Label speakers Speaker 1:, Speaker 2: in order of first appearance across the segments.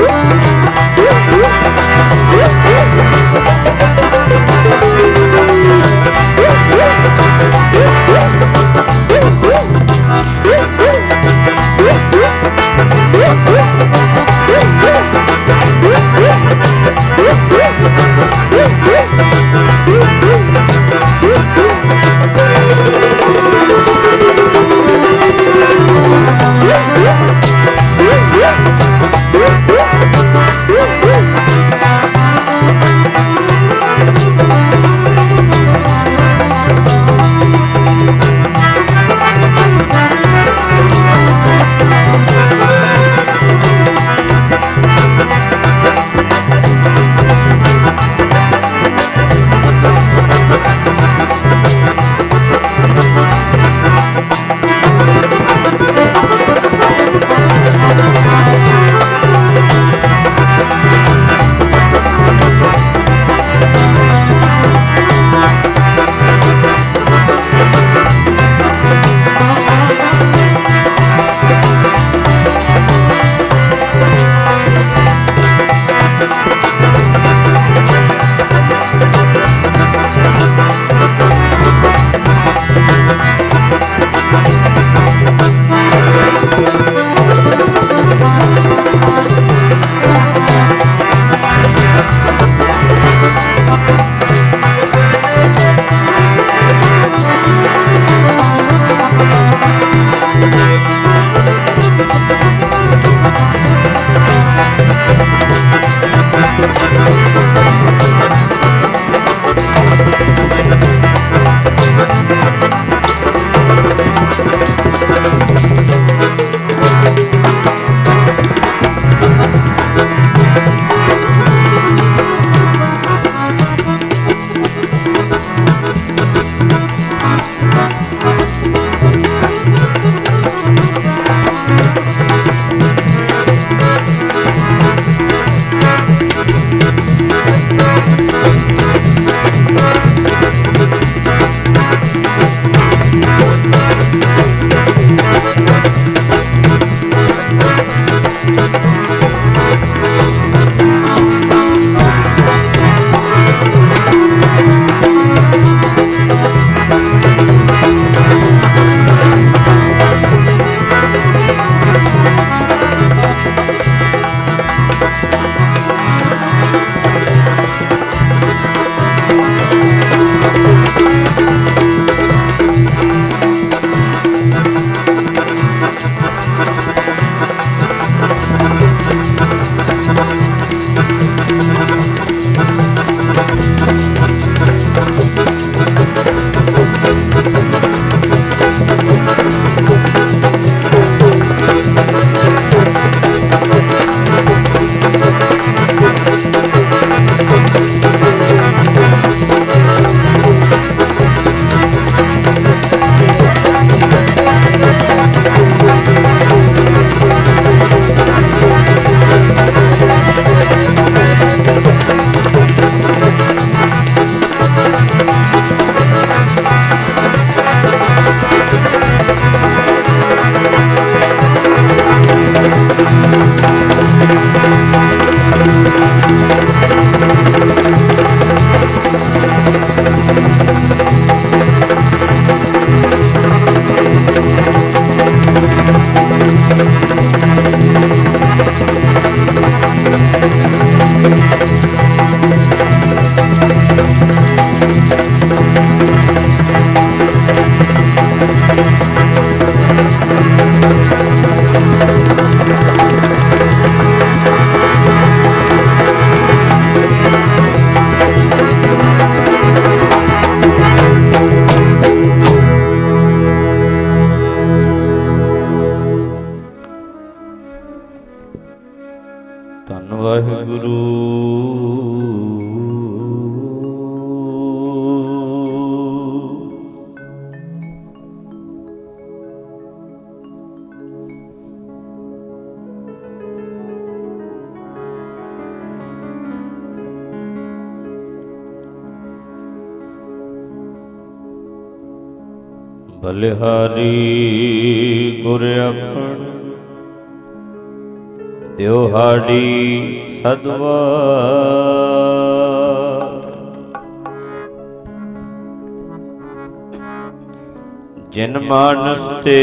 Speaker 1: Woo! ਬਲਿਹਾਰੀ ਗੁਰ ਆਪਣ ਦਿਵਹਾੜੀ ਸਦਵਾ। ਜਿਨ ਮਾਨਸ ਤੇ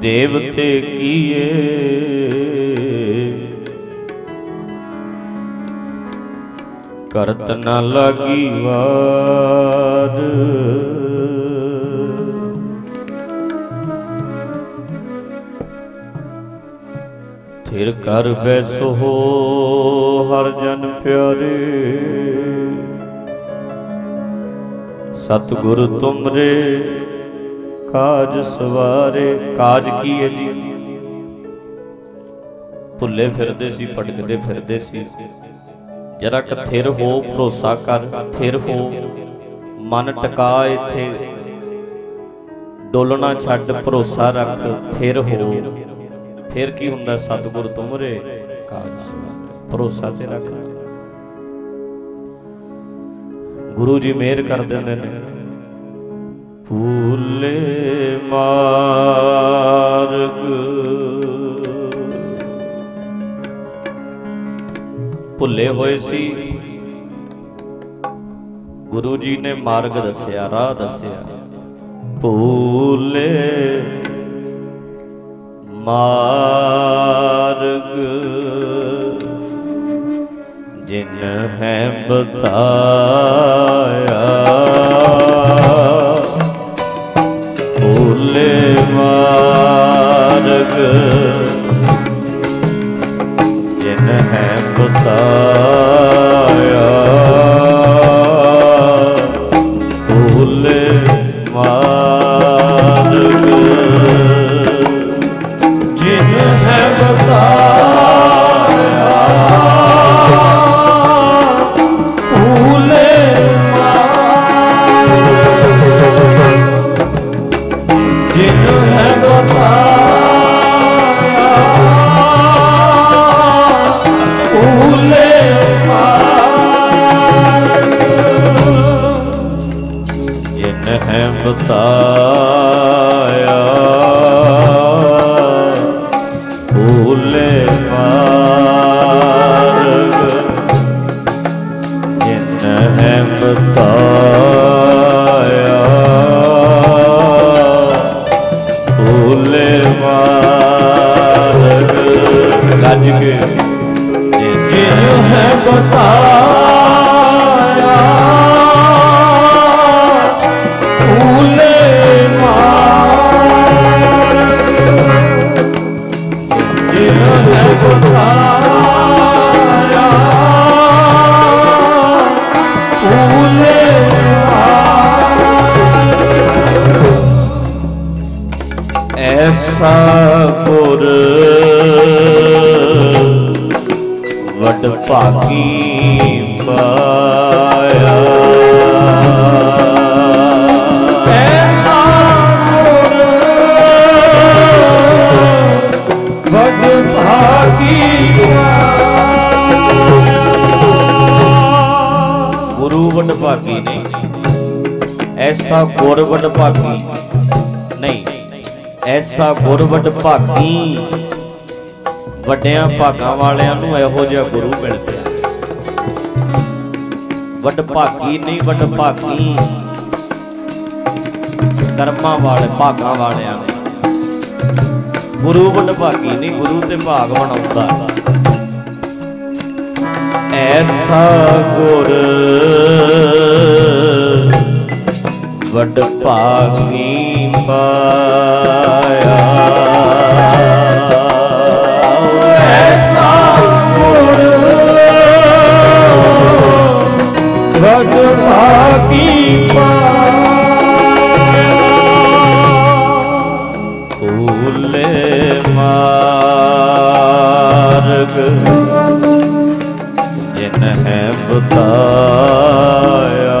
Speaker 1: ਦੇਵਤੇ ਕੀਏ। ਕਰਤ ਨ ਲਾਗੀ ਵਾਦ ਥਿਰ ਕਰ ਬੈਸੋ ਹਰ ਜਨ ਪਿਆਰੇ। ਸਤਿਗੁਰ ਤੁਮਰੇ, ਕਾਜ ਸਵਾਰੇ। ਕਾਜ ਕੀ ਹੈ ਜੀ? ਭੁੱਲੇ ਫਿਰਦੇ ਸੀ, ਭਟਕਦੇ ਫਿਰਦੇ ਸੀ। ਜਰਾ ਕ ਥਿਰ ਹੋ, ਭਰੋਸਾ ਕਰ, ਥਿਰ ਹੋ। ਮਨ ਟਿਕਾ ਇੱਥੇ। ਡੋਲਣਾ ਛੱਡ, ਭਰੋਸਾ ਰੱਖ, ਥਿਰ ਹੋ। ਫਿਰ ਕੀ ਹੁੰਦਾ? ਸਤਿਗੁਰ ਤੁਮਰੇ ਕਾਜ ਸਵਾਰੇ। ਭਰੋਸਾ ਤੇ ਰੱਖ ਗੁਰੂ ਜੀ ਮਿਹਰ ਕਰ ਦਿੰਦੇ ਨੇ। ਭੂਲੇ ਮਾਰਗ। ਭੁੱਲੇ ਹੋਏ ਸੀ। ਗੁਰੂ ਜੀ ਨੇ ਮਾਰਗ ਦੱਸਿਆ, ਰਾਹ ਦੱਸਿਆ। ਭੂਲੇ ਮਾਰਗ। ਜਿਨ ਹੈ ਬਤਾਇਆ ਭੂਲੇ ਮਾਰਗ। ਜਿਨ ਹੈ ਬਤਾਇਆ ਹੈ ਭਾਗੀ ਪਾਇਆ ਗੁਰੂ ਵਡ ਭਾਗੀ ਨਹੀਂ। ਐਸਾ ਗੁਰ ਵਡ ਭਾਗੀ ਨਹੀਂ। ਐਸਾ ਗੁਰ ਵਡ ਭਾਗੀ ਵੱਡਿਆਂ ਭਾਗਾਂ ਵਾਲਿਆਂ ਨੂੰ ਇਹੋ ਜਿਹਾ ਗੁਰੂ ਮਿਲ ਗਿਆ ਵੱਡ ਭਾਗੀ ਨਹੀਂ, ਵੱਡ ਭਾਗੀ। ਕਰਮਾਂ ਵਾਲੇ, ਭਾਗਾਂ ਵਾਲਿਆਂ ਨੂੰ। ਗੁਰੂ ਵੱਡ ਭਾਗੀ ਨਹੀਂ, ਗੁਰੂ ਤੇ ਭਾਗ ਬਣਾਉਂਦਾ ਐਸਾ ਗੁਰ ਵੱਡ ਭਾਗੀ ਪਾਇਆ ਭਾਗੀ ਪਾਇਆ ਭੂਲੇ ਮਾਰਗ ਜਿਨ ਹੈ ਬਤਾਇਆ।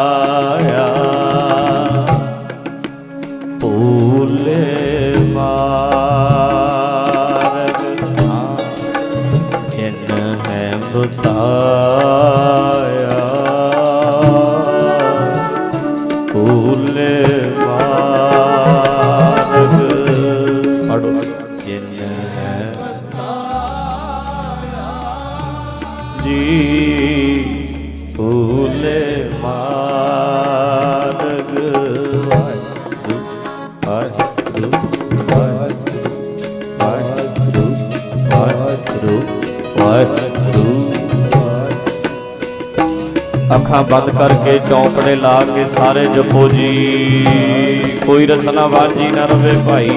Speaker 2: ਅੱਖਾਂ ਬੰਦ ਕਰਕੇ ਚੌਂਕੜੇ ਲਾ ਕੇ ਸਾਰੇ ਜਪੋ ਜੀ। ਕੋਈ ਰਸਨਾ ਵਾਜੀ ਨਾ ਰਵੇ ਭਾਈ।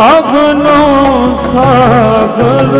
Speaker 2: ਅਗਨੋ ਸਾਗਰ।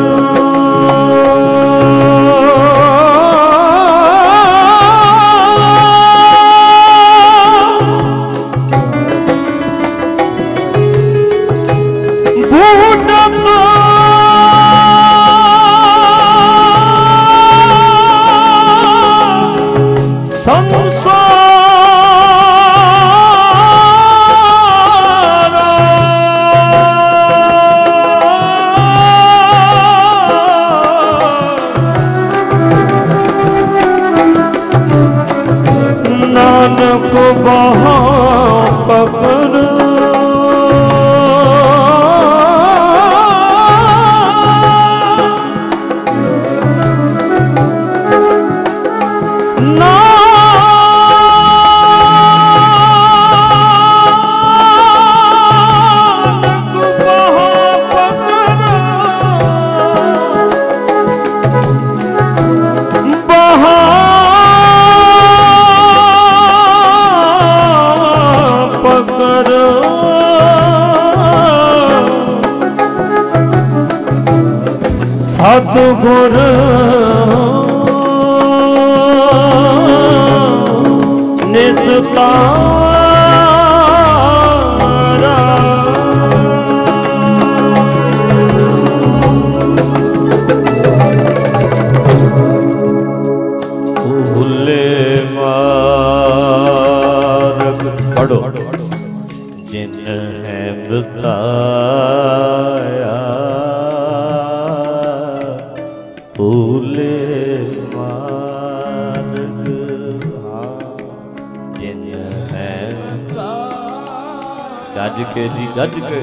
Speaker 1: ਕੇ ਜੀ ਗੱਜ ਕੇ।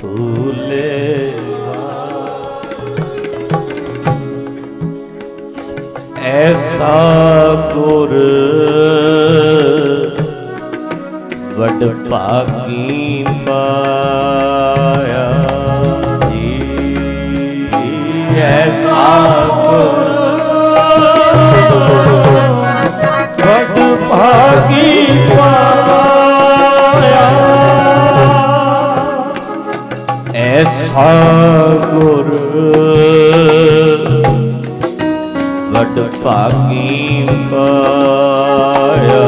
Speaker 1: ਭੁੱਲੇ ਐਸਾ ਗੁਰ ਵਡ ਭਾਗੀ ਪਾਇਆ ਜੀ। ਐਸਾ ਗੁਰ ਵਡ ਭਾਗੀ ਪਾਇਆ ਠਾਕੁਰ ਵੱਡ ਭਾਗੀ ਪਾਇਆ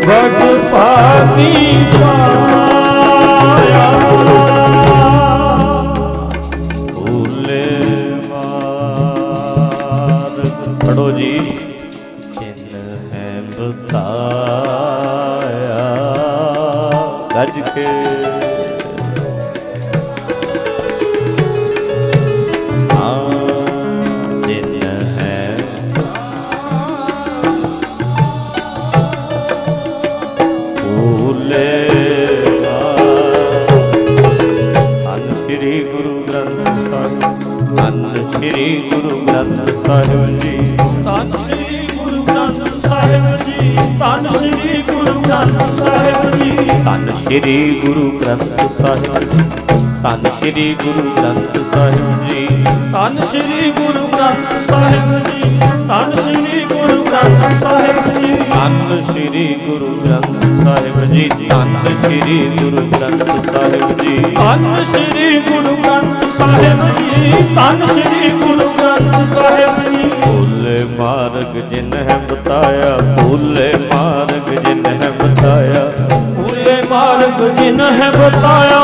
Speaker 1: Bhagavad Gita ਸਾਹਿਬ ਜੀ
Speaker 2: ਧੰਨ ਸ੍ਰੀ ਗੁਰੂ ਗ੍ਰੰਥ ਸਾਹਿਬ ਜੀ ਧੰਨ ਸ੍ਰੀ ਗੁਰੂ ਗ੍ਰੰਥ ਸਾਹਿਬ ਜੀ
Speaker 1: ਧੰਨ ਸ੍ਰੀ ਗੁਰੂ ਗ੍ਰੰਥ ਸਾਹਿਬ ਧੰਨ ਸ੍ਰੀ ਗੁਰੂ ਗ੍ਰੰਥ ਸਾਹਿਬ ਜੀ
Speaker 2: ਧੰਨ ਸ੍ਰੀ ਗੁਰੂ ਗ੍ਰੰਥ ਸਾਹਿਬ ਜੀ ਧੰਨ ਸ੍ਰੀ ਗੁਰੂ ਗ੍ਰੰਥ ਸਾਹਿਬ ਜੀ
Speaker 1: ਧੰਨ ਸ੍ਰੀ ਗੁਰੂ ਗ੍ਰੰਥ ਸਾਹਿਬ ਜੀ ਧੰਨ ਸ੍ਰੀ ਗੁਰੂ ਗ੍ਰੰਥ ਸਾਹਿਬ ਜੀ
Speaker 2: ਧੰਨ ਸ੍ਰੀ ਗੁਰੂ ਗ੍ਰੰਥ ਸਾਹਿਬ ਜੀ ਧੰਨ ਸ੍ਰੀ ਗੁਰੂ
Speaker 1: गुरु जी। भोले मार्ग जिन्हें बताया भोले मार्ग जिन्हें
Speaker 2: बताया। भोले मार्ग जिन्हें बताया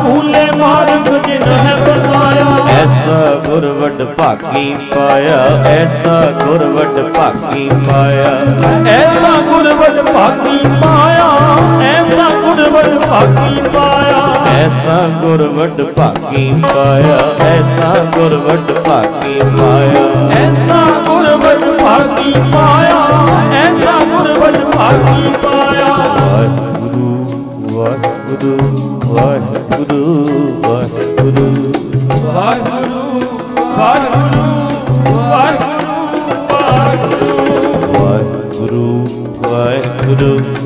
Speaker 2: भूले मार्ग जिन्हें बताया। ऐसा
Speaker 1: गुरवट भागी पाया ऐसा गुरवट भागी पाया। ऐसा गुरवट भागी
Speaker 2: पाया ऐसा गुरवट भागी पाया। ਐਸਾ ਗੁਰ ਵੱਡ ਭਾਗੀ ਪਾਇਆ
Speaker 1: ਐਸਾ ਗੁਰ ਵੱਡ ਭਾਗੀ ਪਾਇਆ ਐਸਾ ਗੁਰ ਵੱਡ ਭਾਗੀ ਪਾਇਆ
Speaker 2: ਐਸਾ ਗੁਰ ਵੱਡ ਭਾਗੀ ਪਾਇਆ
Speaker 1: ਵਾਹਿਗੁਰੂ ਵਾਹਿਗੁਰੂ ਵਾਹਿਗੁਰੂ। ਵਾਹਿਗੁਰੂ
Speaker 2: ਵਾਹਿਗੁਰੂ ਵਾਹਿਗੁਰੂ ਵਾਹਿਗੁਰੂ। ਵਾਹਿਗੁਰੂ
Speaker 1: ਵਾਹਿਗੁਰੂ।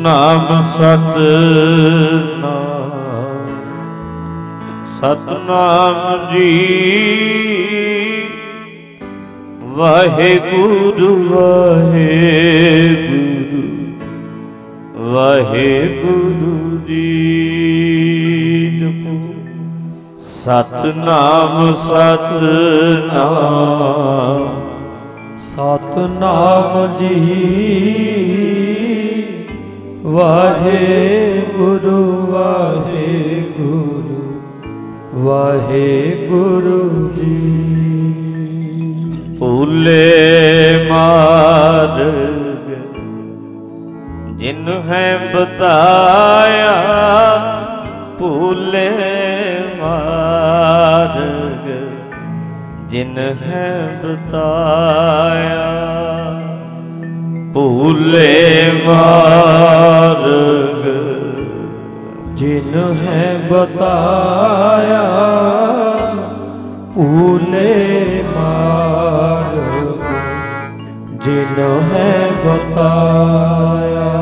Speaker 1: ਸਤਨਾਮ ਸਤਨਾਮ ਸਤਨਾਮ। ਸਤਨਾਮ ਜੀ। ਵਾਹਿਗੁਰੂ ਵਾਹਿਗੁਰੂ ਵਾਹਿਗੁਰੂ ਜੀ ਜਪੋ। ਸਤਨਾਮ ਸਤਨਾਮ।
Speaker 2: ਸਤਨਾਮ ਜੀ। ਵਾਹਿਗੁਰੂ ਵਾਹਿਗੁਰੂ ਵਾਹਿਗੁਰੂ ਜੀ।
Speaker 1: ਭੂਲੇ ਮਾਰਗ ਜਿਨ ਹੈ ਬਤਾਇਆ ਭੂਲੇ ਮਾਰਗ ਜਿਨ ਹੈ ਬਤਾਇਆ। ਭੂਲੇ ਮਾਰਗ।
Speaker 2: ਜਿਨ ਹੈ ਬਤਾਇਆ, ਭੂਲੇ ਮਾਰਗ। ਜਿਨ ਹੈ ਬਤਾਇਆ।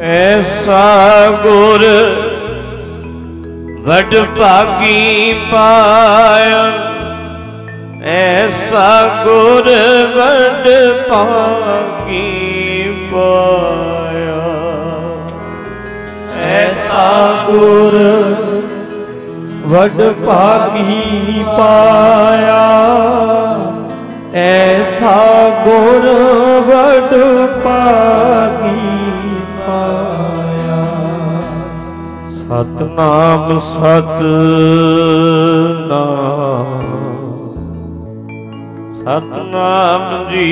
Speaker 1: ਐਸਾ ਗੁਰ ਵਡ ਭਾਗੀ ਪਾਇਆ। ਐਸਾ ਗੁਰ ਵੱਡ ਭਾਗੀ ਪਾਇਆ।
Speaker 2: ਐਸਾ ਗੁਰ ਵਡ ਭਾਗੀ ਪਾਇਆ। ਐਸਾ ਗੁਰ ਵਡ ਭਾਗੀ ਪਾਇਆ।
Speaker 1: ਸਤਨਾਮ ਸਤਨਾਮ। ਸਤਨਾਮ ਜੀ।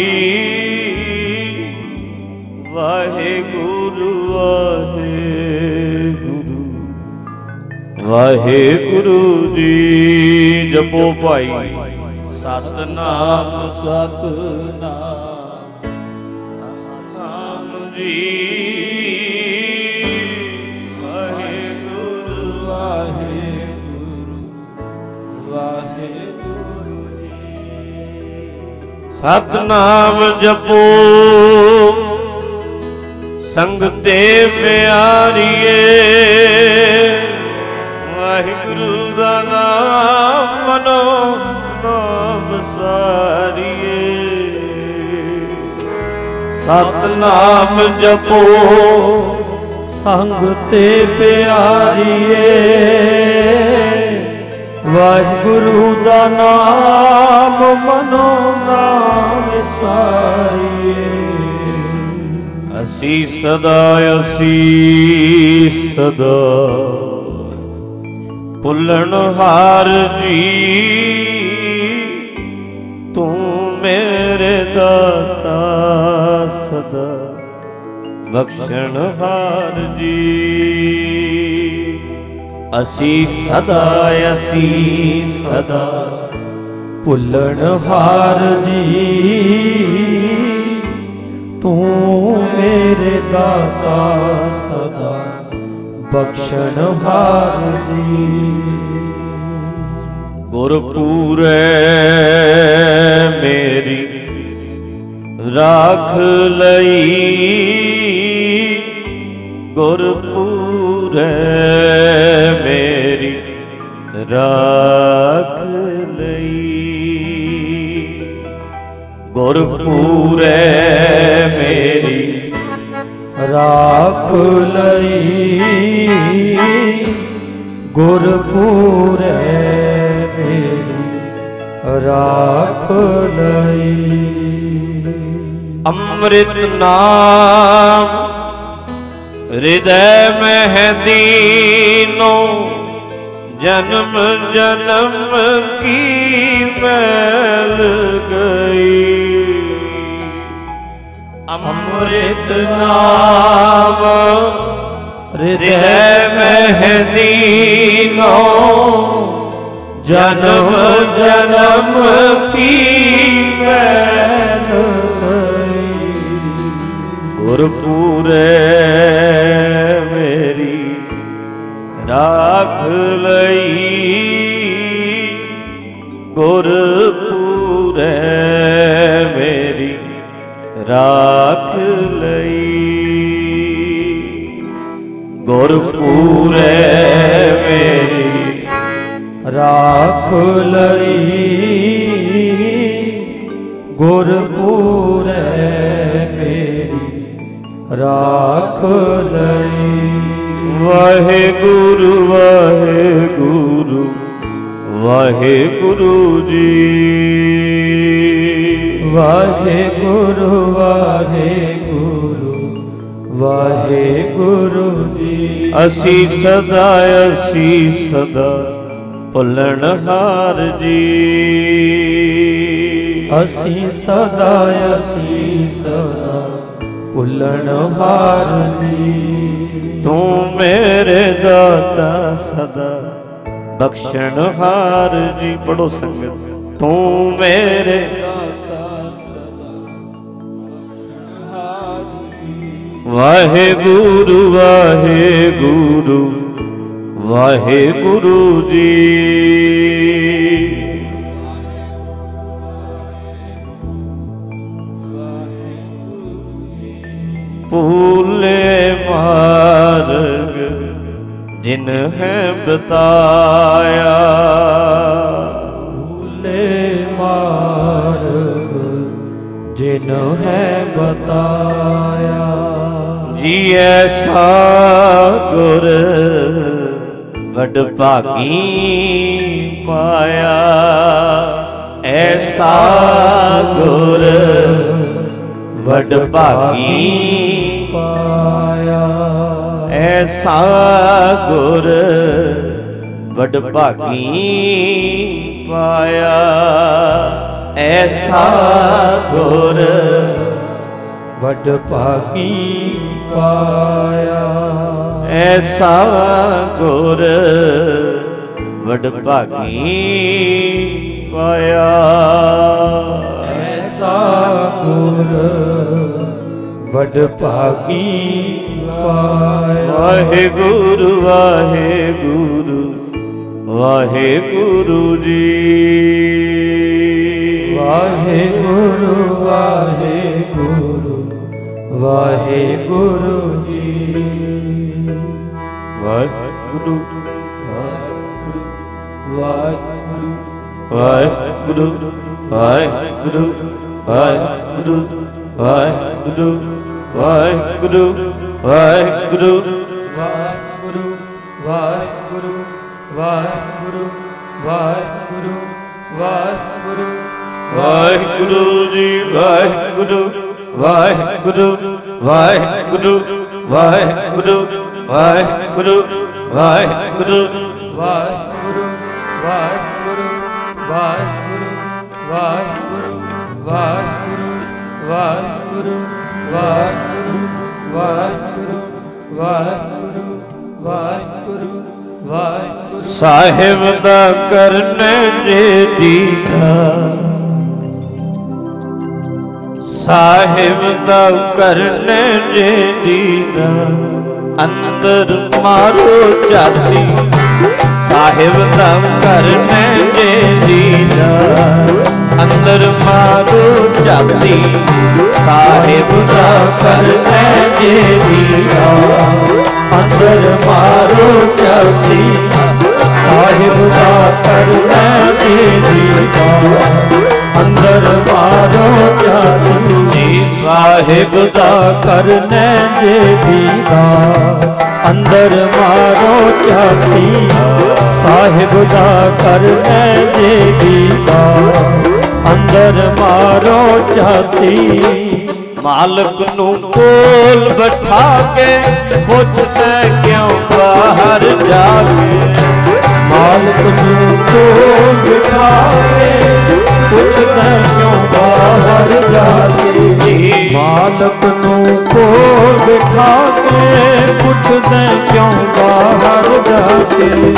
Speaker 1: ਵਾਹਿਗੁਰੂ ਵਾਹਿਗੁਰੂ। ਵਾਹਿਗੁਰੂ ਜੀ ਜਪੋ ਭਾਈ। ਸਤਨਾਮ
Speaker 2: ਸਤਨਾਮ।
Speaker 1: ਨਾਮ ਜੀ। ਸਤਨਾਮ ਜਪੋ। ਸੰਗਤੇ ਪਿਆਰੀਏ ਵਾਹਿਗੁਰੂ ਦਾ ਨਾਮ ਮਨੋ ਨਾਮ ਸਾਰੀਏ। ਸਤਨਾਮ ਜਪੋ।
Speaker 2: ਸੰਗਤੇ ਪਿਆਰੀਏ ਵਾਹਿਗੁਰੂ ਦਾ ਨਾਮ ਮਨੋ ਨਾਮ ਸਾਰੀਏ।
Speaker 1: ਅਸੀਂ ਸਦਾ ਅਸੀਂ ਸਦਾ ਭੁੱਲਣ ਹਾਰ ਜੀ। ਤੂੰ ਮੇਰੇ ਦਾਤਾ ਸਦਾ ਬਖਸ਼ਣ ਹਾਰ ਜੀ। ਅਸੀਂ ਸਦਾ ਅਸੀਂ ਸਦਾ
Speaker 2: ਭੁੱਲਣ ਹਾਰ ਜੀ। ਤੂੰ ਮੇਰੇ ਦਾਤਾ ਸਦਾ ਬਖਸ਼ਣ ਹਾਰ ਜੀ।
Speaker 1: ਗੁਰਪੂਰੈ ਮੇਰੀ ਰਾਖ ਲਈ। ਗੁਰਪੂਰੈ ਰਾਖ ਲਈ। ਗੁਰਪੂਰੈ ਮੇਰੀ
Speaker 2: ਰਾਖ ਲਈ। ਗੁਰਪੂਰੈ ਮੇਰੀ ਰਾਖ ਲਈ।
Speaker 1: ਅੰਮ੍ਰਿਤ ਨਾਮ ਹਿਰਦੈ ਮਹਿ ਦੀਨੋ ਜਨਮ ਜਨਮ ਕੀ ਮੈਲ ਗਈ? ਅੰਮ੍ਰਿਤ ਨਾਮ ਹਿਰਦੈ ਮਹਿ ਦੀਨੋ ਜਨਮ ਜਨਮ ਕੀ ਮੈਲ ਗੁਰਪੂਰੇ ਮੇਰੀ, ਰਾਖ ਗੁਰਪੂਰੇ ਮੇਰੀ ਰਾਖ ਲਈ। ਗੁਰਪੂਰੇ ਮੇਰੀ
Speaker 2: ਰਾਖ ਲਈ। ਗੁਰਪੂਰੈ ਮੇਰੀ ਰਾਖ ਲਈ।
Speaker 1: ਵਾਹਿਗੁਰੂ ਵਾਹਿਗੁਰੂ। ਵਾਹਿਗੁਰੂ ਜੀ।
Speaker 2: ਵਾਹਿਗੁਰੂ ਵਾਹਿਗੁਰੂ ਵਾਹਿਗੁਰੂ ਜੀ।
Speaker 1: ਅਸੀਂ ਸਦਾ ਅਸੀਂ ਸਦਾ ਭੁੱਲਣ ਹਾਰ ਜੀ।
Speaker 2: ਅਸੀਂ ਸਦਾ ਅਸੀਂ ਸਦਾ ਭੁੱਲਣ ਹਾਰ ਜੀ।
Speaker 1: ਤੂੰ ਮੇਰੇ ਦਾਤਾ ਸਦਾ ਬਖਸ਼ਣ ਹਾਰ ਜੀ ਪੜੋ ਸੰਗਤ ਤੂੰ ਮੇਰੇ ਵਾਹਿਗੁਰੂ ਵਾਹਿਗੁਰੂ ਵਾਹਿਗੁਰੂ ਜੀ। ਭੂਲੇ ਮਾਰ ਜਿਨ ਹੈ ਬਤਾਇਆ।
Speaker 2: ਭੂਲੇ ਮਾਰਗ ਜਿਨ ਹੈ ਬਤਾਇਆ।
Speaker 1: ਜੀ ਐਸਾ ਗੁਰ ਵਡ ਭਾਗੀ ਪਾਇਆ ਐਸਾ ਗੁਰ ਵਡ ਭਾਗੀ
Speaker 2: ਪਾਇਆ
Speaker 1: ਐਸਾ ਗੁਰ ਵਡ ਭਾਗੀ ਪਾਇਆ। ਐਸਾ ਗੁਰ
Speaker 2: ਵੱਡ ਭਾਗੀ ਪਾਇਆ।
Speaker 1: ਐਸਾ ਗੁਰ ਵਡਭਾਗੀ ਪਾਇਆ।
Speaker 2: ਐਸਾ ਗੁਰ ਵਡ ਭਾਗੀ ਪਾਇਆ।
Speaker 1: ਵਾਹਿਗੁਰੂ ਵਾਹਿਗੁਰੂ ਵਾਹਿਗੁਰੂ ਜੀ।
Speaker 2: ਵਾਹਿਗੁਰੂ ਵਾਹਿਗੁਰੂ ਵਾਹਿਗੁਰੂ ਜੀ।
Speaker 1: ਵਾਹਿਗੁਰੂ।
Speaker 2: ਵਾਹਿਗੁਰੂ ਵਾਹਿਗੁਰੂ
Speaker 1: ਵਾਹਿਗੁਰੂ ਵਾਹਿਗੁਰੂ ਵਾਹਿਗੁਰੂ ਵਾਹਿਗੁਰੂ। ਵਾਹਿਗੁਰੂ ਵਾਹਿਗੁਰੂ
Speaker 2: ਵਾਹਿਗੁਰੂ ਵਾਹਿਗੁਰੂ ਵਾਹਿਗੁਰੂ ਵਾਹਿਗੁਰੂ ਵਾਹਿਗੁਰੂ
Speaker 1: ਵਾਹਿਗੁਰੂ ਜੀ ਵਾਹਿਗੁਰੂ ਵਾਹਿਗੁਰੂ ਵਾਹਿਗੁਰੂ ਵਾਹਿਗੁਰੂ ਵਾਹਿਗੁਰੂ ਵਾਹਿਗੁਰੂ
Speaker 2: ਵਾਹਿਗੁਰੂ ਵਾਹਿਗੁਰੂ ਵਾਹਿਗੁਰੂ ਵਾਹਿਗੁਰੂ ਵਾਹਿਗੁਰੂ ਵਾਹਿਗੁਰੂ ਵਾਹਿਗੁਰੂ ਵਾਹਿਗੁਰੂ ਵਾਹਿਗੁਰੂ ਵਾਹਿਗੁਰੂ ਵਾਹਿਗੁਰੂ
Speaker 1: ਸਾਹਿਬ ਦਾ ਕਰਨ ਜੇ ਦੀਨਾ ਸਾਹਿਬ ਦਾ ਕਰਨ ਜੇ ਦੀਨਾ ਅੰਦਰ ਮਾਰੋ ਜਾਤੀ ਸਾਹਿਬ ਦਾ ਕਰਨ ਜੇ ਦੀਨਾ ਅੰਦਰ ਮਾਰੋ ਜਾਪਦੀ, ਸਾਹਿਬ ਦਾ ਕਰ ਐ ਦੇਵੀ ਅੰਦਰ ਮਾਰੋ ਜਾਪਦੀ, ਸਾਹਿਬ ਦਾ ਕਰ ਐ ਦੇਵੀ ਅੰਦਰ ਮਾਰੋ ਜਾਪਦੀ, ਸਾਹਿਬ ਦਾ ਕਰ ਨੈ ਦੇਵੀ ਦਾ ਅੰਦਰ ਮਾਰੋ ਚਾਤੀ ਸਾਹਿਬ ਦਾ ਕਰ ਐ ਦੇਵੀ ਦਾ ਅੰਦਰ ਮਾਰੋ ਜਾਤੀ। ਮਾਲਕ ਨੂੰ ਕੋਲ ਬਿਠਾ ਕੇ ਪੁੱਛਦਾ ਕਿਉਂ ਬਾਹਰ ਜਾ ਕੇ ਮਾਲਕ ਨੂੰ ਕੋਲ ਬਿਠਾ ਕੇ ਪੁੱਛਦਾ ਕਿਉਂ ਬਾਹਰ ਜਾ ਕੇ ਮਾਲਕ ਨੂੰ ਕੋਲ ਬਿਠਾ ਕੇ ਪੁੱਛਦਾ ਕਿਉਂ ਬਾਹਰ ਜਾ ਕੇ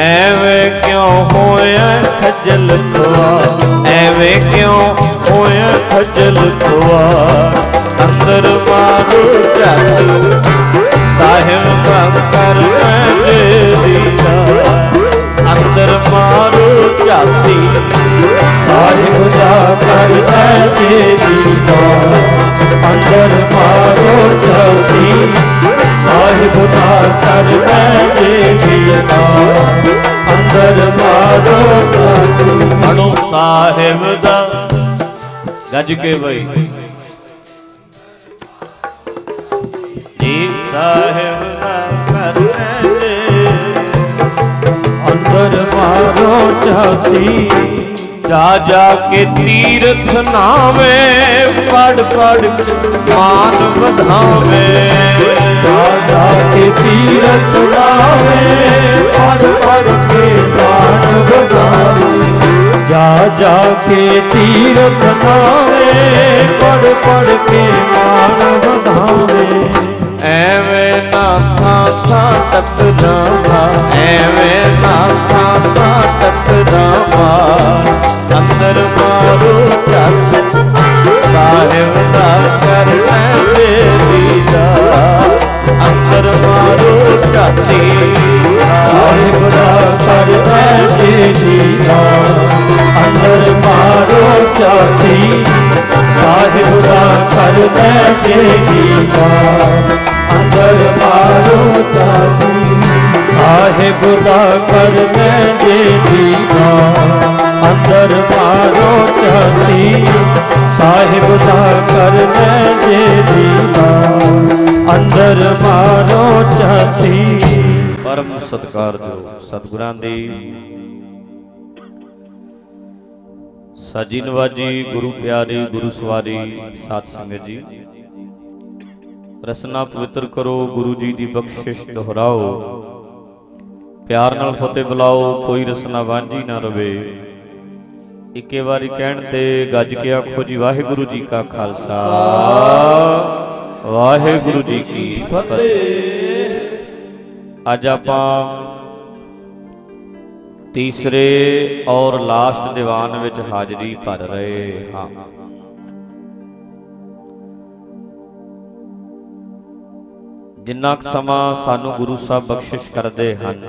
Speaker 1: ਐਵੇਂ ਕਿਉਂ ਹੋਇਆ ਖੱਜਲ ਖਵਾ ਐਵੇਂ ਕਿਉਂ ਹੋਇਆ ਖੱਜਲ ਖਵਾ ਅੰਦਰ ਮਾਰੂ ਜੱਟ ਸਾਹਿਬ ਕੰਮ ਕਰ ਦੀਦਾ ਅੰਦਰ ਮਾਰੂ ਜਾਤੀ। ਸਾਹਿਬ ਦਾ ਕਰ ਦੀਦਾ ਅੰਦਰ ਮਾਰੂ ਜਾਤੀ। ਸਾਹਿਬ ਦਾ ਕਰ ਦੀਦਾ ਅੰਦਰ ਮਾਰੂ ਜਾਤੀ। ਅਣੋ ਸਾਹਿਬ ਦਾ ਗੱਜ ਕੇ ਬਈ। ਜੀ ਸਾਹਿਬ ਅੰਦਰ ਮਾਰੋ ਜਾਤੀ ਜਾ ਜਾ ਕੇ ਤੀਰਥ ਨਾਵੇ, ਪੜ ਪੜ ਮਾਨ ਵਧਾਵੇ। ਜਾ ਜਾ ਕੇ ਤੀਰਥ ਨਾਵੇ ਪੜ ਪੜ ਕੇ ਮਾਨ ਵਧਾਵੇ ਜਾ ਜਾ ਕੇ ਤੀਰਥ ਨਾਵੇ, ਪੜ ਪੜ ਕੇ ਮਾਨ ਵਧਾਵੇ। ਐਵੇਂ ਨਾ ਥਾਂ ਥਾਂ ਟਕਰਾਵਾ ਐਵੇਂ ਨਾ ਥਾਂ ਥਾਂ ਟਕਰਾਵਾ ਅੰਦਰ ਮਾਰੋ ਚੱਕ, ਸਾਹਿਬ ਦਾ ਕਰ ਲੈ ਦੀਦਾ ਅੰਦਰ ਮਾਰੋ ਝਾਤੀ ਸਾਹਿਬ ਦਾ ਕਰ ਲੈ ਦੀਦਾ ਅੰਦਰ ਮਾਰੋ ਝਾਤੀ ਸਾਹਿਬ ਸਾਥ ਸਰ ਲੈ ਕੇ ਜੀਵਾ, ਅੰਦਰ ਪਾਰੋ ਤਾਤੀ ਸਾਹਿਬ ਦਾ ਕਰ ਮੈਂ ਜੇ ਜੀਵਾ, ਅੰਦਰ ਪਾਰੋ ਤਾਤੀ ਸਾਹਿਬ ਦਾ ਕਰ ਮੈਂ ਜੇ ਜੀਵਾ, ਅੰਦਰ ਪਾਰੋ ਤਾਤੀ ਪਰਮ ਸਤਕਾਰ ਜੋ ਸਤਿਗੁਰਾਂ ਦੀ। ਸਾਜੀ ਨਵਾਜੀ, ਗੁਰੂ ਪਿਆਰੀ, ਗੁਰੂ ਸਵਾਰੀ, ਸਾਧ ਸੰਗਤ ਜੀ। ਰਸਨਾ ਪਵਿੱਤਰ ਕਰੋ, ਗੁਰੂ ਜੀ ਦੀ ਬਖਸ਼ਿਸ਼ ਦੁਹਰਾਓ। ਪਿਆਰ ਨਾਲ ਫਤਿਹ ਬੁਲਾਓ, ਕੋਈ ਰਸਨਾ ਵਾਂਝੀ ਨਾ ਰਵੇ। ਇੱਕੇ ਵਾਰੀ ਕਹਿਣ ਤੇ ਗੱਜ ਕੇ ਆਖੋ ਜੀ, ਵਾਹਿਗੁਰੂ ਜੀ ਕਾ ਖਾਲਸਾ। ਵਾਹਿਗੁਰੂ ਜੀ ਕੀ ਫਤਿਹ। ਅੱਜ ਆਪਾਂ ਤੀਸਰੇ ਔਰ ਲਾਸਟ ਦੀਵਾਨ ਵਿੱਚ ਹਾਜ਼ਰੀ ਭਰ ਰਹੇ ਹਾਂ। ਜਿੰਨਾ ਕੁ ਸਮਾਂ ਸਾਨੂੰ ਗੁਰੂ ਸਾਹਿਬ ਬਖਸ਼ਿਸ਼ ਕਰਦੇ ਹਨ,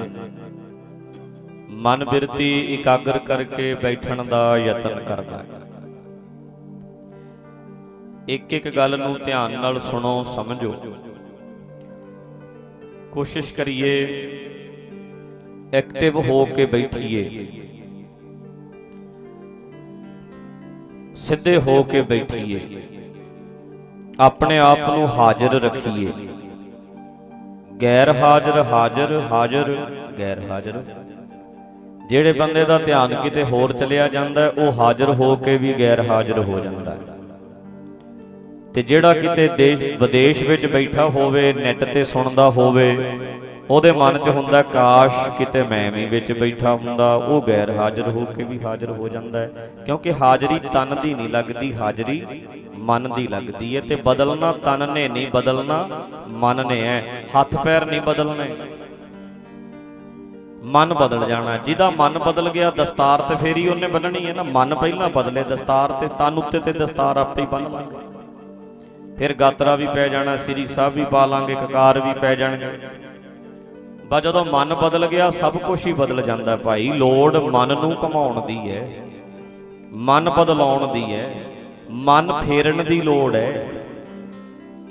Speaker 1: ਮਨ ਬਿਰਤੀ ਇਕਾਗਰ ਕਰਕੇ ਬੈਠਣ ਦਾ ਯਤਨ ਕਰਨਾ। ਇੱਕ ਇੱਕ ਗੱਲ ਨੂੰ ਧਿਆਨ ਨਾਲ ਸੁਣੋ, ਸਮਝੋ। ਕੋਸ਼ਿਸ਼ ਕਰੀਏ ਐਕਟਿਵ ਹੋ ਕੇ ਬੈਠੀਏ। ਸਿੱਧੇ ਹੋ ਕੇ ਬੈਠੀਏ। ਆਪਣੇ ਆਪ ਨੂੰ ਹਾਜ਼ਰ ਰੱਖੀਏ। ਗੈਰ ਹਾਜ਼ਰ ਹਾਜ਼ਰ ਹਾਜ਼ਰ ਗੈਰ ਹਾਜ਼ਰ। ਜਿਹੜੇ ਬੰਦੇ ਦਾ ਧਿਆਨ ਕਿਤੇ ਹੋਰ ਚਲਿਆ ਜਾਂਦਾ, ਉਹ ਹਾਜ਼ਰ ਹੋ ਕੇ ਵੀ ਗੈਰ ਹਾਜ਼ਰ ਹੋ ਜਾਂਦਾ। ਹੈ ਤੇ ਜਿਹੜਾ ਕਿਤੇ ਦੇਸ਼ ਵਿਦੇਸ਼ ਵਿੱਚ ਬੈਠਾ ਹੋਵੇ, ਨੈਟ ਤੇ ਸੁਣਦਾ ਹੋਵੇ ਉਹਦੇ ਮਨ 'ਚ ਹੁੰਦਾ ਕਾਸ਼ ਕਿਤੇ ਮੈਂ ਵੀ ਵਿੱਚ ਬੈਠਾ ਹੁੰਦਾ, ਉਹ ਗੈਰ ਹਾਜ਼ਰ ਹੋ ਕੇ ਵੀ ਹਾਜ਼ਰ ਹੋ ਜਾਂਦਾ ਹੈ। ਕਿਉਂਕਿ ਹਾਜ਼ਰੀ ਤਨ ਦੀ ਨਹੀਂ ਲੱਗਦੀ, ਹਾਜ਼ਰੀ ਮਨ ਦੀ ਲੱਗਦੀ ਹੈ ਤੇ ਬਦਲਣਾ ਤਨ ਨੇ ਨਹੀਂ ਬਦਲਣਾ ਮਨ ਨੇ ਹੈ। ਹੱਥ ਪੈਰ ਨਹੀਂ ਬਦਲਣੇ। ਮਨ ਬਦਲ ਜਾਣਾ, ਜਿਹਦਾ ਮਨ ਬਦਲ ਗਿਆ, ਦਸਤਾਰ ਤੇ ਫੇਰੀ ਉਹਨੇ ਬੰਨਣੀ ਹੈ ਨਾ। ਮਨ ਪਹਿਲਾਂ ਬਦਲੇ, ਦਸਤਾਰ ਤੇ ਤਨ ਉੱਤੇ ਤੇ ਦਸਤਾਰ ਆਪੇ ਹੀ ਬੰਨ ਲਾਂਗੇ। ਫਿਰ ਗਾਤਰਾ ਵੀ ਪੈ ਜਾਣਾ, ਸ੍ਰੀ ਸਾਹਿਬ ਵੀ ਪਾ ਲਾਂਗੇ, ਕਕਾਰ ਵੀ ਪੈ ਜਾਣਗੇ। ਬਾ ਜਦੋਂ ਮਨ ਬਦਲ ਗਿਆ, ਸਭ ਕੁਝ ਹੀ ਬਦਲ ਜਾਂਦਾ ਭਾਈ। ਲੋੜ ਮਨ ਨੂੰ ਕਮਾਉਣ ਦੀ ਹੈ। ਮਨ ਬਦਲਾਉਣ ਦੀ ਹੈ। ਮਨ ਫੇਰਨ ਦੀ ਲੋੜ ਹੈ।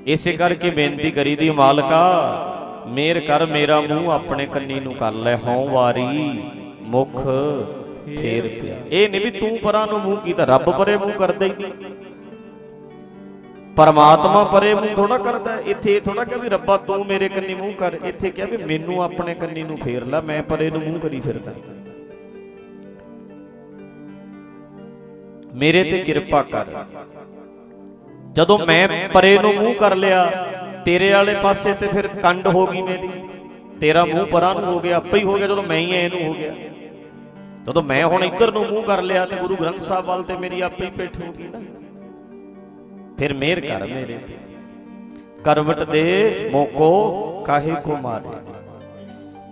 Speaker 1: ਇਸੇ ਕਰਕੇ ਬੇਨਤੀ ਕਰੀ ਦੀ, ਮਾਲਕਾ ਮੇਰ ਕਰ, ਮੇਰਾ ਮੂੰਹ ਆਪਣੇ ਕੰਨੀ ਨੂੰ ਕਰ ਲੈ। ਹਉ ਵਾਰੀ ਮੁਖ ਫੇਰ ਪਿਆ। ਇਹ ਨਹੀਂ ਵੀ ਤੂੰ ਪਰਾਂ ਨੂੰ ਮੂੰਹ ਕੀਤਾ, ਰੱਬ ਪਰੇ ਮੂੰਹ ਕਰਦਾ ਹੀ ਨਹੀਂ। ਪਰਮਾਤਮਾ ਪਰੇ ਮੂੰਹ ਥੋੜਾ ਕਰਦਾ ਇੱਥੇ ਇਹ ਥੋੜਾ ਕਿ ਵੀ ਰੱਬਾ, ਤੂੰ ਮੇਰੇ ਕੰਨੀ ਮੂੰਹ ਕਰ। ਇੱਥੇ ਕਿਹਾ ਵੀ ਮੈਨੂੰ ਆਪਣੇ ਕੰਨੀ ਨੂੰ ਫੇਰ ਲੈ, ਮੈਂ ਪਰੇ ਨੂੰ ਮੂੰਹ ਕਰੀ ਫਿਰਦਾ। ਮੇਰੇ ਤੇ ਕਿਰਪਾ ਕਰ। ਜਦੋਂ ਮੈਂ ਪਰੇ ਨੂੰ ਮੂੰਹ ਕਰ ਲਿਆ, ਤੇਰੇ ਵਾਲੇ ਪਾਸੇ ਤੇ ਫਿਰ ਕੰਡ ਹੋ ਗਈ ਮੇਰੀ। ਤੇਰਾ ਮੂੰਹ ਪਰਾਂ ਨੂੰ ਹੋ ਗਿਆ, ਆਪੇ ਹੀ ਹੋ ਗਿਆ, ਜਦੋਂ ਮੈਂ ਹੀ ਐ ਇਹਨੂੰ ਹੋ ਗਿਆ। ਜਦੋਂ ਮੈਂ ਹੁਣ ਇੱਧਰ ਨੂੰ ਮੂੰਹ ਕਰ ਲਿਆ ਤੇ ਗੁਰੂ ਗ੍ਰੰਥ ਸਾਹਿਬ ਵੱਲ ਤੇ ਮੇਰੀ ਆਪੇ ਹੀ ਪਿੱਠ ਹੋ ਗਈ ਨਾ। ਫਿਰ ਮਿਹਰ ਕਰ ਮੇਰੇ ਤੇ। ਕਰਵਟ ਦੇ ਮੋਕੋ ਕਾਹੇ ਕੋ ਮਾਰੇ।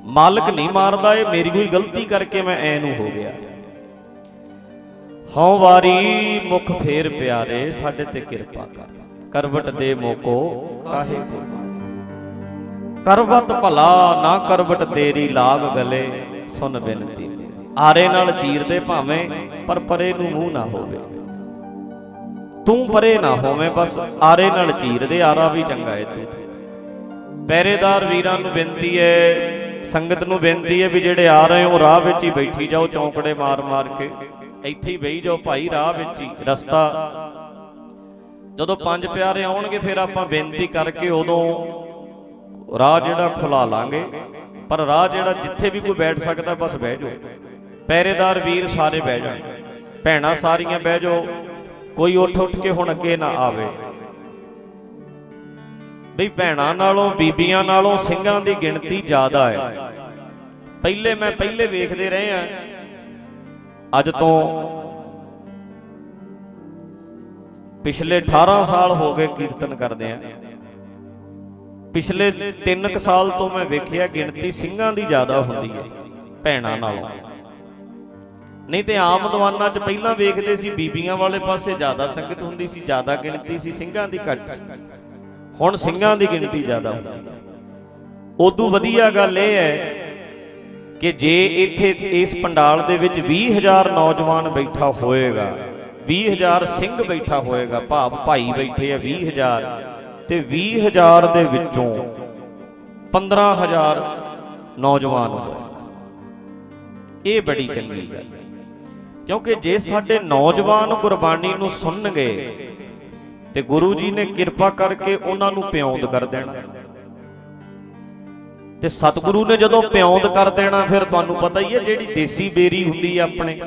Speaker 1: ਮਾਲਕ ਨਹੀਂ ਮਾਰਦਾ, ਇਹ ਮੇਰੀ ਕੋਈ ਗਲਤੀ ਕਰਕੇ ਮੈਂ ਐ ਨੂੰ ਹੋ ਗਿਆ। ਹਉ ਵਾਰੀ ਮੁਖ ਫੇਰ ਪਿਆਰੇ, ਸਾਡੇ ਤੇ ਕਿਰਪਾ ਕਰ। ਕਰਵਟ ਦੇ ਮੋਕੋ ਕਾਹੇ ਕੋ ਕਰਵਟ ਭਲਾ ਨਾ ਕਰਵਟ ਤੇਰੀ ਲਾਗ ਗਲੇ ਸੁਣ ਬੇਨਤੀ ਆਰੇ ਨਾਲ ਚੀਰਦੇ ਭਾਵੇਂ, ਪਰ ਪਰੇ ਨੂੰ ਮੂੰਹ ਨਾ ਹੋਵੇ। ਤੂੰ ਪਰੇ ਨਾ ਹੋਵੇਂ ਬਸ, ਆਰੇ ਨਾਲ ਚੀਰਦੇ, ਆਰਾ ਵੀ ਚੰਗਾ ਏ ਤੂੰ। ਪਹਿਰੇਦਾਰ ਵੀਰਾਂ ਨੂੰ ਬੇਨਤੀ ਹੈ ਸੰਗਤ ਨੂੰ ਬੇਨਤੀ ਹੈ ਵੀ ਜਿਹੜੇ ਆ ਰਹੇ ਹੋ, ਰਾਹ ਵਿੱਚ ਹੀ ਬੈਠੀ ਜਾਓ, ਚੌਂਕੜੇ ਮਾਰ ਮਾਰ ਕੇ। ਇੱਥੇ ਹੀ ਬਈ ਜਾਓ ਭਾਈ, ਰਾਹ ਵਿੱਚ ਹੀ, ਰਸਤਾ। ਜਦੋਂ ਪੰਜ ਪਿਆਰੇ ਆਉਣਗੇ, ਫਿਰ ਆਪਾਂ ਬੇਨਤੀ ਕਰਕੇ ਉਦੋਂ ਰਾਹ ਜਿਹੜਾ ਖੁਲਾ ਲਾਂਗੇ। ਪਰ ਰਾਹ ਜਿਹੜਾ ਜਿੱਥੇ ਵੀ ਕੋਈ ਬੈਠ ਸਕਦਾ, ਬਸ ਬਹਿ ਜਾਓ। ਪਹਿਰੇਦਾਰ ਵੀਰ ਸਾਰੇ ਬਹਿ ਜਾਣ। ਭੈਣਾਂ ਸਾਰੀਆਂ ਬਹਿ ਜਾਓ। ਕੋਈ ਉੱਠ ਉੱਠ ਕੇ ਹੁਣ ਅੱਗੇ ਨਾ ਆਵੇ। ਬਈ ਭੈਣਾਂ ਨਾਲੋਂ, ਬੀਬੀਆਂ ਨਾਲੋਂ ਸਿੰਘਾਂ ਦੀ ਗਿਣਤੀ ਜ਼ਿਆਦਾ ਹੈ। ਪਹਿਲੇ ਮੈਂ ਪਹਿਲੇ ਵੇਖਦੇ ਰਹੇ ਆ ਅੱਜ ਤੋਂ ਪਿਛਲੇ 18 ਸਾਲ ਹੋ ਗਏ ਕੀਰਤਨ ਕਰਦੇ ਆ ਪਿਛਲੇ 3 ਕੁ ਸਾਲ ਤੋਂ ਮੈਂ ਵੇਖਿਆ ਗਿਣਤੀ ਸਿੰਘਾਂ ਦੀ ਜ਼ਿਆਦਾ ਹੁੰਦੀ ਹੈ, ਭੈਣਾਂ ਨਾਲੋਂ। ਨਹੀਂ ਤੇ ਆਮ ਦੀਵਾਨਾਂ 'ਚ ਪਹਿਲਾਂ ਵੇਖਦੇ ਸੀ, ਬੀਬੀਆਂ ਵਾਲੇ ਪਾਸੇ ਜ਼ਿਆਦਾ ਸੰਗਤ ਹੁੰਦੀ ਸੀ, ਜ਼ਿਆਦਾ ਗਿਣਤੀ ਸੀ, ਸਿੰਘਾਂ ਦੀ ਘੱਟ ਹੁਣ ਸਿੰਘਾਂ ਦੀ ਗਿਣਤੀ ਜ਼ਿਆਦਾ ਹੁੰਦੀ ਉਦੋਂ ਵਧੀਆ ਗੱਲ ਇਹ ਹੈ ਕਿ ਜੇ ਇੱਥੇ ਇਸ ਪੰਡਾਲ ਦੇ ਵਿੱਚ 20000 ਨੌਜਵਾਨ ਬੈਠਾ ਹੋਏਗਾ 20000 ਸਿੰਘ ਬੈਠਾ ਹੋਏਗਾ, ਭਾਵ ਭਾਈ ਬੈਠੇ ਆ 20000 ਤੇ 20000 ਦੇ ਵਿੱਚੋਂ 15000 ਨੌਜਵਾਨ ਹੋਏ। ਇਹ ਬੜੀ ਚੰਗੀ ਗੱਲ ਹੈ। ਕਿਉਂਕਿ ਜੇ ਸਾਡੇ ਨੌਜਵਾਨ ਗੁਰਬਾਣੀ ਨੂੰ ਸੁਣਨਗੇ ਤੇ ਗੁਰੂ ਜੀ ਨੇ ਕਿਰਪਾ ਕਰਕੇ ਉਹਨਾਂ ਨੂੰ ਪਿਆਉਂਦ ਕਰ ਦੇਣਾ। ਤੇ ਸਤਿਗੁਰੂ ਨੇ ਜਦੋਂ ਪਿਆਉਂਦ ਕਰ ਦੇਣਾ ਫਿਰ ਤੁਹਾਨੂੰ ਪਤਾ ਹੀ ਹੈ ਜਿਹੜੀ ਦੇਸੀ ਬੇਰੀ ਹੁੰਦੀ ਆ ਆਪਣੇ।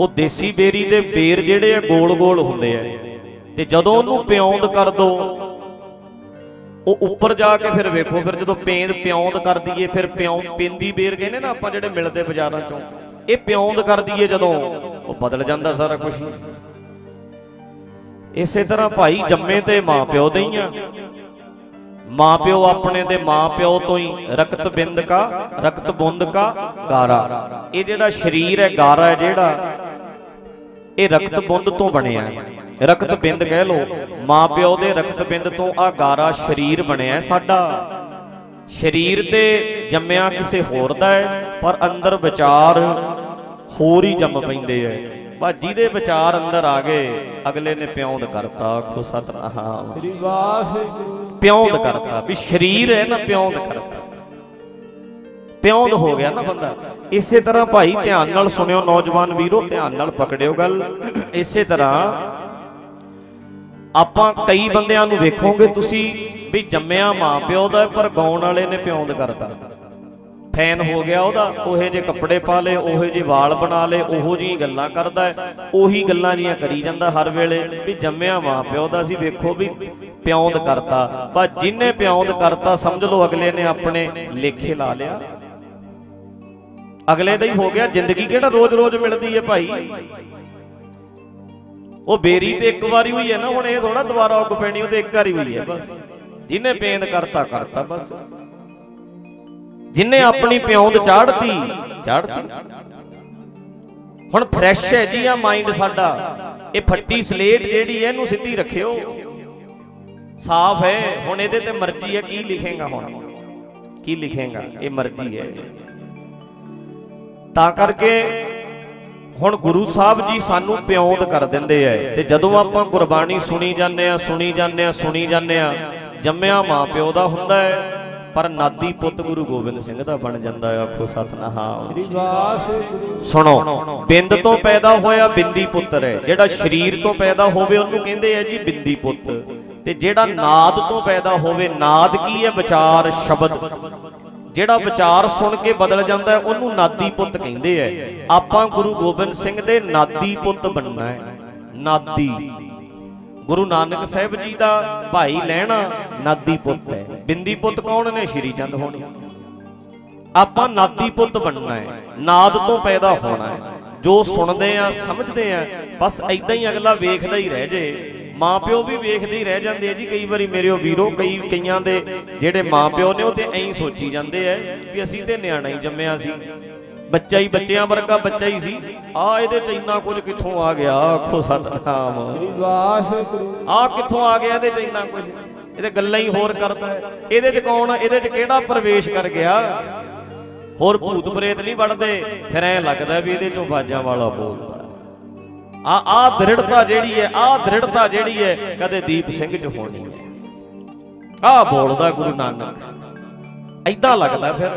Speaker 1: ਉਹ ਦੇਸੀ ਬੇਰੀ ਦੇ ਬੇਰ ਜਿਹੜੇ ਆ ਗੋਲ-ਗੋਲ ਹੁੰਦੇ ਆ। ਤੇ ਜਦੋਂ ਉਹਨੂੰ ਪਿਆਉਂਦ ਕਰ ਦੋ ਉਹ ਉੱਪਰ ਜਾ ਕੇ ਫਿਰ ਵੇਖੋ ਫਿਰ ਜਦੋਂ ਪੇਂਦ ਪਿਆਉਂਦ ਕਰ ਦਈਏ ਫਿਰ ਪਿਆਉਂ ਪਿੰਦੀ ਬੇਰ ਕਹਿੰਦੇ ਨਾ ਆਪਾਂ ਜਿਹੜੇ ਮਿਲਦੇ ਬਾਜ਼ਾਰਾਂ ਚੋਂ ਇਹ ਪਿਉਂਦ ਕਰਦੀ ਦਈਏ ਜਦੋਂ। ਉਹ ਬਦਲ ਜਾਂਦਾ ਸਾਰਾ ਕੁਝ ਇਸੇ ਤਰ੍ਹਾਂ ਭਾਈ ਜੰਮੇ ਤੇ ਮਾਂ ਪਿਓ ਦੇ ਹੀ ਆ ਮਾਪਿਓ ਆਪਣੇ ਦੇ ਮਾਪਿਓ ਤੋਂ ਹੀ ਰਕਤ ਬਿੰਦ ਕਾ, ਰਕਤ ਬੁੰਦ ਕਾ ਗਾਰਾ। ਇਹ ਜਿਹੜਾ ਸਰੀਰ ਹੈ, ਗਾਰਾ ਹੈ ਜਿਹੜਾ, ਇਹ ਰਕਤ ਬੁੰਦ ਤੋਂ ਬਣਿਆ। ਰਕਤ ਬਿੰਦ ਕਹਿ ਲੋ ਮਾਪਿਓ ਦੇ ਰਕਤ ਬਿੰਦ ਤੋਂ ਆ ਗਾਰਾ ਸਰੀਰ ਬਣਿਆ ਸਾਡਾ। ਸਰੀਰ ਤੇ ਜੰਮਿਆ ਕਿਸੇ ਹੋਰ ਦਾ ਹੈ ਪਰ ਅੰਦਰ ਵਿਚਾਰ ਹੋਰ ਹੀ ਜੰਮ ਪੈਂਦੇ ਐ ਬਸ ਜਿਹਦੇ ਵਿਚਾਰ ਅੰਦਰ ਆ ਗਏ ਅਗਲੇ ਨੇ ਪਿਉਂਦ ਕਰਤਾ ਆਖੋ ਸਤਨਾਮ।
Speaker 2: ਸ੍ਰੀ ਵਾਹਿਗੁਰੂ।
Speaker 1: ਪਿਉਂਦ ਕਰਤਾ ਵੀ ਸਰੀਰ ਹੈ ਨਾ ਪਿਉਂਦ ਕਰਤਾ। ਪਿਉਂਦ ਹੋ ਗਿਆ ਨਾ ਬੰਦਾ। ਇਸੇ ਤਰ੍ਹਾਂ ਭਾਈ ਧਿਆਨ ਨਾਲ ਸੁਣਿਓ ਨੌਜਵਾਨ ਵੀਰੋ ਧਿਆਨ ਨਾਲ ਪਕੜਿਓ ਗੱਲ। ਇਸੇ ਤਰ੍ਹਾਂ ਆਪਾਂ ਕਈ ਬੰਦਿਆਂ ਨੂੰ ਵੇਖੋਗੇ ਤੁਸੀਂ ਵੀ ਜੰਮਿਆ ਮਾਂ ਪਿਓ ਦਾ ਪਰ ਗਾਉਣ ਵਾਲੇ ਨੇ ਪਿਉਂਦ ਕਰਤਾ। ਫੈਨ ਹੋ ਗਿਆ ਉਹਦਾ, ਉਹੇ ਜੇ ਕੱਪੜੇ ਪਾ ਲਏ, ਉਹੇ ਜੇ ਵਾਲ ਬਣਾ ਲਏ, ਉਹੋ ਜਿਹੀਆਂ ਗੱਲਾਂ ਕਰਦਾ ਹੈ, ਉਹੀ ਗੱਲਾਂ ਜੀਆਂ ਕਰੀ ਜਾਂਦਾ ਹਰ ਵੇਲੇ ਵੀ ਜੰਮਿਆ ਮਾਂ ਪਿਓ ਦਾ ਸੀ ਵੇਖੋ ਵੀ ਪਿਉਂਦ ਕਰਤਾ। ਬਸ ਜਿੰਨੇ ਪਿਉਂਦ ਕਰਤਾ, ਸਮਝ ਲਓ ਅਗਲੇ ਨੇ ਆਪਣੇ ਲੇਖੇ ਲਾ ਲਿਆ। ਅਗਲੇ ਦਾ ਹੀ ਹੋ ਗਿਆ ਜ਼ਿੰਦਗੀ ਕਿਹੜਾ ਰੋਜ਼-ਰੋਜ਼ ਮਿਲਦੀ ਹੈ ਭਾਈ? ਉਹ ਬੇਰੀ ਤੇ ਇੱਕ ਵਾਰੀ ਹੋਈ ਹੈ ਨਾ, ਹੁਣ ਇਹ ਥੋੜਾ ਦੁਬਾਰਾ ਉੱਗ ਪੈਣੀ, ਉਹ ਤੇ ਇੱਕ ਵਾਰੀ ਹੋਈ ਹੈ ਬਸ। ਜਿਹਨੇ ਪੇਂਦ ਕਰਤਾ ਕਰਤਾ ਬਸ। ਜਿਨੇ ਆਪਣੀ ਪਿਉਂਦ ਚਾੜਤੀ ਚਾੜਤੀ। ਹੁਣ ਫਰੈਸ਼ ਹੈ ਜੀ ਆ ਮਾਈਂਡ ਸਾਡਾ। ਇਹ ਫੱਟੀ ਸਲੇਟ ਜਿਹੜੀ ਹੈ, ਇਹਨੂੰ ਸਿੱਧੀ ਰੱਖਿਓ। ਸਾਫ਼ ਹੈ, ਹੁਣ ਇਹਦੇ ਤੇ ਮਰਜ਼ੀ ਹੈ, ਕੀ ਲਿਖੇਗਾ ਹੁਣ? ਕੀ ਲਿਖੇਗਾ? ਇਹ ਮਰਜ਼ੀ ਹੈ। ਤਾਂ ਕਰਕੇ ਹੁਣ ਗੁਰੂ ਸਾਹਿਬ ਜੀ ਸਾਨੂੰ ਪਿਉਂਦ ਕਰ ਦਿੰਦੇ ਐ ਤੇ ਜਦੋਂ ਆਪਾਂ ਗੁਰਬਾਣੀ ਸੁਣੀ ਜਾਂਦੇ ਆ ਸੁਣੀ ਜਾਂਦੇ ਆ ਸੁਣੀ ਜਾਂਦੇ ਆ ਜੰਮਿਆ ਮਾਂ ਪਿਓ ਦਾ ਹੁੰਦਾ ਹੈ ਪਰ ਨਾਦੀ ਪੁੱਤ ਗੁਰੂ ਗੋਬਿੰਦ ਸਿੰਘ ਦਾ ਬਣ ਜਾਂਦਾ ਆਖੋ ਸਤਨਾਮ। ਸੁਣੋ ਬਿੰਦ ਤੋਂ ਪੈਦਾ ਹੋਇਆ ਬਿੰਦੀ ਪੁੱਤਰ ਹੈ ਜਿਹੜਾ ਸਰੀਰ ਤੋਂ ਪੈਦਾ ਹੋਵੇ ਉਹਨੂੰ ਕਹਿੰਦੇ ਆ ਜੀ ਬਿੰਦੀ ਪੁੱਤ। ਤੇ ਜਿਹੜਾ ਨਾਦ ਤੋਂ ਪੈਦਾ ਹੋਵੇ ਨਾਦ ਕੀ ਹੈ ਵਿਚਾਰ ਸ਼ਬਦ। ਜਿਹੜਾ ਵਿਚਾਰ ਸੁਣ ਕੇ ਬਦਲ ਜਾਂਦਾ ਉਹਨੂੰ ਨਾਦੀ ਪੁੱਤ ਕਹਿੰਦੇ ਐ ਆਪਾਂ ਗੁਰੂ ਗੋਬਿੰਦ ਸਿੰਘ ਦੇ ਨਾਦੀ ਪੁੱਤ ਬਣਨਾ ਹੈ। ਨਾਦੀ। ਗੁਰੂ ਨਾਨਕ ਸਾਹਿਬ ਜੀ ਦਾ ਭਾਈ ਲੈਣਾ ਨਾਦੀ ਪੁੱਤ ਹੈ। ਬਿੰਦੀ ਪੁੱਤ ਕੌਣ ਨੇ? ਸ਼੍ਰੀ ਚੰਦ ਹੋਣੀ। ਆਪਾਂ ਨਾਦੀ ਪੁੱਤ ਬਣਨਾ ਹੈ। ਨਾਦ ਤੋਂ ਪੈਦਾ ਹੋਣਾ ਹੈ। ਜੋ ਸੁਣਦੇ ਆ, ਸਮਝਦੇ ਆ, ਬਸ ਐਦਾਂ ਹੀ ਅਗਲਾ ਵੇਖਦਾ ਹੀ ਰਹਿ ਜੇ। ਮਾਪਿਓ ਵੀ ਵੇਖਦੇ ਹੀ ਰਹਿ ਜਾਂਦੇ ਆ ਜੀ। ਕਈ ਵਾਰੀ ਮੇਰੇ ਉਹ ਵੀਰੋ ਕਈ ਕਈਆਂ ਦੇ ਜਿਹੜੇ ਮਾਪਿਓ ਨੇ ਉਹ ਤੇ ਐਂ ਸੋਚੀ ਜਾਂਦੇ ਆ ਵੀ ਅਸੀਂ ਤੇ ਨਿਆਣਾ ਹੀ ਜੰਮਿਆ ਸੀ। ਬੱਚਾ ਹੀ ਬੱਚਿਆਂ ਵਰਗਾ ਬੱਚਾ ਹੀ ਸੀ। ਆ ਇਹਦੇ ਚ ਇੰਨਾ ਕੁਝ ਕਿੱਥੋਂ ਆ ਗਿਆ? ਆਖੋ ਸਤਨਾਮ।
Speaker 2: ਵਾਹਿਗੁਰੂ।
Speaker 1: ਆ ਕਿੱਥੋਂ ਆ ਗਿਆ ਇਹਦੇ ਚ ਇੰਨਾ ਕੁਝ? ਇਹਦੇ ਗੱਲਾਂ ਹੀ ਹੋਰ ਕਰਦਾ ਹੈ। ਇਹਦੇ ਚ ਕੌਣ? ਇਹਦੇ ਚ ਕਿਹੜਾ ਪ੍ਰਵੇਸ਼ ਕਰ ਗਿਆ? ਹੋਰ ਭੂਤ ਪ੍ਰੇਤ ਨਹੀਂ ਵੜਦੇ। ਫਿਰ ਐ ਲੱਗਦਾ ਵੀ ਇਹਦੇ ਚੋਂ ਬਾਜਾਂ ਵਾਲਾ ਬੋਲਦਾ ਆ ਆ ਦ੍ਰਿੜਤਾ ਜਿਹੜੀ ਹੈ, ਆ ਦ੍ਰਿੜਤਾ ਜਿਹੜੀ ਹੈ, ਕਦੇ ਦੀਪ ਸਿੰਘ ਚ ਹੋਣੀ ਹੈ ਆ ਬੋਲਦਾ ਗੁਰੂ ਨਾਨਕ। ਐਦਾਂ ਲੱਗਦਾ ਫਿਰ,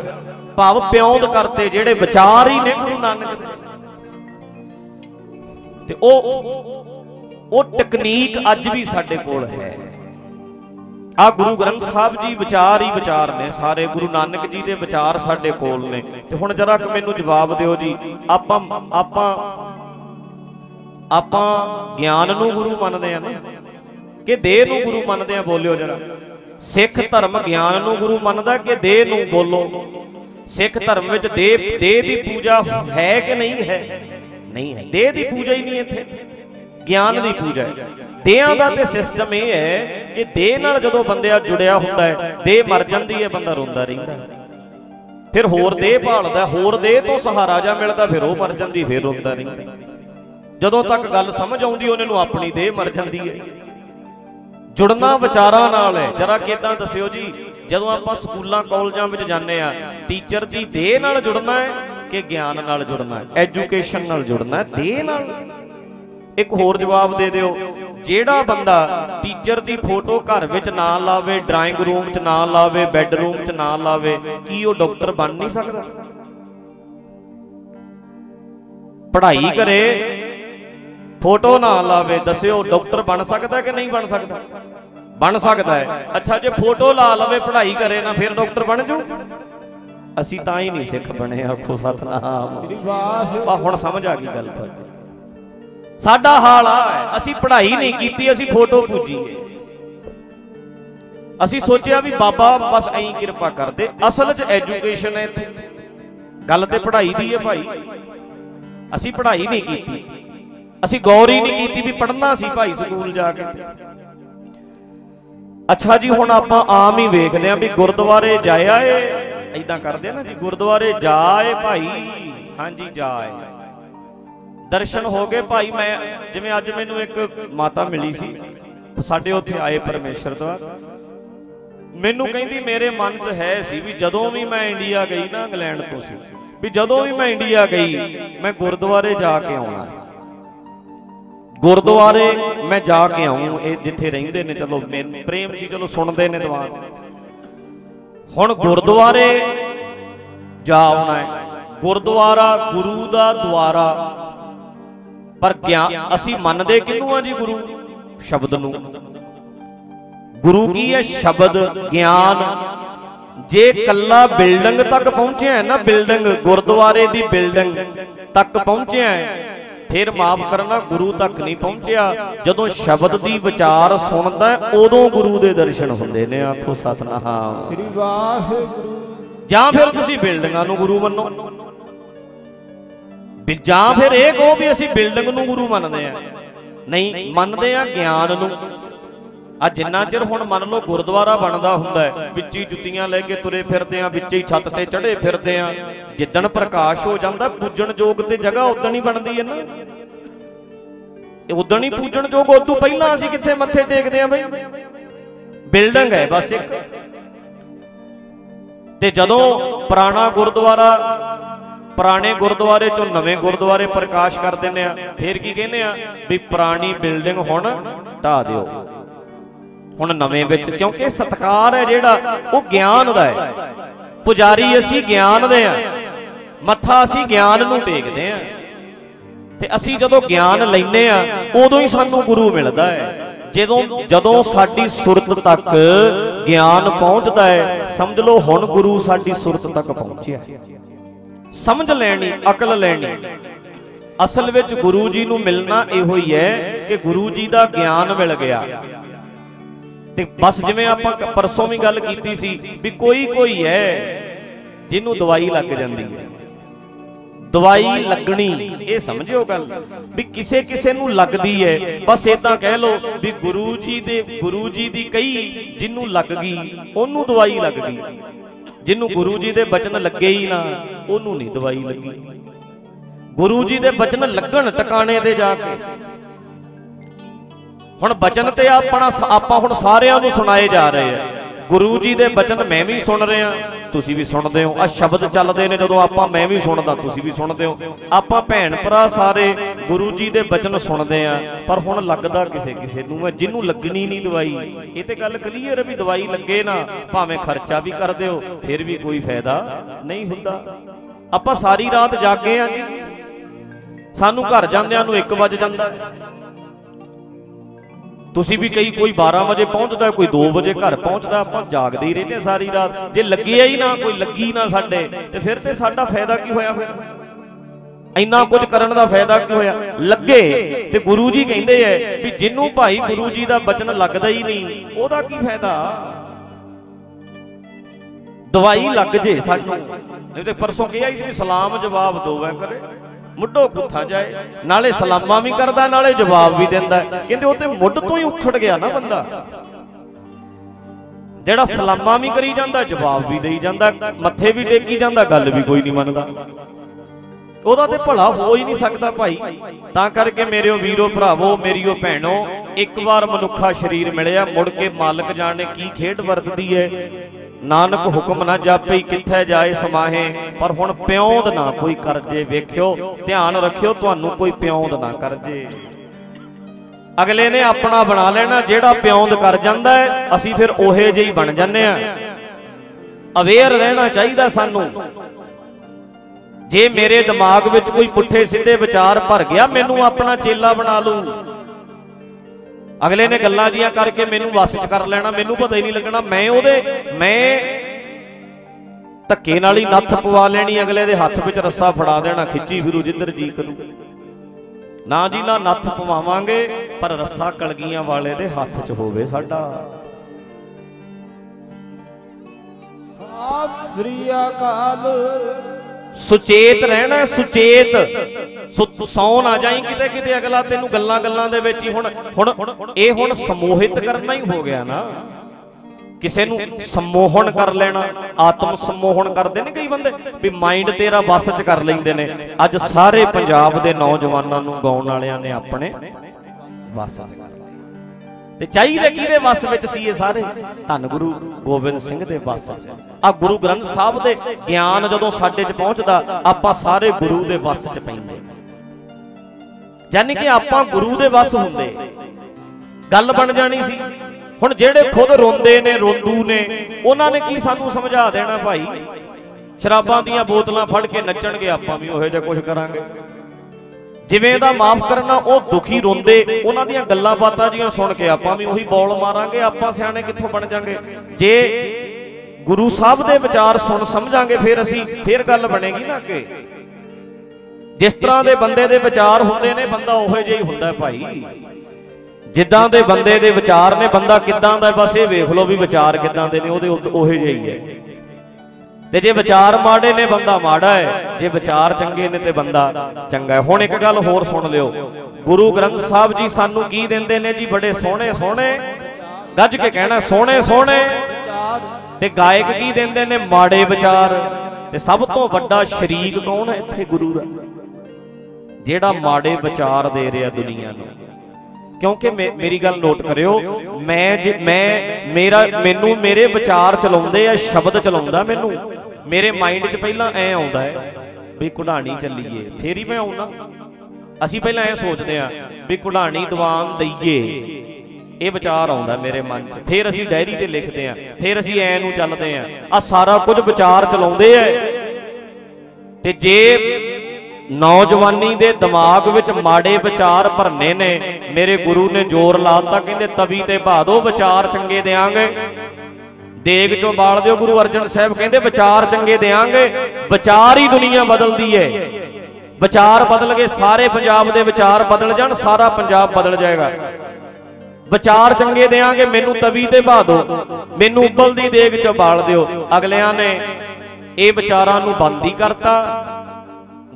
Speaker 1: ਭਾਵ ਪਿਉਂਦ ਕਰਤੇ ਜਿਹੜੇ ਵਿਚਾਰ ਹੀ ਨੇ ਗੁਰੂ ਨਾਨਕ ਦੇ। ਤੇ ਉਹ ਉਹ ਟੈਕਨੀਕ ਅੱਜ ਵੀ ਸਾਡੇ ਕੋਲ ਹੈ। ਆ ਗੁਰੂ ਗ੍ਰੰਥ ਸਾਹਿਬ ਜੀ ਵਿਚਾਰ ਹੀ ਵਿਚਾਰ ਨੇ, ਸਾਰੇ ਗੁਰੂ ਨਾਨਕ ਜੀ ਦੇ ਵਿਚਾਰ ਸਾਡੇ ਕੋਲ ਨੇ। ਤੇ ਹੁਣ ਜਰਾ ਕਿ ਮੈਨੂੰ ਜਵਾਬ ਦਿਓ ਜੀ, ਆਪਾਂ ਆਪਾਂ ਆਪਾਂ ਗਿਆਨ ਨੂੰ ਗੁਰੂ ਮੰਨਦੇ ਆ ਨਾ। ਕਿ ਦੇਹ ਨੂੰ ਗੁਰੂ ਮੰਨਦੇ ਆ ਬੋਲਿਓ ਜਰਾ। ਸਿੱਖ ਧਰਮ ਗਿਆਨ ਨੂੰ ਗੁਰੂ ਮੰਨਦਾ ਕਿ ਦੇਹ ਨੂੰ ਬੋਲੋ? ਸਿੱਖ ਧਰਮ ਵਿੱਚ ਦੇਹ ਦੇਹ ਦੀ ਪੂਜਾ ਹੈ ਕਿ ਨਹੀਂ ਹੈ? ਨਹੀਂ ਹੈ। ਦੇਹ ਦੀ ਪੂਜਾ ਹੀ ਨਹੀਂ ਇੱਥੇ। ਗਿਆਨ ਦੀ ਪੂਜਾ ਹੈ। ਦੇਹਾਂ ਦਾ ਤੇ ਸਿਸਟਮ ਇਹ ਹੈ ਕਿ ਦੇਹ ਨਾਲ ਜਦੋਂ ਬੰਦਿਆ ਜੁੜਿਆ ਹੁੰਦਾ ਹੈ ਦੇਹ ਮਰ ਜਾਂਦੀ ਹੈ ਬੰਦਾ ਰੋਂਦਾ ਰਹਿੰਦਾ। ਫਿਰ ਹੋਰ ਦੇਹ ਭਾਲਦਾ ਹੋਰ ਦੇਹ ਤੋਂ ਸਹਾਰਾ ਜਾ ਮਿਲਦਾ ਫਿਰ ਉਹ ਮਰ ਜਾਂਦੀ ਫਿਰ ਰੋਂਦਾ ਰਹਿੰਦਾ। ਜਦੋਂ ਤੱਕ ਗੱਲ ਸਮਝ ਆਉਂਦੀ, ਉਹਨਾਂ ਨੂੰ ਆਪਣੀ ਦੇਹ ਮਰ ਜਾਂਦੀ ਹੈ। ਜੁੜਨਾ ਵਿਚਾਰਾਂ ਨਾਲ ਹੈ। ਜਰਾ ਕਿਦਾਂ ਦੱਸਿਓ ਜੀ, ਜਦੋਂ ਆਪਾਂ ਸਕੂਲਾਂ, ਕਾਲਜਾਂ ਵਿੱਚ ਜਾਂਦੇ ਆ ਟੀਚਰ ਦੀ ਦੇਹ ਨਾਲ ਜੁੜਨਾ ਹੈ ਕਿ ਗਿਆਨ ਨਾਲ ਜੁੜਨਾ ਹੈ? ਐਜੂਕੇਸ਼ਨ ਨਾਲ ਜੁੜਨਾ ਹੈ, ਦੇਹ ਨਾਲ? ਇੱਕ ਹੋਰ ਜਵਾਬ ਦੇ ਦਿਓ। ਜਿਹੜਾ ਬੰਦਾ ਟੀਚਰ ਦੀ ਫੋਟੋ ਘਰ ਵਿੱਚ ਨਾ ਲਾਵੇ, ਡਰਾਇੰਗ ਰੂਮ 'ਚ ਨਾ ਲਾਵੇ, ਬੈੱਡਰੂਮ 'ਚ ਨਾ ਲਾਵੇ, ਕੀ ਉਹ ਡਾਕਟਰ ਬਣ ਨਹੀਂ ਸਕਦਾ? ਪੜ੍ਹਾਈ ਕਰੇ ਫੋਟੋ ਨਾ ਲਾਵੇ, ਦੱਸਿਓ ਡਾਕਟਰ ਬਣ ਸਕਦਾ ਕਿ ਨਹੀਂ ਬਣ ਸਕਦਾ? ਬਣ ਸਕਦਾ ਹੈ। ਅੱਛਾ, ਜੇ ਫੋਟੋ ਲਾ ਲਵੇ, ਪੜ੍ਹਾਈ ਕਰੇ ਨਾ, ਫਿਰ ਡਾਕਟਰ ਬਣ ਜੂ? ਅਸੀਂ ਤਾਂ ਹੀ ਨਹੀਂ ਸਿੱਖ ਬਣੇ, ਆਖੋ ਸਤਨਾਮ।
Speaker 2: ਸ੍ਰੀ
Speaker 1: ਹੁਣ ਸਮਝ ਆ ਗਈ ਗੱਲ ਤੁਹਾਡੀ। ਸਾਡਾ ਹਾਲ ਆ, ਅਸੀਂ ਪੜ੍ਹਾਈ ਨਹੀਂ ਕੀਤੀ, ਅਸੀਂ ਫੋਟੋ ਪੂਜੀਏ ਅਸੀਂ ਸੋਚਿਆ ਵੀ ਬਾਬਾ, ਬਸ ਐਂ ਕਿਰਪਾ ਕਰਦੇ, ਅਸਲ 'ਚ ਐਜੂਕੇਸ਼ਨ ਹੈ ਇੱਥੇ। ਗੱਲ ਤੇ ਪੜ੍ਹਾਈ ਦੀ ਹੈ ਭਾਈ। ਅਸੀਂ ਪੜ੍ਹਾਈ ਨਹੀਂ ਕੀਤੀ। ਅਸੀਂ ਗੌਰ ਹੀ ਨਹੀਂ ਕੀਤੀ ਵੀ ਪੜ੍ਹਨਾ ਸੀ ਭਾਈ ਸਕੂਲ ਜਾ ਕੇ। ਅੱਛਾ ਜੀ, ਹੁਣ ਆਪਾਂ ਆਮ ਹੀ ਵੇਖਦੇ ਆਂ ਵੀ ਗੁਰਦੁਆਰੇ ਜਾਇਆ ਏ। ਐਦਾਂ ਕਰਦੇ ਆ ਨਾ ਜੀ, ਗੁਰਦੁਆਰੇ ਜਾਏ ਭਾਈ। ਹਾਂਜੀ ਜਾਏ ਦਰਸ਼ਨ ਹੋ ਗਏ ਭਾਈ, ਮੈਂ ਜਿਵੇਂ ਅੱਜ ਮੈਨੂੰ ਇੱਕ ਮਾਤਾ ਮਿਲੀ ਸੀ, ਸਾਡੇ ਉੱਥੇ ਆਏ ਪਰਮੇਸ਼ਰ ਤੋਂ ਮੈਨੂੰ ਕਹਿੰਦੀ, ਮੇਰੇ ਮਨ 'ਚ ਹੈ ਸੀ ਵੀ ਜਦੋਂ ਵੀ ਮੈਂ ਇੰਡੀਆ ਗਈ ਨਾ ਇੰਗਲੈਂਡ ਤੋਂ ਸੀ, ਵੀ ਜਦੋਂ ਵੀ ਮੈਂ ਇੰਡੀਆ ਗਈ, ਮੈਂ ਗੁਰਦੁਆਰੇ ਜਾ ਕੇ ਆਉਣਾ। ਗੁਰਦੁਆਰੇ ਮੈਂ ਜਾ ਕੇ ਆਉਂ ਇਹ ਜਿੱਥੇ ਰਹਿੰਦੇ ਨੇ, ਚਲੋ ਮੈਨੂੰ ਪ੍ਰੇਮ ਜੀ ਚਲੋ ਸੁਣਦੇ ਨੇ ਦੀਵਾਨ। ਹੁਣ ਗੁਰਦੁਆਰੇ ਜਾ ਆਉਣਾ ਹੈ। ਗੁਰਦੁਆਰਾ ਗੁਰੂ ਦਾ ਦੁਆਰਾ। ਪਰ ਗਿਆ ਅਸੀਂ ਮੰਨਦੇ ਕਿਹਨੂੰ ਆ ਜੀ ਗੁਰੂ? ਸ਼ਬਦ ਨੂੰ। ਗੁਰੂ ਕੀ ਹੈ? ਸ਼ਬਦ, ਗਿਆਨ। ਜੇ ਕੱਲਾ ਬਿਲਡਿੰਗ ਤੱਕ ਪਹੁੰਚਿਆ ਹੈ ਨਾ, ਬਿਲਡਿੰਗ, ਗੁਰਦੁਆਰੇ ਦੀ ਬਿਲਡਿੰਗ ਤੱਕ ਪਹੁੰਚਿਆ ਹੈ ਫਿਰ ਮਾਫ ਕਰਨਾ ਗੁਰੂ ਤੱਕ ਨਹੀਂ ਪਹੁੰਚਿਆ। ਜਦੋਂ ਸ਼ਬਦ ਦੀ ਵਿਚਾਰ ਸੁਣਦਾ ਉਦੋਂ ਗੁਰੂ ਦੇ ਦਰਸ਼ਨ ਹੁੰਦੇ ਨੇ। ਆਖੋ ਸਤਨਾਮ।
Speaker 2: ਸ੍ਰੀ ਵਾਹਿਗੁਰੂ।
Speaker 1: ਜਾਂ ਫਿਰ ਤੁਸੀਂ ਬਿਲਡਿੰਗਾਂ ਨੂੰ ਗੁਰੂ ਮੰਨੋ। ਜਾਂ ਫਿਰ ਇਹ ਕਹੋ ਵੀ ਅਸੀਂ ਬਿਲਡਿੰਗ ਨੂੰ ਗੁਰੂ ਮੰਨਦੇ ਆ ਨਹੀਂ ਮੰਨਦੇ ਆ ਗਿਆਨ ਨੂੰ। ਆ ਜਿੰਨਾ ਚਿਰ ਹੁਣ ਮੰਨ ਲਓ ਗੁਰਦੁਆਰਾ ਬਣਦਾ ਹੁੰਦਾ ਹੈ, ਵਿੱਚ ਹੀ ਜੁੱਤੀਆਂ ਲੈ ਕੇ ਤੁਰੇ ਫਿਰਦੇ ਆ ਵਿੱਚ ਹੀ ਛੱਤ ਤੇ ਚੜੇ ਫਿਰਦੇ ਆ ਜਿੱਦਣ ਪ੍ਰਕਾਸ਼ ਹੋ ਜਾਂਦਾ, ਪੂਜਣ ਯੋਗ ਤੇ ਜਗ੍ਹਾ ਉਦੋਂ ਹੀ ਬਣਦੀ ਹੈ ਨਾ। ਉਦੋਂ ਹੀ ਪੂਜਣ ਯੋਗ ਉਦੋਂ ਪਹਿਲਾਂ ਅਸੀਂ ਕਿੱਥੇ ਮੱਥੇ ਟੇਕਦੇ ਆ ਬਈ? ਬਿਲਡਿੰਗ ਹੈ ਬਸ ਇੱਕ। ਤੇ ਜਦੋਂ ਪੁਰਾਣਾ ਗੁਰਦੁਆਰਾ ਪੁਰਾਣੇ ਗੁਰਦੁਆਰੇ ਚੋਂ ਨਵੇਂ ਗੁਰਦੁਆਰੇ ਪ੍ਰਕਾਸ਼ ਕਰ ਦਿੰਦੇ ਆ ਫਿਰ ਕੀ ਕਹਿੰਦੇ ਆ ਵੀ ਪੁਰਾਣੀ ਬਿਲਡਿੰਗ ਹੁਣ ਢਾ ਦਿਓ। ਹੁਣ ਨਵੇਂ ਵਿੱਚ, ਕਿਉਂਕਿ ਸਤਕਾਰ ਹੈ ਜਿਹੜਾ, ਉਹ ਗਿਆਨ ਦਾ ਹੈ। ਪੁਜਾਰੀ ਅਸੀਂ ਗਿਆਨ ਦੇ ਆ ਮੱਥਾ ਅਸੀਂ ਗਿਆਨ ਨੂੰ ਟੇਕਦੇ ਆ ਤੇ ਅਸੀਂ ਜਦੋਂ ਗਿਆਨ ਲੈਨੇ ਆ ਉਦੋਂ ਹੀ ਸਾਨੂੰ ਗੁਰੂ ਮਿਲਦਾ ਹੈ। ਜਦੋਂ ਜਦੋਂ ਸਾਡੀ ਸੁਰਤ ਤੱਕ ਗਿਆਨ ਪਹੁੰਚਦਾ ਹੈ, ਸਮਝ ਲਓ ਹੁਣ ਗੁਰੂ ਸਾਡੀ ਸੁਰਤ ਤੱਕ ਪਹੁੰਚਿਆ। ਸਮਝ ਲੈਣੀ, ਅਕਲ ਲੈਣੀ। ਅਸਲ ਵਿੱਚ ਗੁਰੂ ਜੀ ਨੂੰ ਮਿਲਣਾ ਇਹੋ ਹੀ ਹੈ ਕਿ ਗੁਰੂ ਜੀ ਦਾ ਗਿਆਨ ਮਿਲ ਗਿਆ। ਤੇ ਬਸ ਜਿਵੇਂ ਆਪਾਂ ਪਰਸੋਂ ਵੀ ਗੱਲ ਕੀਤੀ ਸੀ ਵੀ ਕੋਈ ਕੋਈ ਹੈ ਜਿਹਨੂੰ ਦਵਾਈ ਲੱਗ ਜਾਂਦੀ ਹੈ। ਦਵਾਈ ਲੱਗਣੀ, ਇਹ ਸਮਝਿਓ ਗੱਲ, ਵੀ ਕਿਸੇ ਕਿਸੇ ਨੂੰ ਲੱਗਦੀ ਹੈ। ਬਸ ਇਦਾਂ ਕਹਿ ਲਓ ਵੀ ਗੁਰੂ ਜੀ ਦੇ, ਗੁਰੂ ਜੀ ਦੀ ਕਹੀ ਜਿਹਨੂੰ ਲੱਗ ਗਈ, ਉਹਨੂੰ ਦਵਾਈ ਲੱਗ ਗਈ। ਜਿਹਨੂੰ ਗੁਰੂ ਜੀ ਦੇ ਬਚਨ ਲੱਗੇ ਹੀ ਨਾ, ਉਹਨੂੰ ਨਹੀਂ ਦਵਾਈ ਲੱਗੀ। ਗੁਰੂ ਜੀ ਦੇ ਬਚਨ ਲੱਗਣ ਟਿਕਾਣੇ ਤੇ ਜਾ ਕੇ। ਹੁਣ ਬਚਨ ਤੇ ਆਪਣਾ ਆਪਾਂ ਹੁਣ ਸਾਰਿਆਂ ਨੂੰ ਸੁਣਾਏ ਜਾ ਰਹੇ ਆ। ਗੁਰੂ ਜੀ ਦੇ ਬਚਨ ਮੈਂ ਵੀ ਸੁਣ ਰਿਹਾ, ਤੁਸੀਂ ਵੀ ਸੁਣਦੇ ਹੋ। ਆ ਸ਼ਬਦ ਚੱਲਦੇ ਨੇ ਜਦੋਂ ਆਪਾਂ ਮੈਂ ਵੀ ਸੁਣਦਾ, ਤੁਸੀਂ ਵੀ ਸੁਣਦੇ ਹੋ। ਆਪਾਂ ਭੈਣ ਭਰਾ ਸਾਰੇ ਗੁਰੂ ਜੀ ਦੇ ਬਚਨ ਸੁਣਦੇ ਆ, ਪਰ ਹੁਣ ਲੱਗਦਾ ਕਿਸੇ ਕਿਸੇ ਨੂੰ ਹੈ ਜਿਹਨੂੰ ਲੱਗਣੀ ਨਹੀਂ ਦਵਾਈ। ਇਹ ਤੇ ਗੱਲ ਕਲੀਅਰ ਹੈ ਵੀ ਦਵਾਈ ਲੱਗੇ ਨਾ, ਭਾਵੇਂ ਖਰਚਾ ਵੀ ਕਰ ਦਿਓ, ਫਿਰ ਵੀ ਕੋਈ ਫਾਇਦਾ ਨਹੀਂ ਹੁੰਦਾ। ਆਪਾਂ ਸਾਰੀ ਰਾਤ ਜਾਗੇ ਆ ਜੀ। ਸਾਨੂੰ ਘਰ ਜਾਂਦਿਆਂ ਨੂੰ 1 ਵਜ ਜਾਂਦਾ। ਤੁਸੀਂ ਵੀ ਕਈ ਕੋਈ 12 ਵਜੇ ਪਹੁੰਚਦਾ, ਕੋਈ 2 ਵਜੇ ਘਰ ਪਹੁੰਚਦਾ, ਆਪਾਂ ਜਾਗਦੇ ਹੀ ਰਹਿੰਦੇ ਸਾਰੀ ਰਾਤ। ਜੇ ਲੱਗਿਆ ਹੀ ਨਾ, ਕੋਈ ਲੱਗੀ ਨਾ ਸਾਡੇ, ਤੇ ਫਿਰ ਤੇ ਸਾਡਾ ਫਾਇਦਾ ਕੀ ਹੋਇਆ ਫਿਰ? ਇੰਨਾ ਕੁਝ ਕਰਨ ਦਾ ਫਾਇਦਾ ਕੀ ਹੋਇਆ? ਲੱਗੇ ਤੇ ਗੁਰੂ ਜੀ ਕਹਿੰਦੇ ਐ ਵੀ ਜਿੰਨੂੰ ਭਾਈ ਗੁਰੂ ਜੀ ਦਾ ਬਚਨ ਲੱਗਦਾ ਹੀ ਨਹੀਂ, ਉਹਦਾ ਕੀ ਫਾਇਦਾ? ਦਵਾਈ ਲੱਗ ਜੇ ਸਾਨੂੰ ਨਹੀਂ ਤੇ ਪਰਸੋਂ ਕਿਹਾ ਸੀ ਸਲਾਮ ਜਵਾਬ ਦੋਵੇਂ ਕਰੇ। ਮੁੱਢੋਂ ਕੁੱਥਾ ਜਾਏ। ਨਾਲੇ ਸਲਾਮਾਂ ਵੀ ਕਰਦਾ, ਨਾਲੇ ਜਵਾਬ ਵੀ ਦਿੰਦਾ। ਕਹਿੰਦੇ ਉਹ ਤੇ ਮੁੱਢ ਤੋਂ ਹੀ ਉਖੜ ਗਿਆ ਨਾ ਬੰਦਾ। ਜਿਹੜਾ ਸਲਾਮਾਂ ਵੀ ਕਰੀ ਜਾਂਦਾ, ਜਵਾਬ ਵੀ ਦੇਈ ਜਾਂਦਾ, ਮੱਥੇ ਵੀ ਟੇਕੀ ਜਾਂਦਾ, ਗੱਲ ਵੀ ਕੋਈ ਨਹੀਂ ਮੰਨਦਾ। ਉਹਦਾ ਤੇ ਭਲਾ ਹੋ ਹੀ ਨਹੀਂ ਸਕਦਾ ਭਾਈ। ਤਾਂ ਕਰਕੇ ਮੇਰਿਓ ਵੀਰੋ ਭਰਾਵੋ ਮੇਰੀਓ ਭੈਣੋ, ਇੱਕ ਵਾਰ ਮਨੁੱਖਾ ਸਰੀਰ ਮਿਲਿਆ, ਮੁੜ ਕੇ ਮਾਲਕ ਜਾਣੇ ਕੀ ਖੇਡ ਵਰਤਦੀ ਹੈ ਨਾਨਕ ਹੁਕਮ ਨਾ ਜਾਪਈ ਕਿੱਥੇ ਜਾਏ ਸਮਾਹੇ, ਪਰ ਹੁਣ ਪਿਉਂਦ ਨਾ ਕੋਈ ਕਰਜੇ ਵੇਖਿਓ। ਧਿਆਨ ਰੱਖਿਓ, ਤੁਹਾਨੂੰ ਕੋਈ ਪਿਉਂਦ ਨਾ ਕਰਜੇ। ਅਗਲੇ ਨੇ ਆਪਣਾ ਬਣਾ ਲੈਣਾ, ਜਿਹੜਾ ਪਿਉਂਦ ਕਰ ਜਾਂਦਾ ਹੈ ਅਸੀਂ ਫਿਰ ਉਹੇ ਜਿਹੀ ਬਣ ਜਾਂਦੇ ਆ। ਅਵੇਅਰ ਰਹਿਣਾ ਚਾਹੀਦਾ ਸਾਨੂੰ। ਜੇ ਮੇਰੇ ਦਿਮਾਗ ਵਿੱਚ ਕੋਈ ਪੁੱਠੇ ਸਿੱਧੇ ਵਿਚਾਰ ਭਰ ਗਿਆ, ਮੈਨੂੰ ਆਪਣਾ ਚੇਲਾ ਬਣਾ ਲੂ ਅਗਲੇ ਨੇ ਗੱਲਾਂ ਜੀਆਂ ਕਰਕੇ ਮੈਨੂੰ ਵਸ ਚ ਕਰ ਲੈਣਾ, ਮੈਨੂੰ ਪਤਾ ਹੀ ਨਹੀਂ ਲੱਗਣਾ, ਮੈਂ ਉਹਦੇ, ਮੈਂ ਧੱਕੇ ਨਾਲ ਹੀ ਨੱਥ ਪਵਾ ਲੈਣੀ, ਅਗਲੇ ਦੇ ਹੱਥ ਵਿੱਚ ਰੱਸਾ ਫੜਾ ਦੇਣਾ, ਖਿੱਚੀ ਫਿਰੂ ਜਿੱਧਰ ਜੀ ਕਰੂ ਨਾ ਜੀ, ਨਾ ਨੱਥ ਪਵਾਵਾਂਗੇ, ਪਰ ਰੱਸਾ ਕਲਗੀਆਂ ਵਾਲੇ ਦੇ ਹੱਥ 'ਚ ਹੋਵੇ ਸਾਡਾ।
Speaker 2: ਸਤਿ ਸ੍ਰੀ ਅਕਾਲ।
Speaker 1: ਸੁਚੇਤ ਰਹਿਣਾ ਸੁਚੇਤ। ਸੌ ਨਾ ਜਾਈ ਕਿਤੇ ਕਿਤੇ ਅਗਲਾ, ਤੈਨੂੰ ਗੱਲਾਂ ਗੱਲਾਂ ਦੇ ਵਿੱਚ ਹੀ ਹੁਣ ਹੁਣ, ਇਹ ਹੁਣ ਸਮੋਹਿਤ ਕਰਨਾ ਹੀ ਹੋ ਗਿਆ ਨਾ। ਕਿਸੇ ਨੂੰ ਸੰਮੋਹਨ ਕਰ ਲੈਣਾ, ਆਤਮ ਸੰਮੋਹਨ ਕਰਦੇ ਨੇ ਕਈ ਬੰਦੇ, ਵੀ ਮਾਈਂਡ ਤੇਰਾ ਵੱਸ 'ਚ ਕਰ ਲੈਂਦੇ ਨੇ। ਅੱਜ ਸਾਰੇ ਪੰਜਾਬ ਦੇ ਨੌਜਵਾਨਾਂ ਨੂੰ ਗਾਉਣ ਵਾਲਿਆਂ ਨੇ ਆਪਣੇ ਵੱਸ 'ਚ ਤੇ ਚਾਹੀਦੇ ਕਿਹਦੇ ਵੱਸ ਵਿੱਚ ਸੀ ਇਹ ਸਾਰੇ? ਧੰਨ ਗੁਰੂ ਗੋਬਿੰਦ ਸਿੰਘ ਦੇ ਵੱਸ। 'ਚ ਆ ਗੁਰੂ ਗ੍ਰੰਥ ਸਾਹਿਬ ਦੇ ਗਿਆਨ ਜਦੋਂ ਸਾਡੇ 'ਚ ਪਹੁੰਚਦਾ, ਆਪਾਂ ਸਾਰੇ ਗੁਰੂ ਦੇ ਵੱਸ 'ਚ ਪੈਂਦੇ। ਯਾਨੀ ਕਿ ਆਪਾਂ ਗੁਰੂ ਦੇ ਵੱਸ ਹੁੰਦੇ। ਗੱਲ ਬਣ ਜਾਣੀ ਸੀ। ਹੁਣ ਜਿਹੜੇ ਖੁਦ ਰੋਂਦੇ ਨੇ, ਰੋਂਦੂ ਨੇ, ਉਹਨਾਂ ਨੇ ਕੀ ਸਾਨੂੰ ਸਮਝਾ ਦੇਣਾ ਭਾਈ? ਸ਼ਰਾਬਾਂ ਦੀਆਂ ਬੋਤਲਾਂ ਫੜ ਕੇ ਨੱਚਣਗੇ, ਆਪਾਂ ਵੀ ਉਹੋ ਜਿਹਾ ਕੁਝ ਕਰਾਂਗੇ। ਜਿਵੇਂ ਦਾ ਮਾਫ ਕਰਨਾ, ਉਹ ਦੁਖੀ ਰੋਂਦੇ, ਉਹਨਾਂ ਦੀਆਂ ਗੱਲਾਂ ਬਾਤਾਂ ਜੀਆਂ ਸੁਣ ਕੇ ਆਪਾਂ ਵੀ ਉਹੀ ਬੌਲ ਮਾਰਾਂਗੇ, ਆਪਾਂ ਸਿਆਣੇ ਕਿੱਥੋਂ ਬਣ ਜਾਾਂਗੇ? ਜੇ ਗੁਰੂ ਸਾਹਿਬ ਦੇ ਵਿਚਾਰ ਸੁਣ ਸਮਝਾਂਗੇ, ਫਿਰ ਅਸੀਂ, ਫਿਰ ਗੱਲ ਬਣੇਗੀ ਨਾ ਅੱਗੇ। ਜਿਸ ਤਰ੍ਹਾਂ ਦੇ ਬੰਦੇ ਦੇ ਵਿਚਾਰ ਹੁੰਦੇ ਨੇ, ਬੰਦਾ ਉਹੋ ਜਿਹਾ ਹੀ ਹੁੰਦਾ ਭਾਈ। ਜਿੱਦਾਂ ਦੇ ਬੰਦੇ ਦੇ ਵਿਚਾਰ ਨੇ, ਬੰਦਾ ਕਿੱਦਾਂ ਦਾ, ਬਸ ਇਹ ਵੇਖ ਲਓ ਵੀ ਵਿਚਾਰ ਕਿੱਦਾਂ ਦੇ ਨੇ, ਉਹਦੇ ਉਹੋ ਜਿਹੇ ਹੀ ਹੈ। ਤੇ ਜੇ ਵਿਚਾਰ ਮਾੜੇ ਨੇ, ਬੰਦਾ ਮਾੜਾ ਹੈ। ਜੇ ਵਿਚਾਰ ਚੰਗੇ ਨੇ ਤੇ ਬੰਦਾ ਚੰਗਾ ਹੈ। ਹੁਣ ਇੱਕ ਗੱਲ ਹੋਰ ਸੁਣ ਲਿਓ। ਗੁਰੂ ਗ੍ਰੰਥ ਸਾਹਿਬ ਜੀ ਸਾਨੂੰ ਕੀ ਦਿੰਦੇ ਨੇ ਜੀ? ਬੜੇ ਸੋਹਣੇ ਸੋਹਣੇ। ਗੱਜ ਕੇ ਕਹਿਣਾ, ਸੋਹਣੇ ਸੋਹਣੇ। ਤੇ ਗਾਇਕ ਕੀ ਦਿੰਦੇ ਨੇ? ਮਾੜੇ ਵਿਚਾਰ। ਤੇ ਸਭ ਤੋਂ ਵੱਡਾ ਸ਼ਰੀਕ ਕੌਣ ਹੈ ਇੱਥੇ ਗੁਰੂ ਦਾ? ਜਿਹੜਾ ਮਾੜੇ ਵਿਚਾਰ ਦੇ ਰਿਹਾ ਦੁਨੀਆ ਨੂੰ। ਕਿਉਂਕਿ ਮੇਰੀ ਗੱਲ ਨੋਟ ਕਰਿਓ, ਮੈਂ ਜੇ, ਮੈਂ, ਮੇਰਾ, ਮੈਨੂੰ ਮੇਰੇ ਵਿਚਾਰ ਚਲਾਉਂਦੇ ਆ, ਸ਼ਬਦ ਚਲਾਉਂਦਾ ਮੈਨੂੰ। ਮੇਰੇ ਮਾਈਂਡ 'ਚ ਪਹਿਲਾਂ ਐ ਆਉਂਦਾ ਹੈ ਵੀ ਕੁਢਾਣੀ ਚੱਲੀਏ, ਫੇਰ ਹੀ ਮੈਂ ਆਉਣਾ ਅਸੀਂ ਪਹਿਲਾਂ ਐ ਸੋਚਦੇ ਆ ਵੀ ਕੁਢਾਣੀ ਦੀਵਾਨ ਦਈਏ। ਇਹ ਵਿਚਾਰ ਆਉਂਦਾ ਮੇਰੇ ਮਨ 'ਚ। ਫੇਰ ਅਸੀਂ ਡਾਇਰੀ ਤੇ ਲਿਖਦੇ ਆ ਫੇਰ ਅਸੀਂ ਐ ਨੂੰ ਚੱਲਦੇ ਆ ਆ ਸਾਰਾ ਕੁਝ ਵਿਚਾਰ ਚਲਾਉਂਦੇ ਐ। ਤੇ ਜੇ ਨੌਜਵਾਨੀ ਦੇ ਦਿਮਾਗ ਵਿੱਚ ਮਾੜੇ ਵਿਚਾਰ ਭਰਨੇ ਨੇ, ਮੇਰੇ ਗੁਰੂ ਨੇ ਜ਼ੋਰ ਲਾਤਾ, ਕਹਿੰਦੇ ਤਵੀ ਤੇ ਭਾ ਦੋ ਵਿਚਾਰ ਚੰਗੇ ਦੇਾਂਗੇ ਦੇਗ ਚੋਂ ਬਾਲ ਦਿਓ, ਗੁਰੂ ਅਰਜਨ ਸਾਹਿਬ ਕਹਿੰਦੇ, ਵਿਚਾਰ ਚੰਗੇ ਦੇਾਂਗੇ ਵਿਚਾਰ ਹੀ ਦੁਨੀਆ ਬਦਲਦੀ ਹੈ ਵਿਚਾਰ ਬਦਲ ਗਏ, ਸਾਰੇ ਪੰਜਾਬ ਦੇ ਵਿਚਾਰ ਬਦਲ ਜਾਣ, ਸਾਰਾ ਪੰਜਾਬ ਬਦਲ ਜਾਏਗਾ। ਵਿਚਾਰ ਚੰਗੇ ਦੇਾਂਗੇ ਮੈਨੂੰ ਤਵੀ ਤੇ ਭਾਦੋ ਮੈਨੂੰ ਉਬਲਦੀ ਦੇਗ ਚੋਂ ਬਾਲ ਦਿਓ। ਅਗਲਿਆਂ ਨੇ ਇਹ ਵਿਚਾਰਾਂ ਨੂੰ ਬੰਦ ਹੀ ਕਰਤਾ।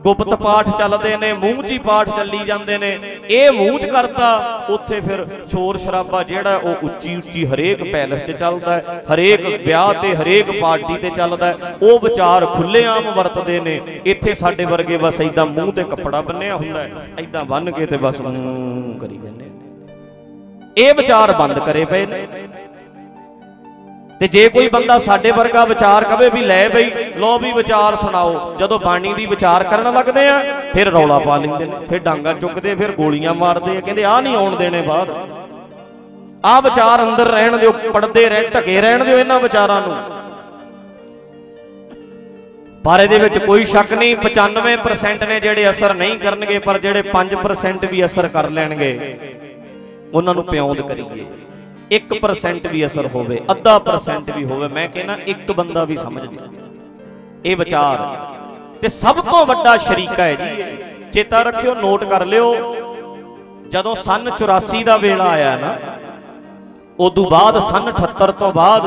Speaker 1: ਗੁਪਤ ਪਾਠ ਚੱਲਦੇ ਨੇ, ਮੂੰਹ 'ਚ ਹੀ ਪਾਠ ਚੱਲੀ ਜਾਂਦੇ ਨੇ। ਇਹ ਮੂੰਹ 'ਚ ਕਰਤਾ, ਉੱਥੇ ਫਿਰ ਸ਼ੋਰ ਸ਼ਰਾਬਾ ਜਿਹੜਾ ਉਹ ਉੱਚੀ ਉੱਚੀ ਹਰੇਕ ਪੈਲਸ 'ਚ ਚੱਲਦਾ ਹੈ, ਹਰੇਕ ਵਿਆਹ ਤੇ, ਹਰੇਕ ਪਾਰਟੀ ਤੇ ਚੱਲਦਾ ਉਹ ਵਿਚਾਰ ਖੁੱਲੇਆਮ ਵਰਤਦੇ ਨੇ। ਇੱਥੇ ਸਾਡੇ ਵਰਗੇ ਬਸ ਐਦਾਂ ਮੂੰਹ ਤੇ ਕੱਪੜਾ ਬੰਨਿਆ ਹੁੰਦਾ ਹੈ ਐਦਾਂ ਬੰਨ ਕੇ ਤੇ ਬਸ ਕਰੀ ਜਾਂਦੇ ਇਹ ਵਿਚਾਰ ਬੰਦ ਕਰੇ ਪਏ ਨੇ। ਤੇ ਜੇ ਕੋਈ ਬੰਦਾ ਸਾਡੇ ਵਰਗਾ ਵਿਚਾਰ ਕਵੇ ਵੀ ਲੈ ਬਈ ਲੋ ਵੀ ਵਿਚਾਰ ਸੁਣਾਓ ਜਦੋਂ ਬਾਣੀ ਦੀ ਵਿਚਾਰ ਕਰਨ ਲੱਗਦੇ ਆ ਫਿਰ ਰੌਲਾ ਪਾ ਲੈਂਦੇ ਨੇ ਫਿਰ ਡਾਂਗਾ ਚੁੱਕਦੇ ਫਿਰ ਗੋਲੀਆਂ ਮਾਰਦੇ ਆ ਕਹਿੰਦੇ ਆ ਨਹੀਂ ਆਉਣ ਦੇਣੇ ਬਾਹਰ। ਆ ਵਿਚਾਰ ਅੰਦਰ ਰਹਿਣ ਦਿਓ ਪੜਦੇ ਰਹਿ ਢਕੇ ਰਹਿਣ ਦਿਓ ਇਹਨਾਂ ਵਿਚਾਰਾਂ ਨੂੰ। ਪਰ ਇਹਦੇ ਵਿੱਚ ਕੋਈ ਸ਼ੱਕ ਨਹੀਂ 95% ਨੇ ਜਿਹੜੇ ਅਸਰ ਨਹੀਂ ਕਰਨਗੇ ਪਰ ਜਿਹੜੇ 5% ਵੀ ਅਸਰ ਕਰ ਲੈਣਗੇ ਉਹਨਾਂ ਨੂੰ ਪਿਆਉਂਦ ਕਰੀਏ। 1% ਵੀ ਅਸਰ ਹੋਵੇ ਅੱਧਾ ਪਰਸੈਂਟ ਵੀ ਹੋਵੇ ਮੈਂ ਕਹਿੰਦਾ ਇੱਕ ਬੰਦਾ ਵੀ ਸਮਝ ਜੇ। ਇਹ ਵਿਚਾਰ ਤੇ ਸਭ ਤੋਂ ਵੱਡਾ ਸ਼ਰੀਕਾ ਹੈ ਜੀ ਚੇਤਾ ਰੱਖਿਓ ਨੋਟ ਕਰ ਲਿਓ। ਜਦੋਂ ਸਨ 84 ਦਾ ਵੇਲਾ ਆਇਆ ਨਾ ਉਦੋਂ ਬਾਅਦ ਸਨ 78 ਤੋਂ ਬਾਅਦ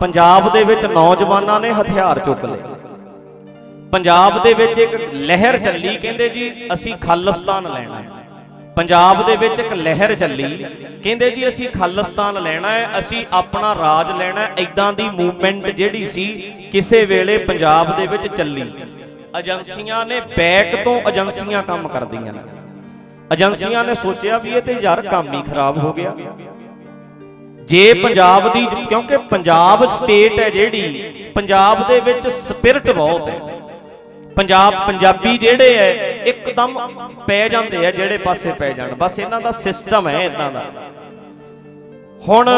Speaker 1: ਪੰਜਾਬ ਦੇ ਵਿੱਚ ਨੌਜਵਾਨਾਂ ਨੇ ਹਥਿਆਰ ਚੁੱਕ ਲਏ। ਪੰਜਾਬ ਦੇ ਵਿੱਚ ਇੱਕ ਲਹਿਰ ਚੱਲੀ ਕਹਿੰਦੇ ਜੀ ਅਸੀਂ ਖਾਲਿਸਤਾਨ ਲੈਣਾ ਹੈ। ਪੰਜਾਬ ਦੇ ਵਿੱਚ ਇੱਕ ਲਹਿਰ ਚੱਲੀ। ਕਹਿੰਦੇ ਜੀ, ਅਸੀਂ ਖਾਲਿਸਤਾਨ ਲੈਣਾ ਹੈ, ਅਸੀਂ ਆਪਣਾ ਰਾਜ ਲੈਣਾ ਹੈ। ਐਦਾਂ ਦੀ ਮੂਵਮੈਂਟ ਜਿਹੜੀ ਸੀ, ਕਿਸੇ ਵੇਲੇ ਪੰਜਾਬ ਦੇ ਵਿੱਚ ਚੱਲੀ। ਏਜੰਸੀਆਂ ਨੇ ਬੈਕ ਤੋਂ ਏਜੰਸੀਆਂ ਕੰਮ ਕਰਦੀਆਂ ਨੇ। ਏਜੰਸੀਆਂ ਨੇ ਸੋਚਿਆ ਵੀ ਇਹ ਤੇ ਯਾਰ ਕੰਮ ਹੀ ਖਰਾਬ ਹੋ ਗਿਆ। ਜੇ ਪੰਜਾਬ ਦੀ, ਕਿਉਂਕਿ ਪੰਜਾਬ ਸਟੇਟ ਹੈ ਜਿਹੜੀ, ਪੰਜਾਬ ਦੇ ਵਿੱਚ ਸਪਿਰਟ ਬਹੁਤ ਹੈ। ਪੰਜਾਬ ਪੰਜਾਬੀ ਜਿਹੜੇ ਐ, ਇੱਕਦਮ ਪੈ ਜਾਂਦੇ ਆ ਜਿਹੜੇ ਪਾਸੇ ਪੈ ਜਾਣ। ਬਸ ਇਹਨਾਂ ਦਾ ਸਿਸਟਮ ਹੈ ਇਦਾਂ ਦਾ। ਹੁਣ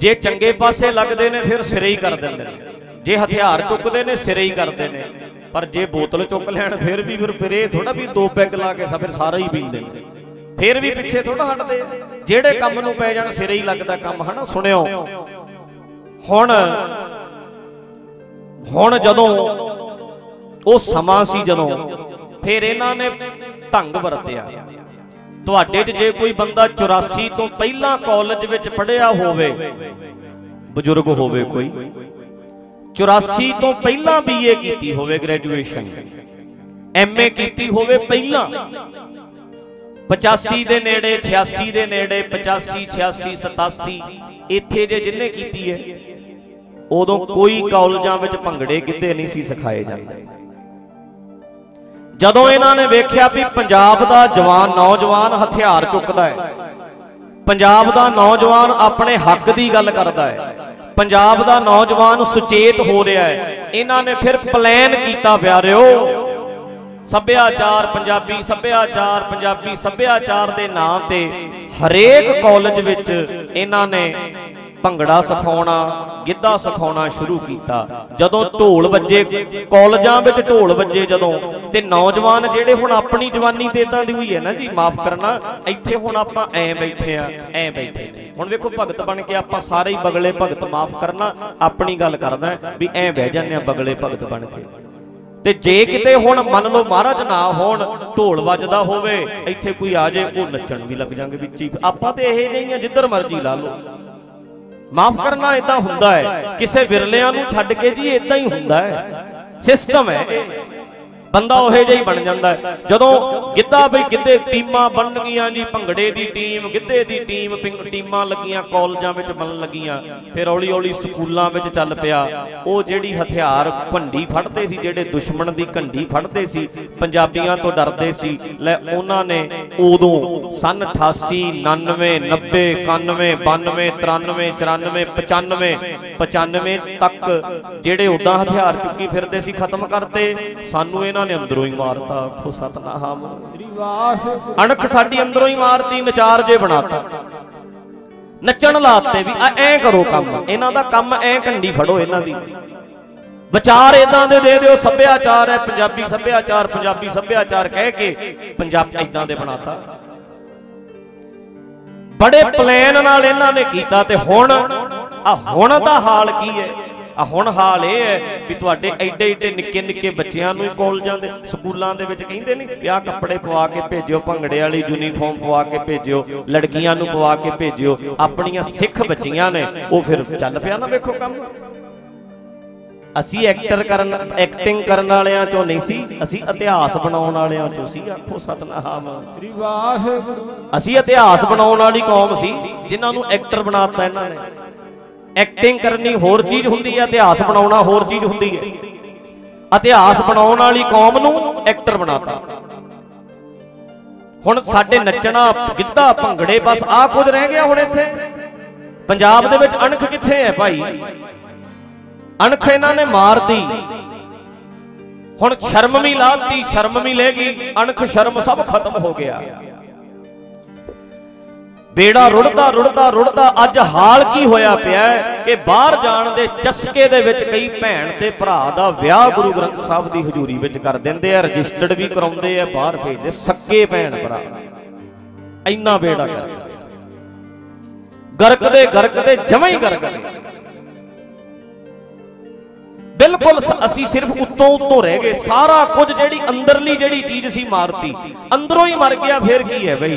Speaker 1: ਜੇ ਚੰਗੇ ਪਾਸੇ ਲੱਗਦੇ ਨੇ, ਫਿਰ ਸਿਰੇ ਹੀ ਕਰ ਦਿੰਦੇ ਨੇ। ਜੇ ਹਥਿਆਰ ਚੁੱਕਦੇ ਨੇ, ਸਿਰੇ ਹੀ ਕਰਦੇ ਨੇ। ਪਰ ਜੇ ਬੋਤਲ ਚੁੱਕ ਲੈਣ, ਫਿਰ ਵੀ ਫਿਰ ਪਰੇ ਥੋੜਾ ਵੀ ਦੋ ਪੈਗ ਲਾ ਕੇ ਫਿਰ ਸਾਰਾ ਹੀ ਪੀਂਦੇ ਨੇ। ਫਿਰ ਵੀ ਪਿੱਛੇ ਥੋੜਾ ਹਟਦੇ ਜਿਹੜੇ ਕੰਮ ਨੂੰ ਪੈ ਜਾਣ, ਸਿਰੇ ਹੀ ਲੱਗਦਾ ਕੰਮ, ਹਨਾ? ਸੁਣਿਓ। ਹੁਣ ਹੁਣ ਜਦੋਂ ਉਹ ਸਮਾਂ ਸੀ ਜਦੋਂ ਫਿਰ ਇਹਨਾਂ ਨੇ ਢੰਗ ਵਰਤਿਆ। ਤੁਹਾਡੇ 'ਚ ਜੇ ਕੋਈ ਬੰਦਾ 84 ਤੋਂ ਪਹਿਲਾਂ ਕਾਲਜ ਵਿੱਚ ਪੜ੍ਹਿਆ ਹੋਵੇ, ਬਜ਼ੁਰਗ ਹੋਵੇ ਕੋਈ 84 ਤੋਂ ਪਹਿਲਾਂ ਬੀਏ ਕੀਤੀ ਹੋਵੇ ਗ੍ਰੈਜੂਏਸ਼ਨ ਐਮਏ ਕੀਤੀ ਹੋਵੇ ਪਹਿਲਾਂ 85 ਦੇ ਨੇੜੇ 86 ਦੇ ਨੇੜੇ 85 86 87 ਇੱਥੇ ਜੇ ਜਿੰਨੇ ਕੀਤੀ ਹੈ, ਉਦੋਂ ਕੋਈ ਕਾਲਜਾਂ ਵਿੱਚ ਭੰਗੜੇ ਕਿਤੇ ਨਹੀਂ ਸੀ ਸਿਖਾਏ ਜਾਂਦੇ। ਜਦੋਂ ਇਹਨਾਂ ਨੇ ਵੇਖਿਆ ਵੀ ਪੰਜਾਬ ਦਾ ਜਵਾਨ ਨੌਜਵਾਨ ਹਥਿਆਰ ਚੁੱਕਦਾ ਹੈ, ਪੰਜਾਬ ਦਾ ਨੌਜਵਾਨ ਆਪਣੇ ਹੱਕ ਦੀ ਗੱਲ ਕਰਦਾ ਹੈ, ਪੰਜਾਬ ਦਾ ਨੌਜਵਾਨ ਸੁਚੇਤ ਹੋ ਰਿਹਾ ਹੈ, ਇਹਨਾਂ ਨੇ ਫਿਰ ਪਲਾਨ ਕੀਤਾ ਪਿਆਰਿਓ। ਸੱਭਿਆਚਾਰ ਪੰਜਾਬੀ ਸੱਭਿਆਚਾਰ ਪੰਜਾਬੀ, ਸੱਭਿਆਚਾਰ ਦੇ ਨਾਂ ਤੇ ਹਰੇਕ ਕਾਲਜ ਵਿੱਚ ਇਹਨਾਂ ਨੇ ਭੰਗੜਾ ਸਿਖਾਉਣਾ, ਗਿੱਧਾ ਸਿਖਾਉਣਾ ਸ਼ੁਰੂ ਕੀਤਾ। ਜਦੋਂ ਢੋਲ ਵੱਜੇ, ਕਾਲਜਾਂ ਵਿੱਚ ਢੋਲ ਵੱਜੇ ਜਦੋਂ, ਤੇ ਨੌਜਵਾਨ ਜਿਹੜੇ ਹੁਣ ਆਪਣੀ ਜਵਾਨੀ ਤੇ ਇਦਾਂ ਦੀ ਹੋਈ ਹੈ ਨਾ ਜੀ, ਮਾਫ ਕਰਨਾ, ਇੱਥੇ ਹੁਣ ਆਪਾਂ ਐ ਬੈਠੇ ਆ, ਐ ਬੈਠੇ ਹੁਣ ਵੇਖੋ ਭਗਤ ਬਣ ਕੇ ਆਪਾਂ ਸਾਰੇ ਹੀ ਬਗਲੇ ਭਗਤ, ਮਾਫ ਕਰਨਾ, ਆਪਣੀ ਗੱਲ ਕਰਦਾ ਵੀ ਐ ਬਹਿ ਜਾਂਦੇ ਆ ਬਗਲੇ ਭਗਤ ਬਣ ਕੇ। ਤੇ ਜੇ ਕਿਤੇ ਹੁਣ ਮੰਨ ਲਓ ਮਹਾਰਾਜ ਨਾ ਹੋਣ, ਢੋਲ ਵੱਜਦਾ ਹੋਵੇ, ਇੱਥੇ ਕੋਈ ਆ ਜੇ ਉਹ ਨੱਚਣ ਵੀ ਲੱਗ ਜਾਣਗੇ ਵਿੱਚ ਹੀ। ਆਪਾਂ ਤੇ ਇਹ ਜਿਹੀਆਂ ਜਿੱਧਰ ਮਰਜ਼ੀ ਲਾ ਲਓ। ਮਾਫ ਕਰਨਾ ਇਦਾਂ ਹੁੰਦਾ ਹੈ। ਕਿਸੇ ਵਿਰਲਿਆਂ ਨੂੰ ਛੱਡ ਕੇ ਜੀ ਇਦਾਂ ਹੀ ਹੁੰਦਾ ਹੈ। ਸਿਸਟਮ ਹੈ ਬੰਦਾ ਉਹੇ ਜਿਹਾ ਹੀ ਬਣ ਜਾਂਦਾ ਜਦੋਂ ਗਿੱਧਾ ਬਈ ਗਿੱਧੇ ਟੀਮਾਂ ਬਣ ਗਈਆਂ ਜੀ, ਭੰਗੜੇ ਦੀ ਟੀਮ, ਗਿੱਧੇ ਦੀ ਟੀਮ ਟੀਮਾਂ ਲੱਗੀਆਂ, ਕਾਲਜਾਂ ਵਿੱਚ ਬਣਨ ਲੱਗੀਆਂ, ਫਿਰ ਹੌਲੀ ਹੌਲੀ ਸਕੂਲਾਂ ਵਿੱਚ ਚੱਲ ਪਿਆ। ਉਹ ਜਿਹੜੀ ਹਥਿਆਰ ਭੰਡੀ ਫੜਦੇ ਸੀ, ਜਿਹੜੇ ਦੁਸ਼ਮਣ ਦੀ ਘੰਡੀ ਫੜਦੇ ਸੀ, ਪੰਜਾਬੀਆਂ ਤੋਂ ਡਰਦੇ ਸੀ, ਲੈ ਉਹਨਾਂ ਨੇ ਉਦੋਂ ਸਨ 88 99 90 91 92 93 94 95 95 ਤੱਕ ਜਿਹੜੇ ਉਦਾਂ ਹਥਿਆਰ ਚੁੱਕੀ ਫਿਰਦੇ ਸੀ, ਖਤਮ ਕਰਤੇ। ਸਾਨੂੰ ਇਹਨਾਂ ਨੇ ਅੰਦਰੋਂ ਹੀ ਮਾਰਤਾ ਆਖੋ ਸਤਨਾਮ।
Speaker 2: ਸ੍ਰੀ ਵਾਹਿਗੁਰੂ
Speaker 1: ਅਣਖ ਸਾਡੀ ਅੰਦਰੋਂ ਹੀ ਮਾਰਤੀ ਨਚਾਰ ਜੇ ਬਣਾਤਾ। ਨੱਚਣ ਲਾਤੇ ਵੀ ਐ ਕਰੋ ਕੰਮ। ਇਹਨਾਂ ਦਾ ਕੰਮ ਐ ਕੰਡੀ ਫੜੋ ਇਹਨਾਂ ਦੀ। ਵਿਚਾਰ ਇਦਾਂ ਦੇ ਦੇ ਦਿਓ ਸੱਭਿਆਚਾਰ ਹੈ ਪੰਜਾਬੀ ਸੱਭਿਆਚਾਰ ਪੰਜਾਬੀ ਸੱਭਿਆਚਾਰ ਕਹਿ ਕੇ ਪੰਜਾਬ ਇਦਾਂ ਦੇ ਬਣਾਤਾ। ਬੜੇ ਪਲਾਨ ਨਾਲ ਇਹਨਾਂ ਨੇ ਕੀਤਾ ਤੇ ਹੁਣ ਆ ਹੁਣ ਦਾ ਹਾਲ ਕੀ ਹੈ? ਆ ਹੁਣ ਹਾਲ ਇਹ ਹੈ ਵੀ ਤੁਹਾਡੇ ਐਡੇ ਐਡੇ ਨਿੱਕੇ ਨਿੱਕੇ ਬੱਚਿਆਂ ਨੂੰ ਹੀ ਕਾਲਜਾਂ ਦੇ ਸਕੂਲਾਂ ਦੇ ਵਿੱਚ ਕਹਿੰਦੇ ਨਹੀਂ ਵੀ ਆਹ ਕੱਪੜੇ ਪਵਾ ਕੇ ਭੇਜਿਓ ਭੰਗੜੇ ਵਾਲੀ ਯੂਨੀਫਾਰਮ ਪਵਾ ਕੇ ਭੇਜਿਓ ਲੜਕੀਆਂ ਨੂੰ ਪਵਾ ਕੇ ਭੇਜਿਓ ਆਪਣੀਆਂ ਸਿੱਖ ਬੱਚੀਆਂ ਨੇ ਉਹ ਫਿਰ ਚੱਲ ਪਿਆ ਨਾ ਵੇਖੋ ਕੰਮ। ਅਸੀਂ ਐਕਟਰ ਕਰਨ ਐਕਟਿੰਗ ਕਰਨ ਵਾਲਿਆਂ ਚੋਂ ਨਹੀਂ ਸੀ ਅਸੀਂ ਇਤਿਹਾਸ ਬਣਾਉਣ ਵਾਲਿਆਂ ਚੋਂ ਸੀ ਆਖੋ ਸਤਨਾਮ।
Speaker 2: ਸ੍ਰੀ ਵਾਹਿਗੁਰੂ।
Speaker 1: ਅਸੀਂ ਇਤਿਹਾਸ ਬਣਾਉਣ ਵਾਲੀ ਕੌਮ ਸੀ ਜਿਨ੍ਹਾਂ ਨੂੰ ਐਕਟਰ ਬਣਾਤਾ ਇਹਨਾਂ ਨੇ। ਐਕਟਿੰਗ ਕਰਨੀ ਹੋਰ ਚੀਜ਼ ਹੁੰਦੀ ਹੈ, ਇਤਿਹਾਸ ਬਣਾਉਣਾ ਹੋਰ ਚੀਜ਼ ਹੁੰਦੀ ਹੈ। ਇਤਿਹਾਸ ਬਣਾਉਣ ਵਾਲੀ ਕੌਮ ਨੂੰ ਐਕਟਰ ਬਣਾਤਾ। ਹੁਣ ਸਾਡੇ ਨੱਚਣਾ, ਗਿੱਧਾ, ਭੰਗੜੇ, ਬਸ ਆਹ ਕੁਝ ਰਹਿ ਗਿਆ ਹੁਣ ਇੱਥੇ। ਪੰਜਾਬ ਦੇ ਵਿੱਚ ਅਣਖ ਕਿੱਥੇ ਹੈ ਭਾਈ? ਅਣਖ ਇਹਨਾਂ ਨੇ ਮਾਰਤੀ। ਹੁਣ ਸ਼ਰਮ ਵੀ ਲਾਤੀ, ਸ਼ਰਮ ਵੀ ਲੈ ਗਈ। ਅਣਖ, ਸ਼ਰਮ ਸਭ ਖਤਮ ਹੋ ਗਿਆ। ਬੇੜਾ ਰੁੜਦਾ ਰੁੜਦਾ ਰੁੜਦਾ। ਅੱਜ ਹਾਲ ਕੀ ਹੋਇਆ ਪਿਆ ਕਿ ਬਾਹਰ ਜਾਣ ਦੇ ਚਸਕੇ ਦੇ ਵਿੱਚ ਕਈ ਭੈਣ ਤੇ ਭਰਾ ਦਾ ਵਿਆਹ ਗੁਰੂ ਗ੍ਰੰਥ ਸਾਹਿਬ ਦੀ ਹਜ਼ੂਰੀ ਵਿੱਚ ਕਰ ਦਿੰਦੇ ਆ, ਰਜਿਸਟਰਡ ਵੀ ਕਰਾਉਂਦੇ ਆ, ਬਾਹਰ ਭੇਜਦੇ ਸੱਕੇ ਭੈਣ ਭਰਾ। ਇੰਨਾ ਬੇੜਾ ਕਰ ਗਰਕਦੇ ਗਰਕਦੇ, ਜਮਾਂ ਹੀ ਗਰਕਦੇ ਬਿਲਕੁਲ ਅਸੀਂ ਸਿਰਫ ਉੱਤੋਂ ਉੱਤੋਂ ਰਹਿ ਗਏ। ਸਾਰਾ ਕੁਝ ਜਿਹੜੀ ਅੰਦਰਲੀ ਜਿਹੜੀ ਚੀਜ਼ ਸੀ ਮਾਰਤੀ, ਅੰਦਰੋਂ ਹੀ ਮਰ ਗਿਆ, ਫਿਰ ਕੀ ਹੈ ਬਈ?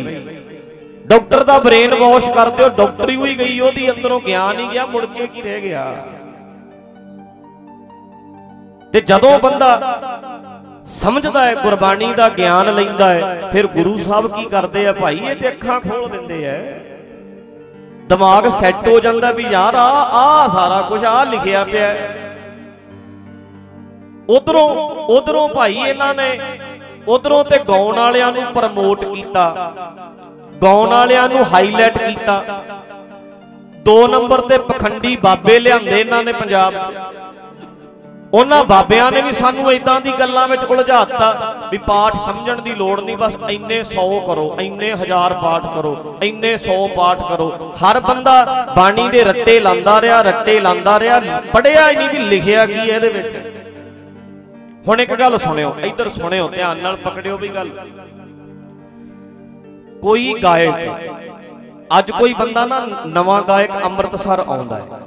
Speaker 1: ਡਾਕਟਰ ਦਾ ਬ੍ਰੇਨ ਵਾਸ਼ ਕਰ ਦਿਓ, ਡਾਕਟਰੀ ਹੋਈ ਗਈ, ਉਹਦੀ ਅੰਦਰੋਂ ਗਿਆਨ ਹੀ ਗਿਆ, ਮੁੜ ਕੇ ਕੀ ਰਹਿ ਗਿਆ? ਤੇ ਜਦੋਂ ਬੰਦਾ ਸਮਝਦਾ ਹੈ, ਗੁਰਬਾਣੀ ਦਾ ਗਿਆਨ ਲੈਂਦਾ ਹੈ, ਫਿਰ ਗੁਰੂ ਸਾਹਿਬ ਕੀ ਕਰਦੇ ਆ ਭਾਈ, ਇਹ ਤੇ ਅੱਖਾਂ ਖੋਲ ਦਿੰਦੇ ਆ। ਦਿਮਾਗ ਸੈੱਟ ਹੋ ਜਾਂਦਾ ਵੀ ਯਾਰ, ਆ ਆ ਸਾਰਾ ਕੁਝ ਆ ਲਿਖਿਆ ਪਿਆ ਉਧਰੋਂ ਉਧਰੋਂ ਭਾਈ ਇਹਨਾਂ ਨੇ, ਉਧਰੋਂ ਤੇ ਗਾਉਣ ਵਾਲਿਆਂ ਨੂੰ ਪ੍ਰਮੋਟ ਕੀਤਾ। ਗਾਉਣ ਵਾਲਿਆਂ ਨੂੰ ਹਾਈਲਾਈਟ ਕੀਤਾ। ਦੋ ਨੰਬਰ ਤੇ ਪਖੰਡੀ ਬਾਬੇ ਲਿਆਂਦੇ ਇਹਨਾਂ ਨੇ ਪੰਜਾਬ 'ਚ। ਉਹਨਾਂ ਬਾਬਿਆਂ ਨੇ ਵੀ ਸਾਨੂੰ ਇਦਾਂ ਦੀ ਗੱਲਾਂ ਵਿੱਚ ਉਲਝਾਤਾ ਵੀ ਪਾਠ ਸਮਝਣ ਦੀ ਲੋੜ ਨਹੀਂ, ਬਸ ਇੰਨੇ 100 ਕਰੋ, ਇੰਨੇ ਹਜ਼ਾਰ ਪਾਠ ਕਰੋ, ਇੰਨੇ 100 ਪਾਠ ਕਰੋ। ਹਰ ਬੰਦਾ ਬਾਣੀ ਦੇ ਰੱਟੇ ਲਾਂਦਾ ਰਿਹਾ, ਰੱਟੇ ਲਾਂਦਾ ਰਿਹਾ ਪੜਿਆ ਹੀ ਨਹੀਂ ਵੀ ਲਿਖਿਆ ਕੀ ਹੈ ਇਹਦੇ ਵਿੱਚ। ਹੁਣ ਇੱਕ ਗੱਲ ਸੁਣਿਓ, ਇੱਧਰ ਸੁਣਿਓ, ਧਿਆਨ ਨਾਲ ਪਕੜਿਓ ਵੀ ਗੱਲ। ਕੋਈ ਗਾਇਕ, ਅੱਜ ਕੋਈ ਬੰਦਾ ਨਾ ਨਵਾਂ ਗਾਇਕ ਅੰਮ੍ਰਿਤਸਰ ਆਉਂਦਾ ਹੈ।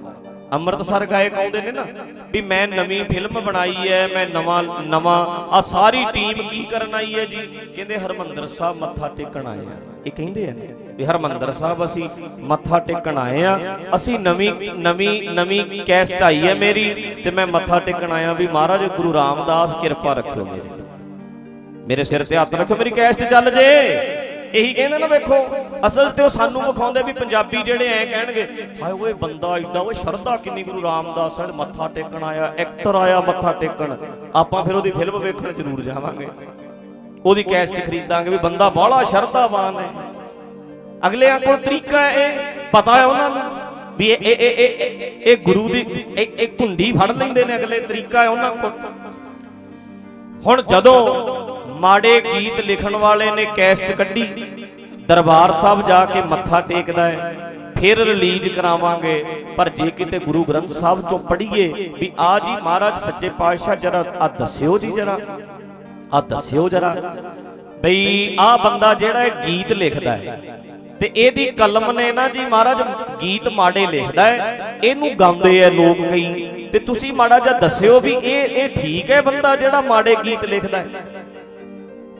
Speaker 1: ਅੰਮ੍ਰਿਤਸਰ ਗਾਇਕ ਆਉਂਦੇ ਨੇ ਨਾ, ਵੀ ਮੈਂ ਨਵੀਂ ਫਿਲਮ ਬਣਾਈ ਹੈ, ਮੈਂ ਨਵਾਂ ਨਵਾਂ, ਆ ਸਾਰੀ ਟੀਮ ਕੀ ਕਰਨ ਆਈ ਹੈ ਜੀ? ਕਹਿੰਦੇ ਹਰਮੰਦਰ ਸਾਹਿਬ ਮੱਥਾ ਟੇਕਣ ਆਏ ਆ। ਇਹ ਕਹਿੰਦੇ ਆ ਵੀ ਹਰਮੰਦਰ ਸਾਹਿਬ, ਅਸੀਂ ਮੱਥਾ ਟੇਕਣ ਆਏ ਆ, ਅਸੀਂ ਨਵੀਂ ਨਵੀਂ ਨਵੀਂ ਕੈਸਟ ਆਈ ਹੈ ਮੇਰੀ ਤੇ ਮੈਂ ਮੱਥਾ ਟੇਕਣ ਆਇਆ ਵੀ ਮਹਾਰਾਜ ਗੁਰੂ ਰਾਮਦਾਸ ਕਿਰਪਾ ਰੱਖਿਓ ਮੇਰੇ ਮੇਰੇ ਸਿਰ ਤੇ ਹੱਥ ਰੱਖਿਓ, ਮੇਰੀ ਕੈਸਟ ਚੱਲ ਜੇ। ਇਹੀ ਕਹਿੰਦੇ ਨਾ ਵੇਖੋ, ਅਸਲ ਤੇ ਉਹ ਸਾਨੂੰ ਵਿਖਾਉਂਦੇ ਵੀ ਪੰਜਾਬੀ ਜਿਹੜੇ ਐ ਕਹਿਣਗੇ, ਹਾਏ ਓਏ ਬੰਦਾ ਐਡਾ ਓਏ ਸ਼ਰਧਾ ਕਿੰਨੀ ਗੁਰੂ ਰਾਮਦਾਸ ਸਾਹਿਬ ਮੱਥਾ ਟੇਕਣ ਆਇਆ, ਐਕਟਰ ਆਇਆ ਮੱਥਾ ਟੇਕਣ, ਆਪਾਂ ਫਿਰ ਉਹਦੀ ਫਿਲਮ ਵੇਖਣ ਜ਼ਰੂਰ ਜਾਵਾਂਗੇ। ਉਹਦੀ ਕੈਸਟ ਖਰੀਦਾਂਗੇ ਵੀ ਬੰਦਾ ਬਾਹਲਾ ਸ਼ਰਧਾਵਾਨ ਹੈ। ਅਗਲਿਆਂ ਕੋਲ ਤਰੀਕਾ ਹੈ ਇਹ, ਪਤਾ ਹੈ ਉਹਨਾਂ ਨੂੰ ਵੀ ਇਹ ਇਹ ਇਹ, ਇਹ- ਗੁਰੂ ਦੀ, ਇਹ ਇਹ ਫੜ ਲੈਂਦੇ ਨੇ ਅਗਲੇ ਤਰੀਕਾ ਹੈ ਉਹਨਾਂ ਕੋਲ। ਹੁਣ ਜਦੋਂ ਮਾੜੇ ਗੀਤ ਲਿਖਣ ਵਾਲੇ ਨੇ ਕੈਸਟ ਕੱਢੀ। ਦਰਬਾਰ ਸਾਹਿਬ ਜਾ ਕੇ ਮੱਥਾ ਟੇਕਦਾ ਹੈ। ਫਿਰ ਰਿਲੀਜ਼ ਕਰਾਵਾਂਗੇ। ਪਰ ਜੇ ਕਿਤੇ ਗੁਰੂ ਗ੍ਰੰਥ ਸਾਹਿਬ ਚੋਂ ਪੜ੍ਹੀਏ ਵੀ ਆ ਜੀ ਮਹਾਰਾਜ ਸੱਚੇ ਪਾਤਸ਼ਾਹ ਜਰਾ, ਆ ਦੱਸਿਓ ਜੀ ਜਰਾ। ਆ ਦੱਸਿਓ ਜਰਾ। ਬਈ ਆ ਬੰਦਾ ਜਿਹੜਾ ਇਹ ਗੀਤ ਲਿਖਦਾ ਹੈ। ਤੇ ਇਹਦੀ ਕਲਮ ਨੇ ਨਾ ਜੀ ਮਹਾਰਾਜ ਗੀਤ ਮਾੜੇ ਲਿਖਦਾ ਹੈ। ਇਹਨੂੰ ਗਾਉਂਦੇ ਐ ਲੋਕ ਕਈ। ਤੇ ਤੁਸੀਂ ਮਾੜਾ ਜਿਹਾ ਦੱਸਿਓ ਵੀ ਇਹ ਇਹ ਠੀਕ ਹੈ ਬੰਦਾ ਜਿਹੜਾ ਮਾੜੇ ਗੀਤ ਲਿਖਦਾ ਹੈ।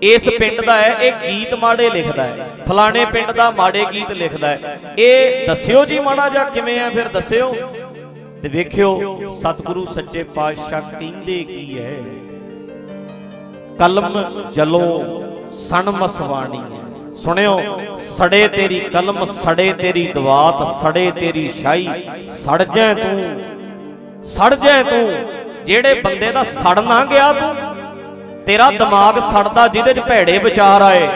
Speaker 1: ਇਸ ਪਿੰਡ ਦਾ ਹੈ, ਇਹ ਗੀਤ ਮਾੜੇ ਲਿਖਦਾ ਹੈ, ਫਲਾਣੇ ਪਿੰਡ ਦਾ ਮਾੜੇ ਗੀਤ ਲਿਖਦਾ ਹੈ। ਇਹ ਦੱਸਿਓ ਜੀ ਮਾੜਾ ਜਿਹਾ ਕਿਵੇਂ ਆ, ਫਿਰ ਦੱਸਿਓ। ਤੇ ਵੇਖਿਓ, ਸਤਿਗੁਰੂ ਸੱਚੇ ਪਾਤਸ਼ਾਹ ਕਹਿੰਦੇ ਕੀ ਹੈ। ਕਲਮ ਜਲੋ ਸਣ ਮਸਵਾਣੀ ਸੁਣਿਓ, ਸੜੇ ਤੇਰੀ ਕਲਮ, ਸੜੇ ਤੇਰੀ ਦਵਾਤ, ਸੜੇ ਤੇਰੀ ਸ਼ਾਈ ਸੜ ਜੈ ਤੂੰ, ਸੜ ਜੈ ਤੂੰ। ਜਿਹੜੇ ਬੰਦੇ ਦਾ ਸੜ ਨਾ ਗਿਆ ਤੂੰ ਤੇਰਾ ਦਿਮਾਗ ਸੜਦਾ ਜਿਹਦੇ 'ਚ ਭੈੜੇ ਵਿਚਾਰ ਆਏ।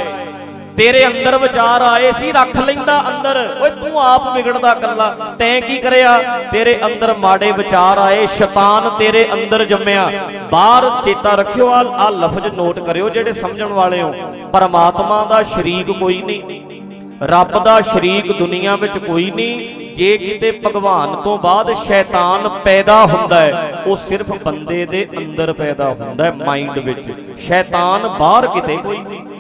Speaker 1: ਤੇਰੇ ਅੰਦਰ ਵਿਚਾਰ ਆਏ, ਸੀ ਰੱਖ ਲੈਂਦਾ ਅੰਦਰ। ਓਏ ਤੂੰ ਆਪ ਵਿਗੜਦਾ ਕੱਲਾ। ਤੈਂ ਕੀ ਕਰਿਆ? ਤੇਰੇ ਅੰਦਰ ਮਾੜੇ ਵਿਚਾਰ ਆਏ, ਸ਼ੈਤਾਨ ਤੇਰੇ ਅੰਦਰ ਜੰਮਿਆ। ਬਾਹਰ ਚੇਤਾ ਰੱਖਿਓ ਆ ਆ ਲਫ਼ਜ਼ ਨੋਟ ਕਰਿਓ ਜਿਹੜੇ ਸਮਝਣ ਵਾਲੇ ਹੋ। ਪਰਮਾਤਮਾ ਦਾ ਸ਼ਰੀਕ ਕੋਈ ਨਹੀਂ। ਰੱਬ ਦਾ ਸ਼ਰੀਕ ਦੁਨੀਆ ਵਿੱਚ ਕੋਈ ਨਹੀਂ। ਜੇ ਕਿਤੇ ਭਗਵਾਨ ਤੋਂ ਬਾਅਦ ਸ਼ੈਤਾਨ ਪੈਦਾ ਹੁੰਦਾ ਹੈ, ਉਹ ਸਿਰਫ ਬੰਦੇ ਦੇ ਅੰਦਰ ਪੈਦਾ ਹੁੰਦਾ ਹੈ ਮਾਈਂਡ ਵਿੱਚ। ਸ਼ੈਤਾਨ ਬਾਹਰ ਕਿਤੇ ਕੋਈ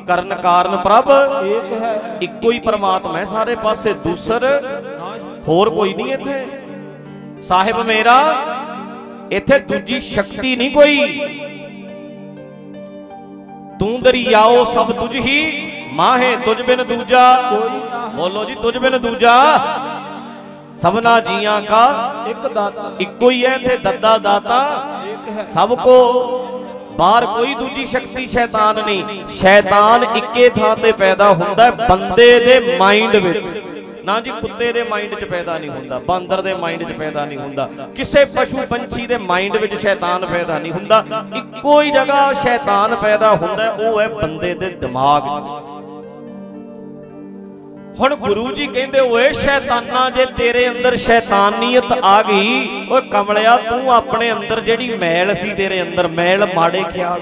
Speaker 1: ਕਰਨ ਕਾਰਨ ਪ੍ਰਭ
Speaker 2: ਏਕ ਹੈ
Speaker 1: ਇੱਕੋ ਹੀ ਪਰਮਾਤਮਾ ਹੈ ਸਾਰੇ ਪਾਸੇ, ਦੂਸਰ ਹੋਰ ਕੋਈ ਨਹੀਂ ਇੱਥੇ। ਸਾਹਿਬ ਮੇਰਾ, ਇੱਥੇ ਦੂਜੀ ਸ਼ਕਤੀ ਨਹੀਂ ਕੋਈ। ਤੂੰ ਦਰਿਆਓ ਸਭ ਤੁਝ ਹੀ, ਮਾਹੇ ਤੁਝ ਬਿਨ ਦੂਜਾ। ਬੋਲੋ ਜੀ, ਤੁਝ ਬਿਨ ਦੂਜਾ। ਸਭਨਾ ਜੀਆਂ ਕਾ
Speaker 2: ਇੱਕ ਦਾਤਾ।
Speaker 1: ਇੱਕੋ ਹੀ ਹੈ ਇੱਥੇ ਦੱਦਾ ਦਾਤਾ।
Speaker 2: ਏਕ ਹੈ।
Speaker 1: ਸਭ ਕੋ ਬਾਹਰ ਕੋਈ ਦੂਜੀ ਸ਼ਕਤੀ ਸ਼ੈਤਾਨ ਨਹੀਂ। ਸ਼ੈਤਾਨ ਇੱਕੇ ਥਾਂ ਤੇ ਪੈਦਾ ਹੁੰਦਾ ਹੈ ਬੰਦੇ ਦੇ ਮਾਈਂਡ ਵਿੱਚ। ਨਾ ਜੀ ਕੁੱਤੇ ਦੇ ਮਾਈਂਡ 'ਚ ਪੈਦਾ ਨਹੀਂ ਹੁੰਦਾ ਬਾਂਦਰ ਦੇ ਮਾਈਂਡ 'ਚ ਪੈਦਾ ਨਹੀਂ ਹੁੰਦਾ। ਕਿਸੇ ਪਸ਼ੂ ਪੰਛੀ ਦੇ ਮਾਈਂਡ ਵਿੱਚ ਸ਼ੈਤਾਨ ਪੈਦਾ ਨਹੀਂ ਹੁੰਦਾ। ਇੱਕੋ ਹੀ ਜਗ੍ਹਾ ਸ਼ੈਤਾਨ ਪੈਦਾ ਹੁੰਦਾ ਉਹ ਹੈ ਬੰਦੇ ਦੇ ਦਿਮਾਗ 'ਚ। ਹੁਣ ਗੁਰੂ ਜੀ ਕਹਿੰਦੇ ਓਏ ਸ਼ੈਤਾਨਾ ਜੇ ਤੇਰੇ ਅੰਦਰ ਸ਼ੈਤਾਨੀਅਤ ਆ ਗਈ, ਓਏ ਕਮਲਿਆ, ਤੂੰ ਆਪਣੇ ਅੰਦਰ ਜਿਹੜੀ ਮੈਲ ਸੀ ਤੇਰੇ ਅੰਦਰ, ਮੈਲ ਮਾੜੇ ਖਿਆਲ।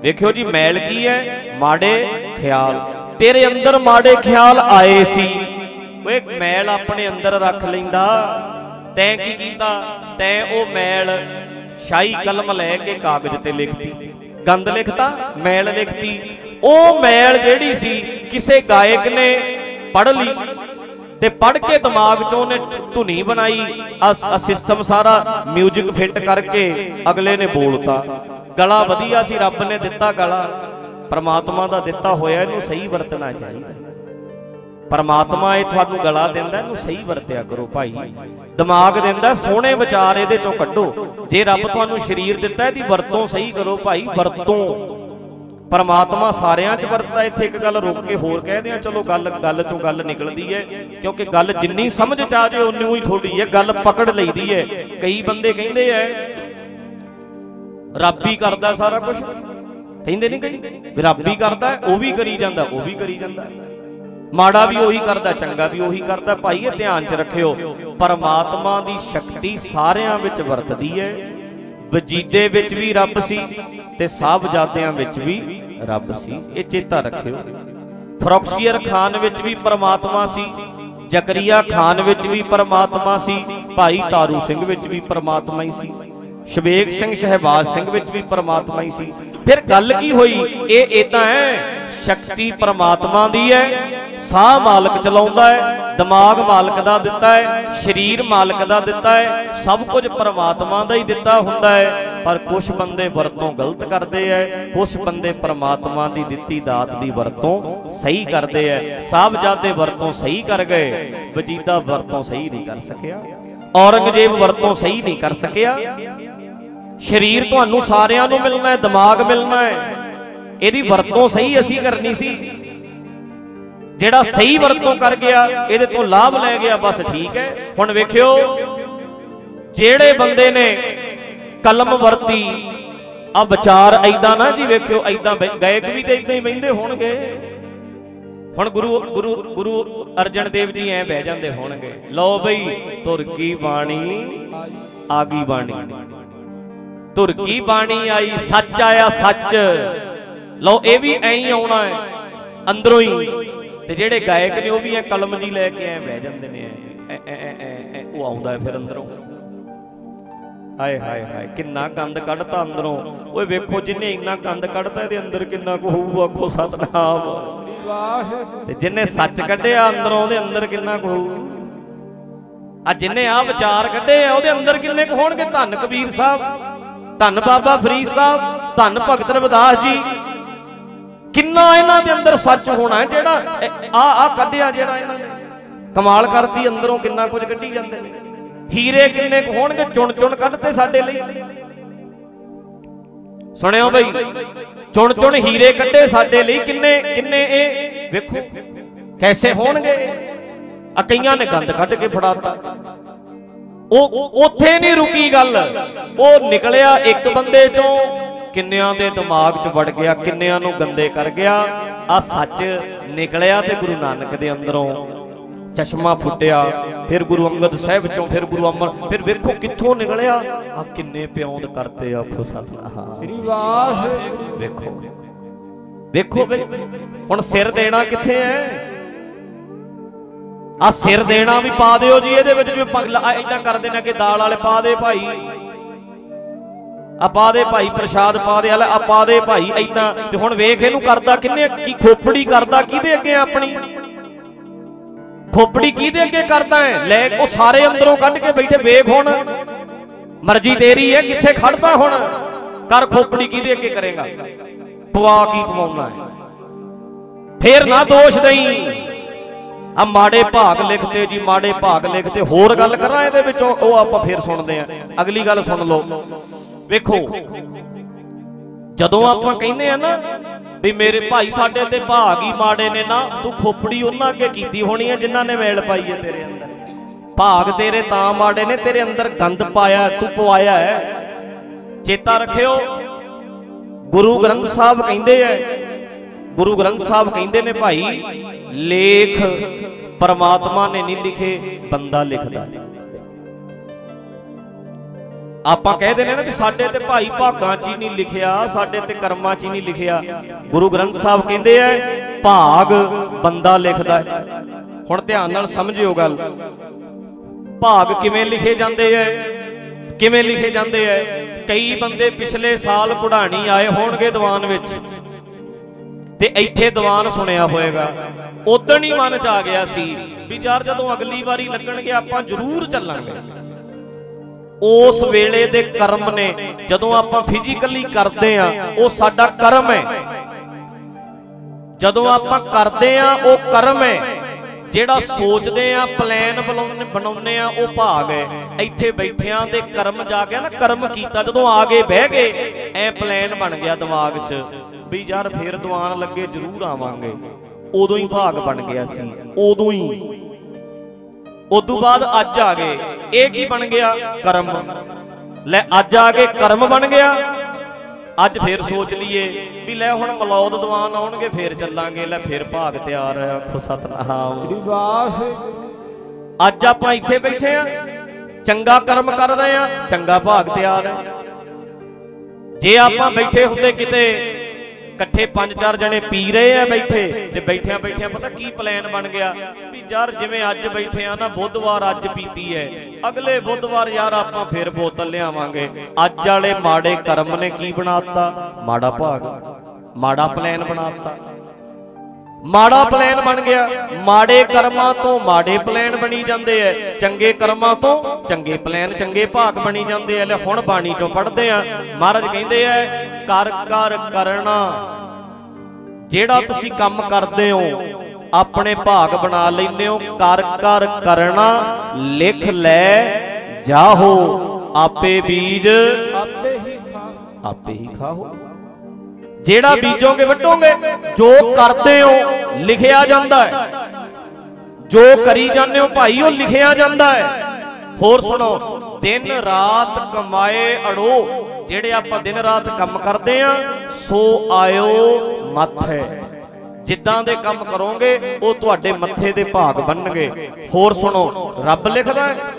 Speaker 1: ਵੇਖਿਓ ਜੀ, ਮੈਲ ਕੀ ਹੈ? ਮਾੜੇ ਖਿਆਲ। ਤੇਰੇ ਅੰਦਰ ਮਾੜੇ ਖਿਆਲ ਆਏ ਸੀ। ਓਏ ਮੈਲ ਆਪਣੇ ਅੰਦਰ ਰੱਖ ਲੈਂਦਾ। ਤੈਂ ਕੀ ਕੀਤਾ? ਤੈਂ ਉਹ ਮੈਲ ਸ਼ਾਹੀ ਕਲਮ ਲੈ ਕੇ ਕਾਗਜ਼ ਤੇ ਲਿਖਤੀ। ਗੰਦ ਲਿਖਤਾ, ਮੈਲ ਲਿਖਤੀ। ਉਹ ਮੈਲ ਜਿਹੜੀ ਸੀ, ਕਿਸੇ ਗਾਇਕ ਨੇ ਪੜ੍ਹ ਲਈ ਤੇ ਪੜ੍ਹ ਕੇ ਦਿਮਾਗ 'ਚੋਂ ਉਹਨੇ ਧੁਨੀ ਬਣਾਈ ਆ ਸਿਸਟਮ ਸਾਰਾ 뮤직 ਫਿੱਟ ਕਰਕੇ ਅਗਲੇ ਨੇ ਬੋਲਤਾ। ਗਲਾ ਵਧੀਆ ਸੀ, ਰੱਬ ਨੇ ਦਿੱਤਾ ਗਲਾ। ਪਰਮਾਤਮਾ ਦਾ ਦਿੱਤਾ ਹੋਇਆ, ਇਹਨੂੰ ਸਹੀ ਵਰਤਣਾ ਚਾਹੀਦਾ। ਪਰਮਾਤਮਾ ਇਹ ਤੁਹਾਨੂੰ ਗਲਾ ਦਿੰਦਾ, ਇਹਨੂੰ ਸਹੀ ਵਰਤਿਆ ਕਰੋ ਭਾਈ। ਦਿਮਾਗ ਦਿੰਦਾ, ਸੋਹਣੇ ਵਿਚਾਰ ਇਹਦੇ ਚੋਂ ਕੱਢੋ। ਜੇ ਰੱਬ ਤੁਹਾਨੂੰ ਸਰੀਰ ਦਿੱਤਾ, ਇਹਦੀ ਵਰਤੋਂ ਸਹੀ ਕਰੋ ਭਾਈ, ਵਰਤੋਂ। ਪਰਮਾਤਮਾ ਸਾਰਿਆਂ 'ਚ ਵਰਤਦਾ, ਇੱਥੇ ਇੱਕ ਗੱਲ ਰੁਕ ਕੇ ਹੋਰ ਕਹਿਦੇ ਆ ਚਲੋ ਗੱਲ ਗੱਲ 'ਚੋਂ ਗੱਲ ਨਿਕਲਦੀ ਹੈ ਕਿਉਂਕਿ ਗੱਲ ਜਿੰਨੀ ਸਮਝ 'ਚ ਆ ਜੇ ਉਨੀ ਹੀ ਥੋੜੀ ਹੈ ਗੱਲ ਪਕੜ ਲਈਦੀ ਹੈ ਕਈ ਬੰਦੇ ਕਹਿੰਦੇ ਐ, ਰੱਬ ਹੀ ਕਰਦਾ ਸਾਰਾ ਕੁਝ ਕਹਿੰਦੇ ਨਹੀਂ ਕਈ? ਰੱਬ ਹੀ ਕਰਦਾ, ਉਹ ਵੀ ਕਰੀ ਜਾਂਦਾ, ਉਹ ਵੀ ਕਰੀ ਜਾਂਦਾ। ਮਾੜਾ ਵੀ ਉਹੀ ਕਰਦਾ, ਚੰਗਾ ਵੀ ਉਹੀ ਕਰਦਾ, ਭਾਈ ਇਹ ਧਿਆਨ 'ਚ ਰੱਖਿਓ, ਪਰਮਾਤਮਾ ਦੀ ਸ਼ਕਤੀ ਸਾਰਿਆਂ ਵਿੱਚ ਵਰਤਦੀ ਹੈ ਵਜੀਦੇ ਵਿੱਚ ਵੀ ਰੱਬ ਸੀ ਤੇ ਸਾਹਿਬਜ਼ਾਦਿਆਂ ਵਿੱਚ ਵੀ ਰੱਬ ਸੀ। ਇਹ ਚੇਤਾ ਰੱਖਿਓ। ਫਰੋਕਸੀਅਰ ਖਾਨ ਵਿੱਚ ਵੀ ਪਰਮਾਤਮਾ ਸੀ। ਜ਼ਕਰੀਆ ਖਾਨ ਵਿੱਚ ਵੀ ਪਰਮਾਤਮਾ ਸੀ। ਭਾਈ ਤਾਰੂ ਸਿੰਘ ਵਿੱਚ ਵੀ ਪਰਮਾਤਮਾ ਹੀ ਸੀ। ਸ਼ਬੇਗ ਸਿੰਘ ਸ਼ਹਿਬਾਜ਼ ਸਿੰਘ ਵਿੱਚ ਵੀ ਪਰਮਾਤਮਾ ਹੀ ਸੀ। ਫਿਰ ਗੱਲ ਕੀ ਹੋਈ? ਇਹ ਇਦਾਂ ਹੈ, ਸ਼ਕਤੀ ਪਰਮਾਤਮਾ ਦੀ ਹੈ। ਸਾਹ ਮਾਲਕ ਚਲਾਉਂਦਾ ਹੈ, ਦਿਮਾਗ ਮਾਲਕ ਦਾ ਦਿੱਤਾ ਹੈ, ਸਰੀਰ ਮਾਲਕ ਦਾ ਦਿੱਤਾ ਹੈ, ਸਭ ਕੁਝ ਪਰਮਾਤਮਾ ਦਾ ਹੀ ਦਿੱਤਾ ਹੁੰਦਾ ਹੈ। ਪਰ ਕੁਝ ਬੰਦੇ ਵਰਤੋਂ ਗਲਤ ਕਰਦੇ ਐ ਕੁਝ ਬੰਦੇ ਪਰਮਾਤਮਾ ਦੀ ਦਿੱਤੀ ਦਾਤ ਦੀ ਵਰਤੋਂ ਸਹੀ ਕਰਦੇ ਐ। ਸਾਹਿਬਜ਼ਾਦੇ ਵਰਤੋਂ ਸਹੀ ਕਰ ਗਏ, ਵਜੀਦਾ ਵਰਤੋਂ ਸਹੀ ਨਹੀਂ ਕਰ ਸਕਿਆ। ਔਰੰਗਜ਼ੇਬ ਵਰਤੋਂ ਸਹੀ ਨਹੀਂ ਕਰ ਸਕਿਆ। ਸਰੀਰ ਤੁਹਾਨੂੰ ਸਾਰਿਆਂ ਨੂੰ ਮਿਲਣਾ ਹੈ ਦਿਮਾਗ ਮਿਲਣਾ ਹੈ ਇਹਦੀ ਵਰਤੋਂ ਸਹੀ ਅਸੀਂ ਕਰਨੀ ਸੀ। ਜਿਹੜਾ ਸਹੀ ਵਰਤੋਂ ਕਰ ਗਿਆ, ਇਹਦੇ ਤੋਂ ਲਾਭ ਲੈ ਗਿਆ, ਬਸ ਠੀਕ ਹੈ ਹੁਣ ਵੇਖਿਓ, ਜਿਹੜੇ ਬੰਦੇ ਨੇ ਕਲਮ ਵਰਤੀ। ਆ ਵਿਚਾਰ ਐਦਾਂ ਨਾ ਜੀ ਵੇਖਿਓ ਐਦਾਂ ਗਾਇਕ ਵੀ ਤੇ ਐਦਾਂ ਹੀ ਬੈੰਦੇ ਹੋਣਗੇ। ਹੁਣ ਗੁਰੂ ਗੁਰੂ ਗੁਰੂ ਅਰਜਨ ਦੇਵ ਜੀ ਐ ਬਹਿ ਜਾਂਦੇ ਹੋਣਗੇ। ਲਓ ਬਈ, ਤੁਰ ਕੀ ਬਾਣੀ ਆ ਗਈ ਬਾਣੀ। ਤੁਰ ਕੀ ਬਾਣੀ ਆਈ, ਸੱਚ ਆਇਆ ਸੱਚ। ਲਓ ਇਹ ਵੀ ਐਂ ਹੀ ਆਉਣਾ ਹੈ, ਅੰਦਰੋਂ ਹੀ। ਤੇ ਜਿਹੜੇ ਗਾਇਕ ਨੇ ਉਹ ਵੀ ਐ ਕਲਮ ਜੀ ਲੈ ਕੇ ਐ ਬਹਿ ਜਾਂਦੇ ਨੇ ਐ ਐ ਐ, ਉਹ ਆਉਂਦਾ ਹੈ ਫਿਰ ਅੰਦਰੋਂ। ਹਾਏ ਹਾਏ ਹਾਏ, ਕਿੰਨਾ ਗੰਦ ਕੱਢਤਾ ਅੰਦਰੋਂ। ਓਏ ਵੇਖੋ ਜਿੰਨੇ ਇੰਨਾ ਗੰਦ ਕੱਢਤਾ ਇਹਦੇ ਅੰਦਰ, ਕਿੰਨਾ ਕੁ ਹੋਊ, ਆਖੋ ਸਤਨਾਮ। ਤੇ ਜਿੰਨੇ ਸੱਚ ਕੱਢਿਆ ਅੰਦਰੋਂ, ਉਹਦੇ ਅੰਦਰ ਕਿੰਨਾ ਕੁ ਹੋਊ। ਆ ਜਿੰਨੇ ਆ ਵਿਚਾਰ ਕੱਢੇ ਆ, ਉਹਦੇ ਅੰਦਰ ਕਿੰਨੇ ਕੁ ਹੋਣਗੇ? ਧੰਨ ਕਬੀਰ ਸਾਹਿਬ, ਧੰਨ ਬਾਬਾ ਫਰੀਦ ਸਾਹਿਬ, ਧੰਨ ਭਗਤ ਰਵਿਦਾਸ ਜੀ। ਕਿੰਨਾ ਇਹਨਾਂ ਦੇ ਅੰਦਰ ਸੱਚ ਹੋਣਾ ਹੈ, ਜਿਹੜਾ ਆ ਆ ਕੱਢਿਆ ਜਿਹੜਾ ਇਹਨਾਂ ਨੇ। ਕਮਾਲ ਕਰਦੀ ਅੰਦਰੋਂ ਕਿੰਨਾ ਕੁਝ ਕੱਢੀ ਜਾਂਦੇ ਨੇ। ਹੀਰੇ ਕਿੰਨੇ ਕੁ ਹੋਣਗੇ? ਚੁਣ ਚੁਣ ਕੱਢਤੇ ਸਾਡੇ ਲਈ। ਸੁਣਿਓ ਬਈ, ਚੁਣ ਚੁਣ ਹੀਰੇ ਕੱਢੇ ਸਾਡੇ ਲਈ ਕਿੰਨੇ ਕਿੰਨੇ ਇਹ? ਵੇਖੋ, ਕੈਸੇ ਹੋਣਗੇ? ਆ ਕਈਆਂ ਨੇ ਗੰਦ ਕੱਢ ਕੇ ਫੜਾਤਾ। ਉਹ, ਉੱਥੇ ਨਹੀਂ ਰੁਕੀ ਗੱਲ। ਉਹ ਨਿਕਲਿਆ ਇੱਕ ਬੰਦੇ ਚੋਂ। ਕਿੰਨਿਆਂ ਦੇ ਦਿਮਾਗ 'ਚ ਵੜ ਗਿਆ, ਕਿੰਨਿਆਂ ਨੂੰ ਗੰਦੇ ਕਰ ਗਿਆ। ਆ ਸੱਚ ਨਿਕਲਿਆ ਤੇ ਗੁਰੂ ਨਾਨਕ ਦੇ ਅੰਦਰੋਂ। ਚਸ਼ਮਾ ਫੁੱਟਿਆ ਫਿਰ ਗੁਰੂ ਅੰਗਦ ਸਾਹਿਬ ਚੋਂ ਫਿਰ ਗੁਰੂ ਅਮਰ ਫਿਰ ਵੇਖੋ ਕਿੱਥੋਂ ਨਿਕਲਿਆ? ਆ ਕਿੰਨੇ ਪਿਆਉਂਦ ਕਰਤੇ ਆਖੋ ਸਤਨਾਮ
Speaker 2: ਸ੍ਰੀ ਵਾਹ
Speaker 1: ਵੇਖੋ। ਵੇਖੋ ਬਈ ਹੁਣ ਸਿਰ ਦੇਣਾ ਕਿੱਥੇ ਹੈ? ਆ ਸਿਰ ਦੇਣਾ ਵੀ ਪਾ ਦਿਓ ਜੀ ਇਹਦੇ ਵਿੱਚ ਜਿਵੇਂ ਪਗਲਾ ਇਦਾਂ ਕਰਦੇ ਨੇ ਕਿ ਦਾਲ ਵਾਲੇ ਪਾ ਦੇ ਭਾਈ। ਆ ਪਾ ਦੇ ਭਾਈ ਪ੍ਰਸ਼ਾਦ ਪਾ ਦੇ ਆ ਪਾ ਦੇ ਭਾਈ ਇਦਾਂ ਤੇ ਹੁਣ ਵੇਖ ਇਹਨੂੰ ਕਰਦਾ ਕਿੰਨੇ ਕੀ ਖੋਪੜੀ ਕਰਦਾ ਕਿਹਦੇ ਅੱਗੇ ਆਪਣੀ? ਖੋਪੜੀ ਕਿਹਦੇ ਅੱਗੇ ਕਰਦਾ ਹੈ? ਲੈ, ਉਹ ਸਾਰੇ ਅੰਦਰੋਂ ਕੱਢ ਕੇ ਬੈਠੇ, ਵੇਖ ਹੁਣ। ਮਰਜ਼ੀ ਤੇਰੀ ਹੈ, ਕਿੱਥੇ ਖੜਦਾ ਹੁਣ? ਕਰ ਖੋਪੜੀ ਕਿਹਦੇ ਅੱਗੇ ਕਰੇਗਾ? ਪਵਾ ਕੀ ਪਵਾਉਣਾ ਹੈ? ਫੇਰ ਨਾ ਦੋਸ਼ ਦੇਈ। ਆ ਮਾੜੇ ਭਾਗ ਲਿਖਤੇ ਜੀ, ਮਾੜੇ ਭਾਗ ਲਿਖਤੇ ਹੋਰ ਗੱਲ ਕਰਾਂ ਇਹਦੇ ਵਿੱਚੋਂ, ਉਹ ਆਪਾਂ ਫੇਰ ਸੁਣਦੇ ਆ ਅਗਲੀ ਗੱਲ ਸੁਣ ਲਓ। ਵੇਖੋ, ਜਦੋਂ ਆਪਾਂ ਕਹਿੰਦੇ ਆ ਨਾ ਵੀ ਮੇਰੇ ਭਾਈ ਸਾਡੇ ਤੇ ਭਾਗ ਹੀ ਮਾੜੇ ਨੇ ਨਾ, ਤੂੰ ਖੋਪੜੀ ਉਹਨਾਂ ਅੱਗੇ ਕੀਤੀ ਹੋਣੀ ਹੈ ਜਿਨ੍ਹਾਂ ਨੇ ਮੇਲ ਪਾਈ ਹੈ ਤੇਰੇ ਅੰਦਰ। ਭਾਗ ਤੇਰੇ ਤਾਂ ਮਾੜੇ ਨੇ, ਤੇਰੇ ਅੰਦਰ ਗੰਦ ਪਾਇਆ ਤੂੰ ਪਵਾਇਆ ਹੈ। ਚੇਤਾ ਰੱਖਿਓ, ਗੁਰੂ ਗ੍ਰੰਥ ਸਾਹਿਬ ਕਹਿੰਦੇ ਐ ਗੁਰੂ ਗ੍ਰੰਥ ਸਾਹਿਬ ਕਹਿੰਦੇ ਨੇ ਭਾਈ, ਲੇਖ ਪਰਮਾਤਮਾ ਨੇ ਨਹੀਂ ਲਿਖੇ, ਬੰਦਾ ਲਿਖਦਾ। ਆਪਾਂ ਕਹਿ ਦਿੰਦੇ ਨਾ ਵੀ ਸਾਡੇ ਤੇ ਭਾਈ ਭਾਗਾਂ 'ਚ ਹੀ ਨਹੀਂ ਲਿਖਿਆ, ਸਾਡੇ ਤੇ ਕਰਮਾਂ 'ਚ ਹੀ ਨਹੀਂ ਲਿਖਿਆ। ਗੁਰੂ ਗ੍ਰੰਥ ਸਾਹਿਬ ਕਹਿੰਦੇ ਐ ਭਾਗ ਬੰਦਾ ਲਿਖਦਾ ਹੈ। ਹੁਣ ਧਿਆਨ ਨਾਲ ਸਮਝਿਓ ਗੱਲ। ਭਾਗ ਕਿਵੇਂ ਲਿਖੇ ਜਾਂਦੇ ਐ ਕਿਵੇਂ ਲਿਖੇ ਜਾਂਦੇ ਐ ਕਈ ਬੰਦੇ ਪਿਛਲੇ ਸਾਲ ਪੜਾਣੀ ਆਏ ਹੋਣਗੇ ਦੀਵਾਨ ਵਿੱਚ। ਤੇ ਇੱਥੇ ਦੀਵਾਨ ਸੁਣਿਆ ਹੋਏਗਾ। ਉਦੋਂ ਹੀ ਮਨ ਚ ਆ ਗਿਆ ਸੀ ਵੀ ਯਾਰ ਜਦੋਂ ਅਗਲੀ ਵਾਰੀ ਲੱਗਣਗੇ ਆਪਾਂ ਜ਼ਰੂਰ ਚੱਲਾਂਗੇ। ਉਸ ਵੇਲੇ ਦੇ ਕਰਮ ਨੇ, ਜਦੋਂ ਆਪਾਂ ਫਿਜ਼ੀਕਲੀ ਕਰਦੇ ਆ ਉਹ ਸਾਡਾ ਕਰਮ ਹੈ। ਜਦੋਂ ਆਪਾਂ ਕਰਦੇ ਆ ਉਹ ਕਰਮ ਹੈ। ਜਿਹੜਾ ਸੋਚਦੇ ਆ ਪਲਾਨ ਬਣਾਉਂਦੇ ਆ ਉਹ ਭਾਗ ਹੈ। ਇੱਥੇ ਬੈਠਿਆਂ ਦੇ ਕਰਮ ਜਾ ਕੇ ਨਾ ਕਰਮ ਕੀਤਾ, ਜਦੋਂ ਆ ਗਏ ਬਹਿ ਗਏ ਐ ਪਲਾਨ ਬਣ ਗਿਆ ਦਿਮਾਗ 'ਚ, ਵੀ ਯਾਰ ਫੇਰ ਦੀਵਾਨ ਲੱਗੇ ਜ਼ਰੂਰ ਆਵਾਂਗੇ। ਉਦੋਂ ਹੀ ਭਾਗ ਬਣ ਗਿਆ ਸੀ। ਉਦੋਂ ਹੀ ਉਦੋਂ ਬਾਅਦ ਅੱਜ ਆ ਗਏ। ਇਹ ਕੀ ਬਣ ਗਿਆ? ਕਰਮ। ਲੈ ਅੱਜ ਆ ਕੇ ਕਰਮ ਬਣ ਗਿਆ। ਅੱਜ ਫੇਰ ਸੋਚ ਲਈਏ ਵੀ ਲੈ ਹੁਣ ਮਲੌਦ ਦੀਵਾਨ ਆਉਣਗੇ ਫੇਰ ਚੱਲਾਂਗੇ। ਲੈ ਫੇਰ ਭਾਗ ਤਿਆਰ ਹੈ ਆਖੋ ਸਤਨਾਮ।
Speaker 2: ਵਾਹ
Speaker 1: ਅੱਜ ਆਪਾਂ ਇੱਥੇ ਬੈਠੇ ਆ। ਚੰਗਾ ਕਰਮ ਕਰ ਰਹੇ ਆ। ਚੰਗਾ ਭਾਗ ਤਿਆਰ ਹੈ ਜੇ ਆਪਾਂ ਬੈਠੇ ਹੁੰਦੇ ਕਿਤੇ ਇਕੱਠੇ ਪੰਜ ਚਾਰ ਜਣੇ ਪੀ ਰਹੇ ਆ ਬੈਠੇ, ਤੇ ਬੈਠਿਆਂ ਬੈਠਿਆਂ ਪਤਾ ਕੀ ਪਲਾਨ ਬਣ ਗਿਆ? ਵੀ ਯਾਰ ਜਿਵੇਂ ਅੱਜ ਬੈਠੇ ਆ ਨਾ, ਬੁੱਧਵਾਰ ਅੱਜ ਪੀਤੀ ਐ। ਅਗਲੇ ਬੁੱਧਵਾਰ ਯਾਰ ਆਪਾਂ ਫੇਰ ਬੋਤਲ ਲਿਆਵਾਂਗੇ। ਅੱਜ ਵਾਲੇ ਮਾੜੇ ਕਰਮ ਨੇ ਕੀ ਬਣਾਤਾ? ਮਾੜਾ ਭਾਗ। ਮਾੜਾ ਪਲਾਨ ਬਣਾਤਾ। ਮਾੜਾ ਪਲਾਨ ਬਣ ਗਿਆ। ਮਾੜੇ ਕਰਮਾਂ ਤੋਂ ਮਾੜੇ ਪਲਾਨ ਬਣੀ ਜਾਂਦੇ ਐ। ਚੰਗੇ ਕਰਮਾਂ ਤੋਂ ਚੰਗੇ ਪਲਾਨ ਚੰਗੇ ਭਾਗ ਬਣੀ ਜਾਂਦੇ ਐ। ਲੈ ਹੁਣ ਬਾਣੀ ਚੋਂ ਪੜ੍ਹਦੇ ਆ। ਮਹਾਰਾਜ ਕਹਿੰਦੇ ਐ ਕਰ ਕਰ ਕਰਨਾ। ਜਿਹੜਾ ਤੁਸੀਂ ਕੰਮ ਕਰਦੇ ਹੋ ਆਪਣੇ ਭਾਗ ਬਣਾ ਲੈਂਦੇ ਹੋ ਕਰ ਕਰ ਕਰਨਾ ਲਿਖ ਲੈ ਜਾਹੋ ਆਪੇ ਬੀਜ।
Speaker 2: ਆਪੇ ਹੀ ਖਾ।
Speaker 1: ਆਪੇ ਹੀ ਖਾਓ ਜਿਹੜਾ ਬੀਜੋਗੇ ਵੱਟੋਗੇ ਜੋ ਕਰਦੇ ਹੋ ਲਿਖਿਆ ਜਾਂਦਾ ਹੈ। ਜੋ ਕਰੀ ਜਾਂਦੇ ਹੋ ਭਾਈ ਉਹ ਲਿਖਿਆ ਜਾਂਦਾ ਹੈ। ਹੋਰ ਸੁਣੋ ਦਿਨ ਰਾਤ ਕਮਾਏ ਅੜੋ। ਜਿਹੜੇ ਆਪਾਂ ਦਿਨ ਰਾਤ ਕੰਮ ਕਰਦੇ ਆ, ਸੋ ਆਇਓ ਮੱਥ ਜਿੱਦਾਂ ਦੇ ਕੰਮ ਕਰੋਗੇ, ਉਹ ਤੁਹਾਡੇ ਮੱਥੇ ਦੇ ਭਾਗ ਬਣਨਗੇ। ਹੋਰ ਸੁਣੋ, ਰੱਬ ਲਿਖਦਾ ਹੈ,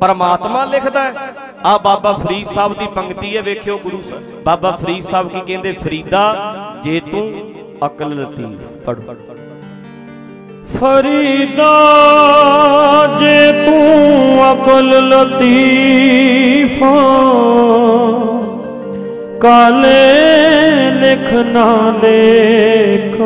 Speaker 1: ਪਰਮਾਤਮਾ ਲਿਖਦਾ ਹੈ। ਆ ਬਾਬਾ ਫਰੀਦ ਸਾਹਿਬ ਦੀ ਪੰਕਤੀ ਹੈ, ਵੇਖਿਓ ਗੁਰੂ ਬਾਬਾ ਫਰੀਦ ਸਾਹਿਬ ਕੀ ਕਹਿੰਦੇ, ਫਰੀਦਾ ਜੇ ਤੂੰ ਅਕਲ ਲਤੀਫ ਪੜੋ
Speaker 2: ਫਰੀਦਾ ਜੇ ਤੂੰ ਅਕਲ ਲਤੀਫਾ ਕਾਲੇ ਲਿਖ ਨਾ ਲੇਖ।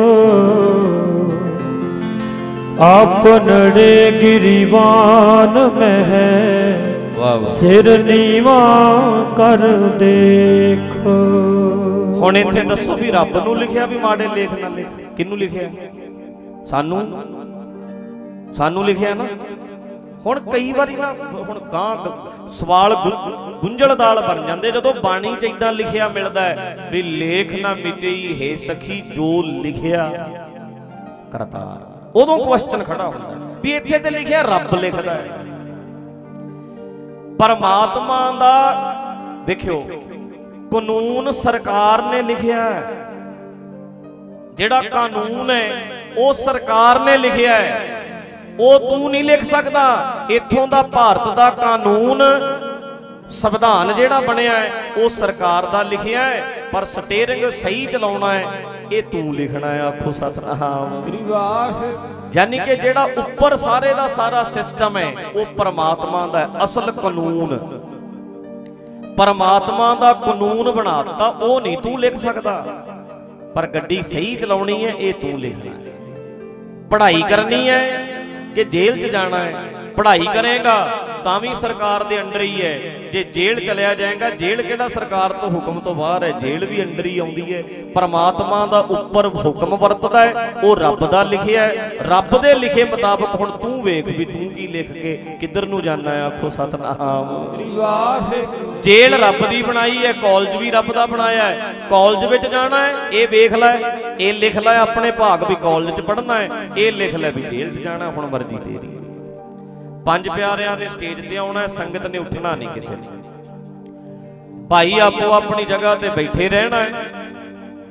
Speaker 2: ਆਪਨੜੇ ਗਿਰੀਵਾਨ ਮਹਿ
Speaker 1: ਵਾਹ।
Speaker 2: ਸਿਰ ਨੀਵਾ ਕਰ ਦੇਖ।
Speaker 1: ਹੁਣ ਇੱਥੇ ਦੱਸੋ ਵੀ ਰੱਬ ਨੂੰ ਲਿਖਿਆ ਵੀ ਮਾੜੇ ਲੇਖ ਨਾ ਲਿਖ। ਕਿਹਨੂੰ ਲਿਖਿਆ? ਸਾਨੂੰ ਸਾਨੂੰ ਲਿਖਿਆ ਨਾ। ਹੁਣ ਕਈ ਵਾਰੀ ਨਾ, ਹੁਣ ਗਾਂ ਸਵਾਲ ਗੁ- ਗੁੰਝਲਦਾਲ ਬਣ ਜਾਂਦੇ, ਜਦੋਂ ਬਾਣੀ ਚ ਇਦਾਂ ਲਿਖਿਆ ਮਿਲਦਾ ਹੈ ਵੀ ਲੇਖ ਨਾ ਮਿਟਈ, ਹੈ ਸਖੀ ਜੋ ਲਿਖਿਆ ਕਰਤਾਰ ਉਦੋਂ ਕੁਐਸਚਨ ਖੜਾ ਹੁੰਦਾ ਵੀ ਇੱਥੇ ਤੇ ਲਿਖਿਆ ਰੱਬ ਲਿਖਦਾ ਹੈ। ਪਰਮਾਤਮਾ ਦਾ ਵੇਖਿਓ, ਕਾਨੂੰਨ ਸਰਕਾਰ ਨੇ ਲਿਖਿਆ ਹੈ। ਜਿਹੜਾ ਕਾਨੂੰਨ ਹੈ ਉਹ ਸਰਕਾਰ ਨੇ ਲਿਖਿਆ ਹੈ। ਉਹ ਤੂੰ ਨਹੀਂ ਲਿਖ ਸਕਦਾ। ਇੱਥੋਂ ਦਾ ਭਾਰਤ ਦਾ ਕਾਨੂੰਨ ਸੰਵਿਧਾਨ ਜਿਹੜਾ ਬਣਿਆ ਹੈ ਉਹ ਸਰਕਾਰ ਦਾ ਲਿਖਿਆ ਹੈ ਪਰ ਸਟੀਅਰਿੰਗ ਸਹੀ ਚਲਾਉਣਾ ਹੈ ਇਹ ਤੂੰ ਲਿਖਣਾ ਹੈ ਆਖੋ ਸਤਨਾਮ।
Speaker 2: ਵਾਹ।
Speaker 1: ਯਾਨੀ ਕਿ ਜਿਹੜਾ ਉੱਪਰ ਸਾਰੇ ਦਾ ਸਾਰਾ ਸਿਸਟਮ ਹੈ ਉਹ ਪਰਮਾਤਮਾ ਦਾ ਅਸਲ ਕਾਨੂੰਨ। ਪਰਮਾਤਮਾ ਦਾ ਕਾਨੂੰਨ ਬਣਾਤਾ ਉਹ ਨਹੀਂ ਤੂੰ ਲਿਖ ਸਕਦਾ। ਪਰ ਗੱਡੀ ਸਹੀ ਚਲਾਉਣੀ ਹੈ, ਇਹ ਤੂੰ ਲਿਖਣਾ ਪੜ੍ਹਾਈ ਕਰਨੀ ਹੈ ਕਿ ਜੇਲ੍ਹ 'ਚ ਜਾਣਾ ਹੈ? ਪੜ੍ਹਾਈ ਕਰੇਗਾ, ਤਾਂ ਵੀ ਸਰਕਾਰ ਦੇ ਅੰਡਰ ਹੀ ਹੈ। ਜੇ ਜੇਲ੍ਹ ਚਲਿਆ ਜਾਏਗਾ, ਜੇਲ੍ਹ ਕਿਹੜਾ ਸਰਕਾਰ ਤੋਂ ਹੁਕਮ ਤੋਂ ਬਾਹਰ ਹੈ? ਜੇਲ੍ਹ ਵੀ ਅੰਡਰ ਹੀ ਆਉਂਦੀ ਹੈ। ਪਰਮਾਤਮਾ ਦਾ ਉੱਪਰ ਹੁਕਮ ਵਰਤਦਾ ਹੈ, ਉਹ ਰੱਬ ਦਾ ਲਿਖਿਆ ਹੈ। ਰੱਬ ਦੇ ਲਿਖੇ ਮੁਤਾਬਕ ਹੁਣ ਤੂੰ ਵੇਖ ਵੀ ਤੂੰ ਕੀ ਲਿਖ ਕੇ ਕਿੱਧਰ ਨੂੰ ਜਾਣਾ ਹੈ? ਆਖੋ ਸਤਨਾਮ।
Speaker 2: ਵਾਹ
Speaker 1: ਜੇਲ੍ਹ ਰੱਬ ਦੀ ਬਣਾਈ ਹੈ, ਕਾਲਜ ਵੀ ਰੱਬ ਦਾ ਬਣਾਇਆ ਹੈ। ਕਾਲਜ ਵਿੱਚ ਜਾਣਾ ਹੈ, ਇਹ ਵੇਖ ਲੈ, ਇਹ ਲਿਖ ਲੈ ਆਪਣੇ ਭਾਗ ਵੀ ਕਾਲਜ 'ਚ ਪੜ੍ਹਨਾ ਹੈ। ਇਹ ਲਿਖ ਲੈ ਵੀ ਜੇਲ੍ਹ 'ਚ ਜਾਣਾ, ਹੁਣ ਮਰਜ਼ੀ ਤੇਰੀ ਪੰਜ ਪਿਆਰਿਆਂ ਨੇ ਸਟੇਜ ਤੇ ਆਉਣਾ, ਸੰਗਤ ਨੇ ਉੱਠਣਾ ਨਹੀਂ ਕਿਸੇ ਨੇ। ਭਾਈ ਆਪੋ ਆਪਣੀ ਜਗ੍ਹਾ ਤੇ ਬੈਠੇ ਰਹਿਣਾ ਹੈ।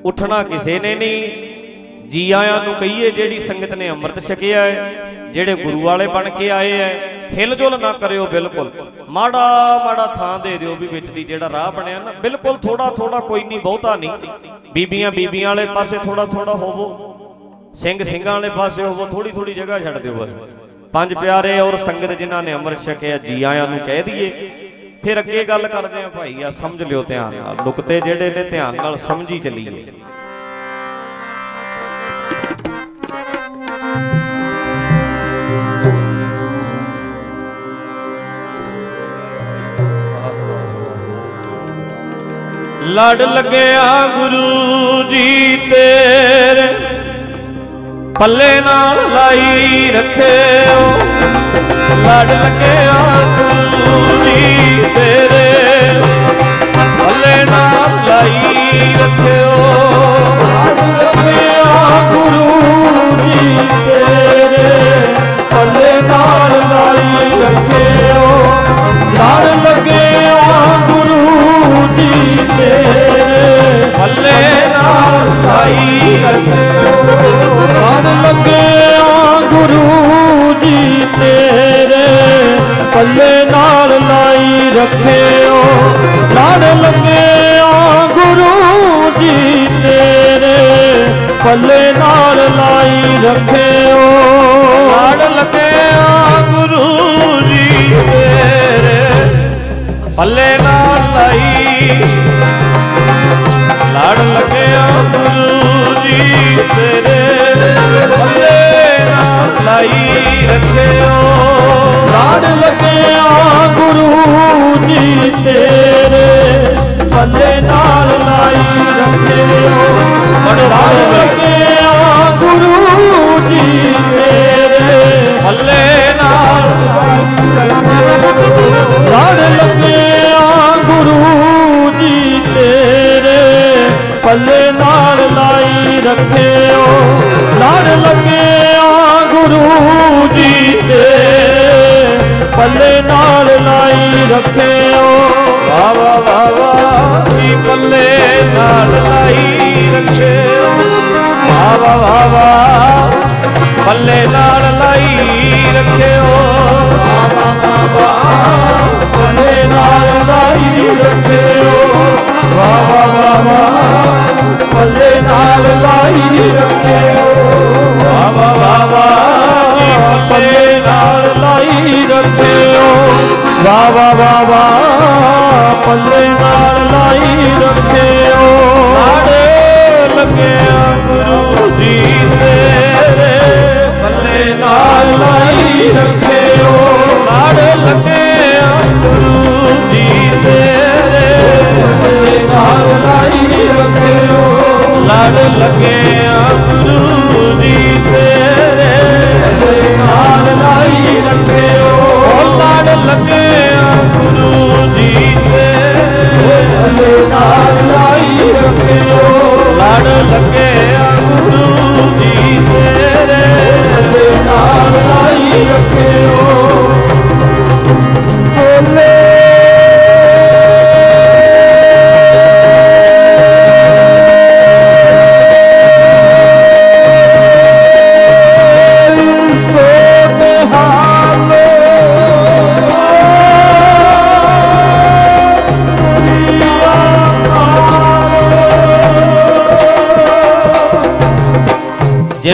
Speaker 1: ਉੱਠਣਾ ਕਿਸੇ ਨੇ ਨਹੀਂ। ਜੀ ਆਇਆਂ ਨੂੰ ਕਹੀਏ ਜਿਹੜੀ ਸੰਗਤ ਨੇ ਅੰਮ੍ਰਿਤ ਛਕਿਆ ਹੈ, ਜਿਹੜੇ ਗੁਰੂ ਵਾਲੇ ਬਣ ਕੇ ਆਏ ਐ ਹਿਲਜੁਲ ਨਾ ਕਰਿਓ ਬਿਲਕੁਲ। ਮਾੜਾ ਮਾੜਾ ਥਾਂ ਦੇ ਦਿਓ ਵੀ ਵਿੱਚ ਦੀ ਜਿਹੜਾ ਰਾਹ ਬਣਿਆ ਨਾ, ਬਿਲਕੁਲ ਥੋੜਾ ਥੋੜਾ ਕੋਈ ਨਹੀਂ, ਬਹੁਤਾ ਨਹੀਂ। ਬੀਬੀਆਂ ਬੀਬੀਆਂ ਵਾਲੇ ਪਾਸੇ ਥੋੜਾ ਥੋੜਾ ਹੋਵੋ। ਸਿੰਘ, ਸਿੰਘਾਂ ਵਾਲੇ ਪਾਸੇ ਹੋਵੋ ਥੋੜੀ ਥੋੜੀ ਜਗ੍ਹਾ ਛੱਡ ਦਿਓ ਬਸ। ਪੰਜ ਪਿਆਰੇ ਔਰ ਸੰਗਤ ਜਿਨ੍ਹਾਂ ਨੇ ਅੰਮ੍ਰਿਤ ਛਕਿਆ ਜੀ ਆਇਆਂ ਨੂੰ ਕਹਿ ਦਈਏ। ਫਿਰ ਅੱਗੇ ਗੱਲ ਕਰਦੇ ਆ ਭਾਈ, ਆ ਸਮਝ ਲਿਓ ਧਿਆਨ ਨਾਲ। ਨੁਕਤੇ ਜਿਹੜੇ ਨੇ ਧਿਆਨ ਨਾਲ ਸਮਝੀ ਚੱਲੀਏ।
Speaker 2: ਲੜ ਲੱਗਿਆ ਗੁਰੂ ਜੀ ਤੇਰੇ। ਪੱਲੇ ਨਾਲ ਲਾਈ ਰੱਖਿਓ। ਲੜ ਲੱਗਿਆ ਗੁਰੂ ਜੀ ਤੇਰੇ। ਪੱਲੇ ਨਾਲ ਲਾਈ ਰੱਖਿਓ। ਲੜ ਲੱਗਿਆ ਗੁਰੂ ਜੀ ਤੇਰੇ। ਪੱਲੇ ਨਾਲ ਲਾਈ ਰੱਖਿਓ। ਲੜ ਲੱਗਿਆ ਗੁਰੂ ਜੀ ਤੇਰੇ। ਪੱਲੇ ਨਾਲ ਲਾਈ ਰੱਖਿਓ ਲੱਗਿਆ ਗੁਰੂ ਜੀ ਤੇਰੇ। ਪੱਲੇ ਨਾਲ ਲਾਈ ਰੱਖਿਓ। ਲੜ ਲੱਗਿਆ ਗੁਰੂ ਜੀ ਤੇਰੇ। ਪੱਲੇ ਨਾਲ ਲਾਈ ਰੱਖਿਓ। ਲੜ ਲੱਗਿਆ ਗੁਰੂ ਜੀ ਤੇਰੇ। ਪੱਲੇ ਨਾਲ ਲਾਈ ਲੜ ਲੱਗਿਆ ਗੁਰੂ ਜੀ ਤੇਰੇ ਪੱਲੇ ਨਾਲ ਲਾਈ ਰੱਖਿਓ। ਲੜ ਲੱਗਿਆ ਗੁਰੂ
Speaker 1: ਵਾ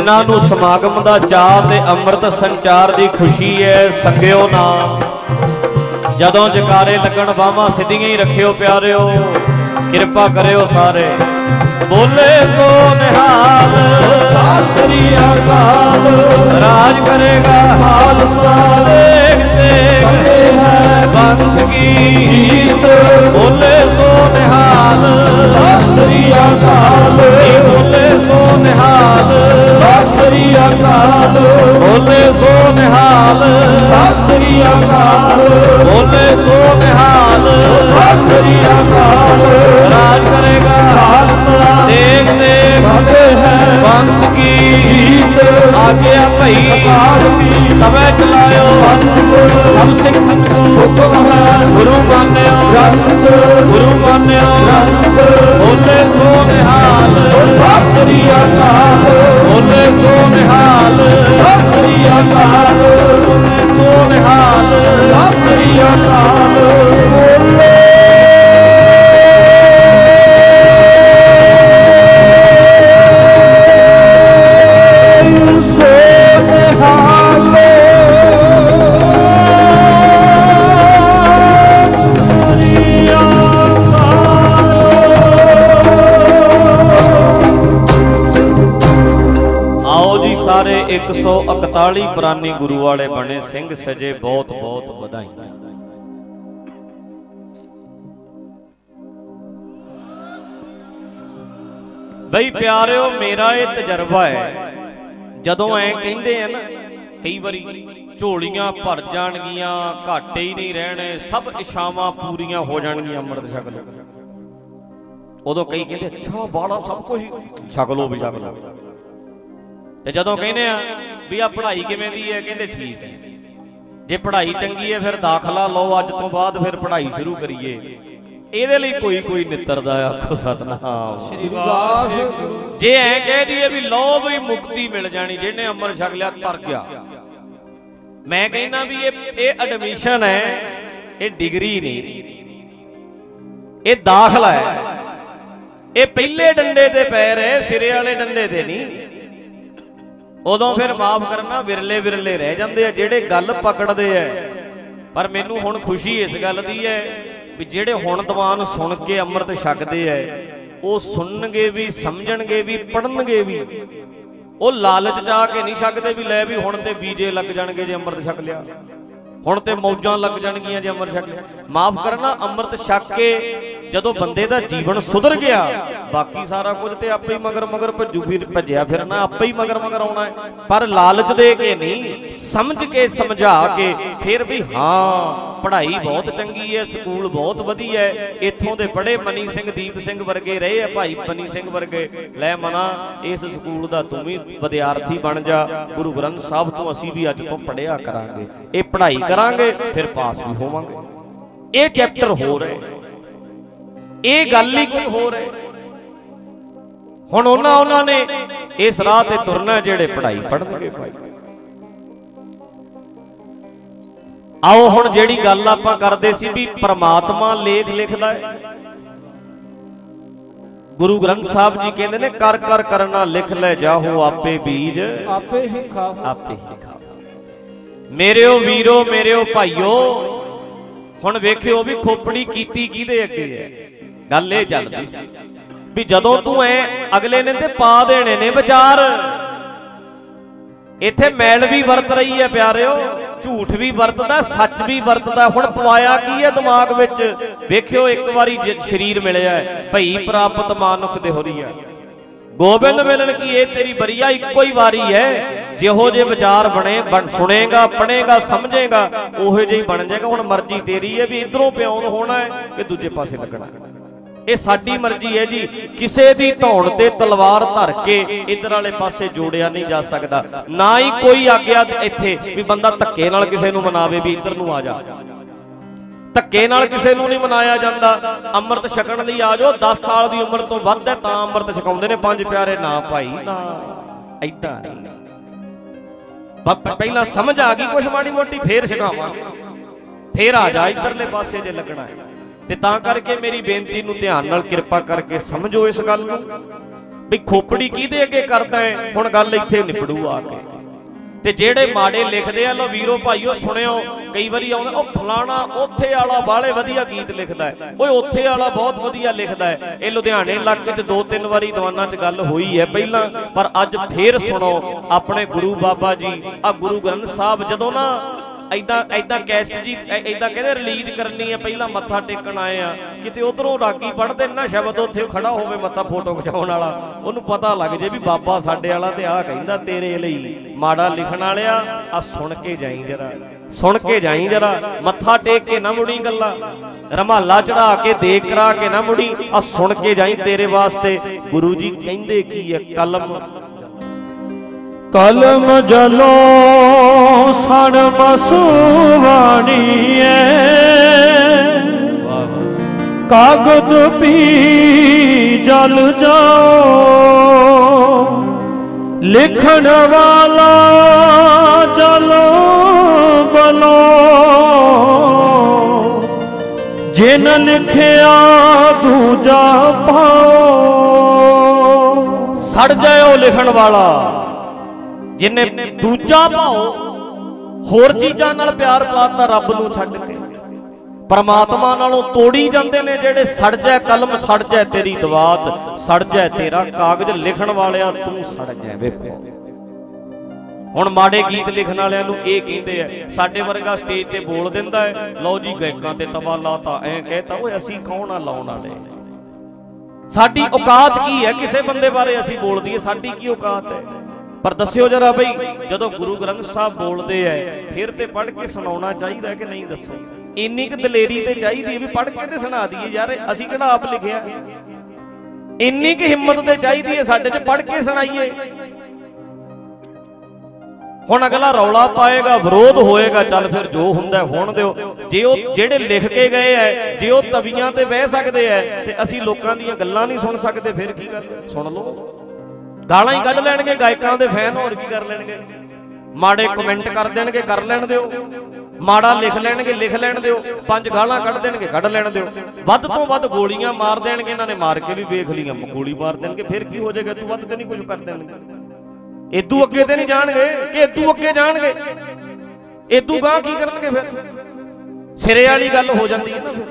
Speaker 1: ਜਿਨ੍ਹਾਂ ਨੂੰ ਸਮਾਗਮ ਦਾ ਚਾਹ ਤੇ ਅੰਮ੍ਰਿਤ ਸੰਚਾਰ ਦੀ ਖੁਸ਼ੀ ਹੈ, ਸੰਗਿਓ ਨਾ ਜਦੋਂ ਜਕਾਰੇ ਲੱਗਣ, ਬਾਹਾਂ ਸਿੱਧੀਆਂ ਹੀ ਰੱਖਿਓ ਪਿਆਰਿਓ, ਕਿਰਪਾ ਕਰਿਓ ਸਾਰੇ। ਬੋਲੇ ਸੋ ਨਿਹਾਲ,
Speaker 2: ਸਾਸਰੀ ਅਕਾਲ।
Speaker 1: ਰਾਜ ਕਰੇਗਾ ਹਾਲ ਸਵਾਲੇ ਤੇ
Speaker 2: ਹੈ
Speaker 1: ਬੰਦਗੀ
Speaker 2: ਜੀਤ
Speaker 1: ਬੋਲੇ ਸੋ ਨਿਹਾਲ,
Speaker 2: ਸਾਸਰੀ ਅਕਾਲ।
Speaker 1: ਬੋਲੇ ਸੋ ਨਿਹਾਲ।
Speaker 2: ਸਾਸਰੀ ਅਕਾਲ
Speaker 1: ਬੋਲੇ ਸੋ ਨਿਹਾਲ।
Speaker 2: ਸਾਸਰੀ ਅਕਾਲ
Speaker 1: ਬੋਲੇ ਸੋ ਨਿਹਾਲ।
Speaker 2: ਸਾਸਰੀ ਅਕਾਲ
Speaker 1: ਰਾਜ ਕਰੇਗਾ।
Speaker 2: ਖਾਲਸਾ
Speaker 1: ਦੇਖ ਦੇਖ।
Speaker 2: ਭਗਤ ਹੈ
Speaker 1: ਬੰਦ ਕੀ
Speaker 2: ਜੀਤ
Speaker 1: ਆਗਿਆ ਭਈ।
Speaker 2: ਅਕਾਲ ਕੀ
Speaker 1: ਤਵੇ ਚਲਾਇਓ। ਸਭ ਸਿੱਖਨ
Speaker 2: ਹੁਕਮ ਹੈ
Speaker 1: ਗੁਰੂ ਮੰਨਿਓ
Speaker 2: ਗ੍ਰੰਥ
Speaker 1: ਗੁਰੂ ਮੰਨਿਓ
Speaker 2: ਗ੍ਰੰਥ
Speaker 1: ਬੋਲੇ ਸੋ ਨਿਹਾਲ।
Speaker 2: ਸਾਸਰੀ ਅਕਾਲ
Speaker 1: ਬੋਲੇ ਸੋ ਨਿਹਾਲ 141 ਪ੍ਰਾਨੀ ਗੁਰੂ ਵਾਲੇ ਬਣੇ ਸਿੰਘ ਸਜੇ ਬਹੁਤ ਬਹੁਤ ਵਧਾਈਆਂ। ਬਈ ਪਿਆਰਿਓ, ਮੇਰਾ ਇਹ ਤਜਰਬਾ ਹੈ, ਜਦੋਂ ਐ ਕਹਿੰਦੇ ਆ ਨਾ, ਕਈ ਵਾਰੀ ਝੋਲੀਆਂ ਭਰ ਜਾਣਗੀਆਂ, ਘਾਟੇ ਹੀ ਨਹੀਂ ਰਹਿਣੇ, ਸਭ ਇਸ਼ਾਵਾਂ ਪੂਰੀਆਂ ਹੋ ਜਾਣਗੀਆਂ ਅੰਮ੍ਰਿਤ ਛਕ ਲਓ। ਉਦੋਂ ਕਈ ਕਹਿੰਦੇ, ਅੱਛਾ ਬਾੜਾ ਸਭ ਕੁਝ ਛਕ ਲਓ ਵੀ ਛਕ ਲਓ। ਤੇ ਜਦੋਂ ਕਹਿੰਦੇ ਆ ਵੀ ਆ ਪੜ੍ਹਾਈ ਕਿਵੇਂ ਦੀ ਹੈ ਕਹਿੰਦੇ ਠੀਕ ਹੈ। ਜੇ ਪੜ੍ਹਾਈ ਚੰਗੀ ਹੈ ਫਿਰ ਦਾਖਲਾ ਲਓ ਅੱਜ ਤੋਂ ਬਾਅਦ ਫਿਰ ਪੜ੍ਹਾਈ ਸ਼ੁਰੂ ਕਰੀਏ। ਇਹਦੇ ਲਈ ਕੋਈ ਕੋਈ ਨਿੱਤਰਦਾ ਆਖੋ ਸਤਨਾਮ।
Speaker 2: ਸ੍ਰੀ ਵਾਹਿਗੁਰੂ।
Speaker 1: ਜੇ ਐ ਕਹਿ ਦਈਏ ਵੀ ਲਓ ਵੀ ਮੁਕਤੀ ਮਿਲ ਜਾਣੀ ਜਿਹਨੇ ਅੰਮ੍ਰਿਤ ਛਕ ਲਿਆ ਤਰ ਗਿਆ। ਮੈਂ ਕਹਿੰਦਾ ਵੀ ਇਹ ਇਹ ਐਡਮਿਸ਼ਨ ਹੈ ਇਹ ਡਿਗਰੀ ਨਹੀਂ। ਇਹ ਦਾਖਲਾ ਹੈ। ਇਹ ਪਹਿਲੇ ਡੰਡੇ ਤੇ ਪੈਰ ਹੈ ਸਿਰੇ ਵਾਲੇ ਡੰਡੇ ਤੇ ਨਹੀਂ। ਉਦੋਂ ਫਿਰ ਮਾਫ ਕਰਨਾ ਵਿਰਲੇ ਵਿਰਲੇ ਰਹਿ ਜਾਂਦੇ ਆ, ਜਿਹੜੇ ਗੱਲ ਪਕੜਦੇ ਐ ਪਰ ਮੈਨੂੰ ਹੁਣ ਖੁਸ਼ੀ ਇਸ ਗੱਲ ਦੀ ਐ ਵੀ ਜਿਹੜੇ ਹੁਣ ਦੀਵਾਨ ਸੁਣ ਕੇ ਅੰਮ੍ਰਿਤ ਛਕਦੇ ਐ, ਉਹ ਸੁਣਨਗੇ ਵੀ, ਸਮਝਣਗੇ ਵੀ ਪੜਨਗੇ ਵੀ। ਉਹ ਲਾਲਚ ਚ ਆ ਕੇ ਨਹੀਂ ਛਕਦੇ ਵੀ ਲੈ ਵੀ ਹੁਣ ਤੇ ਵੀਜੇ ਲੱਗ ਜਾਣਗੇ ਜੇ ਅੰਮ੍ਰਿਤ ਛਕ ਲਿਆ। ਹੁਣ ਤੇ ਮੌਜਾਂ ਲੱਗ ਜਾਣਗੀਆਂ ਜੇ ਅੰਮ੍ਰਿਤ ਛਕ ਲਿਆ ਮਾਫ ਕਰਨਾ, ਅੰਮ੍ਰਿਤ ਛਕ ਕੇ ਜਦੋਂ ਬੰਦੇ ਦਾ ਜੀਵਨ ਸੁਧਰ ਗਿਆ, ਬਾਕੀ ਸਾਰਾ ਕੁਝ ਤੇ ਆਪੇ ਹੀ ਮਗਰ ਮਗਰ ਭੱਜੂ ਫਿਰ ਭੱਜਿਆ ਫਿਰਨਾ, ਆਪੇ ਹੀ ਮਗਰ ਮਗਰ ਆਉਣਾ ਹੈ। ਪਰ ਲਾਲਚ ਦੇ ਕੇ ਨਹੀਂ, ਸਮਝ ਕੇ ਸਮਝਾ ਕੇ ਫਿਰ ਵੀ ਹਾਂ, ਪੜ੍ਹਾਈ ਬਹੁਤ ਚੰਗੀ ਹੈ, ਸਕੂਲ ਬਹੁਤ ਵਧੀਆ ਹੈ। ਇੱਥੋਂ ਦੇ ਪੜ੍ਹੇ ਮਨੀ ਸਿੰਘ, ਦੀਪ ਸਿੰਘ ਵਰਗੇ ਰਹੇ ਆ ਭਾਈ ਮਨੀ ਸਿੰਘ ਵਰਗੇ। ਲੈ ਮਨਾ, ਇਸ ਸਕੂਲ ਦਾ ਤੂੰ ਵੀ ਵਿਦਿਆਰਥੀ ਬਣ ਜਾ। ਗੁਰੂ ਗ੍ਰੰਥ ਸਾਹਿਬ ਤੋਂ ਅਸੀਂ ਵੀ ਅੱਜ ਤੋਂ ਪੜ੍ਹਿਆ ਕਰਾਂਗੇ। ਇਹ ਪੜ੍ਹਾਈ ਕਰਾਂਗੇ ਫਿਰ ਪਾਸ ਵੀ ਹੋਵਾਂਗੇ। ਇਹ ਚੈਪਟਰ ਹੋ। ਰਿਹਾ ਇਹ ਗੱਲ ਹੀ ਕੋਈ ਹੈ। ਹੁਣ ਉਹਨਾਂ ਉਹਨਾਂ ਨੇ ਇਸ ਰਾਹ ਤੇ ਤੁਰਨਾ ਜਿਹੜੇ ਪੜ੍ਹਾਈ ਪੜ੍ਹਨਗੇ ਭਾਈ। ਆਓ ਹੁਣ ਜਿਹੜੀ ਗੱਲ ਆਪਾਂ ਕਰਦੇ ਸੀ ਵੀ ਪ੍ਰਮਾਤਮਾ ਲੇਖ ਲਿਖਦਾ ਹੈ। ਗੁਰੂ ਗ੍ਰੰਥ ਸਾਹਿਬ ਜੀ ਕਹਿੰਦੇ ਨੇ ਕਰ ਕਰ ਕਰਨਾ ਲਿਖ ਲੈ ਜਾਹੋ ਆਪੇ ਬੀਜ
Speaker 2: ਆਪੇ ਹੀ ਖਾਓ।
Speaker 1: ਆਪੇ ਹੀ ਖਾਓ। ਮੇਰਿਓ ਵੀਰੋ ਮੇਰਿਓ ਭਾਈਓ ਹੁਣ ਵੇਖਿਓ ਵੀ ਖੋਪੜੀ ਕੀਤੀ ਕਿਹਦੇ ਅੱਗੇ ਹੈ। ਗੱਲ ਇਹ ਚੱਲਦੀ ਸੀ ਵੀ ਜਦੋਂ ਤੂੰ ਐ ਅਗਲੇ ਨੇ ਤੇ ਪਾ ਦੇਣੇ ਨੇ ਵਿਚਾਰ ਇੱਥੇ ਮੈਲ ਵੀ ਵਰਤ ਰਹੀ ਹੈ ਪਿਆਰਿਓ ਝੂਠ ਵੀ ਵਰਤਦਾ ਸੱਚ ਵੀ ਵਰਤਦਾ। ਹੁਣ ਪਵਾਇਆ ਕੀ ਹੈ ਦਿਮਾਗ ਵਿੱਚ? ਵੇਖਿਓ ਇੱਕ ਵਾਰੀ ਸਰੀਰ ਮਿਲਿਆ ਹੈ, ਭਈ ਪ੍ਰਾਪਤ ਮਾਨੁਖ ਦੇ ਹੋਰੀਆ ਗੋਬਿੰਦ ਮਿਲਣ ਕੀ, ਇਹ ਤੇਰੀ ਬਰੀਆ ਇੱਕੋ ਹੀ ਵਾਰੀ ਹੈ। ਜਿਹੋ ਜੇ ਵਿਚਾਰ ਬਣੇ, ਬਣ ਸੁਣੇਗਾ ਪੜੇਗਾ ਸਮਝੇਗਾ, ਉਹੋ ਜਿਹਾ ਬਣ ਜਾਏਗਾ। ਹੁਣ ਮਰਜ਼ੀ ਤੇਰੀ ਹੈ ਵੀ ਇਧਰੋਂ ਪਿਆਉਣ ਹੋਣਾ ਹੈ ਕਿ ਦੂਜੇ ਪਾਸੇ ਲੱਗਣਾ ਇਹ ਸਾਡੀ ਮਰਜ਼ੀ ਹੈ ਜੀ। ਕਿਸੇ ਦੀ ਧੌਣ ਤੇ ਤਲਵਾਰ ਧਰ ਕੇ ਇਧਰ ਵਾਲੇ ਪਾਸੇ ਜੋੜਿਆ ਨਹੀਂ ਜਾ ਸਕਦਾ। ਨਾ ਹੀ ਕੋਈ ਆਗਿਆ ਇੱਥੇ ਵੀ ਬੰਦਾ ਧੱਕੇ ਨਾਲ ਕਿਸੇ ਨੂੰ ਮਨਾਵੇ ਵੀ ਇਧਰ ਨੂੰ ਆ ਜਾ। ਧੱਕੇ ਨਾਲ ਕਿਸੇ ਨੂੰ ਨਹੀਂ ਮਨਾਇਆ ਜਾਂਦਾ। ਅੰਮ੍ਰਿਤ ਛਕਣ ਲਈ ਆ ਜਾਓ 10 ਸਾਲ ਦੀ ਉਮਰ ਤੋਂ ਵੱਧ ਹੈ ਤਾਂ ਅੰਮ੍ਰਿਤ ਛਕਾਉਂਦੇ ਨੇ ਪੰਜ ਪਿਆਰੇ। ਨਾ ਭਾਈ, ਨਾ। ਐਦਾਂ ਨਹੀਂ ਪਹਿਲਾਂ ਸਮਝ ਆ ਗਈ, ਕੁਛ ਮਾੜੀ ਮੋਟੀ ਫੇਰ ਛਕਾਵਾਂਗੇ ਫੇਰ ਆ ਜਾ, ਇਧਰਲੇ ਪਾਸੇ ਜੇ ਲੱਗਣਾ ਹੈ। ਤੇ ਤਾਂ ਕਰਕੇ ਮੇਰੀ ਬੇਨਤੀ ਨੂੰ ਧਿਆਨ ਨਾਲ ਕਿਰਪਾ ਕਰਕੇ ਸਮਝੋ ਇਸ ਗੱਲ ਨੂੰ। ਵੀ ਖੋਪੜੀ ਕਿਹਦੇ ਅੱਗੇ ਕਰਦਾ ਹੈ? ਹੁਣ ਗੱਲ ਇੱਥੇ ਨਿਬੜੂ ਆ ਕੇ। ਤੇ ਜਿਹੜੇ ਮਾੜੇ ਲਿਖਦੇ ਆ ਲੋ ਵੀਰੋ ਭਾਈਓ, ਸੁਣਿਓ, ਕਈ ਵਾਰੀ ਆਉਂਦਾ, ਉਹ ਫਲਾਣਾ ਉੱਥੇ ਵਾਲਾ ਬਾਹਲੇ ਵਧੀਆ ਗੀਤ ਲਿਖਦਾ ਹੈ। ਓਏ ਉੱਥੇ ਵਾਲਾ ਬਹੁਤ ਵਧੀਆ ਲਿਖਦਾ ਹੈ। ਇਹ ਲੁਧਿਆਣੇ ਇਲਾਕੇ 'ਚ ਦੋ ਤਿੰਨ ਵਾਰੀ ਦੀਵਾਨਾਂ 'ਚ ਗੱਲ ਹੋਈ ਹੈ ਪਹਿਲਾਂ, ਪਰ ਅੱਜ ਫੇਰ ਸੁਣੋ, ਆਪਣੇ ਗੁਰੂ ਬਾਬਾ ਜੀ ਆ ਗੁਰੂ ਗ੍ਰੰਥ ਸਾਹਿਬ ਜਦੋਂ ਨਾ ਐਦਾਂ ਐਦਾਂ ਕੈਸਟ ਜੀ ਐਦਾਂ ਕਹਿੰਦੇ ਰਿਲੀਜ਼ ਕਰਨੀ ਹੈ ਪਹਿਲਾਂ ਮੱਥਾ ਟੇਕਣ ਆਏ ਆ। ਕਿਤੇ ਉਧਰੋਂ ਰਾਗੀ ਪੜਦੇ ਨਾ ਸ਼ਬਦ, ਉੱਥੇ ਖੜਾ ਹੋਵੇ ਮੱਥਾ ਫੋਟੋ ਖਿਚਾਉਣ ਵਾਲਾ। ਉਹਨੂੰ ਪਤਾ ਲੱਗ ਜੇ ਵੀ ਬਾਬਾ ਸਾਡੇ ਵਾਲਾ ਤੇ ਆਹ ਕਹਿੰਦਾ ਤੇਰੇ ਲਈ। ਮਾੜਾ ਲਿਖਣ ਵਾਲਿਆ ਆ ਸੁਣ ਕੇ ਜਾਈ ਜਰਾ। ਸੁਣ ਕੇ ਜਾਈ ਜਰਾ। ਮੱਥਾ ਟੇਕ ਕੇ ਨਾ ਮੁੜੀ ਗੱਲਾਂ। ਰਮਾਲਾ ਚੜਾ ਕੇ, ਦੇਖ ਕਰਾ ਕੇ ਨਾ ਮੁੜੀ। ਆ ਸੁਣ ਕੇ ਜਾਈ ਤੇਰੇ ਵਾਸਤੇ। ਗੁਰੂ ਜੀ ਕਹਿੰਦੇ ਕੀ ਹੈ ਕਲਮ
Speaker 2: ਕਲਮ ਜਲੋ ਸਣ ਬਸਵਾਣੀਏ
Speaker 1: ਵਾਹ ਵਾਹ
Speaker 2: ਕਾਗਦ ਪੀ ਜਲ ਜਾਓ ਲਿਖਣ ਵਾਲਾ ਜਲੋ ਬਲੋ। ਜਿਨ ਲਿਖਿਆ ਦੂਜਾ ਪਾਓ।
Speaker 1: ਸੜ ਜਾਏ ਲਿਖਣ ਵਾਲਾ। ਜਿਨੇ ਦੂਜਾ ਭਾਉ ਹੋਰ ਚੀਜ਼ਾਂ ਨਾਲ ਪਿਆਰ ਪਾਤਾ ਰੱਬ ਨੂੰ ਛੱਡ ਕੇ। ਪਰਮਾਤਮਾ ਨਾਲੋਂ ਤੋੜੀ ਜਾਂਦੇ ਨੇ ਜਿਹੜੇ ਸੜ ਜਾਏ, ਕਲਮ ਸੜ ਜਾਏ ਤੇਰੀ ਦਵਾਤ, ਸੜ ਜਾਏ ਤੇਰਾ ਕਾਗਜ਼ ਲਿਖਣ ਵਾਲਿਆ, ਤੂੰ ਸੜ ਜਾਏ ਵੇਖੋ। ਹੁਣ ਮਾੜੇ ਗੀਤ ਲਿਖਣ ਵਾਲਿਆਂ ਨੂੰ ਇਹ ਕਹਿੰਦੇ ਆ, ਸਾਡੇ ਵਰਗਾ ਸਟੇਜ ਤੇ ਬੋਲ ਦਿੰਦਾ ਹੈ, ਲਓ ਜੀ ਗਾਇਕਾਂ ਤੇ ਤਵਾ ਲਾਤਾ, ਐਂ ਕਹਿਤਾ, ਓਏ ਅਸੀਂ ਕੌਣ ਆ ਲਾਉਣ ਵਾਲੇ? ਸਾਡੀ ਔਕਾਤ ਕੀ ਹੈ? ਕਿਸੇ ਬੰਦੇ ਬਾਰੇ ਅਸੀਂ ਬੋਲ ਦਈਏ, ਸਾਡੀ ਕੀ ਔਕਾਤ ਹੈ? ਪਰ ਦੱਸਿਓ ਜਰਾ ਬਈ, ਜਦੋਂ ਗੁਰੂ ਗ੍ਰੰਥ ਸਾਹਿਬ ਬੋਲਦੇ ਐ, ਫਿਰ ਤੇ ਪੜ੍ਹ ਕੇ ਸੁਣਾਉਣਾ ਚਾਹੀਦਾ ਕਿ ਨਹੀਂ ਦੱਸੋ? ਇੰਨੀ ਕੁ ਦਲੇਰੀ ਤੇ ਚਾਹੀਦੀ ਹੈ ਵੀ ਪੜ੍ਹ ਕੇ ਤੇ ਸੁਣਾ ਦਈਏ, ਯਾਰ, ਅਸੀਂ ਕਿਹੜਾ ਆਪ ਲਿਖਿਆ? ਇੰਨੀ ਕੁ ਹਿੰਮਤ ਤੇ ਚਾਹੀਦੀ ਹੈ ਸਾਡੇ 'ਚ, ਪੜ੍ਹ ਕੇ ਸੁਣਾਈਏ। ਹੁਣ ਅਗਲਾ ਰੌਲਾ ਪਾਏਗਾ, ਵਿਰੋਧ ਹੋਏਗਾ, ਚੱਲ ਫਿਰ ਜੋ ਹੁੰਦਾ ਹੋਣ ਦਿਓ। ਜੇ ਉਹ ਜਿਹੜੇ ਲਿਖ ਕੇ ਗਏ ਐ, ਜੇ ਉਹ ਤਵੀਆਂ ਤੇ ਬਹਿ ਸਕਦੇ ਐ, ਤੇ ਅਸੀਂ ਲੋਕਾਂ ਦੀਆਂ ਗੱਲਾਂ ਨਹੀਂ ਸੁਣ ਸਕਦੇ, ਫਿਰ ਕੀ ਗੱਲ ਸੁਣ ਲਓ। ਗਾਲਾਂ ਹੀ ਕੱਢ ਲੈਣਗੇ, ਗਾਇਕਾਂ ਦੇ ਫੈਨ ਹੋਰ ਕੀ ਕਰ ਲੈਣਗੇ? ਮਾੜੇ ਕਮੈਂਟ ਕਰ ਦੇਣਗੇ, ਕਰ ਲੈਣ ਦਿਓ। ਮਾੜਾ ਲਿਖ ਲੈਣਗੇ, ਲਿਖ ਲੈਣ ਦਿਓ। ਪੰਜ ਗਾਲਾਂ ਕੱਢ ਦੇਣਗੇ, ਕੱਢ ਲੈਣ ਦਿਓ। ਵੱਧ ਤੋਂ ਵੱਧ ਗੋਲੀਆਂ ਮਾਰ ਦੇਣਗੇ, ਇਹਨਾਂ ਨੇ ਮਾਰ ਕੇ ਵੀ ਵੇਖ ਲਈਆਂ। ਗੋਲੀ ਮਾਰ ਦੇਣਗੇ, ਫਿਰ ਕੀ ਹੋ ਜਾਏਗਾ? ਤੂੰ ਵੱਧ ਤੇ ਨਹੀਂ ਕੁਝ ਕਰ ਦੇਣਗੇ। ਇਦੂ ਅੱਗੇ ਤੇ ਨਹੀਂ ਜਾਣਗੇ, ਕਿ ਇਦੂ ਅੱਗੇ ਜਾਣਗੇ? ਇਦੂ ਗਾਂ ਕੀ ਕਰਨਗੇ ਫਿਰ? ਸਿਰੇ ਵਾਲੀ ਗੱਲ ਹੋ ਜਾਂਦੀ ਹੈ ਨਾ ਫਿਰ।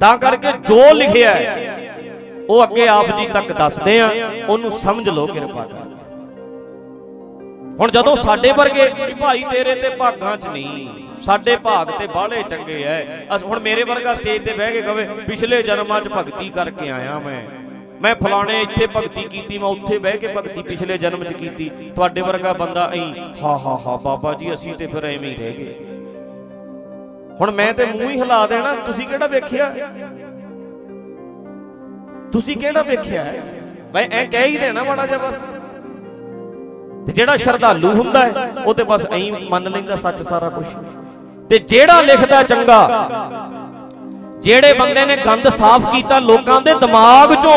Speaker 1: ਤਾਂ ਕਰਕੇ ਜੋ ਲਿਖਿਆ ਹੈ ਉਹ ਅੱਗੇ ਆਪ ਜੀ ਤੱਕ ਦੱਸਦੇ ਆ, ਉਹਨੂੰ ਸਮਝ ਲਓ ਕਿਰਪਾ ਕਰ। ਹੁਣ ਜਦੋਂ ਸਾਡੇ ਵਰਗੇ ਭਾਈ ਤੇਰੇ ਤੇ ਭਾਗਾਂ 'ਚ ਨਹੀਂ, ਸਾਡੇ ਭਾਗ ਤੇ ਬਾਹਲੇ ਚੰਗੇ ਐ। ਹੁਣ ਮੇਰੇ ਵਰਗਾ ਸਟੇਜ ਤੇ ਬਹਿ ਕੇ ਕਵੇ, ਪਿਛਲੇ ਜਨਮਾਂ 'ਚ ਭਗਤੀ ਕਰਕੇ ਆਇਆ ਮੈਂ। ਮੈਂ ਫਲਾਣੇ ਇੱਥੇ ਭਗਤੀ ਕੀਤੀ, ਮੈਂ ਉੱਥੇ ਬਹਿ ਕੇ ਭਗਤੀ ਪਿਛਲੇ ਜਨਮ 'ਚ ਕੀਤੀ। ਤੁਹਾਡੇ ਵਰਗਾ ਬੰਦਾ ਐਂ, ਹਾ ਹਾ ਹਾ, ਬਾਬਾ ਜੀ, ਅਸੀਂ ਤੇ ਫਿਰ ਐਵੇਂ ਹੀ ਰਹਿ ਗਏ। ਹੁਣ ਮੈਂ ਤੇ ਮੂੰਹ ਹੀ ਹਿਲਾ ਦੇਣਾ, ਤੁਸੀਂ ਕਿਹੜਾ ਵੇਖਿਆ? ਤੁਸੀਂ ਕਿਹੜਾ ਵੇਖਿਆ ਬਈ ਐ ਕਹਿ ਹੀ ਦੇਣਾ ਮਾੜਾ ਜਿਹਾ ਬਸ। ਤੇ ਜਿਹੜਾ ਸ਼ਰਧਾਲੂ ਹੁੰਦਾ ਹੈ, ਉਹ ਤੇ ਬਸ ਐਂ ਮੰਨ ਲੈਂਦਾ ਸੱਚ ਸਾਰਾ ਕੁਝ ਤੇ ਜਿਹੜਾ ਲਿਖਦਾ ਚੰਗਾ, ਜਿਹੜੇ ਬੰਦੇ ਨੇ ਗੰਦ ਸਾਫ਼ ਕੀਤਾ ਲੋਕਾਂ ਦੇ ਦਿਮਾਗ ਚੋਂ,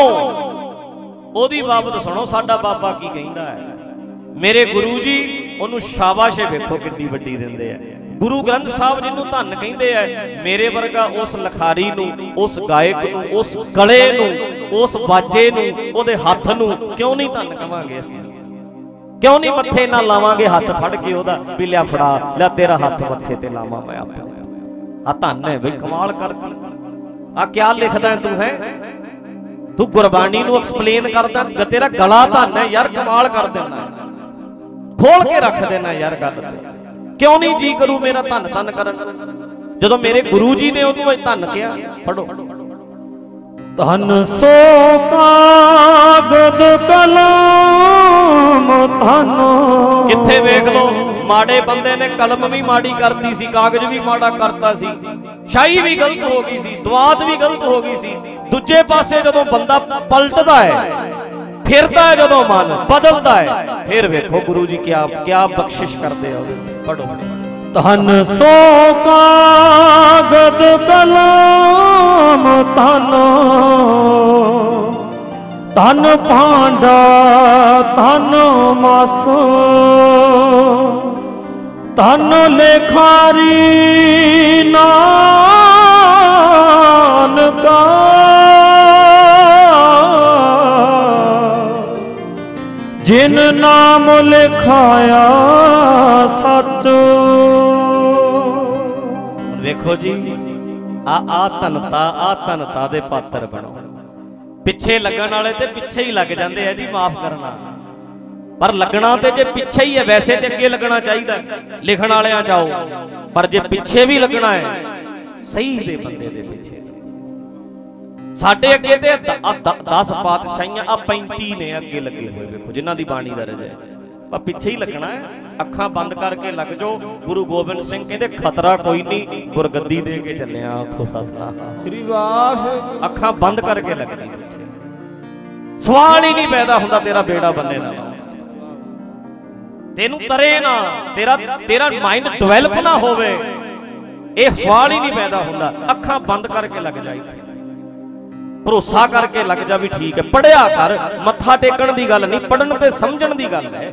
Speaker 1: ਉਹਦੀ ਬਾਬਤ ਸੁਣੋ ਸਾਡਾ ਬਾਬਾ ਕੀ ਕਹਿੰਦਾ ਹੈ। ਮੇਰੇ ਗੁਰੂ ਜੀ, ਉਹਨੂੰ ਸ਼ਾਬਾਸ਼ੇ ਵੇਖੋ ਕਿੰਨੀ ਵੱਡੀ ਦਿੰਦੇ ਆ। ਗੁਰੂ ਗ੍ਰੰਥ ਸਾਹਿਬ ਜਿਹਨੂੰ ਧੰਨ ਕਹਿੰਦੇ ਆ, ਮੇਰੇ ਵਰਗਾ ਉਸ ਲਖਾਰੀ ਨੂੰ, ਉਸ ਗਾਇਕ ਨੂੰ, ਉਸ ਗਲੇ ਨੂੰ, ਉਸ ਬਾਜੇ ਨੂੰ, ਉਹਦੇ ਹੱਥ ਨੂੰ ਕਿਉਂ ਨਹੀਂ ਧੰਨ ਕਵਾਂਗੇ ਅਸੀਂ? ਕਿਉਂ ਨਹੀਂ ਮੱਥੇ ਨਾਲ ਲਾਵਾਂਗੇ ਹੱਥ ਫੜ ਕੇ ਉਹਦਾ ਵੀ ਲਿਆ ਫੜਾ ਲੈ ਤੇਰਾ ਹੱਥ ਮੱਥੇ ਤੇ ਲਾਵਾਂ ਮੈਂ ਆਪਣੇ ਆ ਧੰਨ ਹੈ ਬਈ, ਕਮਾਲ ਕਰਦੀ ਆ ਕਿਆ ਲਿਖਦਾ ਤੂੰ, ਹੈ? ਤੂੰ ਗੁਰਬਾਣੀ ਨੂੰ ਐਕਸਪਲੇਨ ਕਰਦਾ, ਤੇਰਾ ਗਲਾ ਧੰਨ ਹੈ, ਯਾਰ ਕਮਾਲ ਕਰ ਦਿੰਦਾ। ਖੋਲ ਕੇ ਰੱਖ ਦੇਣਾ ਯਾਰ ਗੱਲ ਤੇ। ਕਿਉਂ ਨਹੀਂ ਜੀ ਕਰੂ ਮੇਰਾ ਧੰਨ ਧੰਨ ਕਰਨ? ਜਦੋਂ ਮੇਰੇ ਗੁਰੂ ਜੀ ਨੇ ਉਹਨੂੰ ਧੰਨ ਕਿਹਾ ਪੜੋ
Speaker 2: ਧਨ ਸੋ ਕਾਗਦ ਕਲਮ ਧਨ
Speaker 1: ਕਿੱਥੇ ਵੇਖ ਲੋ ਮਾੜੇ ਬੰਦੇ ਨੇ ਕਲਮ ਵੀ ਮਾੜੀ ਕਰਤੀ ਸੀ ਕਾਗਜ਼ ਵੀ ਮਾੜਾ ਕਰਤਾ ਸੀ। ਸ਼ਾਈ ਵੀ ਗਲਤ ਹੋ ਗਈ ਸੀ ਦਵਾਤ ਵੀ ਗਲਤ ਹੋ ਗਈ ਸੀ। ਦੂਜੇ ਪਾਸੇ ਜਦੋਂ ਬੰਦਾ ਪਲਟਦਾ ਹੈ ਫਿਰਦਾ ਹੈ ਜਦੋਂ ਮਨ ਬਦਲਦਾ ਹੈ, ਫਿਰ ਵੇਖੋ ਗੁਰੂ ਜੀ ਕਿਆ ਕਿਆ ਬਖਸ਼ਿਸ਼ ਕਰਦੇ ਆ ਉਹਦੇ ਪੜੋ
Speaker 2: ਧਨ ਸੋ ਕਾਗਦ ਕਲਮ ਧਨ। ਧਨ ਭਾਂਡਾ, ਧਨ ਮਾਸ। ਧਨ ਲੇਖਾਰੀ ਨਾਨਕਾ। ਜਿਨ ਨਾਮ ਲਿਖਾਇਆ ਸਤ
Speaker 1: ਵੇਖੋ ਜੀ, ਆ ਆ ਧਨਤਾ ਆ ਧਨਤਾ ਦੇ ਪਾਤਰ ਬਣੋ। ਪਿੱਛੇ ਲੱਗਣ ਵਾਲੇ ਤੇ ਪਿੱਛੇ ਹੀ ਲੱਗ ਜਾਂਦੇ ਆ ਜੀ, ਮਾਫ ਕਰਨਾ। ਪਰ ਲੱਗਣਾ ਤੇ ਜੇ ਪਿੱਛੇ ਹੀ ਹੈ ਵੈਸੇ ਤੇ ਅੱਗੇ ਲੱਗਣਾ ਚਾਹੀਦਾ। ਲਿਖਣ ਵਾਲਿਆਂ ਚਾਓ ਪਰ ਜੇ ਪਿੱਛੇ ਵੀ ਲੱਗਣਾ ਹੈ, ਸਹੀ ਦੇ ਬੰਦੇ ਦੇ ਪਿੱਛੇ। ਸਾਡੇ ਅੱਗੇ ਤੇ 10 ਪਾਤਸ਼ਾਹੀਆਂ ਆ 35 ਨੇ ਅੱਗੇ ਲੱਗੇ ਹੋਏ ਵੇਖੋ ਜਿਨ੍ਹਾਂ ਦੀ ਬਾਣੀ ਦਰਜ ਹੈ। ਪਰ ਪਿੱਛੇ ਹੀ ਲੱਗਣਾ ਹੈ ਅੱਖਾਂ ਬੰਦ ਕਰਕੇ ਲੱਗ ਜਾਓ ਗੁਰੂ ਗੋਬਿੰਦ ਸਿੰਘ ਕਹਿੰਦੇ ਖਤਰਾ ਕੋਈ ਨਹੀਂ ਗੁਰਗੱਦੀ ਦੇ ਕੇ ਚੱਲਿਆ ਆਖੋ ਸਤਨਾਮ।
Speaker 2: ਸ੍ਰੀ ਵਾਹਿਗੁਰੂ
Speaker 1: ਅੱਖਾਂ ਬੰਦ ਕਰਕੇ ਲੱਗ ਜੀ ਪਿੱਛੇ। ਸਵਾਲ ਹੀ ਨਹੀਂ ਪੈਦਾ ਹੁੰਦਾ ਤੇਰਾ ਬੇੜਾ ਬੰਨੇ ਨਾ ਤੈਨੂੰ ਤਰੇ ਨਾ ਤੇਰਾ ਤੇਰਾ ਮਾਈਂਡ ਡਿਵੈਲਪ ਨਾ ਹੋਵੇ। ਇਹ ਸਵਾਲ ਹੀ ਨਹੀਂ ਪੈਦਾ ਹੁੰਦਾ ਅੱਖਾਂ ਬੰਦ ਕਰਕੇ ਲੱਗ ਜਾ ਇੱਥੇ ਭਰੋਸਾ ਕਰਕੇ ਲੱਗ ਜਾ ਵੀ ਠੀਕ ਹੈ। ਪੜਿਆ ਕਰ, ਮੱਥਾ ਟੇਕਣ ਦੀ ਗੱਲ ਨਹੀਂ ਪੜਨ ਤੇ ਸਮਝਣ ਦੀ ਗੱਲ ਹੈ।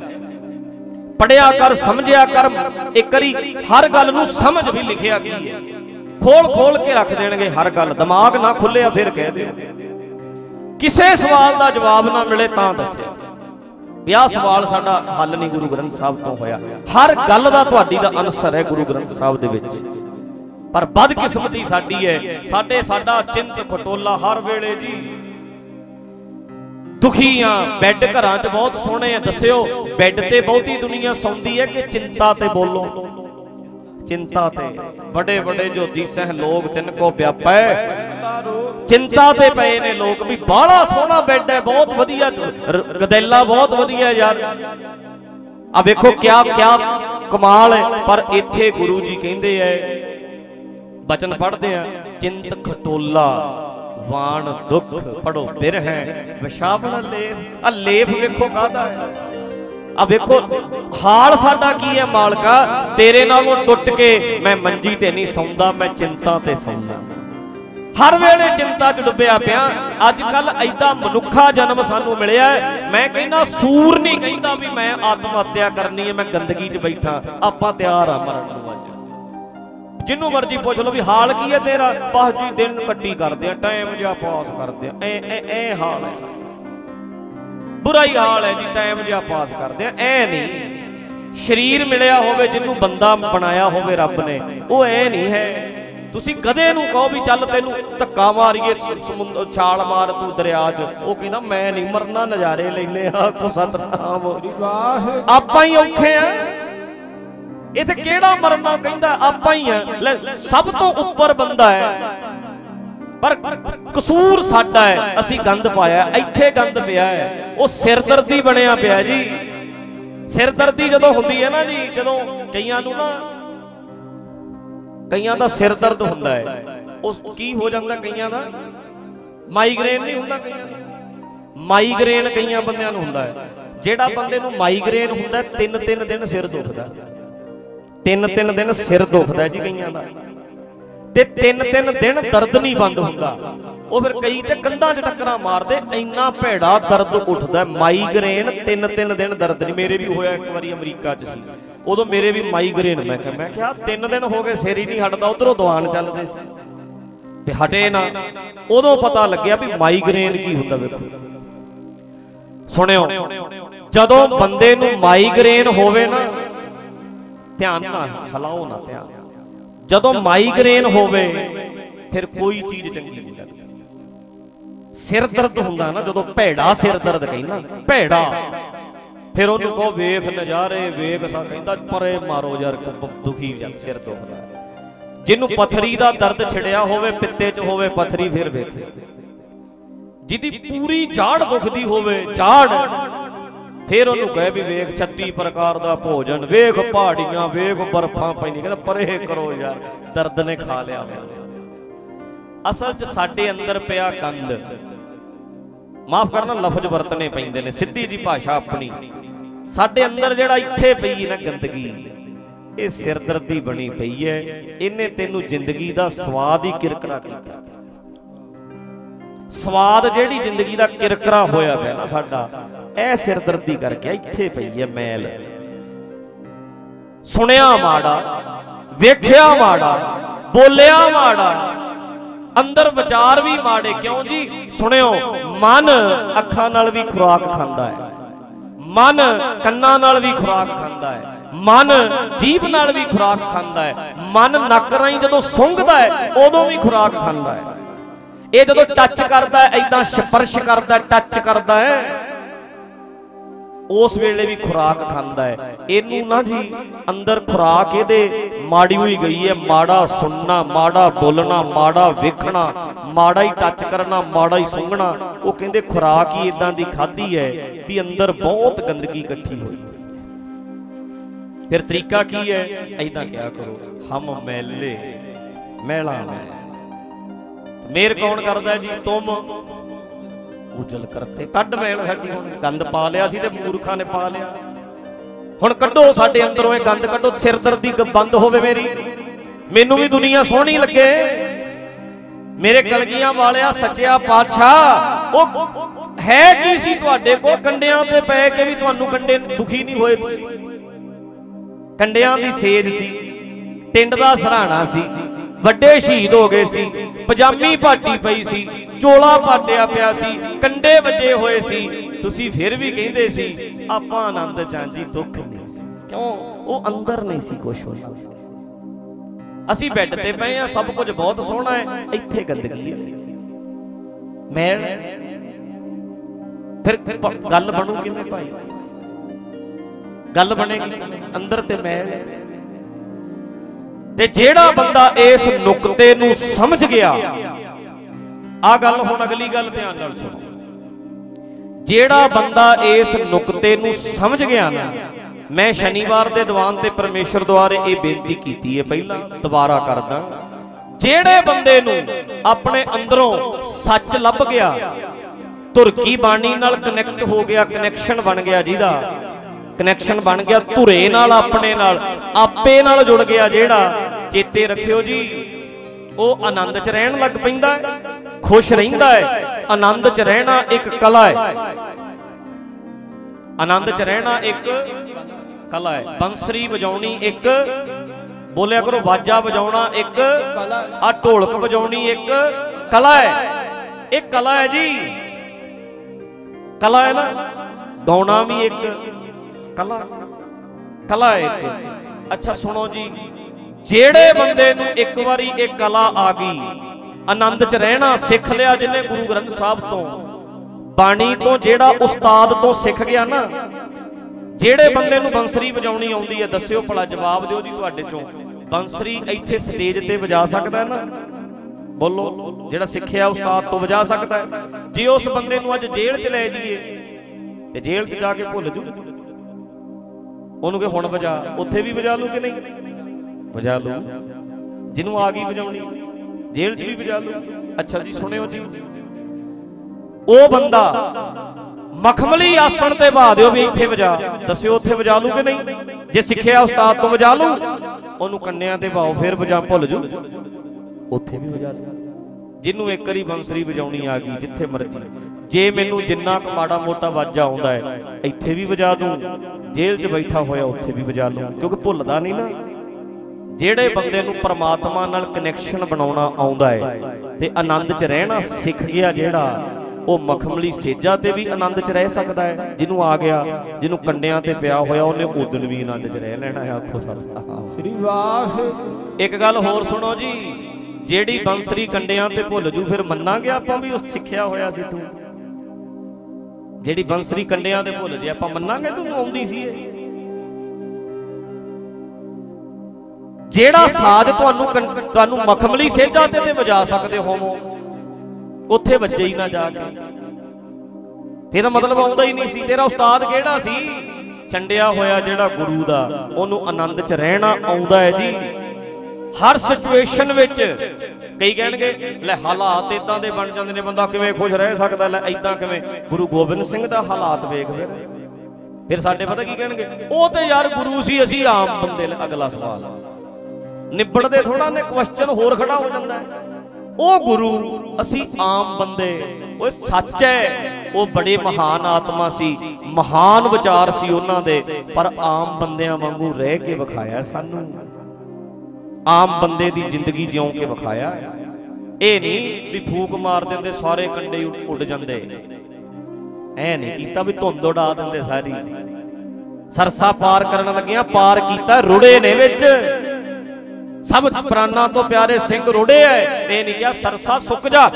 Speaker 1: ਪੜਿਆ ਕਰ, ਸਮਝਿਆ ਕਰ, ਇੱਕ ਵਾਰੀ ਹਰ ਗੱਲ ਨੂੰ ਸਮਝ ਵੀ ਲਿਖਿਆ ਕੀ ਹੈ। ਖੋਲ ਖੋਲ ਕੇ ਰੱਖ ਦੇਣਗੇ ਹਰ ਗੱਲ। ਦਿਮਾਗ ਨਾ ਖੁੱਲਿਆ ਫਿਰ ਕਹਿ ਦਿਓ। ਕਿਸੇ ਸਵਾਲ ਦਾ ਜਵਾਬ ਨਾ ਮਿਲੇ ਤਾਂ ਦੱਸਿਆ ਵਿਆਹ ਸਵਾਲ ਸਾਡਾ ਹੱਲ ਨਹੀਂ ਗੁਰੂ ਗ੍ਰੰਥ ਸਾਹਿਬ ਤੋਂ ਹੋਇਆ। ਹਰ ਗੱਲ ਦਾ ਤੁਹਾਡੀ ਦਾ ਅਨਸਰ ਹੈ ਗੁਰੂ ਗ੍ਰੰਥ ਸਾਹਿਬ ਦੇ ਵਿੱਚ। ਪਰ ਬਦਕਿਸਮਤੀ ਸਾਡੀ ਹੈ ਸਾਡੇ ਸਾਡਾ ਚਿੰਤ ਖਟੋਲਾ ਹਰ ਵੇਲੇ ਜੀ। ਦੁਖੀ ਆ। ਬੈੱਡ ਘਰਾਂ 'ਚ ਬਹੁਤ ਸੋਹਣੇ ਆ ਦੱਸਿਓ, ਬੈੱਡ ਤੇ ਬਹੁਤੀ ਦੁਨੀਆ ਸੌਂਦੀ ਹੈ ਕਿ ਚਿੰਤਾ ਤੇ ਬੋਲੋ? ਚਿੰਤਾ ਤੇ। ਵੱਡੇ ਵੱਡੇ ਜੋਤੀ ਸਹਿ ਲੋਕ ਤਿੰਨ ਕੋ ਵਿਆਪੈ ਚਿੰਤਾ ਤੇ ਪਏ ਨੇ ਲੋਕ ਵੀ ਬਾਹਲਾ ਸੋਹਣਾ ਬੈੱਡ ਹੈ ਬਹੁਤ ਵਧੀਆ। ਗਦੈਲਾ ਬਹੁਤ ਵਧੀਆ ਯਾਰ। ਆ ਵੇਖੋ ਕਿਆ ਕਿਆ ਕਮਾਲ ਹੈ ਪਰ ਇੱਥੇ ਗੁਰੂ ਜੀ ਕਹਿੰਦੇ ਐ ਬਚਨ ਪੜ੍ਹਦੇ ਆ, ਚਿੰਤ ਖਟੋਲਾ, ਵਾਣ ਦੁੱਖ ਪੜੋ ਬਿਰ ਹੈ ਵਿਸ਼ਾਵਲ ਲੇਫ ਆ ਲੇਫ ਵੇਖੋ ਕਾਹਦਾ ਹੈ? ਆ ਵੇਖੋ, ਹਾਲ ਸਾਡਾ ਕੀ ਹੈ ਮਾਲਕਾ? ਤੇਰੇ ਨਾਲੋਂ ਟੁੱਟ ਕੇ ਮੈਂ ਮੰਜੀ ਤੇ ਨਹੀਂ ਸੌਂਦਾ, ਮੈਂ ਚਿੰਤਾ ਤੇ ਸੌਂਦਾ। ਹਰ ਵੇਲੇ ਚਿੰਤਾ 'ਚ ਡੁੱਬਿਆ ਪਿਆ। ਅੱਜ ਕੱਲ ਐਡਾ ਮਨੁੱਖਾ ਜਨਮ ਸਾਨੂੰ ਮਿਲਿਆ ਮੈਂ ਕਹਿੰਦਾ, ਸੂਰ ਨਹੀਂ ਕਹਿੰਦਾ ਵੀ ਮੈਂ ਆਤਮ ਹੱਤਿਆ ਕਰਨੀ ਹੈ, ਮੈਂ ਗੰਦਗੀ 'ਚ ਬੈਠਾ। ਆਪਾਂ ਤਿਆਰ ਆ ਮਰਨ ਨੂੰ ਅੱਜ। ਜਿੰਨੂੰ ਮਰਜ਼ੀ ਪੁੱਛ ਲਓ ਵੀ ਹਾਲ ਕੀ ਹੈ ਤੇਰਾ? ਬਸ ਜੀ ਦਿਨ ਕੱਟੀ ਕਰਦੇ ਆ ਟਾਈਮ ਜਿਹਾ ਪਾਸ ਕਰਦੇ ਆ। ਐ ਐ ਐ ਹਾਲ ਹੈ। ਬੁਰਾ ਹੀ ਹਾਲ ਹੈ ਜੀ ਟਾਈਮ ਜਿਹਾ ਪਾਸ ਕਰਦੇ ਆ। ਐ ਨਹੀਂ ਸਰੀਰ ਮਿਲਿਆ ਹੋਵੇ ਜਿਹਨੂੰ ਬੰਦਾ ਬਣਾਇਆ ਹੋਵੇ ਰੱਬ ਨੇ ਉਹ ਐ ਨਹੀਂ ਹੈ। ਤੁਸੀਂ ਗਧੇ ਨੂੰ ਕਹੋ ਵੀ ਚੱਲ ਤੈਨੂੰ ਧੱਕਾ ਮਾਰੀਏ ਸਮੁੰਦਰ ਛਾਲ ਮਾਰ ਤੂੰ ਦਰਿਆ 'ਚ। ਉਹ ਕਹਿੰਦਾ ਮੈਂ ਨਹੀਂ ਮਰਨਾ ਨਜ਼ਾਰੇ ਲੈਨੇ ਆ ਕੋ ਸਤਨਾਮ ਆਪਾਂ ਹੀ ਔਖੇ ਆ। ਇਹ ਤੇ ਕਿਹੜਾ ਮਰਨਾ ਕਹਿੰਦਾ, ਆਪਾਂ ਹੀ ਆ। ਸਭ ਤੋਂ ਉੱਪਰ ਬੰਦਾ ਹੈ। ਪਰ ਕਸੂਰ ਸਾਡਾ ਹੈ, ਅਸੀਂ ਗੰਦ ਪਾਇਆ ਇੱਥੇ ਗੰਦ ਪਿਆ ਹੈ। ਉਹ ਸਿਰਦਰਦੀ ਬਣਿਆ ਪਿਆ ਜੀ। ਸਿਰਦਰਦੀ ਜਦੋਂ ਹੁੰਦੀ ਹੈ ਨਾ ਜੀ, ਜਦੋਂ ਕਈਆਂ ਨੂੰ ਨਾ, ਕਈਆਂ ਦਾ ਸਿਰ ਦਰਦ ਹੁੰਦਾ ਹੈ। ਉਸ ਕੀ ਹੋ ਜਾਂਦਾ ਕਈਆਂ ਦਾ? ਮਾਈਗ੍ਰੇਨ ਨਹੀਂ ਹੁੰਦਾ ਕਈਆਂ ਨੂੰ। ਮਾਈਗ੍ਰੇਨ ਕਈਆਂ ਬੰਦਿਆਂ ਨੂੰ ਹੁੰਦਾ ਹੈ। ਜਿਹੜਾ ਬੰਦੇ ਨੂੰ ਮਾਈਗ੍ਰੇਨ ਹੁੰਦਾ ਤਿੰਨ ਤਿੰਨ ਦਿਨ ਸਿਰ ਦੁਖਦਾ। ਤਿੰਨ ਤਿੰਨ ਦਿਨ ਸਿਰ ਦੁਖਦਾ ਜੀ ਕਈਆਂ ਦਾ। ਤੇ ਤਿੰਨ ਤਿੰਨ ਦਿਨ ਦਰਦ ਨਹੀਂ ਬੰਦ ਹੁੰਦਾ। ਉਹ ਫਿਰ ਕਈ ਤੇ ਕੰਧਾਂ 'ਚ ਟੱਕਰਾਂ ਮਾਰਦੇ, ਇੰਨਾ ਭੈੜਾ ਦਰਦ ਉੱਠਦਾ। ਮਾਈਗ੍ਰੇਨ ਤਿੰਨ ਤਿੰਨ ਦਿਨ ਦਰਦ ਨਹੀਂ। ਮੇਰੇ ਵੀ ਹੋਇਆ ਇੱਕ ਵਾਰੀ ਅਮਰੀਕਾ 'ਚ ਸੀ। ਉਦੋਂ ਮੇਰੇ ਵੀ ਮਾਈਗ੍ਰੇਨ, ਮੈਂ ਕਿਹਾ ਮੈਂ ਕਿਹਾ, ਤਿੰਨ ਦਿਨ ਹੋ ਗਏ ਸਿਰ ਹੀ ਨਹੀਂ ਹਟਦਾ, ਉਧਰੋਂ ਦਵਾਨ ਚੱਲਦੇ ਸੀ। ਤੇ ਹਟੇ ਨਾ। ਉਦੋਂ ਪਤਾ ਲੱਗਿਆ ਵੀ ਮਾਈਗ੍ਰੇਨ ਕੀ ਹੁੰਦਾ ਵੇਖੋ। ਸੁਣਿਓ, ਜਦੋਂ ਬੰਦੇ ਨੂੰ ਮਾਈਗ੍ਰੇਨ ਹੋਵੇ ਨਾ ਧਿਆਨ ਨਾਲ ਹਲਾਓ ਨਾ ਧਿਆਨ। ਜਦੋਂ ਮਾਈਗ੍ਰੇਨ ਹੋਵੇ ਫਿਰ ਕੋਈ ਚੀਜ਼ ਚੰਗੀ ਨਹੀਂ ਲੱਗਦੀ। ਸਿਰ ਦਰਦ ਹੁੰਦਾ ਨਾ ਜਦੋਂ ਭੈੜਾ ਸਿਰ ਦਰਦ ਕਹਿੰਦਾ ਭੈੜਾ। ਫਿਰ ਉਹਨੂੰ ਕਹੋ ਵੇਖ ਨਜ਼ਾਰੇ ਵੇਖ ਸਾ ਕਹਿੰਦਾ ਪਰੇ ਮਾਰੋ ਯਾਰ ਦੁਖੀ ਜਾਂ ਸਿਰ ਦੁਖਦਾ। ਜਿਹਨੂੰ ਪਥਰੀ ਦਾ ਦਰਦ ਛਿੜਿਆ ਹੋਵੇ ਪਿੱਤੇ 'ਚ ਹੋਵੇ ਪਥਰੀ ਫਿਰ ਵੇਖੇ। ਜਿਹਦੀ ਪੂਰੀ ਝਾੜ ਦੁਖਦੀ ਹੋਵੇ ਝਾੜ। ਫਿਰ ਉਹਨੂੰ ਕਹੇ ਵੀ ਵੇਖ 36 ਪ੍ਰਕਾਰ ਦਾ ਭੋਜਨ, ਵੇਖ ਪਹਾੜੀਆਂ, ਵੇਖ ਬਰਫਾਂ ਪੈਂਦੀ ਕਹਿੰਦਾ ਪਰੇ ਕਰੋ ਯਾਰ, ਦਰਦ ਨੇ ਖਾ ਲਿਆ ਮੈਨੂੰ ਅਸਲ 'ਚ ਸਾਡੇ ਅੰਦਰ ਪਿਆ ਗੰਦ ਮਾਫ ਕਰਨਾ, ਲਫ਼ਜ਼ ਵਰਤਨੇ ਪੈਂਦੇ ਨੇ, ਸਿੱਧੀ ਜੀ ਭਾਸ਼ਾ ਆਪਣੀ। ਸਾਡੇ ਅੰਦਰ ਜਿਹੜਾ ਇੱਥੇ ਪਈ ਨਾ ਗੰਦਗੀ, ਇਹ ਸਿਰਦਰਦੀ ਬਣੀ ਪਈ ਹੈ। ਇਹਨੇ ਤੈਨੂੰ ਜ਼ਿੰਦਗੀ ਦਾ ਸਵਾਦ ਹੀ ਕਿਰਕਰਾ ਕੀਤਾ। ਸਵਾਦ ਜਿਹੜੀ ਜ਼ਿੰਦਗੀ ਦਾ ਕਿਰਕਰਾ ਹੋਇਆ ਪਿਆ ਨਾ ਸਾਡਾ ਇਹ ਸਿਰਦਰਦੀ ਕਰਕੇ ਇੱਥੇ ਪਈ ਹੈ ਮੈਲ। ਸੁਣਿਆ ਮਾੜਾ, ਵੇਖਿਆ ਮਾੜਾ, ਬੋਲਿਆ ਮਾੜਾ। ਅੰਦਰ ਵਿਚਾਰ ਵੀ ਮਾੜੇ, ਕਿਉਂ ਜੀ? ਸੁਣਿਓ, ਮਨ ਅੱਖਾਂ ਨਾਲ ਵੀ ਖੁਰਾਕ ਖਾਂਦਾ ਹੈ ਮਨ ਕੰਨਾਂ ਨਾਲ ਵੀ ਖੁਰਾਕ ਖਾਂਦਾ ਹੈ ਮਨ ਜੀਭ ਨਾਲ ਵੀ ਖੁਰਾਕ ਖਾਂਦਾ ਹੈ ਮਨ ਨੱਕ ਰਾਹੀਂ ਜਦੋਂ ਸੁੰਘਦਾ ਹੈ ਉਦੋਂ ਵੀ ਖੁਰਾਕ ਖਾਂਦਾ ਹੈ ਇਹ ਜਦੋਂ ਟੱਚ ਕਰਦਾ ਹੈ ਐਦਾਂ ਸਪਰਸ਼ ਕਰਦਾ ਟੱਚ ਕਰਦਾ ਹੈ ਉਸ ਵੇਲੇ ਵੀ ਖੁਰਾਕ ਖਾਂਦਾ ਹੈ। ਇਹਨੂੰ ਨਾ ਜੀ, ਅੰਦਰ ਖੁਰਾਕ ਇਹਦੇ ਮਾੜੀ ਹੋਈ ਗਈ ਹੈ। ਮਾੜਾ ਸੁਣਨਾ, ਮਾੜਾ ਬੋਲਣਾ, ਮਾੜਾ ਵੇਖਣਾ, ਮਾੜਾ ਹੀ ਟੱਚ ਕਰਨਾ, ਮਾੜਾ ਹੀ ਸੁੰਘਣਾ, ਉਹ ਕਹਿੰਦੇ ਖੁਰਾਕ ਹੀ ਇਦਾਂ ਦੀ ਖਾਧੀ ਹੈ ਵੀ ਅੰਦਰ ਬਹੁਤ ਗੰਦਗੀ ਇਕੱਠੀ ਹੋਈ। ਫਿਰ ਤਰੀਕਾ ਕੀ ਹੈ? ਐਦਾਂ ਕਿਹਾ ਕਰੋ, ਹਮ ਮੈਲੇ, ਮੈਲਾ ਮੈਂ। ਮੇਰ ਕੌਣ ਕਰਦਾ ਜੀ? ਤੁਮ। ਉਜਲ ਕਰਤੇ। ਕੱਢ ਮੈਲ ਸਾਡੀ ਹੁਣ। ਗੰਦ ਪਾ ਲਿਆ ਸੀ ਤੇ ਮੂਰਖਾਂ ਨੇ ਪਾ ਲਿਆ। ਹੁਣ ਕੱਢੋ ਸਾਡੇ ਅੰਦਰੋਂ ਇਹ ਗੰਦ ਕੱਢੋ। ਸਿਰਦਰਦੀ ਬੰਦ ਹੋਵੇ ਮੇਰੀ। ਮੈਨੂੰ ਵੀ ਦੁਨੀਆ ਸੋਹਣੀ ਲੱਗੇ। ਮੇਰੇ ਕਲਗੀਆਂ ਵਾਲਿਆ ਸੱਚਿਆ ਪਾਤਸ਼ਾਹ ਉਹ ਹੈ ਕੀ ਸੀ ਤੁਹਾਡੇ ਕੋਲ? ਕੰਡਿਆਂ ਤੇ ਪੈ ਕੇ ਵੀ ਤੁਹਾਨੂੰ ਕੰਡੇ ਦੁਖੀ ਨਹੀਂ ਹੋਏ ਤੁਸੀਂ। ਕੰਡਿਆਂ ਦੀ ਸੇਜ ਸੀ। ਟਿੰਡ ਦਾ ਸਰਾਣਾ ਸੀ। ਵੱਡੇ ਸ਼ਹੀਦ ਹੋ ਗਏ ਸੀ, ਪਜਾਮੀ ਪਾਟੀ ਪਈ ਸੀ, ਚੋਲਾ ਪਾਟਿਆ ਪਿਆ ਸੀ, ਕੰਡੇ ਵੱਜੇ ਹੋਏ ਸੀ। ਤੁਸੀਂ ਫਿਰ ਵੀ ਕਹਿੰਦੇ ਸੀ, ਆਪਾਂ ਆਨੰਦ ਚਾਂਜੀ ਦੁੱਖ ਨਹੀਂ ਸੀ। ਕਿਉਂ? ਉਹ ਅੰਦਰ ਨਹੀਂ ਸੀ ਕੁਛ ਹੋਣਾ ਅਸੀਂ ਬੈੱਡ ਤੇ ਪਏ ਆ ਸਭ ਕੁਝ ਬਹੁਤ ਸੋਹਣਾ ਹੈ, ਇੱਥੇ ਗੰਦਗੀ ਹੈ। ਮੈਲ ਫਿਰ ਗੱਲ ਬਣੂ ਕਿਵੇਂ ਭਾਈ? ਗੱਲ ਬਣੇਗੀ। ਅੰਦਰ ਤੇ ਮੈਲ ਹੈ ਤੇ ਜਿਹੜਾ ਬੰਦਾ ਇਸ ਨੁਕਤੇ ਨੂੰ ਸਮਝ ਗਿਆ ਆ ਗੱਲ ਹੁਣ ਅਗਲੀ ਗੱਲ ਧਿਆਨ ਨਾਲ ਸੁਣੋ। ਜਿਹੜਾ ਬੰਦਾ ਇਸ ਨੁਕਤੇ ਨੂੰ ਸਮਝ ਗਿਆ ਨਾ, ਮੈਂ ਸ਼ਨੀਵਾਰ ਦੇ ਦੀਵਾਨ ਤੇ ਪਰਮੇਸ਼ਰ ਦੁਆਰੇ ਇਹ ਬੇਨਤੀ ਕੀਤੀ ਹੈ, ਪਹਿਲਾਂ ਦੁਬਾਰਾ ਕਰਦਾ। ਜਿਹੜੇ ਬੰਦੇ ਨੂੰ ਆਪਣੇ ਅੰਦਰੋਂ ਸੱਚ ਲੱਭ ਗਿਆ ਤੁਰਕੀ ਬਾਣੀ ਨਾਲ ਕਨੈਕਟ ਹੋ ਗਿਆ ਕਨੈਕਸ਼ਨ ਬਣ ਗਿਆ ਜਿਹਦਾ ਕਨੈਕਸ਼ਨ ਬਣ ਗਿਆ ਧੁਰੇ ਨਾਲ, ਆਪਣੇ ਨਾਲ, ਆਪੇ ਨਾਲ ਜੁੜ ਗਿਆ ਜਿਹੜਾ ਚੇਤੇ ਰੱਖਿਓ ਜੀ। ਉਹ ਆਨੰਦ 'ਚ ਰਹਿਣ ਲੱਗ ਪੈਂਦਾ ਹੈ, ਖੁਸ਼ ਰਹਿੰਦਾ ਹੈ, ਆਨੰਦ 'ਚ ਰਹਿਣਾ ਇੱਕ ਕਲਾ ਹੈ। ਆਨੰਦ 'ਚ ਰਹਿਣਾ ਇੱਕ ਕਲਾ ਹੈ। ਬੰਸਰੀ ਵਜਾਉਣੀ ਇੱਕ, ਬੋਲਿਆ ਕਰੋ ਵਾਜਾ ਵਜਾਉਣਾ ਇੱਕ ਆ ਢੋਲਕ ਵਜਾਉਣੀ ਇੱਕ ਕਲਾ ਹੈ। ਇਹ ਕਲਾ ਹੈ ਜੀ। ਕਲਾ ਹੈ ਨਾ, ਗਾਉਣਾ ਵੀ ਇੱਕ ਕਲਾ ਕਲਾ ਇੱਕ। ਅੱਛਾ, ਸੁਣੋ ਜੀ। ਜਿਹੜੇ ਬੰਦੇ ਨੂੰ ਇੱਕ ਵਾਰੀ ਇਹ ਕਲਾ ਆ ਗਈ, ਆਨੰਦ 'ਚ ਰਹਿਣਾ ਸਿੱਖ ਲਿਆ ਜਿਹਨੇ ਗੁਰੂ ਗ੍ਰੰਥ ਸਾਹਿਬ ਤੋਂ। ਬਾਣੀ ਤੋਂ ਜਿਹੜਾ ਉਸਤਾਦ ਤੋਂ ਸਿੱਖ ਗਿਆ ਨਾ, ਜਿਹੜੇ ਬੰਦੇ ਨੂੰ ਬੰਸਰੀ ਵਜਾਉਣੀ ਆਉਂਦੀ ਹੈ, ਦੱਸਿਓ ਭਲਾ ਜਵਾਬ ਦਿਓ ਜੀ ਤੁਹਾਡੇ ਚੋਂ। ਬੰਸਰੀ ਇੱਥੇ ਸਟੇਜ ਤੇ ਵਜਾ ਸਕਦਾ ਨਾ? ਬੋਲੋ, ਜਿਹੜਾ ਸਿੱਖਿਆ ਉਸਤਾਦ ਤੋਂ ਵਜਾ ਸਕਦਾ। ਜੇ ਉਸ ਬੰਦੇ ਨੂੰ ਅੱਜ ਜੇਲ੍ਹ 'ਚ ਲੈ ਜਾਈਏ, ਤੇ ਜੇਲ੍ਹ 'ਚ ਜਾ ਕੇ ਭੁੱਲ ਜੂ। ਉਹਨੂੰ ਕਿ ਹੁਣ ਵਜਾ। ਉੱਥੇ ਵੀ ਵਜਾ ਲੂ ਕਿ ਨਹੀਂ? ਵਜਾ ਲੂ ਜਿਹਨੂੰ ਆ ਗਈ ਵਜਾਉਣੀ, ਜੇਲ੍ਹ 'ਚ ਵੀ ਵਜਾ ਲੂ ਅੱਛਾ ਜੀ, ਸੁਣਿਓ ਜੀ। ਉਹ ਬੰਦਾ ਮਖਮਲੀ ਆਸਣ ਤੇ ਬਾ ਦਿਓ ਵੀ ਇੱਥੇ ਵਜਾ। ਦੱਸਿਓ ਉੱਥੇ ਵਜਾ ਲੂ ਕਿ ਨਹੀਂ? ਜੇ ਸਿੱਖਿਆ ਉਸਤਾਦ ਤੋਂ ਵਜਾ ਲੂ ਉਹਨੂੰ ਕੰਨਿਆਂ ਤੇ ਪਾਓ, ਫਿਰ ਵਜਾ ਭੁੱਲ ਜੂ ਉੱਥੇ ਵੀ ਵਜਾ ਲੂ ਜਿਹਨੂੰ ਇੱਕ ਵਾਰੀ ਬੰਸਰੀ ਵਜਾਉਣੀ ਆ ਗਈ, ਜਿੱਥੇ ਮਰਜ਼ੀ। ਜੇ ਮੈਨੂੰ ਜਿੰਨਾ ਕੁ ਮਾੜਾ ਮੋਟਾ ਵਾਜਾ ਆਉਂਦਾ ਹੈ ਇੱਥੇ ਵੀ ਵਜਾ ਦੂੰ ਜੇਲ੍ਹ 'ਚ ਬੈਠਾ ਹੋਇਆ ਉੱਥੇ ਵੀ ਵਜਾ ਲੂੰ ਕਿਉਂਕਿ ਭੁੱਲਦਾ ਨਹੀਂ ਨਾ। ਜਿਹੜੇ ਬੰਦੇ ਨੂੰ ਪ੍ਰਮਾਤਮਾ ਨਾਲ ਕਨੈਕਸ਼ਨ ਬਣਾਉਣਾ ਆਉਂਦਾ ਹੈ ਤੇ ਆਨੰਦ 'ਚ ਰਹਿਣਾ ਸਿੱਖ ਗਿਆ ਜਿਹੜਾ ਉਹ ਮਖਮਲੀ ਸੇਜਾ ਤੇ ਵੀ ਆਨੰਦ 'ਚ ਰਹਿ ਸਕਦਾ ਹੈ। ਜਿਹਨੂੰ ਆ ਗਿਆ ਜਿਹਨੂੰ ਕੰਡਿਆਂ ਤੇ ਪਿਆ ਹੋਇਆ ਉਹਨੇ ਉਦਣ ਵੀ ਆਨੰਦ 'ਚ ਰਹਿ ਲੈਣਾ ਹੈ ਆਖੋ ਸਤਿ
Speaker 2: ਸ੍ਰੀ ਵਾਹ
Speaker 1: ਇੱਕ ਗੱਲ ਹੋਰ ਸੁਣੋ ਜੀ ਜਿਹੜੀ ਬੰਸਰੀ ਕੰਡਿਆਂ ਤੇ ਭੁੱਲ ਜੂ ਫਿਰ ਮੰਨਾਂਗੇ ਆਪਾਂ ਵੀ ਉਸ ਸਿੱਖਿਆ ਹੋਇਆ ਸੀ ਤੂੰ ਜਿਹੜੀ ਬੰਸਰੀ ਕੰਡਿਆਂ ਤੇ ਭੁੱਲ ਜੇ ਆਪਾਂ ਮੰਨਾਂਗੇ ਤੂੰ ਆਉਂਦੀ ਸੀ ਇਹ। ਜਿਹੜਾ ਸਾਜ਼ ਤੁਹਾਨੂੰ ਤੁਹਾਨੂੰ ਮਖਮਲੀ ਸੇਜਾ ਤੇ ਤੇ ਵਜਾ ਸਕਦੇ ਹੋਵੋ ਉੱਥੇ ਵੱਜੇ ਹੀ ਨਾ ਜਾ ਕੇ। ਇਹਦਾ ਮਤਲਬ ਆਉਂਦਾ ਹੀ ਨਹੀਂ ਸੀ ਤੇਰਾ ਉਸਤਾਦ ਕਿਹੜਾ ਸੀ? ਚੰਡਿਆ ਹੋਇਆ ਜਿਹੜਾ ਗੁਰੂ ਦਾ ਉਹਨੂੰ ਆਨੰਦ 'ਚ ਰਹਿਣਾ ਆਉਂਦਾ ਹੈ ਜੀ। ਹਰ ਸਿਚੁਏਸ਼ਨ ਵਿੱਚ ਕਈ ਕਹਿਣਗੇ, ਲੈ ਹਾਲਾਤ ਇਦਾਂ ਦੇ ਬਣ ਜਾਂਦੇ ਨੇ, ਬੰਦਾ ਕਿਵੇਂ ਖੁਸ਼ ਰਹਿ ਸਕਦਾ, ਲੈ ਇਦਾਂ ਕਿਵੇਂ? ਗੁਰੂ ਗੋਬਿੰਦ ਸਿੰਘ ਦਾ ਹਾਲਾਤ ਵੇਖ ਫਿਰ। ਫਿਰ ਸਾਡੇ ਪਤਾ ਕੀ ਕਹਿਣਗੇ? ਉਹ ਤੇ ਯਾਰ ਗੁਰੂ ਸੀ, ਅਸੀਂ ਆਮ ਬੰਦੇ ਅਗਲਾ ਸਵਾਲ। ਨਿਬੜਦੇ ਥੋੜਾ ਨੇ ਕੁਐਸਚਨ ਹੋਰ ਖੜਾ ਹੋ ਜਾਂਦਾ ਉਹ ਗੁਰੂ, ਅਸੀਂ ਆਮ ਬੰਦੇ ਉਹ ਸੱਚ ਹੈ, ਉਹ ਬੜੇ ਮਹਾਨ ਆਤਮਾ ਸੀ, ਮਹਾਨ ਵਿਚਾਰ ਸੀ ਉਹਨਾਂ ਦੇ, ਪਰ ਆਮ ਬੰਦਿਆਂ ਵਾਂਗੂ ਰਹਿ ਕੇ ਵਿਖਾਇਆ ਸਾਨੂੰ। ਆਮ ਬੰਦੇ ਦੀ ਜ਼ਿੰਦਗੀ ਜਿਉਂ ਕੇ ਵਿਖਾਇਆ। ਇਹ ਨਹੀਂ ਵੀ ਫੂਕ ਮਾਰ ਦਿੰਦੇ ਸਾਰੇ ਕੰਡੇ ਉੱਡ- ਜਾਂਦੇ। ਐ ਨਹੀਂ ਕੀਤਾ ਵੀ ਧੁੰਦ ਉਡਾ ਦਿੰਦੇ ਸਾਰੀ। ਸਰਸਾ ਪਾਰ ਕਰਨ ਲੱਗਿਆਂ ਪਾਰ ਕੀਤਾ ਰੁੜੇ ਨੇ ਵਿੱਚ। ਸਭ ਪ੍ਰਾਨਾਂ ਤੋਂ ਪਿਆਰੇ ਸਿੰਘ ਰੁੜੇ ਐ। ਇਹ ਨਹੀਂ ਕਿਹਾ ਸਰਸਾ ਸੁੱਕ ਜਾ।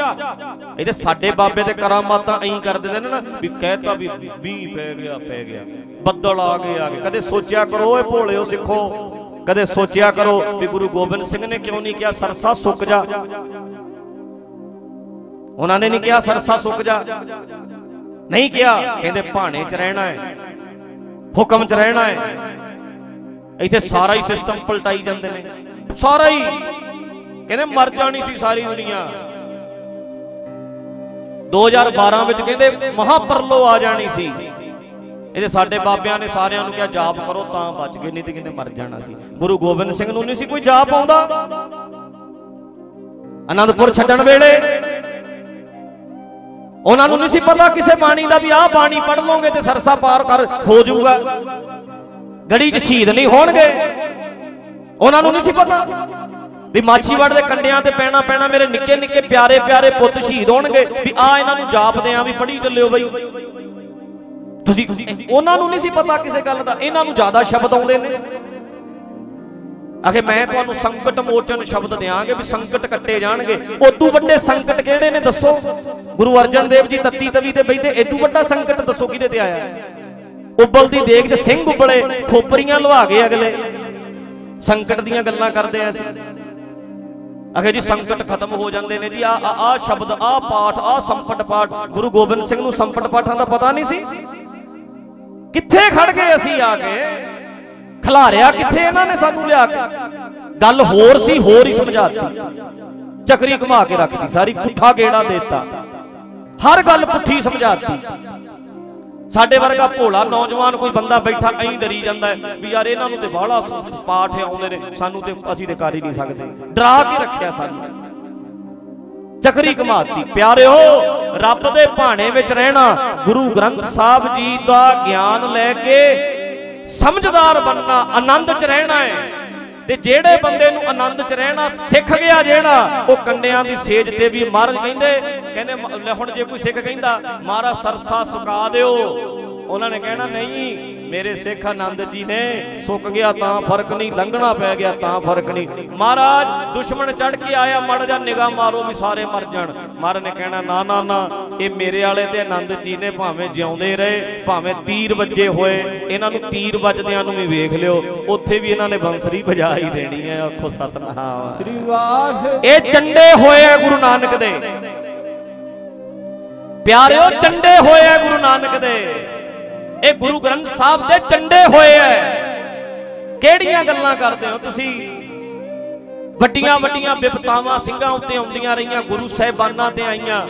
Speaker 1: ਇਹਦੇ ਸਾਡੇ ਬਾਬੇ ਦੇ ਕਰਾਮਾਤਾਂ ਐਂ ਕਰ ਦਿੰਦੇ ਨੇ ਨਾ ਵੀ ਕਹਿਤਾ ਵੀ ਮੀਂਹ ਪੈ ਗਿਆ ਪੈ ਗਿਆ। ਬੱਦਲ ਆ ਗਏ ਆ ਗਏ। ਕਦੇ ਸੋਚਿਆ ਕਰੋ ਓਏ ਭੋਲਿਓ ਸਿੱਖੋ। ਕਦੇ ਸੋਚਿਆ ਕਰੋ ਵੀ ਗੁਰੂ ਗੋਬਿੰਦ ਸਿੰਘ ਨੇ ਕਿਉਂ ਨਹੀਂ ਕਿਹਾ, ਸਰਸਾ ਸੁੱਕ ਜਾ। ਉਹਨਾਂ ਨੇ ਨਹੀਂ ਕਿਹਾ, ਸਰਸਾ ਸੁੱਕ ਜਾ। ਨਹੀਂ ਕਿਹਾ, ਕਹਿੰਦੇ ਭਾਣੇ 'ਚ ਰਹਿਣਾ ਹੈ, ਹੁਕਮ 'ਚ ਰਹਿਣਾ ਹੈ। ਇੱਥੇ ਸਾਰਾ ਹੀ ਸਿਸਟਮ ਪਲਟਾਈ ਜਾਂਦੇ ਨੇ। ਸਾਰਾ ਹੀ। ਕਹਿੰਦੇ ਮਰ ਜਾਣੀ ਸੀ ਸਾਰੀ ਦੁਨੀਆ। 2012 ਵਿੱਚ ਕਹਿੰਦੇ ਮਹਾਪਰਲੋ ਆ ਜਾਣੀ ਸੀ। ਇਹਦੇ ਸਾਡੇ ਬਾਬਿਆਂ ਨੇ ਸਾਰਿਆਂ ਨੂੰ ਕਿਹਾ ਜਾਪ ਕਰੋ ਤਾਂ ਬਚ ਗਏ, ਨਹੀਂ ਤੇ ਕਹਿੰਦੇ ਮਰ ਜਾਣਾ ਸੀ। ਗੁਰੂ ਗੋਬਿੰਦ ਸਿੰਘ ਨੂੰ ਨਹੀਂ ਸੀ ਕੋਈ ਜਾਪ ਆਉਂਦਾ। ਅਨੰਦਪੁਰ ਛੱਡਣ ਵੇਲੇ ਉਹਨਾਂ ਨੂੰ ਨਹੀਂ ਸੀ ਪਤਾ ਕਿਸੇ ਬਾਣੀ ਦਾ ਵੀ ਆਹ ਬਾਣੀ ਪੜ ਲਓਗੇ ਤੇ ਸਰਸਾ ਪਾਰ ਕਰ, ਹੋ ਜਾਊਗਾ। ਗੜੀ 'ਚ ਸ਼ਹੀਦ ਨਹੀਂ ਹੋਣਗੇ। ਉਹਨਾਂ ਨੂੰ ਨਹੀਂ ਸੀ ਪਤਾ ਵੀ ਮਾਛੀਵਾੜ ਦੇ ਕੰਡਿਆਂ ਤੇ ਪੈਣਾ ਪੈਣਾ ਮੇਰੇ ਨਿੱਕੇ ਨਿੱਕੇ ਪਿਆਰੇ ਪਿਆਰੇ ਪੁੱਤ ਸ਼ਹੀਦ ਹੋਣਗੇ ਵੀ ਆ ਇਹਨਾਂ ਨੂੰ ਜਾਪਦੇ ਆ ਵੀ ਪੜੀ ਚੱਲਿਓ ਬਈ। ਤੁਸੀਂ ਉਹਨਾਂ ਨੂੰ ਨਹੀਂ ਸੀ ਪਤਾ ਕਿਸੇ ਗੱਲ ਦਾ। ਇਹਨਾਂ ਨੂੰ ਜ਼ਿਆਦਾ ਸ਼ਬਦ ਆਉਂਦੇ ਨੇ। ਆਖੇ, ਮੈਂ ਤੁਹਾਨੂੰ ਸੰਕਟ ਮੋਚਨ ਸ਼ਬਦ ਦਿਆਂਗੇ ਵੀ ਸੰਕਟ ਕੱਟੇ ਜਾਣਗੇ। ਉਦੋਂ ਵੱਡੇ ਸੰਕਟ ਕਿਹੜੇ ਨੇ ਦੱਸੋ? ਗੁਰੂ ਅਰਜਨ ਦੇਵ ਜੀ ਤੱਤੀ ਤਵੀ ਤੇ ਬੈਠੇ ਏਦੂ ਵੱਡਾ ਸੰਕਟ ਦੱਸੋ ਕਿਹਦੇ ਤੇ ਆਇਆ? ਉਬਲਦੀ ਦੇਗ 'ਚ ਸਿੰਘ ਉਬਲੇ ਖੋਪਰੀਆਂ ਲਵਾ ਗਏ ਅਗਲੇ। ਸੰਕਟ ਦੀਆਂ ਗੱਲਾਂ ਕਰਦੇ ਐ ਅਸੀਂ। ਅਖੇ ਜੀ, ਸੰਕਟ ਖਤਮ ਹੋ ਜਾਂਦੇ ਨੇ ਜੀ। ਆ ਆ ਸ਼ਬਦ, ਆ ਪਾਠ, ਆ ਸੰਪਟ ਪਾਠ। ਗੁਰੂ ਗੋਬਿੰਦ ਸਿੰਘ ਨੂੰ ਸੰਪਟ ਪਾਠਾਂ ਦਾ ਪਤਾ ਨਹੀਂ ਸੀ? ਕਿੱਥੇ ਖੜ ਗਏ ਅਸੀਂ ਆ ਕੇ? ਖਿਲਾਰਿਆ ਕਿੱਥੇ ਇਹਨਾਂ ਨੇ ਸਾਨੂੰ ਲਿਆ ਕੇ? ਗੱਲ ਹੋਰ ਸੀ, ਹੋਰ ਹੀ ਸਮਝਾਤੀ। ਚੱਕਰੀ ਘੁਮਾ ਕੇ ਰੱਖਤੀ ਸਾਰੀ, ਪੁੱਠਾ ਗੇੜਾ ਦੇਤਾ। ਹਰ ਗੱਲ ਪੁੱਠੀ ਸਮਝਾਤੀ। ਸਾਡੇ ਵਰਗਾ ਭੋਲਾ ਨੌਜਵਾਨ ਕੋਈ ਬੰਦਾ ਬੈਠਾ ਐਂ ਡਰੀ ਜਾਂਦਾ ਹੈ ਵੀ ਯਾਰ ਇਹਨਾਂ ਨੂੰ ਤੇ ਬਾਹਲਾ ਪਾਠ ਆਉਂਦੇ ਨੇ, ਸਾਨੂੰ ਤੇ ਅਸੀਂ ਤੇ ਕਰ ਹੀ ਨਹੀਂ ਸਕਦੇ। ਡਰਾ ਕੇ ਰੱਖਿਆ ਸਾਨੂੰ। ਚੱਕਰੀ ਘਮਾਤੀ। ਪਿਆਰਿਓ, ਰੱਬ ਦੇ ਭਾਣੇ ਵਿੱਚ ਰਹਿਣਾ ਗੁਰੂ ਗ੍ਰੰਥ ਸਾਹਿਬ ਜੀ ਦਾ ਗਿਆਨ ਲੈ ਕੇ ਸਮਝਦਾਰ ਬਣਨਾ ਆਨੰਦ 'ਚ ਰਹਿਣਾ ਹੈ। ਤੇ ਜਿਹੜੇ ਬੰਦੇ ਨੂੰ ਆਨੰਦ 'ਚ ਰਹਿਣਾ ਸਿੱਖ ਗਿਆ ਜਿਹੜਾ, ਉਹ ਕੰਡਿਆਂ ਦੀ ਸੇਜ ਤੇ ਵੀ ਮਹਾਰਾਜ ਕਹਿੰਦੇ ਕਹਿੰਦੇ ਹੁਣ ਜੇ ਕੋਈ ਸਿੱਖ ਕਹਿੰਦਾ, ਮਹਾਰਾਜ ਸਰਸਾ ਸੁਕਾ ਦਿਓ। ਉਹਨਾਂ ਨੇ ਕਹਿਣਾ ਨਹੀਂ ਮੇਰੇ ਸਿੱਖ ਆਨੰਦ ਜੀ ਨੇ ਸੁੱਕ ਗਿਆ ਤਾਂ ਫ਼ਰਕ ਨਹੀਂ ਲੰਘਣਾ ਪੈ ਗਿਆ ਤਾਂ ਫ਼ਰਕ ਨਹੀਂ। ਮਹਾਰਾਜ ਦੁਸ਼ਮਣ ਚੜ ਕੇ ਆਇਆ ਮੜ ਜਾ ਨਿਗਾਹ ਮਾਰੋ ਵੀ ਸਾਰੇ ਮਰ ਜਾਣ। ਮਹਾਰਾਜ ਨੇ ਕਹਿਣਾ ਨਾ ਨਾ ਨਾ ਇਹ ਮੇਰੇ ਵਾਲੇ ਤੇ ਆਨੰਦ ਜੀ ਨੇ ਭਾਵੇਂ ਜਿਉਂਦੇ ਰਹੇ ਭਾਵੇਂ ਤੀਰ ਵੱਜੇ ਹੋਏ ਇਹਨਾਂ ਨੂੰ ਤੀਰ ਵੱਜਦਿਆਂ ਨੂੰ ਵੀ ਵੇਖ ਲਿਓ ਉੱਥੇ ਵੀ ਇਹਨਾਂ ਨੇ ਬੰਸਰੀ ਵਜਾ ਹੀ ਦੇਣੀ ਹੈ ਆਖੋ ਸਤਨਾਮ।
Speaker 2: ਸ੍ਰੀ ਵਾਹ
Speaker 1: ਇਹ ਚੰਡੇ ਹੋਏ ਆ ਗੁਰੂ ਨਾਨਕ ਦੇ। ਪਿਆਰਿਓ ਚੰਡੇ ਹੋਏ ਆ ਗੁਰੂ ਨਾਨਕ ਦੇ। ਇਹ ਗੁਰੂ ਗ੍ਰੰਥ ਸਾਹਿਬ ਦੇ ਚੰਡੇ ਹੋਏ ਐ। ਕਿਹੜੀਆਂ ਗੱਲਾਂ ਕਰਦੇ ਹੋ ਤੁਸੀਂ? ਵੱਡੀਆਂ ਵੱਡੀਆਂ ਵਿਪਤਾਵਾਂ ਸਿੰਘਾਂ ਉੱਤੇ ਆਉਂਦੀਆਂ ਰਹੀਆਂ, ਗੁਰੂ ਸਾਹਿਬਾਨਾਂ ਤੇ ਆਈਆਂ।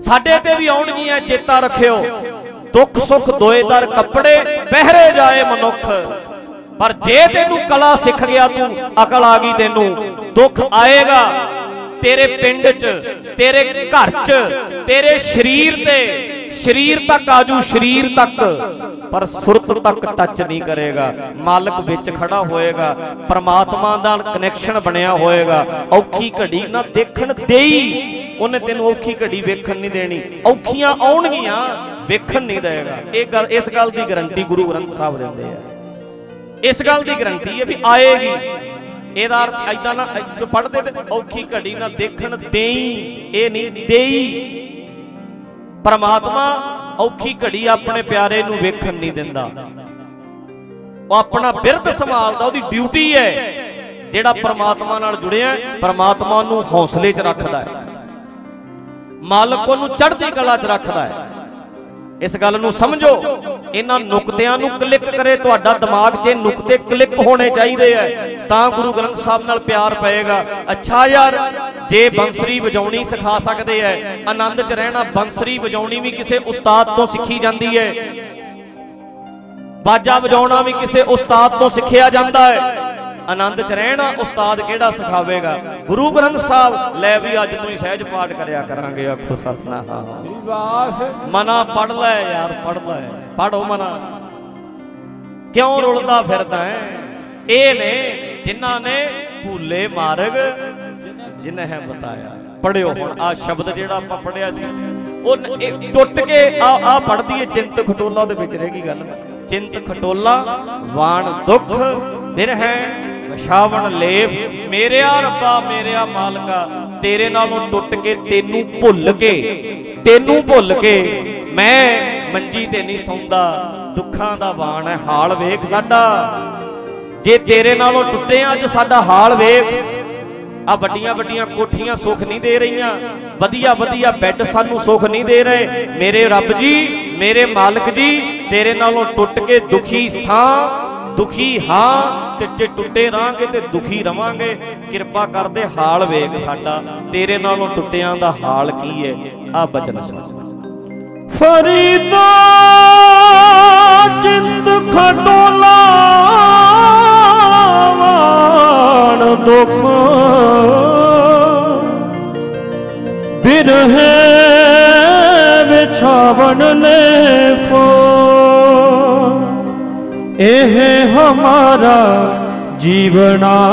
Speaker 1: ਸਾਡੇ ਤੇ ਵੀ ਆਉਣਗੀਆਂ, ਚੇਤਾ ਰੱਖਿਓ। ਦੁੱਖ ਸੁੱਖ ਦੋਏਦਾਰ ਕੱਪੜੇ ਪਹਿਰੇ ਜਾਏ ਮਨੁੱਖ। ਪਰ ਜੇ ਤੈਨੂੰ ਕਲਾ ਸਿੱਖ ਗਿਆ, ਤੂੰ ਅਕਲ ਆ ਗਈ ਤੈਨੂੰ। ਦੁੱਖ ਆਏਗਾ ਤੇਰੇ ਪਿੰਡ 'ਚ, ਤੇਰੇ ਘਰ 'ਚ, ਤੇਰੇ ਸਰੀਰ ਤੇ। ਸਰੀਰ ਤੱਕ ਆਜੂ, ਸਰੀਰ ਤੱਕ। ਪਰ ਸੁਰਤ ਤੱਕ ਟੱਚ ਨਹੀਂ ਕਰੇਗਾ। ਮਾਲਕ ਵਿੱਚ ਖੜਾ ਹੋਏਗਾ। ਪਰਮਾਤਮਾ ਨਾਲ ਕਨੈਕਸ਼ਨ ਬਣਿਆ ਹੋਏਗਾ। ਔਖੀ ਘੜੀ ਨਾ ਦੇਖਣ ਦੇਈ। ਉਹਨੇ ਤੈਨੂੰ ਔਖੀ ਘੜੀ ਵੇਖਣ ਨਹੀਂ ਦੇਣੀ। ਔਖੀਆਂ ਆਉਣਗੀਆਂ, ਵੇਖਣ ਨਹੀਂ ਦੇਗਾ। ਇਹ ਗੱਲ, ਇਸ ਗੱਲ ਦੀ ਗਾਰੰਟੀ ਗੁਰੂ ਗ੍ਰੰਥ ਸਾਹਿਬ ਦਿੰਦੇ ਆ। ਇਸ ਗੱਲ ਦੀ ਗਾਰੰਟੀ ਹੈ ਵੀ ਆਏਗੀ। ਇਹਦਾ ਅਰਥ ਐਦਾਂ ਨਾ ਜੋ ਪੜਦੇ ਤੇ ਔਖੀ ਘੜੀ ਨਾ ਦੇਖਣ ਦੇਈ, ਇਹ ਨਹੀਂ ਦੇਈ। ਪਰਮਾਤਮਾ ਔਖੀ ਘੜੀ ਆਪਣੇ ਪਿਆਰੇ ਨੂੰ ਵੇਖਣ ਨਹੀਂ ਦਿੰਦਾ। ਉਹ ਆਪਣਾ ਬਿਰਧ ਸੰਭਾਲਦਾ, ਉਹਦੀ ਡਿਊਟੀ ਹੈ, ਜਿਹੜਾ ਪਰਮਾਤਮਾ ਨਾਲ ਜੁੜਿਆ, ਪਰਮਾਤਮਾ ਨੂੰ ਹੌਸਲੇ 'ਚ ਰੱਖਦਾ ਹੈ। ਮਾਲਕ ਉਹਨੂੰ ਚੜ੍ਹਦੀ ਕਲਾ 'ਚ ਰੱਖਦਾ ਹੈ। ਇਸ ਗੱਲ ਨੂੰ ਸਮਝੋ, ਇਹਨਾਂ ਨੁਕਤਿਆਂ ਨੂੰ ਕਲਿੱਕ ਕਰੇ, ਤੁਹਾਡਾ ਦਿਮਾਗ 'ਚ ਨੁਕਤੇ ਕਲਿੱਕ ਹੋਣੇ ਚਾਹੀਦੇ ਐ ਤਾਂ ਗੁਰੂ ਗ੍ਰੰਥ ਸਾਹਿਬ ਨਾਲ ਪਿਆਰ ਪਏਗਾ। ਅੱਛਾ ਯਾਰ, ਜੇ ਬੰਸਰੀ ਵਜਾਉਣੀ ਸਿਖਾ ਸਕਦੇ ਐ ਆਨੰਦ 'ਚ ਰਹਿਣਾ ਬੰਸਰੀ ਵਜਾਉਣੀ ਵੀ ਕਿਸੇ ਉਸਤਾਦ ਤੋਂ ਸਿੱਖੀ ਜਾਂਦੀ ਐ ਬਾਜਾ ਵਜਾਉਣਾ ਵੀ ਕਿਸੇ ਉਸਤਾਦ ਤੋਂ ਸਿੱਖਿਆ ਜਾਂਦਾ ਹੈ ਆਨੰਦ ਚ ਰਹਿਣਾ ਉਸਤਾਦ ਕਿਹੜਾ ਸਿਖਾਵੇਗਾ? ਗੁਰੂ ਗ੍ਰੰਥ ਸਾਹਿਬ, ਲੈ ਵੀ ਅੱਜ ਤੋਂ ਹੀ ਸਹਿਜ ਪਾਠ ਕਰਿਆ ਕਰਾਂਗੇ, ਆਖੋ ਸਤਨਾਮ
Speaker 2: ਵਾਹ
Speaker 1: ਮਨਾ ਪੜ ਲੈ ਯਾਰ ਪੜ ਲੈ। ਪੜੋ ਮਨਾ। ਕਿਉਂ ਰੁਲਦਾ ਫਿਰਦਾ ਹੈ? ਇਹ ਨੇ ਜਿਨ੍ਹਾਂ ਨੇ ਭੂਲੇ ਮਾਰਗ, ਜਿਨ੍ਹਾਂ ਹੈ ਬਤਾਇਆ। ਪੜਿਓ ਹੁਣ ਆ ਸ਼ਬਦ ਜਿਹੜਾ ਆਪਾਂ ਪੜਿਆ ਸੀ, ਉਹ ਟੁੱਟ ਕੇ ਆ ਆ ਪੜਦੀ ਹੈ ਚਿੰਤ ਖਟੋਲਾ ਦੇ ਵਿੱਚ ਰਹਿ ਗਈ ਗੱਲ। ਚਿੰਤ ਖਟੋਲਾ, ਵਾਣ ਦੁੱਖ ਬਿਰਹਿ ਵਿਛਾਵਣ ਲੇਵ ਮੇਰਿਆ ਰੱਬਾ ਮੇਰਿਆ ਮਾਲਕਾ, ਤੇਰੇ ਨਾਲੋਂ ਟੁੱਟ ਕੇ ਤੈਨੂੰ ਭੁੱਲ ਕੇ, ਤੈਨੂੰ ਭੁੱਲ ਕੇ ਮੈਂ ਮੰਜੀ ਤੇ ਨਹੀਂ ਸੌਂਦਾ, ਦੁੱਖਾਂ ਦਾ ਬਾਣ ਹੈ, ਹਾਲ ਵੇਖ ਸਾਡਾ। ਜੇ ਤੇਰੇ ਨਾਲੋਂ ਟੁੱਟੇ ਆ, ਅੱਜ ਸਾਡਾ ਹਾਲ ਵੇਖ। ਆ ਵੱਡੀਆਂ ਵੱਡੀਆਂ ਕੋਠੀਆਂ ਸੁੱਖ ਨਹੀਂ ਦੇ ਰਹੀਆਂ, ਵਧੀਆ ਵਧੀਆ ਬੈੱਡ ਸਾਨੂੰ ਸੁੱਖ ਨਹੀਂ ਦੇ ਰਹੇ। ਮੇਰੇ ਰੱਬ ਜੀ, ਮੇਰੇ ਮਾਲਕ ਜੀ, ਤੇਰੇ ਨਾਲੋਂ ਟੁੱਟ ਕੇ ਦੁਖੀ ਸਾਂ ਦੁਖੀ ਹਾਂ ਤੇ ਜੇ ਟੁੱਟੇ ਰਾਂਗੇ ਤੇ ਦੁਖੀ ਰਵਾਂਗੇ। ਕਿਰਪਾ ਕਰਦੇ ਹਾਲ ਵੇਖ ਸਾਡਾ, ਤੇਰੇ ਨਾਲੋਂ ਟੁੱਟਿਆਂ ਦਾ ਹਾਲ ਕੀ ਹੈ ਆ ਬਚਨ ਸੁਣ।
Speaker 2: ਫਰੀਦਾ ਚਿੰਤ ਖਟੋਲਾ ਵਾਣ ਦੁਖ। ਬਿਰਹੇ ਵਿਛਾਵਣ ਨੇ ਫੋ ਇਹ ਹਮਾਰਾ ਜੀਵਨਾ।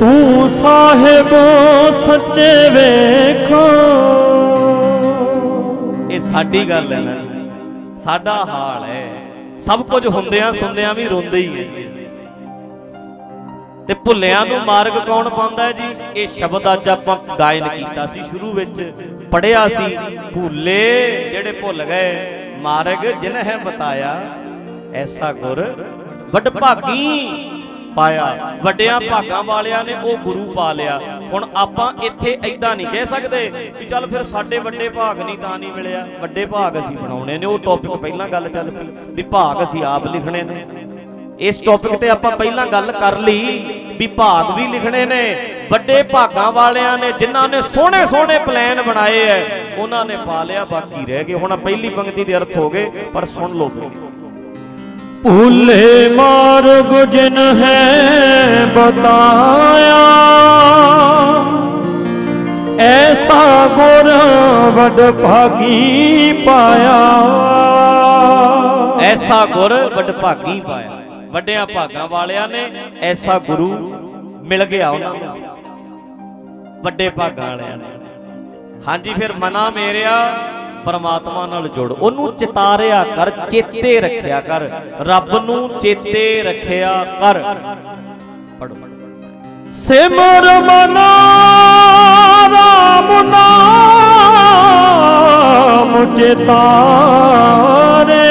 Speaker 2: ਤੂੰ ਸਾਹਿਬੋ ਸੱਚੇ ਵੇਖੋ।
Speaker 1: ਇਹ ਸਾਡੀ ਗੱਲ ਹੈ ਨਾ। ਸਾਡਾ ਹਾਲ ਹੈ। ਸਭ ਕੁਝ ਹੁੰਦਿਆਂ ਸੁਣਦਿਆਂ ਵੀ ਰੋਂਦੇ ਹੀ ਹੈ। ਤੇ ਭੁੱਲਿਆਂ ਨੂੰ ਮਾਰਗ ਕੌਣ ਪਾਉਂਦਾ ਹੈ ਜੀ? ਇਹ ਸ਼ਬਦ ਅੱਜ ਆਪਾਂ ਗਾਇਨ ਕੀਤਾ ਸੀ, ਸ਼ੁਰੂ ਵਿੱਚ ਪੜਿਆ ਸੀ, ਭੁੱਲੇ ਜਿਹੜੇ ਭੁੱਲ ਗਏ, ਮਾਰਗ ਜਿਨ ਹੈ ਬਤਾਇਆ, ਐਸਾ ਗੁਰ ਵੱਡ ਭਾਗੀ ਪਾਇਆ। ਵੱਡਿਆਂ ਭਾਗਾਂ ਵਾਲਿਆਂ ਨੇ ਉਹ ਗੁਰੂ ਪਾ ਲਿਆ। ਹੁਣ ਆਪਾਂ ਇੱਥੇ ਐਦਾਂ ਨਹੀਂ ਕਹਿ ਸਕਦੇ ਵੀ ਚੱਲ ਫਿਰ ਸਾਡੇ ਵੱਡੇ ਭਾਗ ਨਹੀਂ ਤਾਂ ਨਹੀਂ ਮਿਲਿਆ। ਵੱਡੇ ਭਾਗ ਅਸੀਂ ਬਣਾਉਣੇ ਨੇ, ਉਹ ਟੌਪਿਕ ਪਹਿਲਾਂ ਗੱਲ ਚੱਲ ਪਈ, ਵੀ ਭਾਗ ਅਸੀਂ ਆਪ ਲਿਖਣੇ ਨੇ। ਇਸ ਟੌਪਿਕ ਤੇ ਆਪਾਂ ਪਹਿਲਾਂ ਗੱਲ ਕਰ ਲਈ ਵੀ ਭਾਗ ਵੀ ਲਿਖਣੇ ਨੇ ਵੱਡੇ ਭਾਗਾਂ ਵਾਲਿਆਂ ਨੇ ਜਿਨ੍ਹਾਂ ਨੇ ਸੋਹਣੇ ਸੋਹਣੇ ਪਲਾਨ ਬਣਾਏ ਐ ਉਹਨਾਂ ਨੇ ਪਾ ਲਿਆ ਬਾਕੀ ਰਹਿ ਗਏ। ਹੁਣ ਪਹਿਲੀ ਪੰਕਤੀ ਦੇ ਅਰਥ ਹੋ ਗਏ ਪਰ ਸੁਣ ਲਓ
Speaker 2: ਭੂਲੇ ਮਾਰਗ ਜਿਨ ਹੈ ਬਤਾਇਆ। ਐਸਾ ਗੁਰ ਵਡ ਭਾਗੀ ਪਾਇਆ।
Speaker 1: ਐਸਾ ਗੁਰ ਵੱਡ ਭਾਗੀ ਪਾਇਆ। ਵੱਡਿਆਂ ਭਾਗਾਂ ਵਾਲਿਆਂ ਨੇ ਐਸਾ ਗੁਰੂ ਮਿਲ ਗਿਆ ਉਹਨਾਂ ਨੂੰ, ਵੱਡੇ ਭਾਗਾਂ ਵਾਲਿਆਂ ਨੇ। ਹਾਂਜੀ, ਫਿਰ ਮਨਾ ਮੇਰਿਆ, ਪਰਮਾਤਮਾ ਨਾਲ ਜੁੜ। ਉਹਨੂੰ ਚਿਤਾਰਿਆ ਕਰ, ਚੇਤੇ ਰੱਖਿਆ ਕਰ। ਰੱਬ ਨੂੰ ਚੇਤੇ ਰੱਖਿਆ ਕਰ। ਪੜੋ
Speaker 2: ਸਿਮਰ ਮਨਾ, ਰਾਮ ਨਾਮ ਚਿਤਾਰੇ।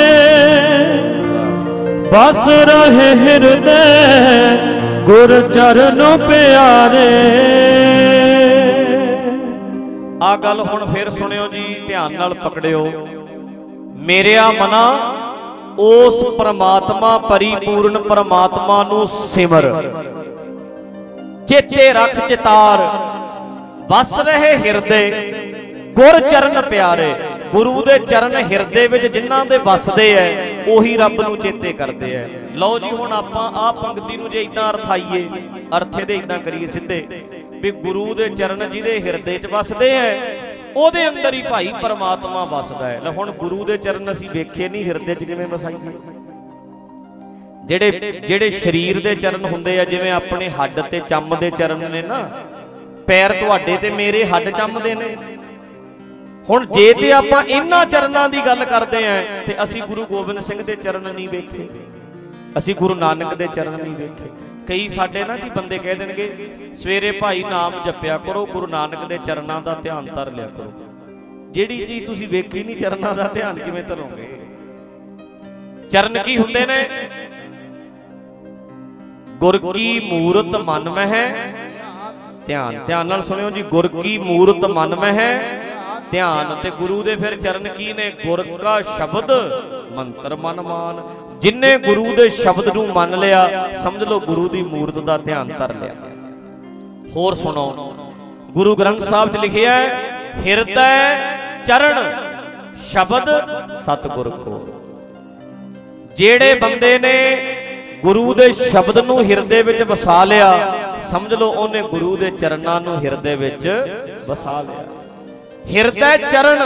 Speaker 2: ਬਸ ਰਹੇ ਹਿਰਦੇ ਗੁਰ ਚਰਨ ਪਿਆਰੇ।
Speaker 1: ਆ ਗੱਲ ਹੁਣ ਫੇਰ ਸੁਣਿਓ ਜੀ, ਧਿਆਨ ਨਾਲ ਪਕੜਿਓ। ਮੇਰਿਆ ਮਨਾ, ਉਸ ਪ੍ਰਮਾਤਮਾ, ਪਰਿਪੂਰਨ ਪਰਮਾਤਮਾ ਨੂੰ ਸਿਮਰ। ਚੇਤੇ ਰੱਖ ਚਿਤਾਰ, ਵਸ ਰਹੇ ਹਿਰਦੇ ਗੁਰ ਚਰਨ ਪਿਆਰੇ। ਗੁਰੂ ਦੇ ਚਰਨ ਹਿਰਦੇ ਵਿੱਚ ਜਿਨ੍ਹਾਂ ਦੇ ਵਸਦੇ ਐ ਉਹੀ ਰੱਬ ਨੂੰ ਚੇਤੇ ਕਰਦੇ ਐ। ਲਓ ਜੀ, ਹੁਣ ਆਪਾਂ ਆਹ ਪੰਕਤੀ ਨੂੰ ਜੇ ਇਦਾਂ ਅਰਥਾਈਏ, ਅਰਥੇ ਦੇ ਇਦਾਂ ਕਰੀਏ ਸਿੱਧੇ, ਵੀ ਗੁਰੂ ਦੇ ਚਰਨ ਜਿਹਦੇ ਹਿਰਦੇ 'ਚ ਵਸਦੇ ਐ, ਉਹਦੇ ਅੰਦਰ ਹੀ ਭਾਈ ਪਰਮਾਤਮਾ ਵਸਦਾ ਹੈ ਲੈ ਹੁਣ ਗੁਰੂ ਦੇ ਚਰਨ ਅਸੀਂ ਵੇਖੇ ਨਹੀਂ ਹਿਰਦੇ 'ਚ ਕਿਵੇਂ ਵਸਾਈਏ? ਜਿਹੜੇ ਜਿਹੜੇ ਸਰੀਰ ਦੇ ਚਰਨ ਹੁੰਦੇ ਆ, ਜਿਵੇਂ ਆਪਣੇ ਹੱਡ ਤੇ ਚੰਮ ਦੇ ਚਰਨ ਨੇ ਨਾ, ਪੈਰ ਤੁਹਾਡੇ ਤੇ ਮੇਰੇ ਹੱਡ ਚੰਮਦੇ ਨੇ। ਹੁਣ ਜੇ ਤੇ ਆਪਾਂ ਇਹਨਾਂ ਚਰਨਾਂ ਦੀ ਗੱਲ ਕਰਦੇ ਆਂ, ਤੇ ਅਸੀਂ ਗੁਰੂ ਗੋਬਿੰਦ ਸਿੰਘ ਦੇ ਚਰਨ ਨਹੀਂ ਵੇਖੇ। ਅਸੀਂ ਗੁਰੂ ਨਾਨਕ ਦੇ ਚਰਨ ਨਹੀਂ ਵੇਖੇ। ਕਈ ਸਾਡੇ ਨਾ ਜੀ ਬੰਦੇ ਕਹਿ ਦੇਣਗੇ, ਸਵੇਰੇ ਭਾਈ ਨਾਮ ਜਪਿਆ ਕਰੋ, ਗੁਰੂ ਨਾਨਕ ਦੇ ਚਰਨਾਂ ਦਾ ਧਿਆਨ ਧਰ ਲਿਆ ਕਰੋ। ਜਿਹੜੀ ਚੀਜ਼ ਤੁਸੀਂ ਵੇਖੀ ਨਹੀਂ, ਚਰਨਾਂ ਦਾ ਧਿਆਨ ਕਿਵੇਂ ਧਰੋਗੇ? ਚਰਨ ਕੀ ਹੁੰਦੇ ਨੇ? ਗੁਰ ਕੀ ਮੂਰਤ ਮਨ ਮਹਿ? ਧਿਆਨ ਧਿਆਨ ਨਾਲ ਸੁਣਿਓ ਜੀ, ਗੁਰ ਕੀ ਮੂਰਤ ਮਨ ਮਹਿ? ਧਿਆਨ ਤੇ ਗੁਰੂ ਦੇ ਫਿਰ ਚਰਨ ਕੀ ਨੇ? ਗੁਰ ਕਾ ਸ਼ਬਦ, ਮੰਤਰ ਮਨ ਮਾਨ। ਜਿਨਨੇ ਗੁਰੂ ਦੇ ਸ਼ਬਦ ਨੂੰ ਮੰਨ ਲਿਆ, ਸਮਝ ਲਓ ਗੁਰੂ ਦੀ ਮੂਰਤ ਦਾ ਧਿਆਨ ਧਰ ਲਿਆ। ਹੋਰ ਸੁਣੋ, ਗੁਰੂ ਗ੍ਰੰਥ ਸਾਹਿਬ 'ਚ ਲਿਖਿਆ ਹੈ, ਹਿਰਦੈ ਚਰਨ, ਸ਼ਬਦ ਸਤਿਗੁਰ ਕੋ। ਜਿਹੜੇ ਬੰਦੇ ਨੇ ਗੁਰੂ ਦੇ ਸ਼ਬਦ ਨੂੰ ਹਿਰਦੇ ਵਿੱਚ ਵਸਾ ਲਿਆ, ਸਮਝ ਲਓ ਉਹਨੇ ਗੁਰੂ ਦੇ ਚਰਨਾਂ ਨੂੰ ਹਿਰਦੇ ਵਿੱਚ ਵਸਾ ਲਿਆ। ਹਿਰਦੈ ਚਰਨ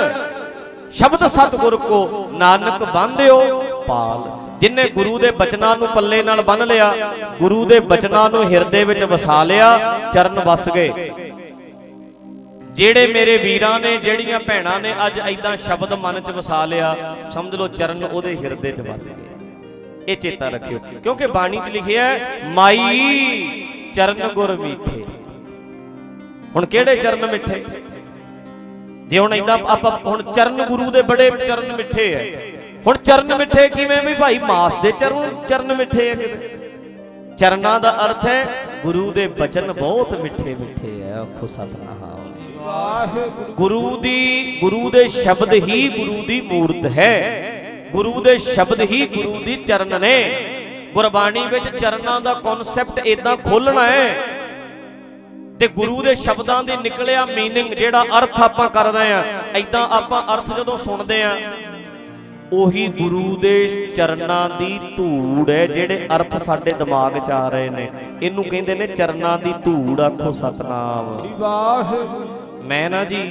Speaker 1: ਸ਼ਬਦ ਸਤਿਗੁਰ ਕੋ ਨਾਨਕ ਬੰਧਿਓ ਪਾਲ। ਜਿਨੇ ਗੁਰੂ ਦੇ ਬਚਨਾਂ ਨੂੰ ਪੱਲੇ ਨਾਲ ਬੰਨ ਲਿਆ, ਗੁਰੂ ਦੇ ਬਚਨਾਂ ਨੂੰ ਹਿਰਦੇ ਵਿੱਚ ਵਸਾ ਲਿਆ, ਚਰਨ ਵਸ ਗਏ। ਜਿਹੜੇ ਮੇਰੇ ਵੀਰਾਂ ਨੇ, ਜਿਹੜੀਆਂ ਭੈਣਾਂ ਨੇ ਅੱਜ ਐਦਾਂ ਸ਼ਬਦ ਮਨ 'ਚ ਵਸਾ ਲਿਆ, ਸਮਝ ਲਓ ਚਰਨ ਉਹਦੇ ਹਿਰਦੇ 'ਚ ਵਸ ਗਏ। ਇਹ ਚੇਤਾ ਰੱਖਿਓ, ਕਿਉਂਕਿ ਬਾਣੀ 'ਚ ਲਿਖਿਆ ਮਾਈ ਚਰਨ ਗੁਰ ਮੀਠੇ। ਹੁਣ ਕਿਹੜੇ ਚਰਨ ਮਿੱਠੇ? ਜੇ ਹੁਣ ਇਦਾਂ ਆਪਾਂ ਹੁਣ ਚਰਨ ਗੁਰੂ ਦੇ ਬੜੇ ਚਰਨ ਮਿੱਠੇ ਐ ਹੁਣ ਚਰਨ ਮਿੱਠੇ ਕਿਵੇਂ ਵੀ ਭਾਈ? ਮਾਸ ਦੇ ਚਰਨ ਚਰਨ ਮਿੱਠੇ ਐ ਕਿਤੇ ਚਰਨਾਂ ਦਾ ਅਰਥ ਹੈ ਗੁਰੂ ਦੇ ਬਚਨ ਬਹੁਤ ਮਿੱਠੇ ਮਿੱਠੇ ਐ ਆਖੋ ਸਤਨਾਮ। ਗੁਰੂ ਦੀ, ਗੁਰੂ ਦੇ ਸ਼ਬਦ ਹੀ ਗੁਰੂ ਦੀ ਮੂਰਤ ਹੈ। ਗੁਰੂ ਦੇ ਸ਼ਬਦ ਹੀ ਗੁਰੂ ਦੀ ਚਰਨ ਨੇ। ਗੁਰਬਾਣੀ ਵਿੱਚ ਚਰਨਾਂ ਦਾ ਕਨਸੈਪਟ ਇਦਾਂ ਖੋਲਣਾ ਹੈ ਤੇ ਗੁਰੂ ਦੇ ਸ਼ਬਦਾਂ ਦੇ ਨਿਕਲਿਆ ਮੀਨਿੰਗ ਜਿਹੜਾ ਅਰਥ ਆਪਾਂ ਕਰ ਰਹੇ ਆ ਐਦਾਂ ਆਪਾਂ ਅਰਥ ਜਦੋਂ ਸੁਣਦੇ ਆ ਉਹੀ ਗੁਰੂ ਦੇ ਚਰਨਾਂ ਦੀ ਧੂੜ ਹੈ ਜਿਹੜੇ ਅਰਥ ਸਾਡੇ ਦਿਮਾਗ 'ਚ ਆ ਰਹੇ ਨੇ। ਇਹਨੂੰ ਕਹਿੰਦੇ ਨੇ ਚਰਨਾਂ ਦੀ ਧੂੜ, ਆਖੋ ਸਤਨਾਮ। ਵਾਹ ਮੈਂ ਨਾ ਜੀ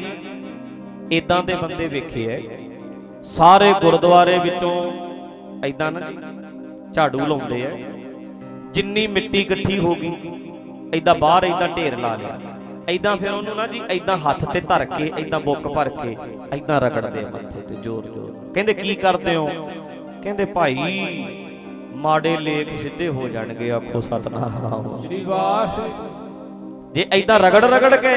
Speaker 1: ਇਦਾਂ ਦੇ ਬੰਦੇ ਵੇਖੇ ਐ। ਸਾਰੇ ਗੁਰਦੁਆਰੇ ਵਿੱਚੋਂ ਐਦਾਂ ਨਾ ਝਾੜੂ ਲਾਉਂਦੇ ਐ। ਜਿੰਨੀ ਮਿੱਟੀ ਇਕੱਠੀ ਹੋ ਗਈ ਐਦਾਂ ਬਾਹਰ ਐਦਾਂ ਢੇਰ ਲਾ ਲਿਆ। ਐਦਾਂ ਫਿਰ ਉਹਨੂੰ ਨਾ ਜੀ ਐਦਾਂ ਹੱਥ ਤੇ ਧਰ ਕੇ ਐਦਾਂ ਬੁੱਕ ਭਰ ਕੇ ਐਦਾਂ ਰਗੜਦੇ ਮੱਥੇ ਤੇ ਜ਼ੋਰ ਜ਼ੋਰ। ਕਹਿੰਦੇ ਕੀ ਕਰਦੇ ਹੋ? ਕਹਿੰਦੇ ਭਾਈ, ਮਾੜੇ ਲੇਖ ਸਿੱਧੇ ਹੋ ਜਾਣਗੇ, ਆਖੋ ਸਤਨਾਮ। ਜੇ ਐਦਾਂ ਰਗੜ ਰਗੜ ਕੇ,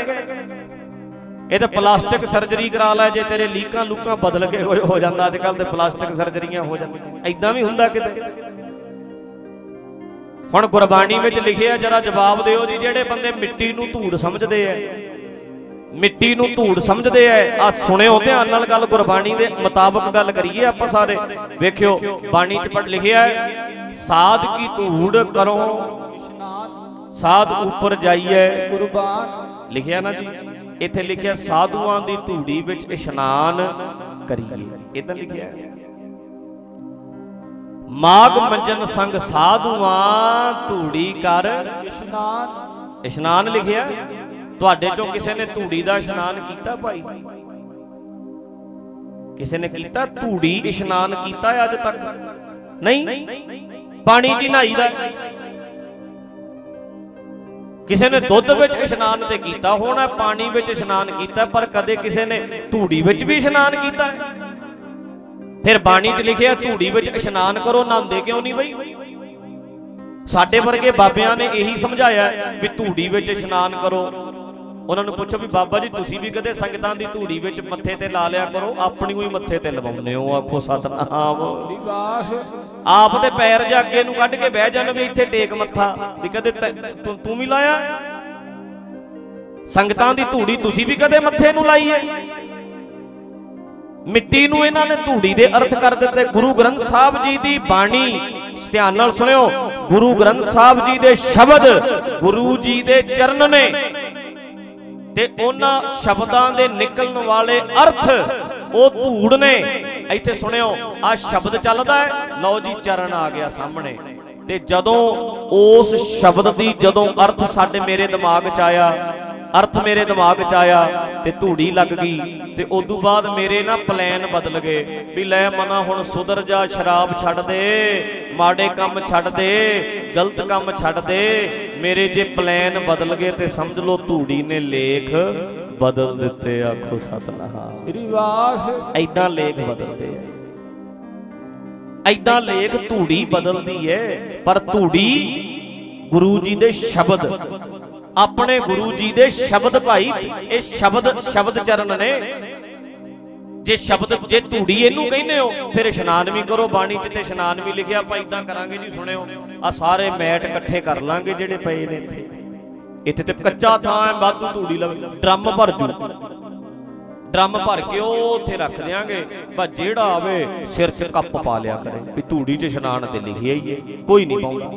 Speaker 1: ਇਹ ਤਾਂ ਪਲਾਸਟਿਕ ਸਰਜਰੀ ਕਰਾ ਲੈ, ਜੇ ਤੇਰੇ ਲੀਕਾਂ ਲੂਕਾਂ ਬਦਲ ਕੇ ਹੋ ਜਾਂਦਾ ਅੱਜ ਕੱਲ ਤੇ ਪਲਾਸਟਿਕ ਸਰਜਰੀਆਂ ਹੋ ਜਾਂਦੀਆਂ। ਐਦਾਂ ਵੀ ਹੁੰਦਾ ਕਿਤੇ? ਹੁਣ ਗੁਰਬਾਣੀ ਵਿੱਚ ਲਿਖਿਆ ਜਰਾ ਜਵਾਬ ਦਿਓ ਜੀ, ਜਿਹੜੇ ਬੰਦੇ ਮਿੱਟੀ ਨੂੰ ਧੂੜ ਸਮਝਦੇ ਐ। ਮਿੱਟੀ ਨੂੰ ਧੂੜ ਸਮਝਦੇ ਐ। ਆ ਸੁਣਿਓ, ਧਿਆਨ ਨਾਲ ਗੱਲ ਗੁਰਬਾਣੀ ਦੇ ਮੁਤਾਬਕ ਗੱਲ ਕਰੀਏ ਆਪਾਂ ਸਾਰੇ। ਵੇਖਿਓ, ਬਾਣੀ ਚ ਪੜ ਲਿਖਿਆ ਹੈ ਸਾਧ ਕੀ ਧੂੜ ਕਰੋ, ਸਾਧ ਉੱਪਰ ਜਾਈਏ
Speaker 2: ਕੁਰਬਾਨ
Speaker 1: ਲਿਖਿਆ ਨਾ ਜੀ, ਇੱਥੇ ਲਿਖਿਆ, ਸਾਧੂਆਂ ਦੀ ਧੂੜੀ ਵਿੱਚ ਇਸ਼ਨਾਨ ਕਰੀਏ। ਇਹ ਤਾਂ ਲਿਖਿਆ। ਹੈ ਮਾਗ ਮੰਜਨ ਸੰਗ ਸਾਧੂਆਂ ਧੂੜੀ ਕਰ।
Speaker 2: ਇਸ਼ਨਾਨ
Speaker 1: ਇਸ਼ਨਾਨ ਲਿਖਿਆ। ਤੁਹਾਡੇ ਚੋਂ ਕਿਸੇ ਨੇ ਧੂੜੀ ਦਾ ਇਸ਼ਨਾਨ ਕੀਤਾ ਭਾਈ? ਕਿਸੇ ਨੇ ਕੀਤਾ? ਧੂੜੀ ਇਸ਼ਨਾਨ ਕੀਤਾ ਅੱਜ ਤੱਕ? ਨਹੀਂ? ਪਾਣੀ 'ਚ ਨਹਾਈਦਾ ਕਿਸੇ ਨੇ ਦੁੱਧ ਵਿੱਚ ਇਸ਼ਨਾਨ ਤੇ ਕੀਤਾ, ਹੋਣਾ ਪਾਣੀ ਵਿੱਚ ਇਸ਼ਨਾਨ ਕੀਤਾ, ਪਰ ਕਦੇ ਕਿਸੇ ਨੇ ਧੂੜੀ ਵਿੱਚ ਵੀ ਇਸ਼ਨਾਨ ਕੀਤਾ। ਹੈ ਫਿਰ ਬਾਣੀ 'ਚ ਲਿਖਿਆ, ਧੂੜੀ ਵਿੱਚ ਇਸ਼ਨਾਨ ਕਰੋ, ਨਹਾਉਂਦੇ ਕਿਉਂ ਨਹੀਂ ਬਈ? ਸਾਡੇ ਵਰਗੇ ਬਾਬਿਆਂ ਨੇ ਇਹੀ ਸਮਝਾਇਆ ਵੀ ਧੂੜੀ ਵਿੱਚ ਇਸ਼ਨਾਨ ਕਰੋ। ਉਹਨਾਂ ਨੂੰ ਪੁੱਛੋ ਵੀ ਬਾਬਾ ਜੀ, ਤੁਸੀਂ ਵੀ ਕਦੇ ਸੰਗਤਾਂ ਦੀ ਧੂੜੀ ਵਿੱਚ ਮੱਥੇ ਤੇ ਲਾ ਲਿਆ ਕਰੋ, ਆਪਣੀ ਹੀ ਮੱਥੇ ਤੇ ਲਵਾਉਂਦੇ ਹੋ, ਆਖੋ ਸਤਨਾਮ। ਆਪ ਦੇ ਪੈਰ ਜਾ ਅੱਗੇ ਨੂੰ ਕੱਢ ਕੇ ਬਹਿ ਜਾਣ ਵੀ ਇੱਥੇ ਟੇਕ ਮੱਥਾ, ਵੀ ਕਦੇ ਤੂੰ ਵੀ ਲਾਇਆ? ਸੰਗਤਾਂ ਦੀ ਧੂੜੀ ਤੁਸੀਂ ਵੀ ਕਦੇ ਮੱਥੇ ਨੂੰ ਲਾਈ ਹੈ? ਮਿੱਟੀ ਨੂੰ ਇਹਨਾਂ ਨੇ ਧੂੜੀ ਦੇ ਅਰਥ ਕਰ ਦਿੱਤੇ। ਗੁਰੂ ਗ੍ਰੰਥ ਸਾਹਿਬ ਜੀ ਦੀ ਬਾਣੀ, ਧਿਆਨ ਨਾਲ ਸੁਣਿਓ। ਗੁਰੂ ਗ੍ਰੰਥ ਸਾਹਿਬ ਜੀ ਦੇ ਸ਼ਬਦ ਗੁਰੂ ਜੀ ਦੇ ਚਰਨ ਨੇ। ਤੇ ਉਹਨਾਂ ਸ਼ਬਦਾਂ ਦੇ ਨਿਕਲਣ ਵਾਲੇ ਅਰਥ ਉਹ ਧੂੜ ਨੇ। ਇੱਥੇ ਸੁਣਿਓ ਆ ਸ਼ਬਦ ਚੱਲਦਾ ਹੈ। ਲਓ ਜੀ, ਚਰਨ ਆ ਗਿਆ ਸਾਹਮਣੇ। ਤੇ ਜਦੋਂ ਉਸ ਸ਼ਬਦ ਦੀ ਜਦੋਂ ਅਰਥ ਸਾਡੇ ਮੇਰੇ ਦਿਮਾਗ 'ਚ ਆਇਆ ਅਰਥ ਮੇਰੇ ਦਿਮਾਗ 'ਚ ਆਇਆ ਤੇ ਧੂੜੀ ਲੱਗ ਗਈ ਤੇ ਉਦੋਂ ਬਾਅਦ ਮੇਰੇ ਨਾ ਪਲਾਨ ਬਦਲ ਗਏ ਵੀ ਲੈ ਮਨਾ ਹੁਣ ਸੁਧਰ ਜਾ ਸ਼ਰਾਬ ਛੱਡ ਦੇ ਮਾੜੇ ਕੰਮ ਛੱਡ ਦੇ ਗਲਤ ਕੰਮ ਛੱਡ ਦੇ। ਮੇਰੇ ਜੇ ਪਲਾਨ ਬਦਲ ਗਏ ਤੇ ਸਮਝ ਲਓ ਧੂੜੀ ਨੇ ਲੇਖ ਬਦਲ ਦਿੱਤੇ ਆਖੋ ਸਤਨਾਮ।
Speaker 2: ਸ੍ਰੀ ਵਾਹ
Speaker 1: ਐਦਾਂ ਲੇਖ ਬਦਲਦੇ ਆ। ਐਦਾਂ ਲੇਖ ਧੂੜੀ ਬਦਲਦੀ ਏ ਪਰ ਧੂੜੀ ਗੁਰੂ ਜੀ ਦੇ ਸ਼ਬਦ ਆਪਣੇ ਗੁਰੂ ਜੀ ਦੇ ਸ਼ਬਦ ਭਾਈ, ਇਹ ਸ਼ਬਦ ਸ਼ਬਦ ਚਰਨ ਨੇ। ਜੇ ਸ਼ਬਦ, ਜੇ ਧੂੜੀ ਇਹਨੂੰ ਕਹਿੰਦੇ ਹੋ, ਫਿਰ ਇਸ਼ਨਾਨ ਵੀ ਕਰੋ, ਬਾਣੀ 'ਚ ਤੇ ਇਸ਼ਨਾਨ ਵੀ ਲਿਖਿਆ, ਆਪਾਂ ਇਦਾਂ ਕਰਾਂਗੇ ਜੀ, ਸੁਣਿਓ। ਆ ਸਾਰੇ ਮੈਟ ਇਕੱਠੇ ਕਰ ਲਾਂਗੇ ਜਿਹੜੇ ਪਏ ਨੇ ਇੱਥੇ। ਇੱਥੇ ਤੇ ਕੱਚਾ ਥਾਂ ਹੈ, ਵਾਧੂ ਧੂੜੀ ਲਵੇ। ਡਰਮ ਭਰ ਜੂ। ਡਰਮ ਭਰ ਕੇ ਉਹ ਉੱਥੇ ਰੱਖ ਦਿਆਂਗੇ। ਬਸ ਜਿਹੜਾ ਆਵੇ, ਸਿਰ 'ਚ ਕੱਪ ਪਾ ਲਿਆ ਕਰੇ। ਵੀ ਧੂੜੀ 'ਚ ਇਸ਼ਨਾਨ ਤੇ ਲਿਖਿਆ ਹੀ ਹੈ। ਕੋਈ ਨਹੀਂ ਪਾਉਂਦਾ।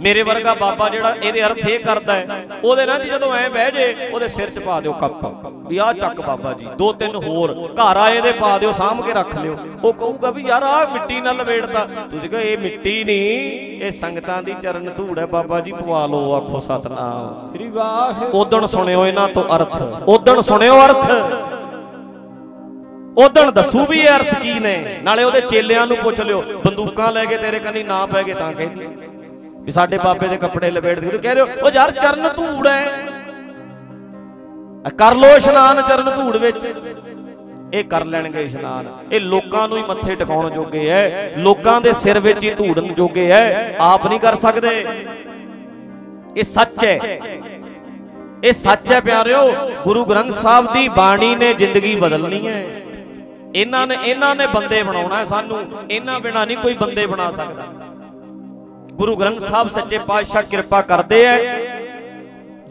Speaker 1: ਮੇਰੇ ਵਰਗਾ ਬਾਬਾ ਜਿਹੜਾ ਇਹਦੇ ਅਰਥ ਇਹ ਕਰਦਾ ਹੈ ਉਹਦੇ ਨਾਲ ਜਦੋਂ ਐ ਬਹਿ ਜੇ ਉਹਦੇ ਸਿਰ 'ਚ ਪਾ ਦਿਓ ਕੱਪ। ਵੀ ਆਹ ਚੱਕ ਬਾਬਾ ਜੀ ਦੋ ਤਿੰਨ ਹੋਰ ਘਰ ਆਏ ਦੇ ਪਾ ਦਿਓ ਸਾਂਭ ਕੇ ਰੱਖ ਲਿਓ। ਉਹ ਕਹੂਗਾ ਵੀ ਯਾਰ ਆਹ ਮਿੱਟੀ ਨਾਲ ਲਵੇੜਦਾ ਤੁਸੀਂ ਕਹੋ ਇਹ ਮਿੱਟੀ ਨਹੀਂ ਇਹ ਸੰਗਤਾਂ ਦੀ ਚਰਨ ਧੂੜ ਹੈ ਬਾਬਾ ਜੀ ਪਵਾ ਲਓ ਆਖੋ ਸਤਨਾਮ।
Speaker 2: ਸ੍ਰੀ ਵਾਹ
Speaker 1: ਉਦਣ ਸੁਣਿਓ ਇਹਨਾਂ ਤੋਂ ਅਰਥ। ਉਦਣ ਸੁਣਿਓ ਅਰਥ। ਉਦਣ ਦੱਸੂ ਵੀ ਇਹ ਅਰਥ ਕੀ ਨੇ। ਨਾਲੇ ਉਹਦੇ ਚੇਲਿਆਂ ਨੂੰ ਪੁੱਛ ਲਿਓ ਬੰਦੂਕਾਂ ਲੈ ਕੇ ਤੇਰੇ ਕੰਨੀ ਨਾ ਪੈ ਗਏ ਤਾਂ ਕਹਿੰਦੀ। ਵੀ ਸਾਡੇ ਬਾਬੇ ਦੇ ਕੱਪੜੇ ਲਪੇਟ ਦੇ ਕਹਿ ਰਹੇ ਹੋ ਉਹ ਯਾਰ ਚਰਨ ਧੂੜ ਹੈ। ਕਰ ਲੋ ਇਸ਼ਨਾਨ ਚਰਨ ਧੂੜ ਵਿੱਚ। ਇਹ ਕਰ ਲੈਣਗੇ ਇਸ਼ਨਾਨ। ਇਹ ਲੋਕਾਂ ਨੂੰ ਹੀ ਮੱਥੇ ਟਿਕਾਉਣ ਜੋਗੇ ਐ। ਲੋਕਾਂ ਦੇ ਸਿਰ ਵਿੱਚ ਹੀ ਧੂੜਨ ਜੋਗੇ ਐ। ਆਪ ਨਹੀਂ ਕਰ ਸਕਦੇ। ਇਹ ਸੱਚ ਹੈ ਇਹ ਸੱਚ ਹੈ ਪਿਆਰਿਓ। ਗੁਰੂ ਗ੍ਰੰਥ ਸਾਹਿਬ ਦੀ ਬਾਣੀ ਨੇ ਜ਼ਿੰਦਗੀ ਬਦਲਣੀ ਹੈ ਇਹਨਾਂ ਨੇ ਇਹਨਾਂ ਨੇ ਬੰਦੇ ਬਣਾਉਣਾ ਸਾਨੂੰ। ਇਹਨਾਂ ਬਿਨਾ ਨਹੀਂ ਕੋਈ ਬੰਦੇ ਬਣਾ ਸਕਦਾ। ਗੁਰੂ ਗ੍ਰੰਥ ਸਾਹਿਬ ਸੱਚੇ ਪਾਤਸ਼ਾਹ ਕਿਰਪਾ ਕਰਦੇ ਐ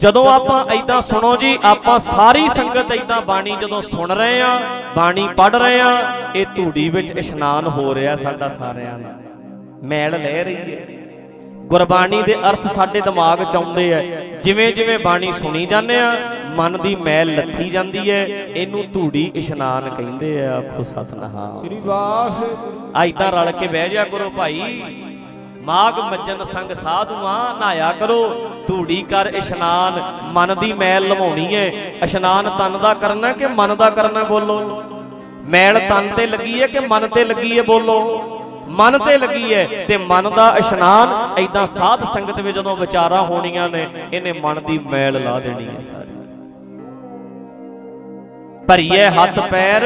Speaker 1: ਜਦੋਂ ਆਪਾਂ ਐਦਾਂ ਸੁਣੋ ਜੀ ਆਪਾਂ ਸਾਰੀ ਸੰਗਤ ਐਦਾਂ ਬਾਣੀ ਜਦੋਂ ਸੁਣ ਰਹੇ ਆ ਬਾਣੀ ਪੜ ਰਹੇ ਆ ਇਹ ਧੂੜੀ ਵਿੱਚ ਇਸ਼ਨਾਨ ਹੋ ਰਿਹਾ ਸਾਡਾ ਸਾਰਿਆਂ ਦਾ। ਮੈਲ ਲੈ ਰਹੀ ਹੈ। ਗੁਰਬਾਣੀ ਦੇ ਅਰਥ ਸਾਡੇ ਦਿਮਾਗ 'ਚ ਆਉਂਦੇ ਐ ਜਿਵੇਂ ਜਿਵੇਂ ਬਾਣੀ ਸੁਣੀ ਜਾਂਦੇ ਆ ਮਨ ਦੀ ਮੈਲ ਲੱਥੀ ਜਾਂਦੀ ਐ ਇਹਨੂੰ ਧੂੜੀ ਇਸ਼ਨਾਨ ਕਹਿੰਦੇ ਆ ਆਖੋ ਸਤਨਾਮ।
Speaker 2: ਸ੍ਰੀ ਵਾਹ
Speaker 1: ਐਦਾਂ ਰਲ ਕੇ ਬਹਿ ਜਾ ਕਰੋ ਭਾਈ। ਮਾਗ ਮੱਜਨ ਸੰਗ ਸਾਧੂਆਂ, ਨਹਾਇਆ ਕਰੋ। ਧੂੜੀ ਕਰ ਇਸ਼ਨਾਨ, ਮਨ ਦੀ ਮੈਲ ਲਵਾਉਣੀ ਐ ਇਸ਼ਨਾਨ ਤਨ ਦਾ ਕਰਨਾ ਕਿ ਮਨ ਦਾ ਕਰਨਾ ਬੋਲੋ? ਮੈਲ ਤਨ ਤੇ ਲੱਗੀ ਹੈ ਕਿ ਮਨ ਤੇ ਲੱਗੀ ਹੈ ਬੋਲੋ? ਮਨ ਤੇ ਲੱਗੀ ਹੈ ਤੇ ਮਨ ਦਾ ਇਸ਼ਨਾਨ ਐਦਾਂ ਸਾਧ ਸੰਗਤ ਵਿੱਚ ਜਦੋਂ ਵਿਚਾਰਾਂ ਹੋਣੀਆਂ ਨੇ, ਇਹਨੇ ਮਨ ਦੀ ਮੈਲ ਲਾ ਦੇਣੀ ਹੈ ਸਾਰੀ। ਭਰੀਏ ਹੱਥ ਪੈਰ,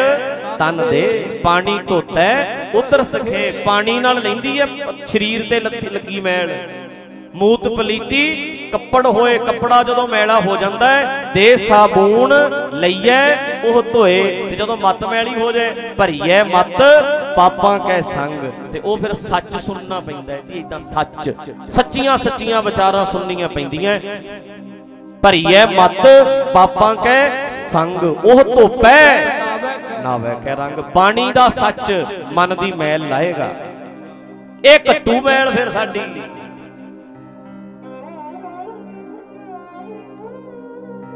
Speaker 1: ਤਨ ਦੇ ਪਾਣੀ ਧੋਤੈ, ਉਤਰ ਸਖੇ ਪਾਣੀ ਨਾਲ ਲੈਂਦੀ ਐ, ਸਰੀਰ ਤੇ ਲੱਗੀ ਮੈਲ। ਮੂਤ ਪਲੀਤੀ, ਕੱਪੜ ਹੋਏ ਕੱਪੜਾ ਜਦੋਂ ਮੈਲਾ ਹੋ ਜਾਂਦਾ ਹੈ ਦੇ ਸਾਬੂਨ ਲਈਐ, ਉਹ ਧੋਏ ਤੇ ਜਦੋਂ ਮਤ ਮੈਲੀ ਹੋ ਜਾਏ, ਭਰੀਐ ਮਤ, ਪਾਪਾਂ ਕੈ ਸੰਗ। ਤੇ ਉਹ ਫਿਰ ਸੱਚ ਸੁਣਨਾ ਪੈਂਦਾ ਜੀ ਇਦਾਂ ਸੱਚ। ਸੱਚੀਆਂ ਸੱਚੀਆਂ ਵਿਚਾਰਾਂ ਸੁਣਨੀਆਂ ਪੈਂਦੀਆਂ ਭਰੀਐ ਮਤ, ਪਾਪਾਂ ਕੈ ਸੰਗ, ਉਹ ਧੋਪੈ ਨਾ ਵੈ ਕੈ ਰੰਗ। ਬਾਣੀ ਦਾ ਸੱਚ ਮਨ ਦੀ ਮੈਲ ਲਾਏਗਾ। ਇਹ ਕੱਟੂ ਮੈਲ ਫਿਰ ਸਾਡੀ।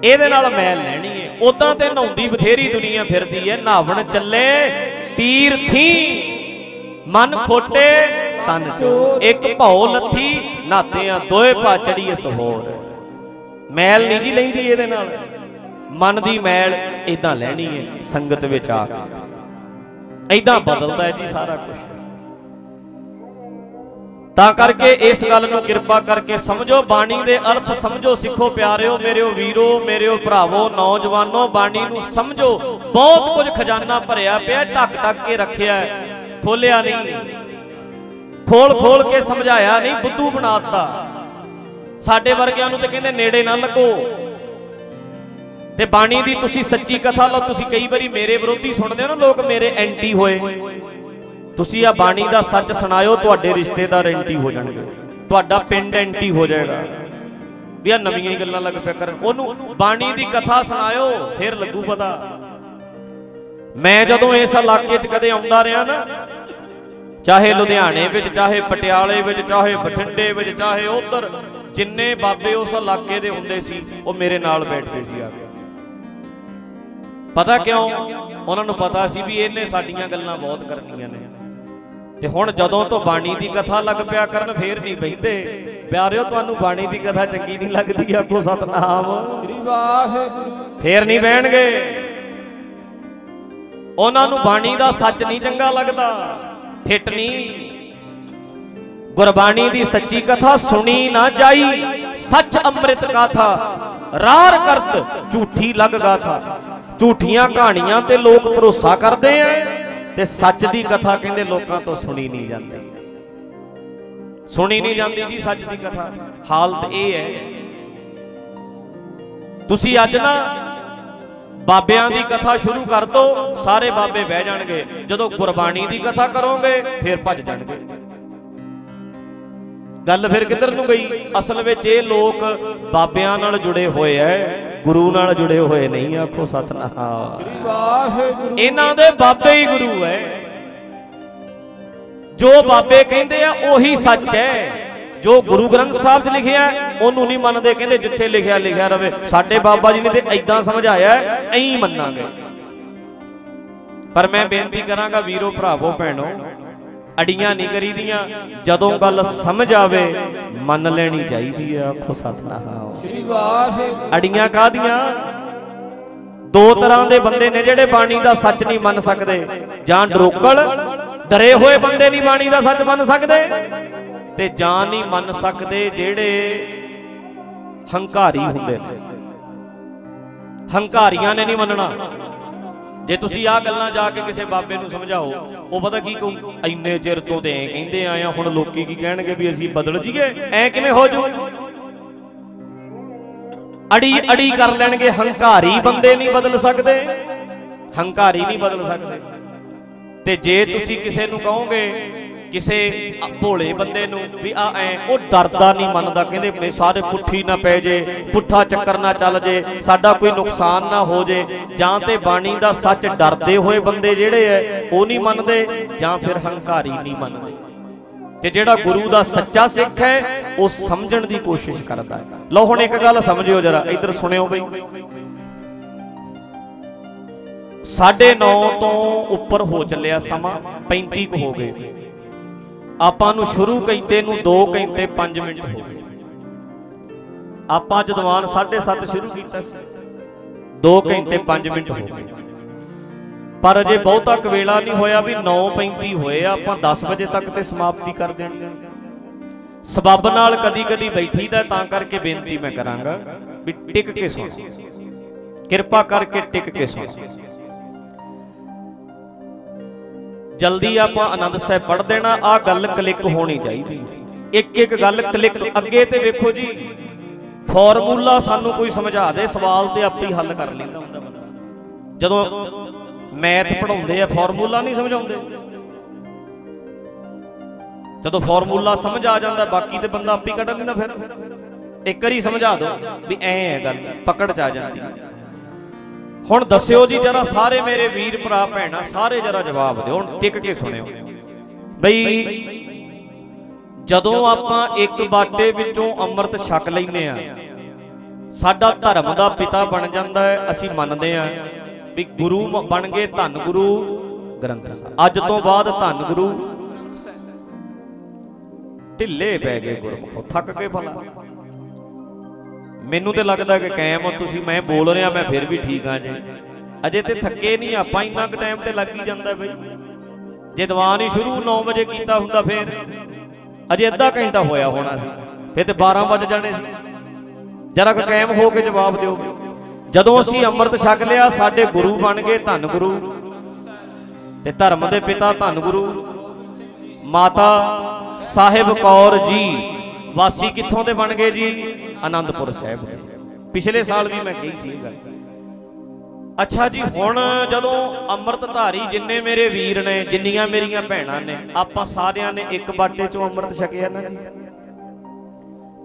Speaker 1: ਇਹਦੇ ਨਾਲ ਮੈਲ ਲੈਣੀ ਏ। ਉਦਾਂ ਤੇ ਨਹਾਉਂਦੀ ਬਥੇਰੀ ਦੁਨੀਆ ਫਿਰਦੀ ਏ। ਨਹਾਵਣ ਚੱਲੇ ਤੀਰਥੀ ਮਨ ਖੋਟੇ, ਤਨ ਚੋ ਇੱਕ ਭਉ ਲੱਥੀ ਨਾਤੇ ਦੋਏ ਪਾ ਚੜੀਏ ਸਹੋਰ। ਮੈਲ ਨਹੀਂ ਜੀ ਲੈਂਦੀ ਇਹਦੇ ਨਾਲ। ਮਨ ਦੀ ਮੈਲ ਇਦਾਂ ਲੈਣੀ ਹੈ, ਸੰਗਤ ਵਿੱਚ ਆ ਕੇ। ਇਦਾਂ ਬਦਲਦਾ ਹੈ ਜੀ ਸਾਰਾ ਕੁਝ ਤਾਂ ਕਰਕੇ ਇਸ ਗੱਲ ਨੂੰ ਕਿਰਪਾ ਕਰਕੇ ਸਮਝੋ, ਬਾਣੀ ਦੇ ਅਰਥ ਸਮਝੋ, ਸਿੱਖੋ ਪਿਆਰਿਓ ਮੇਰਿਓ ਵੀਰੋ ਮੇਰਿਓ ਭਰਾਵੋ, ਨੌਜਵਾਨੋ, ਬਾਣੀ ਨੂੰ ਸਮਝੋ। ਬਹੁਤ ਕੁਝ ਖਜ਼ਾਨਾ ਭਰਿਆ ਪਿਆ, ਢੱਕ ਢੱਕ ਕੇ ਰੱਖਿਆ ਖੋਲਿਆ ਨਹੀਂ। ਖੋਲ ਖੋਲ ਕੇ ਸਮਝਾਇਆ ਨਹੀਂ, ਬੁੱਧੂ ਬਣਾਤਾ ਸਾਡੇ ਵਰਗਿਆਂ ਨੂੰ ਤੇ ਕਹਿੰਦੇ ਨੇੜੇ ਨਾ ਲੱਗੋ। ਤੇ ਬਾਣੀ ਦੀ ਤੁਸੀਂ ਸੱਚੀ ਕਥਾ ਲਓ, ਤੁਸੀਂ ਕਈ ਵਾਰੀ ਮੇਰੇ ਵਿਰੋਧੀ ਸੁਣਦੇ ਹੋ ਨਾ, ਲੋਕ ਮੇਰੇ ਐਂਟੀ ਹੋਏ। ਤੁਸੀਂ ਆ ਬਾਣੀ ਦਾ ਸੱਚ ਸੁਣਾਇਓ, ਤੁਹਾਡੇ ਰਿਸ਼ਤੇਦਾਰ ਐਂਟੀ ਹੋ ਜਾਣਗੇ। ਤੁਹਾਡਾ ਪਿੰਡ ਐਂਟੀ ਹੋ ਜਾਏਗਾ। ਵੀ ਆ ਨਵੀਆਂ ਹੀ ਗੱਲਾਂ ਲੱਗ ਪਿਆ ਕਰਨ। ਉਹਨੂੰ ਬਾਣੀ ਦੀ ਕਥਾ ਸੁਣਾਇਓ, ਫਿਰ ਲੱਗੂ ਪਤਾ। ਮੈਂ ਜਦੋਂ ਇਸ ਇਲਾਕੇ 'ਚ ਕਦੇ ਆਉਂਦਾ ਰਿਹਾ ਨਾ, ਚਾਹੇ ਲੁਧਿਆਣੇ ਵਿੱਚ, ਚਾਹੇ ਪਟਿਆਲੇ ਵਿੱਚ, ਚਾਹੇ ਬਠਿੰਡੇ ਵਿੱਚ, ਚਾਹੇ ਉਧਰ ਜਿੰਨੇ ਬਾਬੇ ਉਸ ਇਲਾਕੇ ਦੇ ਹੁੰਦੇ ਸੀ, ਉਹ ਮੇਰੇ ਨਾਲ ਬੈਠਦੇ ਸੀ ਆ ਕੇ। ਪਤਾ ਕਿਉਂ? ਉਹਨਾਂ ਨੂੰ ਪਤਾ ਸੀ ਵੀ ਇਹਨੇ ਸਾਡੀਆਂ ਗੱਲਾਂ ਬਹੁਤ ਕਰਨੀਆਂ ਨੇ। ਤੇ ਹੁਣ ਜਦੋਂ ਤੋਂ ਬਾਣੀ ਦੀ ਕਥਾ ਲੱਗ ਪਿਆ ਕਰਨ, ਫੇਰ ਨਹੀਂ ਬਹਿੰਦੇ। ਪਿਆਰਿਓ, ਤੁਹਾਨੂੰ ਬਾਣੀ ਦੀ ਕਥਾ ਚੰਗੀ ਨਹੀਂ ਲੱਗਦੀ, ਆਖੋ ਸਤਨਾਮ।
Speaker 2: ਸ੍ਰੀ ਵਾਹਿਗੁਰੂ
Speaker 1: ਫੇਰ ਨਹੀਂ ਬਹਿਣਗੇ। ਉਹਨਾਂ ਨੂੰ ਬਾਣੀ ਦਾ ਸੱਚ ਨਹੀਂ ਚੰਗਾ ਲੱਗਦਾ, ਫਿੱਟ ਨਹੀਂ। ਗੁਰਬਾਣੀ ਦੀ ਸੱਚੀ ਕਥਾ ਸੁਣੀ ਨਾ ਜਾਈ, ਸੱਚ ਅੰਮ੍ਰਿਤ ਗਾਥਾ ਰਾਰ ਕਰਤ ਝੂਠੀ ਲੱਗ ਗਾਥਾ। ਝੂਠੀਆਂ ਕਹਾਣੀਆਂ ਤੇ ਲੋਕ ਭਰੋਸਾ ਕਰਦੇ ਆ ਤੇ ਸੱਚ ਦੀ ਕਥਾ ਕਹਿੰਦੇ ਲੋਕਾਂ ਤੋਂ ਸੁਣੀ ਨਹੀਂ ਜਾਂਦੀ। ਸੁਣੀ ਨਹੀਂ ਜਾਂਦੀ ਜੀ ਸੱਚ ਦੀ ਕਥਾ। ਹਾਲਤ ਇਹ ਹੈ। ਤੁਸੀਂ ਅੱਜ ਨਾ ਬਾਬਿਆਂ ਦੀ ਕਥਾ ਸ਼ੁਰੂ ਕਰ ਦੋ, ਸਾਰੇ ਬਾਬੇ ਬਹਿ ਜਾਣਗੇ। ਜਦੋਂ ਗੁਰਬਾਣੀ ਦੀ ਕਥਾ ਕਰੋਗੇ, ਫਿਰ ਭੱਜ ਜਾਣਗੇ। ਗੱਲ ਫਿਰ ਕਿੱਧਰ ਨੂੰ ਗਈ? ਅਸਲ ਵਿੱਚ ਇਹ ਲੋਕ ਬਾਬਿਆਂ ਨਾਲ ਜੁੜੇ ਹੋਏ ਐ ਗੁਰੂ ਨਾਲ ਜੁੜੇ ਹੋਏ ਨਹੀਂ ਆਖੋ ਸਤਨਾਮ।
Speaker 2: ਸ੍ਰੀ ਵਾਹਿਗੁਰੂ
Speaker 1: ਇਹਨਾਂ ਦੇ ਬਾਬੇ ਹੀ ਗੁਰੂ ਐ। ਜੋ ਬਾਬੇ ਕਹਿੰਦੇ ਆ ਉਹੀ ਸੱਚ ਹੈ ਜੋ ਗੁਰੂ ਗ੍ਰੰਥ ਸਾਹਿਬ 'ਚ ਲਿਖਿਆ ਉਹਨੂੰ ਨਹੀਂ ਮੰਨਦੇ ਕਹਿੰਦੇ ਜਿੱਥੇ ਲਿਖਿਆ ਲਿਖਿਆ ਰਵੇ। ਸਾਡੇ ਬਾਬਾ ਜੀ ਨੇ ਤੇ ਐਦਾਂ ਸਮਝਾਇਆ ਹੈ, ਐਂ ਮੰਨਾਂਗੇ। ਪਰ ਮੈਂ ਬੇਨਤੀ ਕਰਾਂਗਾ ਵੀਰੋ ਭਰਾਵੋ ਭੈਣੋ ਅੜੀਆਂ ਨਹੀਂ ਕਰੀਦੀਆਂ। ਜਦੋਂ ਗੱਲ ਸਮਝ ਆਵੇ ਮੰਨ ਲੈਣੀ ਚਾਹੀਦੀ ਆ। ਆਖੋ ਸਤਨਾਮ।
Speaker 2: ਸ੍ਰੀ ਵਾਹਿਗੁਰੂ।
Speaker 1: ਅੜੀਆਂ ਕਾਦੀਆਂ ਦੋ ਤਰ੍ਹਾਂ ਦੇ ਬੰਦੇ ਨੇ ਜਿਹੜੇ ਬਾਣੀ ਦਾ ਸੱਚ ਨਹੀਂ ਮੰਨ ਸਕਦੇ। ਜਾਂ ਡਰੋਕਲ ਡਰੇ ਹੋਏ ਬੰਦੇ ਨਹੀਂ ਬਾਣੀ ਦਾ ਸੱਚ ਮੰਨ ਸਕਦੇ। ਤੇ ਜਾਂ ਨਹੀਂ ਮੰਨ ਸਕਦੇ ਜਿਹੜੇ ਹੰਕਾਰੀ ਹੁੰਦੇ ਨੇ। ਹੰਕਾਰੀਆਂ ਨੇ ਨਹੀਂ ਮੰਨਣਾ। ਜੇ ਤੁਸੀਂ ਆਹ ਗੱਲਾਂ ਜਾ ਕੇ ਕਿਸੇ ਬਾਬੇ ਨੂੰ ਸਮਝਾਓ, ਉਹ ਪਤਾ ਕੀ ਕਹੂ? ਇੰਨੇ ਚਿਰ ਤੋਂ ਤੇ ਐ ਕਹਿੰਦੇ ਆਏ ਆ, ਹੁਣ ਲੋਕੀ ਕੀ ਕਹਿਣਗੇ ਵੀ ਅਸੀਂ ਬਦਲ ਜੀਏ? ਐ ਕਿਵੇਂ ਹੋ ਜੂ? ਅੜੀ ਅੜੀ ਕਰ ਲੈਣਗੇ, ਹੰਕਾਰੀ ਬੰਦੇ ਨਹੀਂ ਬਦਲ ਸਕਦੇ। ਹੰਕਾਰੀ ਨਹੀਂ ਬਦਲ ਸਕਦੇ। ਤੇ ਜੇ ਤੁਸੀਂ ਕਿਸੇ ਨੂੰ ਕਹੋਗੇ ਕਿਸੇ ਭੋਲੇ ਬੰਦੇ ਨੂੰ ਵੀ ਆ ਐ, ਉਹ ਡਰਦਾ ਨਹੀਂ ਮੰਨਦਾ, ਕਹਿੰਦੇ ਮੇਰੇ ਸਾਰੇ ਪੁੱਠੀ ਨਾ ਪੈ ਜੇ, ਪੁੱਠਾ ਚੱਕਰ ਨਾ ਚੱਲ ਜੇ, ਸਾਡਾ ਕੋਈ ਨੁਕਸਾਨ ਨਾ ਹੋ ਜੇ। ਜਾਂ ਤੇ ਬਾਣੀ ਦਾ ਸੱਚ ਡਰਦੇ ਹੋਏ ਬੰਦੇ ਜਿਹੜੇ ਐ, ਉਹ ਨਹੀਂ ਮੰਨਦੇ, ਜਾਂ ਫਿਰ ਹੰਕਾਰੀ ਨਹੀਂ ਮੰਨਦੇ। ਤੇ ਜਿਹੜਾ ਗੁਰੂ ਦਾ ਸੱਚਾ ਸਿੱਖ ਹੈ ਉਹ ਸਮਝਣ ਦੀ ਕੋਸ਼ਿਸ਼ ਕਰਦਾ ਹੈ ਲਓ ਹੁਣ ਇੱਕ ਗੱਲ ਸਮਝਿਓ ਜਰਾ, ਇੱਧਰ ਸੁਣਿਓ ਬਈ। 9:30 ਤੋਂ ਉੱਪਰ ਹੋ ਚੱਲਿਆ ਸਮਾਂ 35 ਕੁ ਹੋ ਗਏ। ਆਪਾਂ ਨੂੰ ਸ਼ੁਰੂ ਘੰਟੇ ਨੂੰ 2 ਘੰਟੇ 5 ਮਿੰਟ ਹੋ ਗਏ। ਆਪਾਂ ਜਦਵਾਨ 7:30 ਸ਼ੁਰੂ ਕੀਤਾ ਸੀ 2 ਘੰਟੇ 5 ਮਿੰਟ ਹੋ ਗਏ। ਪਰ ਅਜੇ ਬਹੁਤਾ ਕਵੇਲਾ ਨਹੀਂ ਹੋਇਆ ਵੀ 9:35 ਹੋਏ ਆਪਾਂ 10 ਵਜੇ ਤੱਕ ਤੇ ਸਮਾਪਤੀ ਕਰ ਦੇਣੀ ਆ। ਸਬੱਬ ਨਾਲ ਕਦੀ-ਕਦੀ ਬੈਠੀ ਦਾ, ਤਾਂ ਕਰਕੇ ਬੇਨਤੀ ਮੈਂ ਕਰਾਂਗਾ ਵੀ ਟਿਕ ਕੇ ਸੁਣੋ। ਕਿਰਪਾ ਕਰਕੇ ਟਿਕ ਕੇ ਸੁਣੋ। ਜਲਦੀ ਆਪਾਂ ਆਨੰਦ ਸਾਹਿਬ ਪੜ੍ਹ ਦੇਣਾ ਆ ਗੱਲ ਕਲਿੱਕ ਹੋਣੀ ਚਾਹੀਦੀ ਇੱਕ ਇੱਕ ਗੱਲ ਕਲਿੱਕ ਅੱਗੇ ਤੇ ਵੇਖੋ ਜੀ। ਫਾਰਮੂਲਾ ਸਾਨੂੰ ਕੋਈ ਸਮਝਾ ਦੇ, ਸਵਾਲ ਤੇ ਆਪੇ ਹੀ ਹੱਲ ਕਰ ਲੈਂਦਾ ਹੁੰਦਾ ਬੰਦਾ। ਜਦੋਂ ਮੈਥ ਪੜਾਉਂਦੇ ਆ ਫਾਰਮੂਲਾ ਨਹੀਂ ਸਮਝਾਉਂਦੇ। ਜਦੋਂ ਫਾਰਮੂਲਾ ਸਮਝ ਆ ਜਾਂਦਾ, ਬਾਕੀ ਤੇ ਬੰਦਾ ਆਪੇ ਹੀ ਕੱਢ ਲੈਂਦਾ ਫਿਰ। ਇੱਕ ਵਾਰੀ ਸਮਝਾ ਦਿਓ ਵੀ ਐ ਹੈ ਗੱਲ, ਪਕੜ ਚ ਆ ਜਾਂਦੀ। ਹੁਣ ਦੱਸਿਓ ਜੀ ਜਰਾ ਸਾਰੇ ਮੇਰੇ ਵੀਰ ਭਰਾ ਭੈਣਾਂ, ਸਾਰੇ ਜਰਾ ਜਵਾਬ ਦਿਓ, ਹੁਣ ਟਿਕ ਕੇ ਸੁਣਿਓ। ਬਈ, ਜਦੋਂ ਆਪਾਂ ਇੱਕ ਬਾਟੇ ਵਿੱਚੋਂ ਅੰਮ੍ਰਿਤ ਛਕ ਲੈਨੇ ਆ ਸਾਡਾ ਧਰਮ ਦਾ ਪਿਤਾ ਬਣ ਜਾਂਦਾ ਹੈ, ਅਸੀਂ ਮੰਨਦੇ ਆ ਵੀ ਗੁਰੂ ਬਣ ਗਏ ਧੰਨ ਗੁਰੂ ਗ੍ਰੰਥ ਸਾਹਿਬ। ਅੱਜ ਤੋਂ ਬਾਅਦ ਧੰਨ ਗੁਰੂ ਢਿੱਲੇ ਪੈ ਗਏ ਗੁਰਮੁਖੋ, ਥੱਕ ਕੇ ਭਲਾ। ਮੈਨੂੰ ਤੇ ਲੱਗਦਾ ਕਿ ਕਾਇਮ ਹੋ, ਤੁਸੀਂ ਮੈਂ ਬੋਲ ਰਿਹਾ, ਮੈਂ ਫਿਰ ਵੀ ਠੀਕ ਆ ਜੇ। ਅਜੇ ਤੇ ਥੱਕੇ ਨਹੀਂ ਆਪਾਂ, ਇੰਨਾ ਕੁ ਟਾਈਮ ਤੇ ਲੱਗ ਹੀ ਜਾਂਦਾ ਬਈ। ਜੇ ਦੀਵਾਨ ਹੀ ਸ਼ੁਰੂ 9 ਵਜੇ ਕੀਤਾ ਹੁੰਦਾ ਫੇਰ, ਅਜੇ ਅੱਧਾ ਘੰਟਾ ਹੋਇਆ ਹੋਣਾ ਸੀ, ਫਿਰ ਤੇ 12 ਵਜ ਜਾਣੇ ਸੀ। ਜਰਾ ਕੁ ਕਾਇਮ ਹੋ ਕੇ ਜਵਾਬ ਦਿਓ। ਜਦੋਂ ਅਸੀਂ ਅੰਮ੍ਰਿਤ ਛਕ ਲਿਆ, ਸਾਡੇ ਗੁਰੂ ਬਣ ਗਏ ਧੰਨ ਗੁਰੂ ਤੇ ਧਰਮ ਦੇ ਪਿਤਾ ਧੰਨ ਗੁਰੂ ਮਾਤਾ ਸਾਹਿਬ ਕੌਰ ਜੀ। ਵਾਸੀ ਕਿੱਥੋਂ ਦੇ ਬਣ ਗਏ ਜੀ? ਆਨੰਦਪੁਰ ਸਾਹਿਬ ਦੇ। ਪਿਛਲੇ ਸਾਲ ਵੀ ਮੈਂ ਕਹੀ ਸੀ ਗੱਲ। ਅੱਛਾ ਜੀ, ਹੁਣ ਜਦੋਂ ਅੰਮ੍ਰਿਤਧਾਰੀ ਜਿੰਨੇ ਮੇਰੇ ਵੀਰ ਨੇ, ਜਿੰਨੀਆਂ ਮੇਰੀਆਂ ਭੈਣਾਂ ਨੇ, ਆਪਾਂ ਸਾਰਿਆਂ ਨੇ ਇੱਕ ਬਾਟੇ ਚੋਂ ਅੰਮ੍ਰਿਤ ਛਕਿਆ ਨਾ ਜੀ?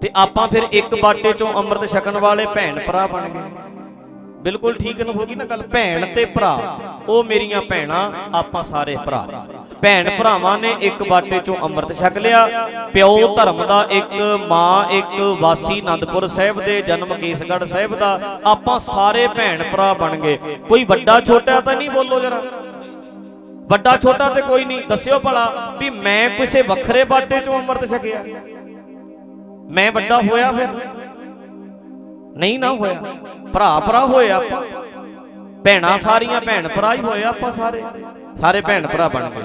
Speaker 1: ਤੇ ਆਪਾਂ ਫਿਰ ਇੱਕ ਬਾਟੇ ਚੋਂ ਅੰਮ੍ਰਿਤ ਛਕਣ ਵਾਲੇ ਭੈਣ ਭਰਾ ਬਣ ਗਏ। ਬਿਲਕੁਲ ਠੀਕ ਨਾ ਹੋ ਗਈ ਨਾ ਗੱਲ। ਭੈਣ ਤੇ ਭਰਾ, ਉਹ ਮੇਰੀਆਂ ਭੈਣਾਂ, ਆਪਾਂ ਸਾਰੇ ਭਰਾ। ਭੈਣ ਭਰਾਵਾਂ ਨੇ ਇੱਕ ਬਾਟੇ ਚੋਂ ਅੰਮ੍ਰਿਤ ਛਕ ਲਿਆ। ਪਿਓ ਧਰਮ ਦਾ ਇੱਕ, ਮਾਂ ਇੱਕ, ਵਾਸੀ ਆਨੰਦਪੁਰ ਸਾਹਿਬ ਦੇ, ਜਨਮ ਕੇਸਗੜ੍ਹ ਸਾਹਿਬ ਦਾ। ਆਪਾਂ ਸਾਰੇ ਭੈਣ ਭਰਾ ਬਣ ਗਏ। ਕੋਈ ਵੱਡਾ ਛੋਟਾ ਤਾਂ ਨਹੀਂ ਬੋਲੋ ਜਰਾ। ਵੱਡਾ ਛੋਟਾ ਤੇ ਕੋਈ ਨਹੀਂ, ਦੱਸਿਓ ਭਲਾ ਵੀ ਮੈਂ ਕਿਸੇ ਵੱਖਰੇ ਬਾਟੇ ਚੋਂ ਅੰਮ੍ਰਿਤ ਛਕਿਆ। ਮੈਂ ਵੱਡਾ ਹੋਇਆ ਫਿਰ? ਨਹੀਂ ਨਾ ਹੋਇਆ। ਭਰਾ ਭਰਾ ਹੋਏ ਆਪਾਂ। ਭੈਣਾਂ ਸਾਰੀਆਂ ਭੈਣ ਭਰਾ ਹੀ ਹੋਏ ਆਪਾਂ ਸਾਰੇ। ਸਾਰੇ ਭੈਣ ਭਰਾ ਬਣ ਗਏ।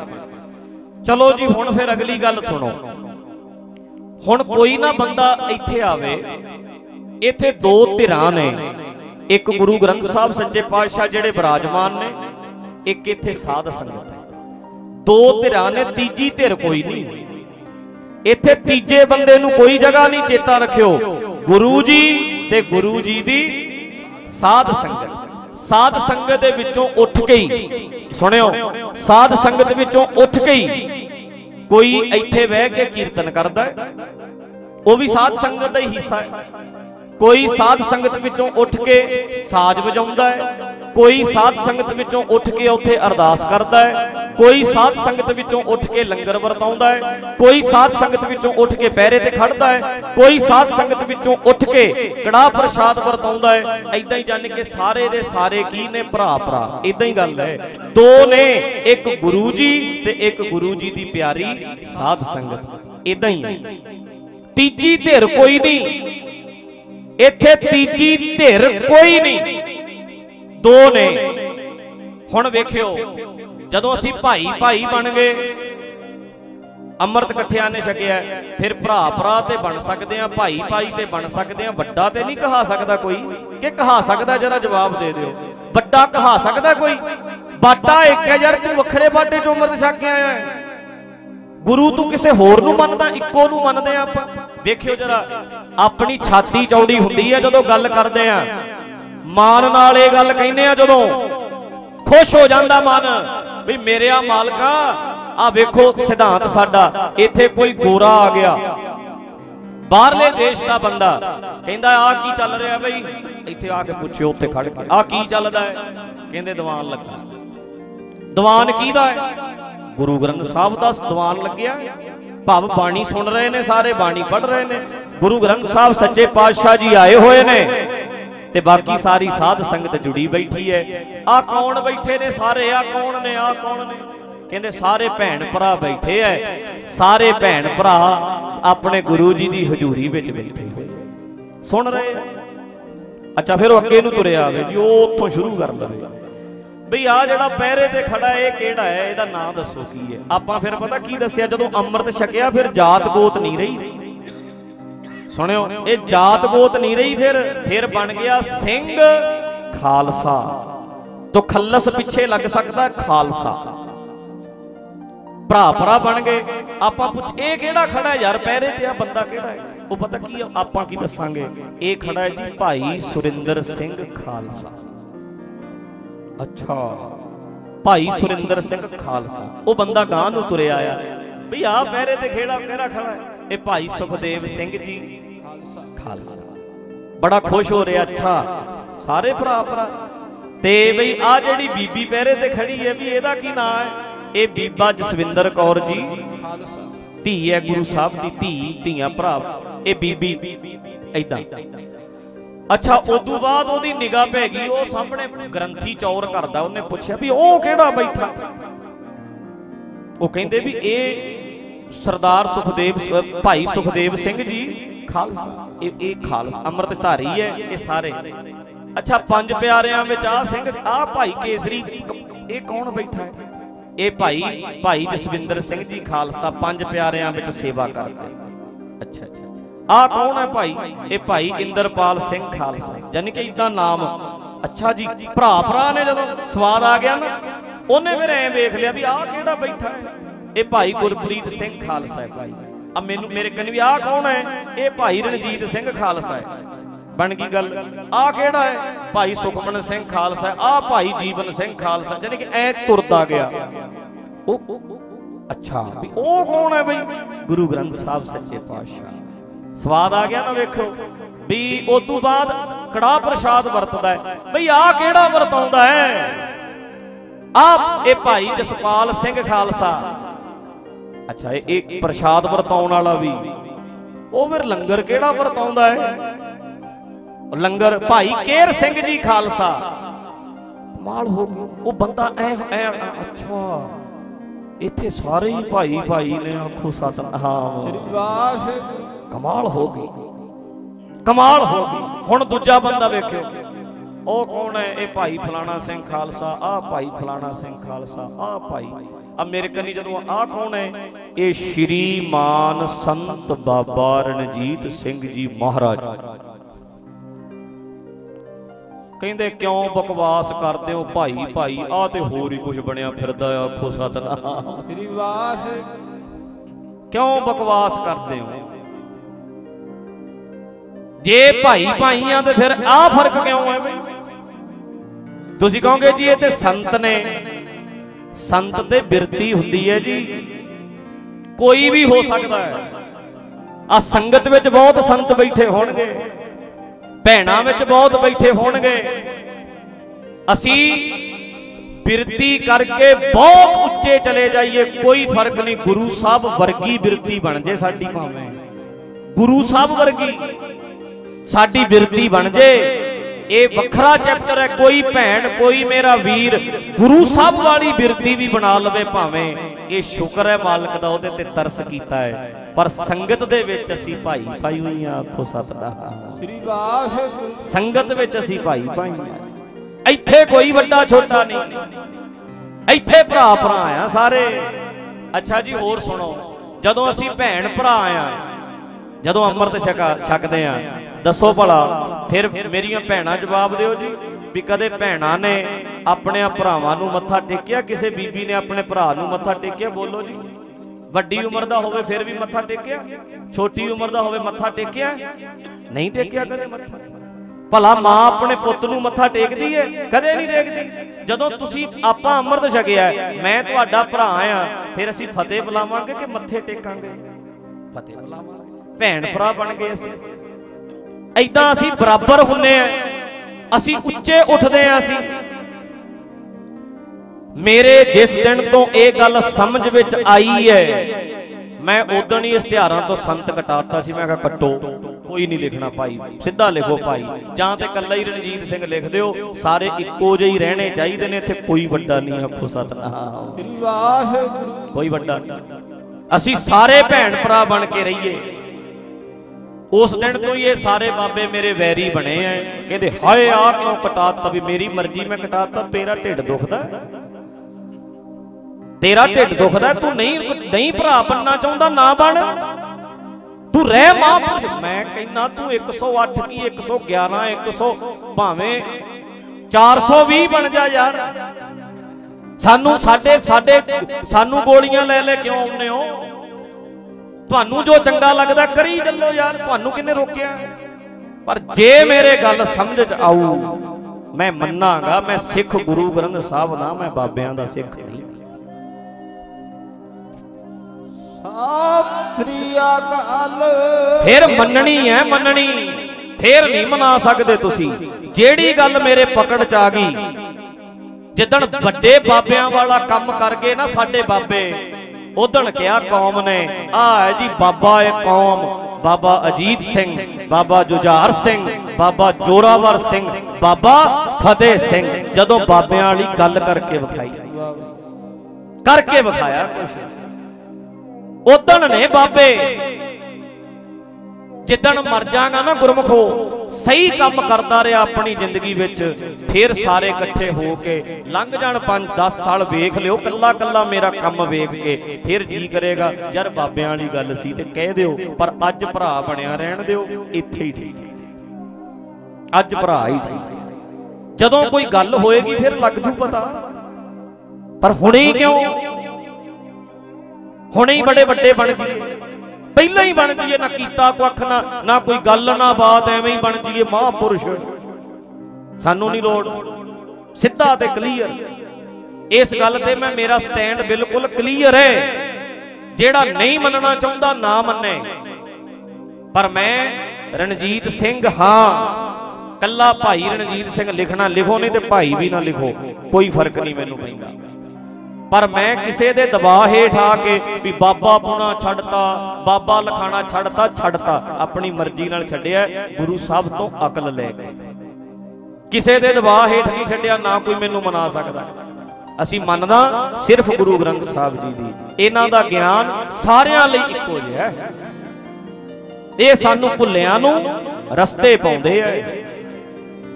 Speaker 1: ਚਲੋ ਜੀ, ਹੁਣ ਫਿਰ ਅਗਲੀ ਗੱਲ ਸੁਣੋ। ਹੁਣ ਕੋਈ ਨਾ ਬੰਦਾ ਇੱਥੇ ਆਵੇ। ਇੱਥੇ ਦੋ ਧਿਰਾਂ ਨੇ। ਇੱਕ ਗੁਰੂ ਗ੍ਰੰਥ ਸਾਹਿਬ ਸੱਚੇ ਪਾਤਸ਼ਾਹ ਜਿਹੜੇ ਬਿਰਾਜਮਾਨ ਨੇ, ਇੱਕ ਇੱਥੇ ਸਾਧ ਸੰਗਤ ਦੋ ਧਿਰਾਂ ਨੇ, ਤੀਜੀ ਧਿਰ ਕੋਈ ਨਹੀਂ। ਇੱਥੇ ਤੀਜੇ ਬੰਦੇ ਨੂੰ ਕੋਈ ਜਗ੍ਹਾ ਨਹੀਂ ਚੇਤਾ ਰੱਖਿਓ। ਗੁਰੂ ਜੀ ਤੇ ਗੁਰੂ ਜੀ ਦੀ ਸਾਧ ਸੰਗਤ ਸਾਧ ਸੰਗਤ ਦੇ ਵਿੱਚੋਂ ਉੱਠ ਕੇ ਹੀ, ਸੁਣਿਓ, ਸਾਧ ਸੰਗਤ ਵਿੱਚੋਂ ਉੱਠ ਕੇ ਹੀ ਕੋਈ ਇੱਥੇ ਬਹਿ ਕੇ ਕੀਰਤਨ ਕਰਦਾ ਹੈ। ਉਹ ਵੀ ਸਾਧ ਸੰਗਤ ਦਾ ਹੀ ਹਿੱਸਾ ਹੈ। ਕੋਈ ਸਾਧ ਸੰਗਤ ਵਿੱਚੋਂ ਉੱਠ ਕੇ ਸਾਜ਼ ਵਜਾਉਂਦਾ ਹੈ। ਕੋਈ ਸਾਧ ਸੰਗਤ ਵਿੱਚੋਂ ਉੱਠ ਕੇ ਉੱਥੇ ਅਰਦਾਸ ਕਰਦਾ ਹੈ, ਕੋਈ ਸਾਧ ਸੰਗਤ ਵਿੱਚੋਂ ਉੱਠ ਕੇ ਲੰਗਰ ਵਰਤਾਉਂਦਾ ਹੈ, ਕੋਈ ਸਾਧ ਸੰਗਤ ਵਿੱਚੋਂ ਉੱਠ ਕੇ ਪਹਿਰੇ ਤੇ ਖੜਦਾ ਹੈ, ਕੋਈ ਸਾਧ ਸੰਗਤ ਵਿੱਚੋਂ ਉੱਠ ਕੇ ਕੜਾਹ ਪ੍ਰਸ਼ਾਦ ਵਰਤਾਉਂਦਾ ਹੈ। ਐਦਾਂ ਹੀ ਜਾਣ ਕੇ ਸਾਰੇ ਦੇ ਸਾਰੇ ਕੀ ਨੇ? ਭਰਾ ਭਰਾ ਐਦਾਂ ਹੀ ਗੱਲ ਹੈ। ਦੋ ਨੇ, ਇੱਕ ਗੁਰੂ ਜੀ ਤੇ ਇੱਕ ਗੁਰੂ ਜੀ ਦੀ ਪਿਆਰੀ ਸਾਧ ਸੰਗਤ। ਐਦਾਂ ਹੀ। ਤੀਜੀ ਧਿਰ ਕੋਈ ਨਹੀਂ। ਇੱਥੇ ਤੀਜੀ ਧਿਰ ਕੋਈ ਨਹੀਂ। ਦੋ ਨੇ। ਹੁਣ ਵੇਖਿਓ, ਜਦੋਂ ਅਸੀਂ ਭਾਈ ਭਾਈ ਬਣ ਗਏ, ਅੰਮ੍ਰਿਤ ਇਕੱਠਿਆਂ ਨੇ ਛਕਿਆ, ਫਿਰ ਭਰਾ ਭਰਾ ਤੇ ਬਣ ਸਕਦੇ ਆ ਭਾਈ ਭਾਈ ਤੇ ਬਣ ਸਕਦੇ ਆ ਵੱਡਾ ਤੇ ਨਹੀਂ ਕਹਾ ਸਕਦਾ ਕੋਈ, ਕਿ ਕਹਾ ਸਕਦਾ ਜਰਾ ਜਵਾਬ ਦੇ ਦਿਓ। ਵੱਡਾ ਕਹਾ ਸਕਦਾ ਕੋਈ ਬਾਟਾ ਇੱਕ ਹੈ ਯਾਰ, ਤੂੰ ਵੱਖਰੇ ਬਾਟੇ ਚੋਂ ਅੰਮ੍ਰਿਤ ਛਕ ਕੇ ਆਇਆ ਗੁਰੂ ਤੂੰ ਕਿਸੇ ਹੋਰ ਨੂੰ ਮੰਨਦਾ, ਇੱਕੋ ਨੂੰ ਮੰਨਦੇ ਆ ਆਪਾਂ। ਵੇਖਿਓ ਜਰਾ, ਆਪਣੀ ਛਾਤੀ ਚੌੜੀ ਹੁੰਦੀ ਹੈ ਜਦੋਂ ਗੱਲ ਕਰਦੇ ਆ ਮਾਨ ਨਾਲ ਇਹ ਗੱਲ ਕਹਿੰਦੇ ਆ ਜਦੋਂ ਖੁਸ਼ ਹੋ ਜਾਂਦਾ ਮਨ ਵੀ ਮੇਰਿਆ ਮਾਲਕਾ ਆ ਵੇਖੋ ਸਿਧਾਂਤ ਸਾਡਾ, ਇੱਥੇ ਕੋਈ ਗੋਰਾ ਆ ਗਿਆ। ਬਾਹਰਲੇ ਦੇਸ਼ ਦਾ ਬੰਦਾ ਕਹਿੰਦਾ ਆ ਕੀ ਚੱਲ ਰਿਹਾ ਬਈ? ਇੱਥੇ ਆ ਕੇ ਪੁੱਛਿਓ, ਉੱਥੇ ਖੜ ਕੇ। ਆ ਕੀ ਚੱਲਦਾ ਹੈ? ਕਹਿੰਦੇ ਦੀਵਾਨ ਲੱਗਾ। ਦੀਵਾਨ ਕਿਹਦਾ ਹੈ? ਗੁਰੂ ਗ੍ਰੰਥ ਸਾਹਿਬ ਦਾ ਦੀਵਾਨ ਲੱਗਿਆ। ਭਾਵ ਬਾਣੀ ਸੁਣ ਰਹੇ ਨੇ ਸਾਰੇ, ਬਾਣੀ ਪੜ੍ਹ ਰਹੇ ਨੇ। ਗੁਰੂ ਗ੍ਰੰਥ ਸਾਹਿਬ ਸੱਚੇ ਪਾਤਸ਼ਾਹ ਜੀ ਆਏ ਹੋਏ ਨੇ। ਤੇ ਬਾਕੀ ਸਾਰੀ ਸਾਧ ਸੰਗਤ ਜੁੜੀ ਬੈਠੀ ਹੈ। ਆ ਕੌਣ ਬੈਠੇ ਨੇ ਸਾਰੇ? ਆ ਕੌਣ ਨੇ? ਆ ਕੌਣ ਨੇ? ਕਹਿੰਦੇ ਸਾਰੇ ਭੈਣ ਭਰਾ ਬੈਠੇ ਐ। ਸਾਰੇ ਭੈਣ ਭਰਾ ਆਪਣੇ ਗੁਰੂ ਜੀ ਦੀ ਹਜ਼ੂਰੀ ਵਿੱਚ ਬੈਠੇ ਹੋਏ। ਸੁਣ ਰਹੇ ਅੱਛਾ, ਫਿਰ ਉਹ ਅੱਗੇ ਨੂੰ ਤੁਰਿਆ ਆਵੇ ਜੀ, ਉਹ ਉੱਥੋਂ ਸ਼ੁਰੂ ਕਰ ਲਵੇ ਬਈ ਆ ਜਿਹੜਾ ਪਹਿਰੇ ਤੇ ਖੜਾ ਇਹ ਕਿਹੜਾ ਹੈ? ਇਹਦਾ ਨਾਂ ਦੱਸੋ ਕੀ ਹੈ? ਆਪਾਂ ਫਿਰ ਪਤਾ ਕੀ ਦੱਸਿਆ? ਜਦੋਂ ਅੰਮ੍ਰਿਤ ਛਕਿਆ, ਫਿਰ ਜਾਤ ਗੋਤ ਨਹੀਂ ਰਹੀ। ਸੁਣਿਓ, ਇਹ ਜਾਤ ਗੋਤ ਨਹੀਂ ਰਹੀ ਫਿਰ ਫਿਰ ਬਣ ਗਿਆ ਸਿੰਘ ਖਾਲਸਾ। ਤੋਂ ਪਿੱਛੇ ਲੱਗ ਸਕਦਾ ਖਾਲਸਾ। ਭਰਾ ਭਰਾ ਬਣ ਗਏ, ਆਪਾਂ ਪੁੱਛ, ਇਹ ਕਿਹੜਾ ਖੜਾ ਯਾਰ ਪਹਿਰੇ ਤੇ ਆ ਬੰਦਾ ਕਿਹੜਾ ਹੈ? ਉਹ ਪਤਾ ਕੀ ਆਪਾਂ ਕੀ ਦੱਸਾਂਗੇ? ਇਹ ਖੜਾ ਹੈ ਜੀ ਭਾਈ ਸੁਰਿੰਦਰ ਸਿੰਘ ਖਾਲਸਾ। ਅੱਛਾ। ਭਾਈ ਸੁਰਿੰਦਰ ਸਿੰਘ ਖਾਲਸਾ। ਉਹ ਬੰਦਾ ਗਾਂ ਨੂੰ ਤੁਰਿਆ ਆ ਵੀ ਆ ਪਹਿਰੇ ਤੇ ਖੇੜਾ ਕਿਹੜਾ ਖੜਾ ਹੈ? ਇਹ ਭਾਈ ਸੁਖਦੇਵ ਸਿੰਘ ਜੀ। ਖਾਲਸਾ। ਬੜਾ ਖੁਸ਼ ਹੋ ਰਿਹਾ ਅੱਛਾ। ਸਾਰੇ ਭਰਾ ਭਰਾ। ਤੇ ਬਈ ਆ ਜਿਹੜੀ ਬੀਬੀ ਪਹਿਰੇ ਤੇ ਖੜੀ ਹੈ ਵੀ ਇਹਦਾ ਕੀ ਨਾਮ ਹੈ? ਇਹ ਬੀਬਾ ਜਸਵਿੰਦਰ ਕੌਰ ਜੀ। ਧੀ ਹੈ ਗੁਰੂ ਸਾਹਿਬ ਦੀ ਧੀ ਧੀਆਂ ਭਰਾ। ਇਹ ਬੀਬੀ ਐਦਾਂ ਅੱਛਾ ਉਦੋਂ ਬਾਅਦ ਉਹਦੀ ਨਿਗਾਹ ਪੈ ਗਈ ਉਹ ਸਾਹਮਣੇ ਗ੍ਰੰਥੀ ਚੌਰ ਕਰਦਾ। ਉਹਨੇ ਪੁੱਛਿਆ ਵੀ ਉਹ ਕਿਹੜਾ ਬੈਠਾ? ਉਹ ਕਹਿੰਦੇ ਵੀ ਇਹ ਸਰਦਾਰ ਸੁਖਦੇਵ ਭਾਈ ਸੁਖਦੇਵ ਸਿੰਘ ਜੀ। ਖਾਲਸਾ, ਇਹ ਇਹ ਖਾਲਸਾ। ਅੰਮ੍ਰਿਤ ਧਾਰੀ ਹੈ ਇਹ ਸਾਰੇ। ਅੱਛਾ, ਪੰਜ ਪਿਆਰਿਆਂ ਵਿੱਚ ਆ ਸਿੰਘ ਆ ਭਾਈ ਕੇਸਰੀ, ਇਹ ਕੌਣ ਬੈਠਾ ਹੈ? ਇਹ ਭਾਈ ਭਾਈ ਜਸਵਿੰਦਰ ਸਿੰਘ ਜੀ ਖਾਲਸਾ, ਪੰਜ ਪਿਆਰਿਆਂ ਵਿੱਚ ਸੇਵਾ ਕਰਦੇ। ਅੱਛਾ ਅੱਛਾ ਆ ਕੌਣ ਹੈ ਭਾਈ? ਇਹ ਭਾਈ ਇੰਦਰਪਾਲ ਸਿੰਘ ਖਾਲਸਾ। ਯਾਨੀ ਕਿ ਇਦਾਂ ਨਾਮ। ਅੱਛਾ ਜੀ, ਭਰਾ ਭਰਾ ਨੇ ਜਦੋਂ ਸਵਾਦ ਆ ਗਿਆ ਨਾ, ਉਹਨੇ ਫਿਰ ਐਂ ਵੇਖ ਲਿਆ ਵੀ ਆਹ ਕਿਹੜਾ ਬੈਠਾ ਇਹ ਭਾਈ ਗੁਰਪ੍ਰੀਤ ਸਿੰਘ ਖਾਲਸਾ ਹੈ ਭਾਈ। ਆ ਮੈਨੂੰ, ਮੇਰੇ ਕੰਨ ਵੀ ਆਹ ਕੌਣ ਹੈ? ਇਹ ਭਾਈ ਰਣਜੀਤ ਸਿੰਘ ਖਾਲਸਾ ਹੈ। ਬਣ ਗਈ ਗੱਲ। ਆਹ ਕਿਹੜਾ ਹੈ? ਭਾਈ ਸੁਖਮਨ ਸਿੰਘ ਖਾਲਸਾ ਆਹ ਭਾਈ ਜੀਵਨ ਸਿੰਘ ਖਾਲਸਾ ਯਾਨੀ ਕਿ ਐ ਤੁਰਦਾ ਗਿਆ। ਉਹ, ਅੱਛਾ, ਵੀ ਉਹ ਕੌਣ ਹੈ ਬਈ? ਗੁਰੂ ਗ੍ਰੰਥ ਸਾਹਿਬ ਸੱਚੇ ਪਾਤਸ਼ਾਹ। ਸਵਾਦ ਆ ਗਿਆ ਨਾ ਵੇਖੋ। ਵੀ ਉਸ ਤੋਂ ਬਾਅਦ ਕੜਾ ਪ੍ਰਸ਼ਾਦ ਵਰਤਦਾ ਹੈ। ਬਈ ਆਹ ਕਿਹੜਾ ਵਰਤਾਉਂਦਾ ਹੈ? ਆਪ ਇਹ ਭਾਈ ਜਸਪਾਲ ਸਿੰਘ ਖਾਲਸਾ। ਅੱਛਾ, ਇਹ ਪ੍ਰਸ਼ਾਦ ਵਰਤਾਉਣ ਵਾਲਾ ਵੀ। ਉਹ ਫਿਰ ਲੰਗਰ ਕਿਹੜਾ ਵਰਤਾਉਂਦਾ ਹੈ? ਲੰਗਰ ਭਾਈ ਕੇਰ ਸਿੰਘ ਜੀ ਖਾਲਸਾ। ਕਮਾਲ ਹੋ ਗਈ। ਉਹ ਬੰਦਾ ਐ ਐ ਅੱਛਾ। ਇੱਥੇ ਸਾਰੇ ਹੀ ਭਾਈ ਭਾਈ ਨੇ ਆਖੋ ਸਤਨਾਮ।
Speaker 2: ਵਾਹਿਗੁਰੂ
Speaker 1: ਕਮਾਲ ਹੋ ਗਈ। ਕਮਾਲ ਹੋ ਗਈ। ਹੁਣ ਦੂਜਾ ਬੰਦਾ ਵੇਖਿਓ। ਉਹ ਕੌਣ ਹੈ? ਇਹ ਭਾਈ ਫਲਾਣਾ ਸਿੰਘ ਖਾਲਸਾ ਆਹ ਭਾਈ ਫਲਾਣਾ ਸਿੰਘ ਖਾਲਸਾ ਆਹ ਭਾਈ। ਆ ਮੇਰੇ ਕੰਨੀ ਜਦੋਂ ਆਹ ਕੌਣ ਹੈ? ਇਹ ਸ਼੍ਰੀਮਾਨ ਸੰਤ ਬਾਬਾ ਰਣਜੀਤ ਸਿੰਘ ਜੀ ਮਹਾਰਾਜ। ਕਹਿੰਦੇ ਕਿਉਂ ਬਕਵਾਸ ਕਰਦੇ ਹੋ ਭਾਈ ਭਾਈ? ਆਹ ਤੇ ਹੋਰ ਹੀ ਕੁਝ ਬਣਿਆ ਫਿਰਦਾ ਆ ਆਖੋ ਸਤਨਾਮ।
Speaker 2: ਸ੍ਰੀ ਵਾਹਿਗੁਰੂ
Speaker 1: ਕਿਉਂ ਬਕਵਾਸ ਕਰਦੇ ਹੋ? ਜੇ ਭਾਈ ਭਾਈਆਂ ਤੇ ਫਿਰ ਆਹ ਫ਼ਰਕ ਕਿਉਂ ਹੈ? ਬਈ ਤੁਸੀਂ ਕਹੋਗੇ ਜੀ, ਇਹ ਤੇ ਸੰਤ ਨੇ। ਸੰਤ ਤੇ ਬਿਰਤੀ ਹੁੰਦੀ ਹੈ ਜੀ। ਕੋਈ ਵੀ ਹੋ ਸਕਦਾ ਹੈ। ਆ ਸੰਗਤ ਵਿੱਚ ਬਹੁਤ ਸੰਤ ਬੈਠੇ ਹੋਣਗੇ। ਭੈਣਾਂ ਵਿੱਚ ਬਹੁਤ ਬੈਠੇ ਹੋਣਗੇ। ਅਸੀਂ ਬਿਰਤੀ ਕਰਕੇ ਬਹੁਤ ਉੱਚੇ ਚਲੇ ਜਾਈਏ, ਕੋਈ ਫ਼ਰਕ ਨਹੀਂ। ਗੁਰੂ ਸਾਹਿਬ ਵਰਗੀ ਬਿਰਤੀ ਬਣ ਜੇ ਸਾਡੀ ਭਾਵੇਂ। ਗੁਰੂ ਸਾਹਿਬ ਵਰਗੀ ਸਾਡੀ ਬਿਰਤੀ ਬਣ ਜੇ। ਇਹ ਵੱਖਰਾ ਚੈਪਟਰ ਹੈ ਕੋਈ ਭੈਣ ਕੋਈ ਮੇਰਾ ਵੀਰ ਗੁਰੂ ਸਾਹਿਬ ਵਾਲੀ ਬਿਰਤੀ ਵੀ ਬਣਾ ਲਵੇ ਭਾਵੇਂ। ਇਹ ਸ਼ੁਕਰ ਹੈ ਮਾਲਕ ਦਾ ਉਹਦੇ ਤੇ ਤਰਸ ਕੀਤਾ ਹੈ। ਪਰ ਸੰਗਤ ਦੇ ਵਿੱਚ ਅਸੀਂ ਭਾਈ ਭਾਈ ਹੋਈਆਂ ਆਖੋ ਸਤਨਾਮ।
Speaker 2: ਸ੍ਰੀ ਵਾਹਿਗੁਰੂ।
Speaker 1: ਸੰਗਤ ਵਿੱਚ ਅਸੀਂ ਭਾਈ ਭਾਈ ਇੱਥੇ ਕੋਈ ਵੱਡਾ ਛੋਟਾ ਨਹੀਂ। ਇੱਥੇ ਭਰਾ ਭਰਾ ਆ ਸਾਰੇ। ਅੱਛਾ ਜੀ ਹੋਰ ਸੁਣੋ। ਜਦੋਂ ਅਸੀਂ ਭੈਣ ਭਰਾ ਆ ਜਦੋਂ ਅੰਮ੍ਰਿਤ ਛਕਾ ਛਕਦੇ ਆ ਦੱਸੋ ਭਲਾ ਫਿਰ ਮੇਰੀਆਂ ਭੈਣਾਂ ਜਵਾਬ ਦਿਓ ਜੀ ਵੀ ਕਦੇ ਭੈਣਾਂ ਨੇ ਆਪਣੇ ਭਰਾਵਾਂ ਨੂੰ ਮੱਥਾ ਟੇਕਿਆ? ਕਿਸੇ ਬੀਬੀ ਨੇ ਆਪਣੇ ਭਰਾ ਨੂੰ ਮੱਥਾ ਟੇਕਿਆ? ਬੋਲੋ ਜੀ। ਵੱਡੀ ਉਮਰ ਦਾ ਹੋਵੇ ਫਿਰ ਵੀ ਮੱਥਾ ਟੇਕਿਆ? ਛੋਟੀ ਉਮਰ ਦਾ ਹੋਵੇ ਮੱਥਾ ਟੇਕਿਆ? ਨਹੀਂ ਟੇਕਿਆ ਕਦੇ ਮੱਥਾ। ਭਲਾ ਮਾਂ ਆਪਣੇ ਪੁੱਤ ਨੂੰ ਮੱਥਾ ਟੇਕਦੀ ਏ? ਕਦੇ ਨਹੀਂ ਟੇਕਦੀ। ਜਦੋਂ ਤੁਸੀਂ ਆਪਾਂ ਅੰਮ੍ਰਿਤ ਛਕਿਆ ਮੈਂ ਤੁਹਾਡਾ ਭਰਾ ਆ ਫਿਰ ਅਸੀਂ ਫਤਿਹ ਬੁਲਾਵਾਂਗੇ ਕਿ ਮੱਥੇ ਟੇਕਾਂਗੇ? ਫਤਿਹ ਬੁਲਾਵਾਂਗੇ। ਭੈਣ ਭਰਾ ਬਣ ਗਏ ਅਸੀਂ। ਐਦਾਂ ਅਸੀਂ। ਬਰਾਬਰ ਹੁੰਨੇ ਆ। ਅਸੀਂ ਉੱਚੇ ਉੱਠਦੇ ਆ ਅਸੀਂ। ਮੇਰੇ ਜਿਸ ਦਿਨ ਤੋਂ ਇਹ ਗੱਲ ਸਮਝ ਵਿੱਚ ਆਈ ਹੈ ਮੈਂ ਉਦੋਂ ਹੀ ਇਸ਼ਤਿਹਾਰਾਂ ਤੋਂ ਸੰਤ ਕਟਾਤਾ ਸੀ। ਮੈਂ ਕਿਹਾ ਕੱਟੋ ਕੋਈ ਨਹੀਂ ਲਿਖਣਾ ਭਾਈ। ਸਿੱਧਾ ਲਿਖੋ ਭਾਈ। ਜਾਂ ਤੇ ਕੱਲਾ ਹੀ ਰਣਜੀਤ ਸਿੰਘ ਲਿਖ ਦਿਓ ਸਾਰੇ ਇੱਕੋ ਜਿਹੇ ਹੀ ਰਹਿਣੇ ਚਾਹੀਦੇ ਨੇ। ਇੱਥੇ ਕੋਈ ਵੱਡਾ ਨਹੀਂ ਆਖੋ ਸਤਨਾਮ
Speaker 2: ਵਾਹਿਗੁਰੂ।
Speaker 1: ਕੋਈ ਵੱਡਾ ਨਹੀਂ। ਅਸੀਂ ਸਾਰੇ ਭੈਣ ਭਰਾ ਬਣ ਕੇ ਰਹੀਏ। ਉਸ ਦਿਨ ਤੋਂ ਹੀ ਇਹ ਸਾਰੇ ਬਾਬੇ ਮੇਰੇ ਵੈਰੀ ਬਣੇ ਐ। ਕਹਿੰਦੇ, ਹਾਏ ਆ ਕਿਉਂ ਕਟਾਤਾ ਵੀ ਮੇਰੀ ਮਰਜ਼ੀ ਮੈਂ ਕਟਾਤਾ, ਤੇਰਾ ਢਿੱਡ ਦੁਖਦਾ ਤੇਰਾ ਢਿੱਡ ਦੁਖਦਾ ਤੂੰ ਨਹੀਂ ਨਹੀਂ ਭਰਾ ਬੰਨਾ ਚਾਹੁੰਦਾ, ਨਾ ਬਣ। ਤੂੰ ਰਹਿ ਮਹਾਂਪੁਰਸ਼ ਮੈਂ ਕਹਿੰਦਾ, ਤੂੰ 108 ਕੀ 111 100 ਭਾਵੇਂ 420 ਬਣ ਜਾ ਯਾਰ। ਸਾਨੂੰ ਸਾਡੇ ਸਾਡੇ, ਸਾਨੂੰ ਗੋਲੀਆਂ ਲੈ ਲੈ ਕਿਉਂ ਆਉਂਦੇ ਹੋ। ਤੁਹਾਨੂੰ ਜੋ ਚੰਗਾ ਲੱਗਦਾ ਕਰੀ ਚੱਲੋ ਯਾਰ ਤੁਹਾਨੂੰ ਕਿੰਨੇ ਰੋਕਿਆ? ਪਰ ਜੇ ਮੇਰੇ ਗੱਲ ਸਮਝ ਚ ਆਊ ਮੈਂ ਮੰਨਾਂਗਾ ਮੈਂ ਸਿੱਖ ਗੁਰੂ ਗ੍ਰੰਥ ਸਾਹਿਬ ਦਾ ਮੈਂ ਬਾਬਿਆਂ ਦਾ ਸਿੱਖ ਨਹੀਂ।
Speaker 2: ਸਤਿ ਸ੍ਰੀ ਅਕਾਲ।
Speaker 1: ਫਿਰ ਮੰਨਣੀ ਹੈ ਮੰਨਣੀ। ਫਿਰ ਨਹੀਂ ਮਨਾ ਸਕਦੇ ਤੁਸੀਂ। ਜਿਹੜੀ ਗੱਲ ਮੇਰੇ ਪਕੜ ਚ ਆ ਗਈ ਜਿੱਦਣ ਵੱਡੇ ਬਾਬਿਆਂ ਵਾਲਾ ਕੰਮ ਕਰ ਗਏ ਨਾ ਸਾਡੇ ਬਾਬੇ ਉਦਣ ਕਿਹਾ ਕੌਮ ਨੇ। ਆ ਹੈ ਜੀ ਬਾਬਾ ਇਹ ਕੌਮ, ਬਾਬਾ ਅਜੀਤ ਸਿੰਘ, ਬਾਬਾ ਜੁਝਾਰ ਸਿੰਘ, ਬਾਬਾ ਜੋਰਾਵਰ ਸਿੰਘ, ਬਾਬਾ ਫਤਿਹ ਸਿੰਘ, ਜਦੋਂ ਬਾਬਿਆਂ ਵਾਲੀ ਗੱਲ ਕਰਕੇ ਵਿਖਾਈ। ਕਰਕੇ ਵਿਖਾਇਆ ਕੁਛ। ਉਦਣ ਨੇ ਬਾਬੇ ਜਿੱਦਣ ਮਰ ਜਾਗਾ ਨਾ ਗੁਰਮਖੋ ਸਹੀ ਕੰਮ ਕਰਦਾ ਰਿਹਾ ਆਪਣੀ ਜ਼ਿੰਦਗੀ ਵਿੱਚ, ਫਿਰ ਸਾਰੇ ਇਕੱਠੇ ਹੋ ਕੇ ਲੰਘ ਜਾਣ 5-10 ਸਾਲ ਵੇਖ ਲਿਓ, ਕੱਲਾ ਕੱਲਾ ਮੇਰਾ ਕੰਮ ਵੇਖ ਕੇ, ਫਿਰ ਜੀ ਕਰੇਗਾ, ਯਾਰ ਬਾਬਿਆਂ ਵਾਲੀ ਗੱਲ ਸੀ ਤੇ ਕਹਿ ਦਿਓ, ਪਰ ਅੱਜ ਭਰਾ ਬਣਿਆ ਰਹਿਣ ਦਿਓ, ਇੱਥੇ ਹੀ ਠੀਕ ਹੈ। ਅੱਜ ਭਰਾ ਹੀ ਠੀਕ ਹੈ। ਜਦੋਂ ਕੋਈ ਗੱਲ ਹੋਏਗੀ, ਫਿਰ ਲੱਗ ਜੂ ਪਤਾ। ਪਰ ਹੁਣੇ ਕਿਉਂ? ਹੁਣੇ ਹੀ ਬੜੇ ਵੱਡੇ ਬਣ ਜੀਏ ਪਹਿਲਾਂ ਹੀ ਬਣ ਜੀਏ, ਨਾ ਕੀਤਾ ਕੁੱਖ, ਨਾ ਨਾ ਕੋਈ ਗੱਲ, ਨਾ ਬਾਤ, ਐਵੇਂ ਹੀ ਬਣ ਜੀਏ ਮਹਾਪੁਰਸ਼। ਸਾਨੂੰ ਨਹੀਂ ਲੋੜ। ਸਿੱਧਾ ਤੇ ਕਲੀਅਰ। ਇਸ ਗੱਲ ਤੇ ਮੈਂ ਮੇਰਾ ਸਟੈਂਡ ਬਿਲਕੁਲ ਕਲੀਅਰ ਹੈ। ਜਿਹੜਾ ਨਹੀਂ ਮੰਨਣਾ ਚਾਹੁੰਦਾ, ਨਾ ਮੰਨੇ। ਪਰ ਮੈਂ ਰਣਜੀਤ ਸਿੰਘ ਹਾਂ। ਕੱਲਾ ਭਾਈ ਰਣਜੀਤ ਸਿੰਘ ਲਿਖਣਾ ਲਿਖੋ, ਨਹੀਂ ਤੇ ਭਾਈ ਵੀ ਨਾ ਲਿਖੋ। ਕੋਈ ਫ਼ਰਕ ਨਹੀਂ ਮੈਨੂੰ ਪੈਂਦਾ। ਪਰ ਮੈਂ ਕਿਸੇ ਦੇ ਦਬਾਅ ਹੇਠ ਆ ਕੇ ਵੀ ਬਾਬਾ ਪੁਣਾ ਛੱਡਤਾ, ਬਾਬਾ ਲਖਾਣਾ ਛੱਡਤਾ ਛੱਡਤਾ, ਆਪਣੀ ਮਰਜ਼ੀ ਨਾਲ ਛੱਡਿਆ, ਗੁਰੂ ਸਾਹਿਬ ਤੋਂ ਅਕਲ ਲੈ ਕੇ। ਕਿਸੇ ਦੇ ਦਬਾਅ ਹੇਠ ਨਹੀਂ ਛੱਡਿਆ, ਨਾ ਕੋਈ ਮੈਨੂੰ ਮਨਾ ਸਕਦਾ। ਅਸੀਂ ਮੰਨਦਾ ਸਿਰਫ ਗੁਰੂ ਗ੍ਰੰਥ ਸਾਹਿਬ ਜੀ ਦੀ। ਇਹਨਾਂ ਦਾ ਗਿਆਨ ਸਾਰਿਆਂ ਲਈ ਇੱਕੋ ਜਿਹਾ ਹੈ। ਇਹ ਸਾਨੂੰ ਭੁੱਲਿਆਂ ਨੂੰ ਰਸਤੇ ਪਾਉਂਦੇ ਆ।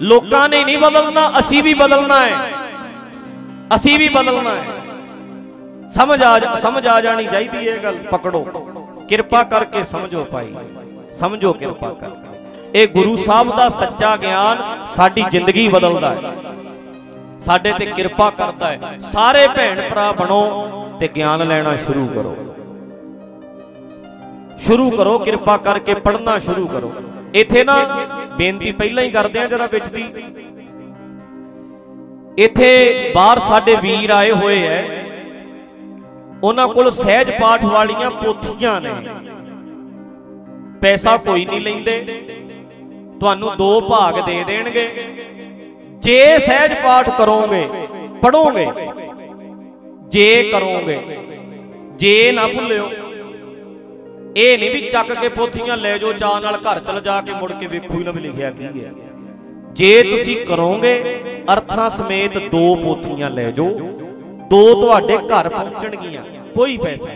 Speaker 1: ਲੋਕਾਂ ਨੇ ਨਹੀਂ ਬਦਲਣਾ, ਅਸੀਂ ਵੀ ਬਦਲਣਾ ਹੈ। ਅਸੀਂ ਵੀ ਬਦਲਣਾ ਹੈ। ਸਮਝ ਆ ਸਮਝ ਆ ਜਾਣੀ ਚਾਹੀਦੀ ਹੈ ਇਹ ਗੱਲ। ਪਕੜੋ। ਕਿਰਪਾ ਕਰਕੇ ਸਮਝੋ ਭਾਈ। ਸਮਝੋ ਕਿਰਪਾ ਕਰਕੇ। ਇਹ ਗੁਰੂ ਸਾਹਿਬ ਦਾ ਸੱਚਾ ਗਿਆਨ ਸਾਡੀ ਜ਼ਿੰਦਗੀ ਬਦਲਦਾ ਹੈ। ਸਾਡੇ ਤੇ ਕਿਰਪਾ ਕਰਦਾ ਹੈ। ਸਾਰੇ ਭੈਣ ਭਰਾ ਬਣੋ ਤੇ ਗਿਆਨ ਲੈਣਾ ਸ਼ੁਰੂ ਕਰੋ। ਸ਼ੁਰੂ ਕਰੋ, ਕਿਰਪਾ ਕਰਕੇ ਪੜ੍ਹਨਾ ਸ਼ੁਰੂ ਕਰੋ। ਇੱਥੇ ਨਾ ਬੇਨਤੀ ਪਹਿਲਾਂ ਹੀ ਕਰਦੇ ਆ ਜਰਾ ਵਿੱਚ ਦੀ। ਇੱਥੇ ਬਾਹਰ ਸਾਡੇ ਵੀਰ ਆਏ ਹੋਏ ਐ ਉਹਨਾਂ ਕੋਲ ਸਹਿਜ ਪਾਠ ਵਾਲੀਆਂ ਪੋਥੀਆਂ ਨੇ। ਪੈਸਾ ਕੋਈ ਨਹੀਂ ਲੈਂਦੇ। ਤੁਹਾਨੂੰ ਦੋ ਭਾਗ ਦੇ ਦੇਣਗੇ। ਜੇ ਸਹਿਜ ਪਾਠ ਕਰੋਗੇ ਪੜੋਗੇ ਜੇ ਕਰੋਗੇ, ਜੇ ਨਾ ਭੁੱਲਿਓ। ਇਹ ਨਹੀਂ ਵੀ ਚੱਕ ਕੇ ਪੋਥੀਆਂ ਲੈ ਜਾਓ, ਚਾਹ ਨਾਲ ਘਰ ਚਲ ਜਾ ਕੇ ਮੁੜ ਕੇ ਵੇਖੂ ਹੀ ਨਾ ਵੀ ਲਿਖਿਆ ਕੀ ਹੈ। ਜੇ ਤੁਸੀਂ ਕਰੋਗੇ, ਅਰਥਾਂ ਸਮੇਤ ਦੋ ਪੋਥੀਆਂ ਲੈ ਜਾਓ। ਦੋ ਤੁਹਾਡੇ ਘਰ ਪਹੁੰਚਣਗੀਆਂ। ਕੋਈ ਪੈਸਾ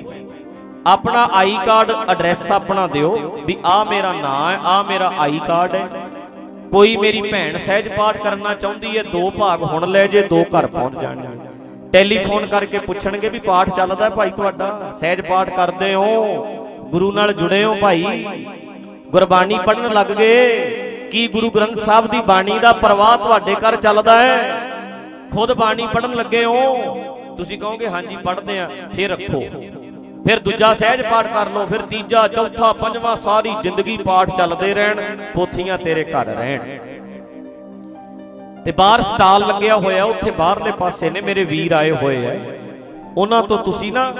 Speaker 1: ਆਪਣਾ ਆਈ ਕਾਰਡ, ਐਡਰੈਸ ਆਪਣਾ ਦਿਓ ਵੀ ਆ ਮੇਰਾ ਨਾਂ ਹੈ, ਆ ਮੇਰਾ ਆਈ ਕਾਰਡ ਹੈ। ਕੋਈ ਮੇਰੀ ਭੈਣ ਸਹਿਜ ਪਾਠ ਕਰਨਾ ਚਾਹੁੰਦੀ ਹੈ, ਦੋ ਭਾਗ ਹੁਣ ਲੈ ਜੇ, ਦੋ ਘਰ ਪਹੁੰਚ ਜਾਣਗੇ ਟੈਲੀਫੋਨ ਕਰਕੇ ਪੁੱਛਣਗੇ ਵੀ ਪਾਠ ਚੱਲਦਾ ਭਾਈ ਤੁਹਾਡਾ? ਸਹਿਜ ਪਾਠ ਕਰਦੇ ਹੋ? ਗੁਰੂ ਨਾਲ ਜੁੜੇ ਹੋ ਭਾਈ? ਗੁਰਬਾਣੀ ਪੜਨ ਲੱਗ ਗਏ? ਕੀ ਗੁਰੂ ਗ੍ਰੰਥ ਸਾਹਿਬ ਦੀ ਬਾਣੀ ਦਾ ਪ੍ਰਵਾਹ ਤੁਹਾਡੇ ਘਰ ਚੱਲਦਾ ਹੈ? ਖੁਦ ਬਾਣੀ ਪੜਨ ਲੱਗੇ ਹੋ? ਤੁਸੀਂ ਕਹੋਗੇ, ਹਾਂਜੀ, ਪੜ੍ਹਦੇ ਆ, ਫਿਰ ਰੱਖੋ। ਫਿਰ ਦੂਜਾ ਸਹਿਜ ਪਾਠ ਕਰ ਲਓ, ਫਿਰ ਤੀਜਾ, ਚੌਥਾ, ਪੰਜਵਾਂ, ਸਾਰੀ ਜ਼ਿੰਦਗੀ ਪਾਠ ਚੱਲਦੇ ਰਹਿਣ ਪੋਥੀਆਂ ਤੇਰੇ ਘਰ ਰਹਿਣ। ਤੇ ਬਾਹਰ ਸਟਾਲ ਲੱਗਿਆ ਹੋਇਆ, ਉੱਥੇ ਬਾਹਰਲੇ ਪਾਸੇ ਨੇ ਮੇਰੇ ਵੀਰ ਆਏ ਹੋਏ ਐ ਉਹਨਾਂ ਤੋਂ ਤੁਸੀਂ ਨਾ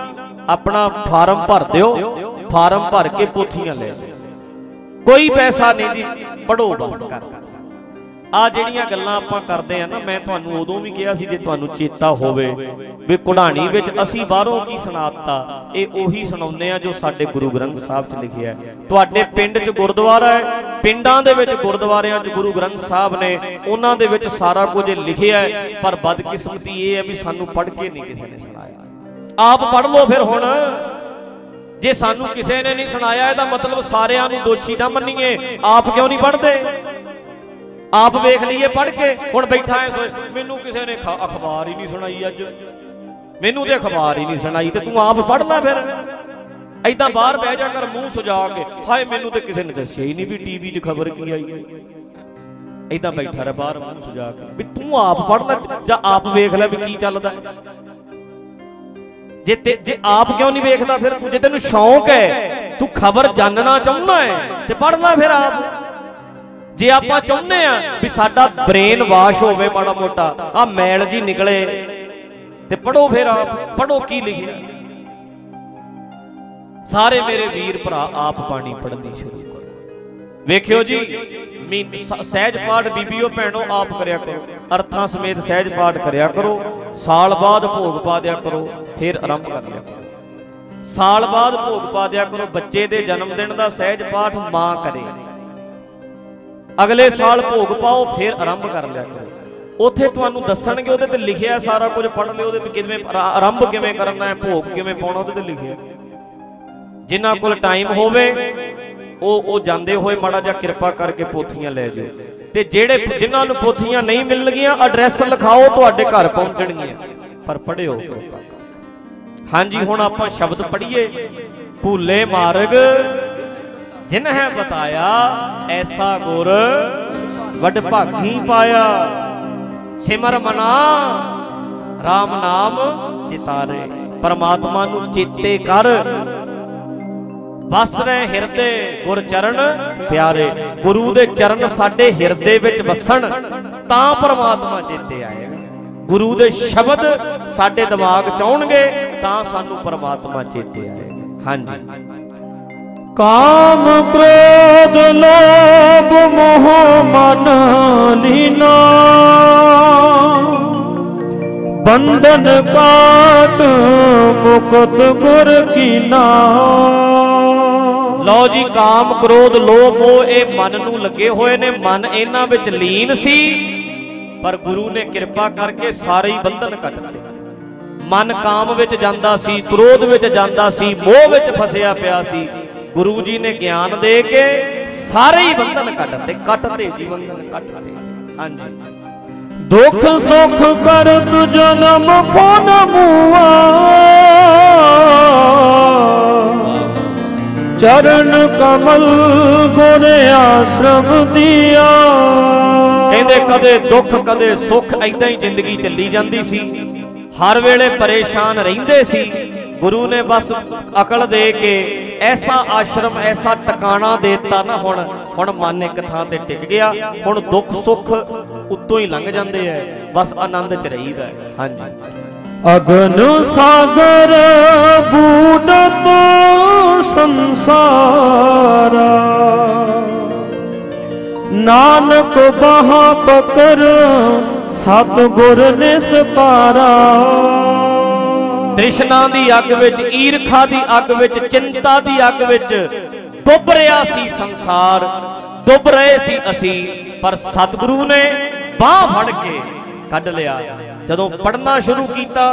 Speaker 1: ਆਪਣਾ ਫਾਰਮ ਭਰ ਦਿਓ, ਫਾਰਮ ਭਰ ਕੇ ਪੋਥੀਆਂ ਲੈ ਜਾਓ। ਕੋਈ ਪੈਸਾ ਨਹੀਂ ਜੀ ਪੜੋ ਬਸ ਕਰ ਆ ਜਿਹੜੀਆਂ ਗੱਲਾਂ ਆਪਾਂ ਕਰਦੇ ਆ ਨਾ, ਮੈਂ ਤੁਹਾਨੂੰ ਉਦੋਂ ਵੀ ਕਿਹਾ ਸੀ ਜੇ ਤੁਹਾਨੂੰ ਚੇਤਾ ਹੋਵੇ ਵੀ ਕੁਢਾਣੀ ਵਿੱਚ ਅਸੀਂ ਬਾਹਰੋਂ ਕੀ ਸੁਣਾਤਾ? ਇਹ ਉਹੀ ਸੁਣਾਉਂਦੇ ਆ ਜੋ ਸਾਡੇ ਗੁਰੂ ਗ੍ਰੰਥ ਸਾਹਿਬ 'ਚ ਲਿਖਿਆ ਹੈ। ਤੁਹਾਡੇ ਪਿੰਡ 'ਚ ਗੁਰਦੁਆਰਾ ਹੈ, ਪਿੰਡਾਂ ਦੇ ਵਿੱਚ ਗੁਰਦੁਆਰਿਆਂ 'ਚ ਗੁਰੂ ਗ੍ਰੰਥ ਸਾਹਿਬ ਨੇ ਉਹਨਾਂ ਦੇ ਵਿੱਚ ਸਾਰਾ ਕੁਝ ਲਿਖਿਆ ਹੈ, ਪਰ ਬਦਕਿਸਮਤੀ ਇਹ ਹੈ ਵੀ ਸਾਨੂੰ ਪੜ੍ਹ ਕੇ ਨਹੀਂ ਕਿਸੇ ਨੇ ਸੁਣਾਇਆ। ਆਪ ਪੜ੍ਹ ਲਓ ਫਿਰ ਹੁਣ। ਜੇ ਸਾਨੂੰ ਕਿਸੇ ਨੇ ਨਹੀਂ ਸੁਣਾਇਆ, ਇਹਦਾ ਮਤਲਬ ਸਾਰਿਆਂ ਨੂੰ ਦੋਸ਼ੀ ਨਾ ਮੰਨੀਏ। ਆਪ ਕਿਉਂ ਨਹੀਂ ਪੜ੍ਹਦੇ? ਆਪ ਵੇਖ ਲਈਏ ਪੜ੍ਹ ਕੇ। ਹੁਣ ਬੈਠਾ ਐ ਸੋਚ, ਮੈਨੂੰ ਕਿਸੇ ਨੇ ਅਖਬਾਰ ਹੀ ਨਹੀਂ ਸੁਣਾਈ ਅੱਜ। ਮੈਨੂੰ ਤੇ ਅਖਬਾਰ ਹੀ ਨਹੀਂ ਸੁਣਾਈ ਤੇ ਤੂੰ ਆਪ ਪੜ੍ਹ ਲੈ ਫਿਰ। ਐਦਾਂ ਬਾਹਰ ਬਹਿ ਜਾ ਕਰ, ਮੂੰਹ ਸੁਜਾ ਕੇ। ਹਾਏ, ਮੈਨੂੰ ਤੇ ਕਿਸੇ ਨੇ ਦੱਸਿਆ ਹੀ ਨਹੀਂ ਵੀ ਟੀਵੀ 'ਚ ਖਬਰ ਕੀ ਆਈ। ਹੈ ਐਦਾਂ ਬੈਠਾ ਰਹਿ ਬਾਹਰ, ਮੂੰਹ ਸਜਾ ਕੇ। ਵੀ ਤੂੰ ਆਪ ਪੜ੍ਹ ਲੈ ਜਾਂ ਆਪ ਵੇਖ ਲੈ ਵੀ ਕੀ ਚੱਲਦਾ। ਜੇ ਤੇ ਜੇ ਆਪ ਕਿਉਂ ਨਹੀਂ ਵੇਖਦਾ ਫਿਰ ਤੂੰ, ਜੇ ਤੈਨੂੰ ਸ਼ੌਂਕ ਹੈ, ਤੂੰ ਖਬਰ ਜਾਣਨਾ ਚਾਹੁੰਦਾ ਹੈ, ਤੇ ਪੜ੍ਹ ਲੈ ਫਿਰ ਆਪ। ਜੇ ਆਪਾਂ ਚਾਹੁੰਦੇ ਆ ਵੀ ਸਾਡਾ ਬ੍ਰੇਨ ਵਾਸ਼ ਹੋਵੇ ਮਾੜਾ ਮੋਟਾ ਆ ਮੈਲ ਜੀ ਨਿਕਲੇ, ਤੇ ਪੜੋ ਫਿਰ ਆਪ ਪੜੋ ਕੀ ਲਿਖਿਆ। ਸਾਰੇ ਮੇਰੇ ਵੀਰ ਭਰਾ ਆਪ ਬਾਣੀ ਪੜ੍ਹਨੀ ਸ਼ੁਰੂ ਕਰੋ। ਵੇਖਿਓ ਜੀ ਸਹਿਜ ਪਾਠ ਬੀਬੀਓ ਭੈਣੋ ਆਪ ਕਰਿਆ ਕਰੋ। ਅਰਥਾਂ ਸਮੇਤ ਸਹਿਜ ਪਾਠ ਕਰਿਆ ਕਰੋ। ਸਾਲ ਬਾਅਦ ਭੋਗ ਪਾ ਦਿਆ ਕਰੋ, ਫਿਰ ਆਰੰਭ ਕਰ ਲਿਆ ਕਰੋ। ਸਾਲ ਬਾਅਦ ਭੋਗ ਪਾ ਦਿਆ ਕਰੋ, ਬੱਚੇ ਦੇ ਜਨਮ ਦਿਨ ਦਾ ਸਹਿਜ ਪਾਠ ਮਾਂ ਕਰੇ। ਅਗਲੇ ਸਾਲ ਭੋਗ ਪਾਓ, ਫਿਰ ਆਰੰਭ ਕਰ ਲਿਆ ਕਰੋ। ਉੱਥੇ ਤੁਹਾਨੂੰ ਦੱਸਣਗੇ, ਉਹਦੇ ਤੇ ਲਿਖਿਆ ਸਾਰਾ ਕੁਝ, ਪੜ੍ਹ ਲਿਓ, ਉਹਦੇ ਵੀ ਕਿਵੇਂ ਆਰੰਭ ਕਿਵੇਂ ਕਰਨਾ ਹੈ, ਭੋਗ ਕਿਵੇਂ ਪਾਉਣਾ, ਉਹਦੇ ਤੇ ਲਿਖਿਆ। ਹੈ। ਜਿਨ੍ਹਾਂ ਕੋਲ ਟਾਈਮ ਹੋਵੇ, ਉਹ ਉਹ ਜਾਂਦੇ ਹੋਏ ਮਾੜਾ ਜਿਹਾ ਕਿਰਪਾ ਕਰਕੇ ਪੋਥੀਆਂ ਲੈ ਜਾਓ। ਤੇ ਜਿਹੜੇ ਜਿਨ੍ਹਾਂ ਨੂੰ ਪੋਥੀਆਂ ਨਹੀਂ ਮਿਲਣਗੀਆਂ ਐਡਰੈਸ ਲਿਖਾਓ, ਤੁਹਾਡੇ ਘਰ ਪਹੁੰਚਣਗੀਆਂ। ਪਰ ਪੜਿਓ ਕਿਰਪਾ ਕਰਕੇ। ਹਾਂਜੀ, ਹੁਣ ਆਪਾਂ ਸ਼ਬਦ ਪੜ੍ਹੀਏ। ਭੂਲੇ ਮਾਰਗ। ਜਿਨ ਹੈ ਬਤਾਇਆ, ਐਸਾ ਗੁਰ ਵੱਡ ਭਾਗੀ ਪਾਇਆ। ਸਿਮਰ ਮਨਾ RAM ਨਾਮ ਚਿਤਾਰੇ। ਪਰਮਾਤਮਾ ਨੂੰ ਚੇਤੇ ਕਰ। ਵਸ ਰਹੇ ਹਿਰਦੇ ਗੁਰ ਚਰਨ ਪਿਆਰੇ। ਗੁਰੂ ਦੇ ਚਰਨ ਸਾਡੇ ਹਿਰਦੇ ਵਿੱਚ ਵਸਣ, ਤਾਂ ਪਰਮਾਤਮਾ ਚੇਤੇ ਆਏਗਾ ਗੁਰੂ ਦੇ ਸ਼ਬਦ ਸਾਡੇ ਦਿਮਾਗ ਚ ਆਉਣਗੇ, ਤਾਂ ਸਾਨੂੰ ਪਰਮਾਤਮਾ ਚੇਤੇ ਆਏਗਾ ਹਾਂਜੀ।
Speaker 2: ਕਾਮ ਕ੍ਰੋਧ ਲੋਭ ਮੋਹ ਮਨ ਲੀਨਾ। ਬੰਧਨ ਕਾਟ ਮੁਕਤ ਗੁਰ ਕੀਨਾ।
Speaker 1: ਲਓ ਜੀ, ਕਾਮ ਕ੍ਰੋਧ ਲੋਭ ਮੋਹ, ਇਹ ਮਨ ਨੂੰ ਲੱਗੇ ਹੋਏ ਨੇ। ਮਨ ਇਹਨਾਂ ਵਿੱਚ ਲੀਨ ਸੀ, ਪਰ ਗੁਰੂ ਨੇ ਕਿਰਪਾ ਕਰਕੇ ਸਾਰੇ ਹੀ ਬੰਧਨ ਕੱਟ ਦਿੱਤੇ। ਮਨ ਕਾਮ ਵਿੱਚ ਜਾਂਦਾ ਸੀ, ਕ੍ਰੋਧ ਵਿੱਚ ਜਾਂਦਾ ਸੀ, ਮੋਹ ਵਿੱਚ ਫਸਿਆ ਪਿਆ ਸੀ। ਗੁਰੂ ਜੀ ਨੇ ਗਿਆਨ ਦੇ ਕੇ ਸਾਰੇ ਹੀ ਬੰਧਨ ਕੱਟ ਦਿੱਤੇ ਜੀ ਬੰਧਨ ਕੱਟਦੇ ਹਾਂਜੀ।
Speaker 2: ਦੁਖ ਸੁਖ ਕਰ ਤੁ ਜਨਮ ਫੋਨ ਮੂਆ। ਚਰਨ ਕਮਲ ਗੁਰ ਆਸ਼ਰਮ ਦਿਆ।
Speaker 1: ਕਹਿੰਦੇ ਕਦੇ ਦੁੱਖ, ਕਦੇ ਸੁੱਖ ਐਦਾਂ ਹੀ ਜ਼ਿੰਦਗੀ ਚੱਲੀ ਜਾਂਦੀ ਸੀ। ਹਰ ਵੇਲੇ ਪਰੇਸ਼ਾਨ ਰਹਿੰਦੇ ਸੀ। ਗੁਰੂ ਨੇ ਬਸ ਅਕਲ ਦੇ ਕੇ ਐਸਾ ਆਸ਼ਰਮ, ਐਸਾ ਟਿਕਾਣਾ ਦੇਤਾ ਨਾ ਹੁਣ ਹੁਣ ਮਨ ਇੱਕ ਥਾਂ ਤੇ ਟਿਕ ਗਿਆ, ਹੁਣ ਦੁੱਖ ਸੁੱਖ ਉੱਤੋਂ ਹੀ ਲੰਘ ਜਾਂਦੇ ਐ, ਬਸ ਆਨੰਦ ਚ ਰਹੀਦਾ ਹਾਂਜੀ।
Speaker 2: ਅਗਨ ਸਾਗਰ ਬੂਡਤ ਸੰਸਾਰਾ। ਨਾਨਕ ਬਹਾ ਪਕਰ ਸਤ ਗੁਰ ਨਿਸਪਾਰਾ।
Speaker 1: ਤ੍ਰਿਸ਼ਨਾ ਦੀ ਅੱਗ ਵਿੱਚ, ਈਰਖਾ ਦੀ ਅੱਗ ਵਿੱਚ, ਚਿੰਤਾ ਦੀ ਅੱਗ ਵਿੱਚ ਡੁੱਬ ਰਿਹਾ ਸੀ ਸੰਸਾਰ, ਡੁੱਬ ਰਹੇ ਸੀ ਅਸੀਂ, ਪਰ ਸਤਿਗੁਰੂ ਨੇ ਬਾਹ ਫੜ ਕੇ ਕੱਢ ਲਿਆ। ਜਦੋਂ ਪੜਨਾ ਸ਼ੁਰੂ ਕੀਤਾ,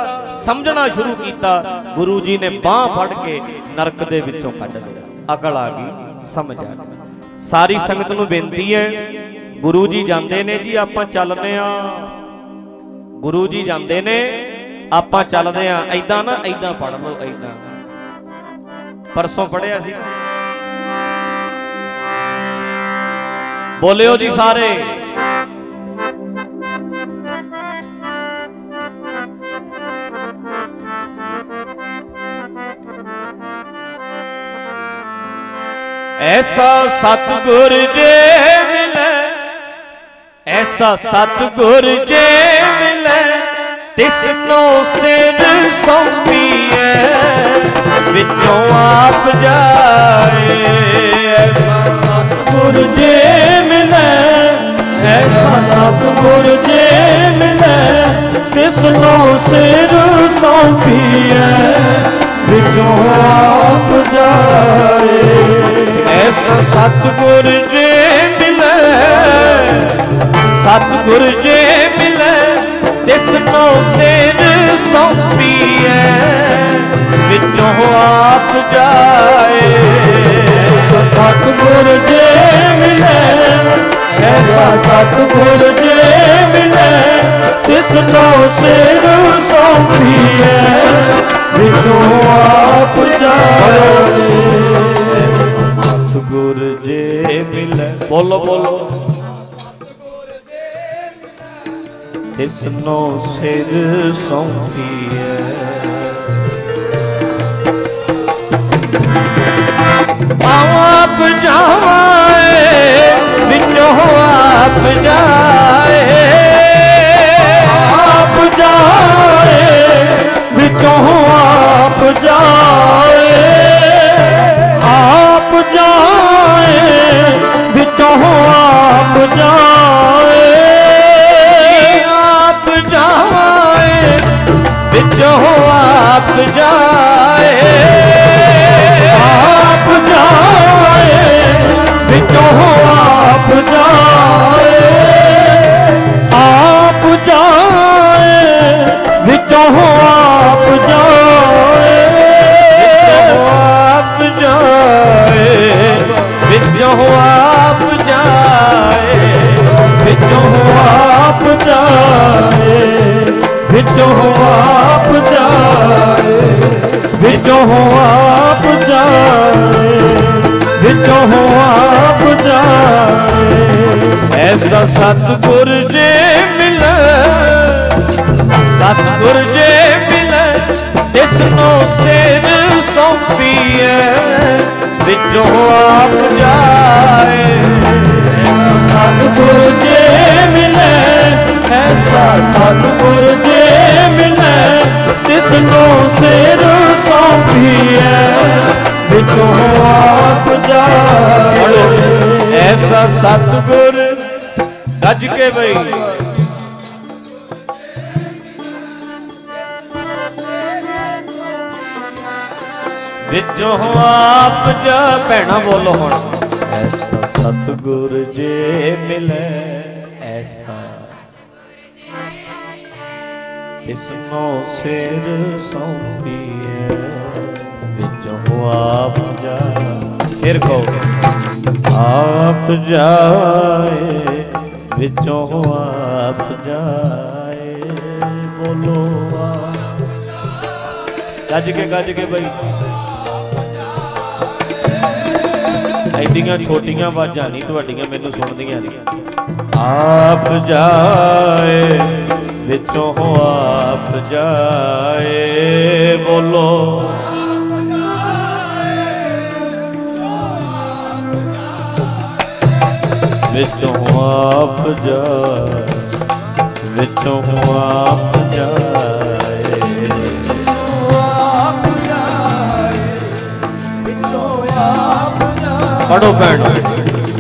Speaker 1: ਸਮਝਣਾ ਸ਼ੁਰੂ ਕੀਤਾ, ਗੁਰੂ ਜੀ ਨੇ ਬਾਹ ਫੜ ਕੇ ਨਰਕ ਦੇ ਵਿੱਚੋਂ ਕੱਢ ਲਿਆ। ਅਕਲ ਆ ਗਈ, ਸਮਝ ਆ ਗਈ। ਸਾਰੀ ਸੰਗਤ ਨੂੰ ਬੇਨਤੀ ਹੈ, ਗੁਰੂ ਜੀ ਜਾਂਦੇ ਨੇ ਜੀ, ਆਪਾਂ ਚੱਲਦੇ ਆ ਗੁਰੂ ਜੀ ਜਾਂਦੇ ਨੇ ਆਪਾਂ ਚੱਲਦੇ ਆ ਐਦਾਂ ਨਾ ਐਦਾਂ ਪੜ ਲਓ ਐਦਾਂ ਪਰਸੋਂ ਪੜਿਆ ਸੀ। ਬੋਲਿਓ ਜੀ ਸਾਰੇ। ਐਸਾ ਸਤਿਗੁਰ ਜੇ ਮਿਲੇ, ਐਸਾ ਸਤਿਗੁਰ ਜੇ ਤਿਸਨੋ ਸਿਰ ਸੌਂਪੀਐ, ਵਿੱਚੋਂ ਆਪ ਜਾਏ। ਐਸਾ
Speaker 2: ਸਤਿਗੁਰ ਜੇ ਮਿਲੇ, ਐਸਾ ਸਤਿਗੁਰ ਜੇ ਮਿਲੇ ਤਿਸਨੋ ਸਿਰ ਸੌਂਪੀਐ, ਵਿੱਚੋਂ ਆਪ ਜਾਏ।
Speaker 1: ਐਸਾ ਸਤਿਗੁਰ ਜੇ ਮਿਲੇ, ਸਤਿਗੁਰ ਜੇ ਮਿਲੇ ਤਿਸਨੋ ਸਿਰ ਸੌਂਪੀਐ ਵਿੱਚੋਂ ਆਪ ਜਾਏ।
Speaker 2: ਸਤਿਗੁਰ ਜੇ ਮਿਲੇ ਐਸਾ ਸਤਿਗੁਰ ਜੇ ਮਿਲੇ ਤਿਸਨੋ ਸਿਰ ਸੌਂਪੀਐ ਵਿਚੋਂ ਆਪ ਜਾਏ।
Speaker 1: ਸਤਿਗੁਰ ਜੇ ਮਿਲੇ। ਬੋਲੋ ਬੋਲੋ। ਤਿਸਨੋ ਸਿਰ ਸੌਂਪੀਐ। ਆਪ ਜਾਵਾਏ, ਵਿੱਚੋਂ ਆਪ ਜਾਏ।
Speaker 2: ਆਪ ਜਾਏ, ਵਿਚੋਂ ਆਪ ਜਾਏ। ਆਪ ਜਾਏ, ਵਿਚੋਂ ਆਪ ਜਾਏ।
Speaker 1: ਆਪ ਜਾਏ ਆਪ ਜਾਏ,
Speaker 2: ਵਿਚੋਂ ਆਪ ਜਾਏ। ਆਪ ਜਾਏ, ਵਿਚੋਂ ਆਪ ਜਾਏ।
Speaker 1: ਆਪ ਜਾਏ, ਵਿੱਚੋਂ ਆਪ ਜਾਏ।
Speaker 2: ਵਿੱਚੋਂ ਆਪ ਜਾਏ, ਵਿੱਚੋਂ ਆਪ ਵਿੱਚੋਂ ਆਪ ਜਾਏ, ਵਿੱਚੋਂ ਆਪ ਜਾਏ।
Speaker 1: ਐਸਾ ਸਤਿਗੁਰ ਜੇ ਮਿਲੇ, ਸਤਿਗੁਰ ਜੇ ਮਿਲੇ ਤਿਸ ਨੂੰ ਸਿਰ ਸੌਂਪੀਐ ਵਿੱਚੋਂ ਆਪ ਜਾਏ।
Speaker 2: ਸਤਿਗੁਰ ਜੇ ਮਿਲੇ, ਐਸਾ ਸਤਿਗੁਰ ਜੇ ਮਿਲੇ ਤਿਸ ਨੂੰ ਸਿਰ ਸੌਂਪੀਐ ਵਿੱਚੋਂ ਆਪ ਜਾਏ।
Speaker 1: ਐਸਾ ਸਤਗੁਰ ਗੱਜ ਕੇ ਬਈ। ਵਿੱਚੋਂ ਆਪ ਜਾ ਭੈਣਾ ਬੋਲੋ ਹੁਣ। ਐਸਾ ਸਤਗੁਰ ਜੇ ਮਿਲੇ। ਤਿਸਨੋ ਸਿਰ ਸੌਂਪੀਏ ਵਿੱਚੋਂ ਆਪ ਜਾ ਫਿਰ ਕਹੋ, ਆਪ ਜਾਏ, ਵਿੱਚੋਂ ਆਪ ਜਾਏ। ਬੋਲੋ ਆ ਗੱਜ ਕੇ ਗੱਜ ਕੇ ਬਈ। ਐਡੀਆਂ ਛੋਟੀਆਂ ਆਵਾਜ਼ਾਂ ਨਹੀਂ ਤੁਹਾਡੀਆਂ, ਮੈਨੂੰ ਸੁਣਦੀਆਂ ਨਹੀਂ। ਆਪ ਜਾਏ। ਵਿੱਚੋਂ ਆਪ ਜਾਏ ਬੋਲੋ। ਵਿੱਚੋਂ ਆਪ ਜਾਏ ਵਿੱਚੋਂ ਆਪ ਜਾਏ। ਪੜੋ ਭੈਣ।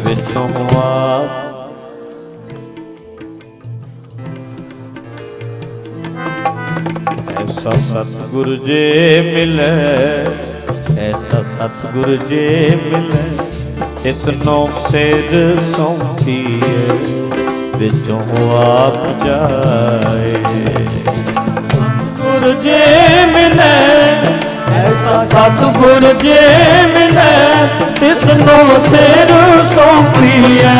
Speaker 1: ਵਿੱਚੋਂ ਸਤਿਗੁਰ ਜੇ ਮਿਲੇ, ਐਸਾ ਸਤਿਗੁਰ ਜੇ ਮਿਲੇ, ਇਸ ਨੋ ਸੇਜ ਸੌਂਪੀਏ ਵਿੱਚੋਂ ਆਪ ਜਾਏ।
Speaker 2: ਗੁਰ ਜੇ ਮਿਲੇ, ਐਸਾ ਸਤਿਗੁਰ ਜੇ ਮਿਲੇ ਤਿਸ ਨੂੰ ਸਿਰ ਸੌਂਪੀਐ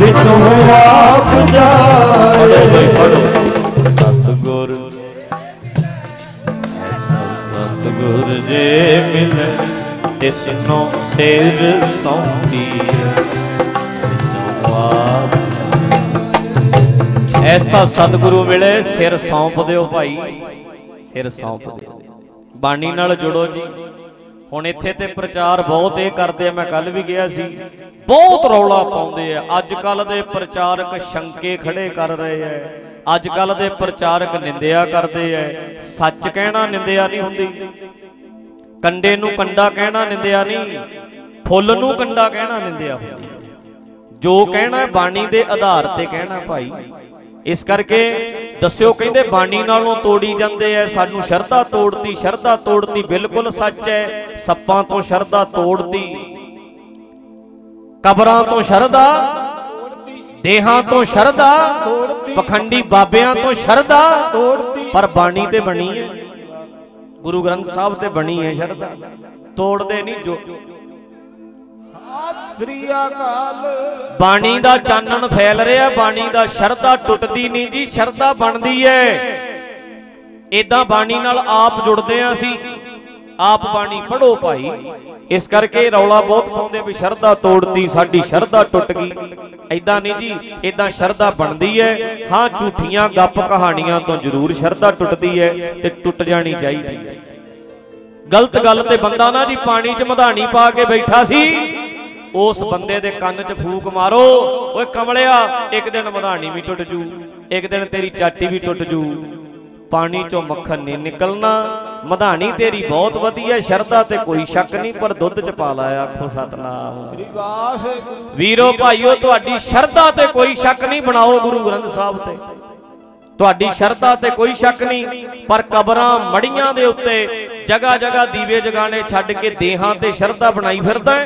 Speaker 2: ਵਿੱਚੋਂ ਆਪ ਜਾਏ।
Speaker 1: ਜੇ ਮਿਲੇ ਤਿਸ ਨੂੰ ਸਿਰ ਸੌਂਪੀਏ ਐਸਾ ਸਤਿਗੁਰੂ ਮਿਲੇ, ਸਿਰ ਸੌਂਪ ਦਿਓ ਭਾਈ, ਸਿਰ ਸੌਂਪ ਦਿਓ। ਬਾਣੀ ਨਾਲ ਜੁੜੋ ਜੀ। ਹੁਣ ਇੱਥੇ ਤੇ ਪ੍ਰਚਾਰ ਬਹੁਤ ਇਹ ਕਰਦੇ ਆ, ਮੈਂ ਕੱਲ ਵੀ ਗਿਆ ਸੀ। ਬਹੁਤ ਰੌਲਾ ਪਾਉਂਦੇ ਆ। ਅੱਜ ਕੱਲ ਦੇ ਪ੍ਰਚਾਰਕ ਸ਼ੰਕੇ ਖੜੇ ਕਰ ਰਹੇ ਆ। ਅੱਜ ਕੱਲ ਦੇ ਪ੍ਰਚਾਰਕ ਨਿੰਦਿਆ ਕਰਦੇ ਆ। ਸੱਚ ਕਹਿਣਾ ਨਿੰਦਿਆ ਨਹੀਂ ਹੁੰਦੀ। ਕੰਡੇ ਨੂੰ ਕੰਡਾ ਕਹਿਣਾ ਨਿੰਦਿਆ ਨਹੀਂ, ਫੁੱਲ ਨੂੰ ਕੰਡਾ ਕਹਿਣਾ ਨਿੰਦਿਆ ਹੁੰਦੀ ਜੋ ਕਹਿਣਾ ਬਾਣੀ ਦੇ ਆਧਾਰ ਤੇ ਕਹਿਣਾ ਭਾਈ। ਇਸ ਕਰਕੇ ਦੱਸਿਓ ਕਹਿੰਦੇ ਬਾਣੀ ਨਾਲੋਂ ਤੋੜੀ ਜਾਂਦੇ ਐ, ਸਾਨੂੰ ਸ਼ਰਧਾ ਤੋੜਦੀ ਸ਼ਰਧਾ ਤੋੜਦੀ ਬਿਲਕੁਲ ਸੱਚ ਹੈ ਸੱਪਾਂ ਤੋਂ ਸ਼ਰਧਾ ਤੋੜਦੀ ਕਬਰਾਂ ਤੋਂ ਸ਼ਰਧਾ ਦੇਹਾਂ ਤੋਂ ਸ਼ਰਧਾ, ਪਖੰਡੀ ਬਾਬਿਆਂ ਤੋਂ ਸ਼ਰਧਾ, ਪਰ ਬਾਣੀ ਤੇ ਬਣੀ ਹੈ ਗੁਰੂ ਗ੍ਰੰਥ ਸਾਹਿਬ ਤੇ ਬਣੀ ਹੈ ਸ਼ਰਧਾ। ਤੋੜਦੇ ਨਹੀਂ ਜੋ।
Speaker 2: ਸ੍ਰੀ ਅਕਾਲ
Speaker 1: ਬਾਣੀ ਦਾ ਚਾਨਣ ਫੈਲ ਰਿਹਾ, ਬਾਣੀ ਦਾ ਸ਼ਰਧਾ ਟੁੱਟਦੀ ਨਹੀਂ ਜੀ, ਸ਼ਰਧਾ ਬਣਦੀ ਹੈ। ਇਦਾਂ ਬਾਣੀ ਨਾਲ ਆਪ ਜੁੜਦੇ ਆ ਅਸੀਂ। ਆਪ ਬਾਣੀ ਪੜੋ ਭਾਈ। ਇਸ ਕਰਕੇ ਰੌਲਾ ਬਹੁਤ ਪਾਉਂਦੇ ਵੀ ਸ਼ਰਧਾ ਤੋੜਤੀ, ਸਾਡੀ ਸ਼ਰਧਾ ਟੁੱਟ ਗਈ। ਐਦਾਂ ਨਹੀਂ ਜੀ ਇਦਾਂ ਸ਼ਰਧਾ ਬਣਦੀ ਹੈ। ਹਾਂ, ਝੂਠੀਆਂ ਗੱਪ ਕਹਾਣੀਆਂ ਤੋਂ ਜ਼ਰੂਰ ਸ਼ਰਧਾ ਟੁੱਟਦੀ ਹੈ ਤੇ ਟੁੱਟ ਜਾਣੀ ਚਾਹੀਦੀ ਹੈ। ਗਲਤ ਗੱਲ ਤੇ ਬੰਦਾ ਨਾ ਜੀ ਪਾਣੀ 'ਚ ਮਧਾਣੀ ਪਾ ਕੇ ਬੈਠਾ ਸੀ, ਉਸ ਬੰਦੇ ਦੇ ਕੰਨ 'ਚ ਫੂਕ ਮਾਰੋ। ਓਏ ਕਮਲਿਆ, ਇੱਕ ਦਿਨ ਮਧਾਣੀ ਵੀ ਟੁੱਟ ਜੂ, ਇੱਕ ਦਿਨ ਤੇਰੀ ਚਾਟੀ ਵੀ ਟੁੱਟ ਜੂ। ਪਾਣੀ 'ਚੋਂ ਮੱਖਣ ਨਹੀਂ ਨਿਕਲਣਾ। ਮਧਾਣੀ ਤੇਰੀ ਬਹੁਤ ਵਧੀਆ, ਸ਼ਰਧਾ ਤੇ ਕੋਈ ਸ਼ੱਕ ਨਹੀਂ, ਪਰ ਦੁੱਧ 'ਚ ਪਾ ਲਾਇਆ ਆਖੋ ਸਤਨਾਮ। ਵੀਰੋ ਭਾਈਓ, ਤੁਹਾਡੀ ਸ਼ਰਧਾ ਤੇ ਕੋਈ ਸ਼ੱਕ ਨਹੀਂ, ਬਣਾਓ ਗੁਰੂ ਗ੍ਰੰਥ ਸਾਹਿਬ ਤੇ। ਤੁਹਾਡੀ ਸ਼ਰਧਾ ਤੇ ਕੋਈ ਸ਼ੱਕ ਨਹੀਂ, ਪਰ ਕਬਰਾਂ ਮੜੀਆਂ ਦੇ ਉੱਤੇ ਜਗਾ ਜਗਾ ਦੀਵੇ ਜਗਾਣੇ ਛੱਡ ਕੇ ਦੇਹਾਂ ਤੇ ਸ਼ਰਧਾ ਬਣਾਈ ਫਿਰਦਾ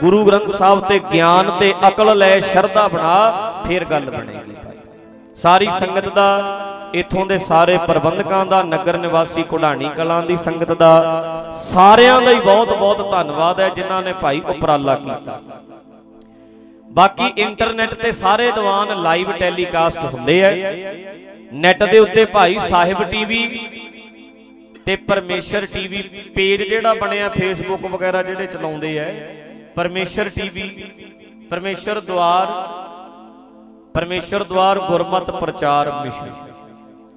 Speaker 1: ਗੁਰੂ ਗ੍ਰੰਥ ਸਾਹਿਬ ਤੇ ਗਿਆਨ ਤੇ ਅਕਲ ਲੈ ਸ਼ਰਧਾ ਬਣਾ, ਫੇਰ ਗੱਲ ਬਣੇਗੀ। ਸਾਰੀ ਸੰਗਤ ਦਾ ਇਥੋਂ ਦੇ ਸਾਰੇ ਪ੍ਰਬੰਧਕਾਂ ਦਾ, ਨਗਰ ਨਿਵਾਸੀ ਕੁਢਾਣੀ ਕਲਾਂ ਦੀ ਸੰਗਤ ਦਾ ਸਾਰਿਆਂ ਦਾ ਹੀ ਬਹੁਤ ਬਹੁਤ ਧੰਨਵਾਦ ਹੈ, ਜਿਨ੍ਹਾਂ ਨੇ ਭਾਈ ਉਪਰਾਲਾ ਕੀਤਾ। ਬਾਕੀ ਇੰਟਰਨੈਟ ਤੇ ਸਾਰੇ ਦੀਵਾਨ ਲਾਈਵ ਟੈਲੀਕਾਸਟ ਹੁੰਦੇ ਆ। ਨੈਟ ਦੇ ਉੱਤੇ ਭਾਈ ਸਾਹਿਬ ਟੀਵੀ ਤੇ ਪਰਮੇਸ਼ਰ ਟੀਵੀ ਪੇਜ ਜਿਹੜਾ ਬਣਿਆ ਫੇਸਬੁੱਕ ਵਗੈਰਾ ਜਿਹੜੇ ਚਲਾਉਂਦੇ ਆ। ਪਰਮੇਸ਼ਰ ਟੀਵੀ, ਪਰਮੇਸ਼ਰ ਦੁਆਰ ਪਰਮੇਸ਼ਰ ਦੁਆਰ ਗੁਰਮਤ ਪ੍ਰਚਾਰ ਮਿਸ਼ਨ।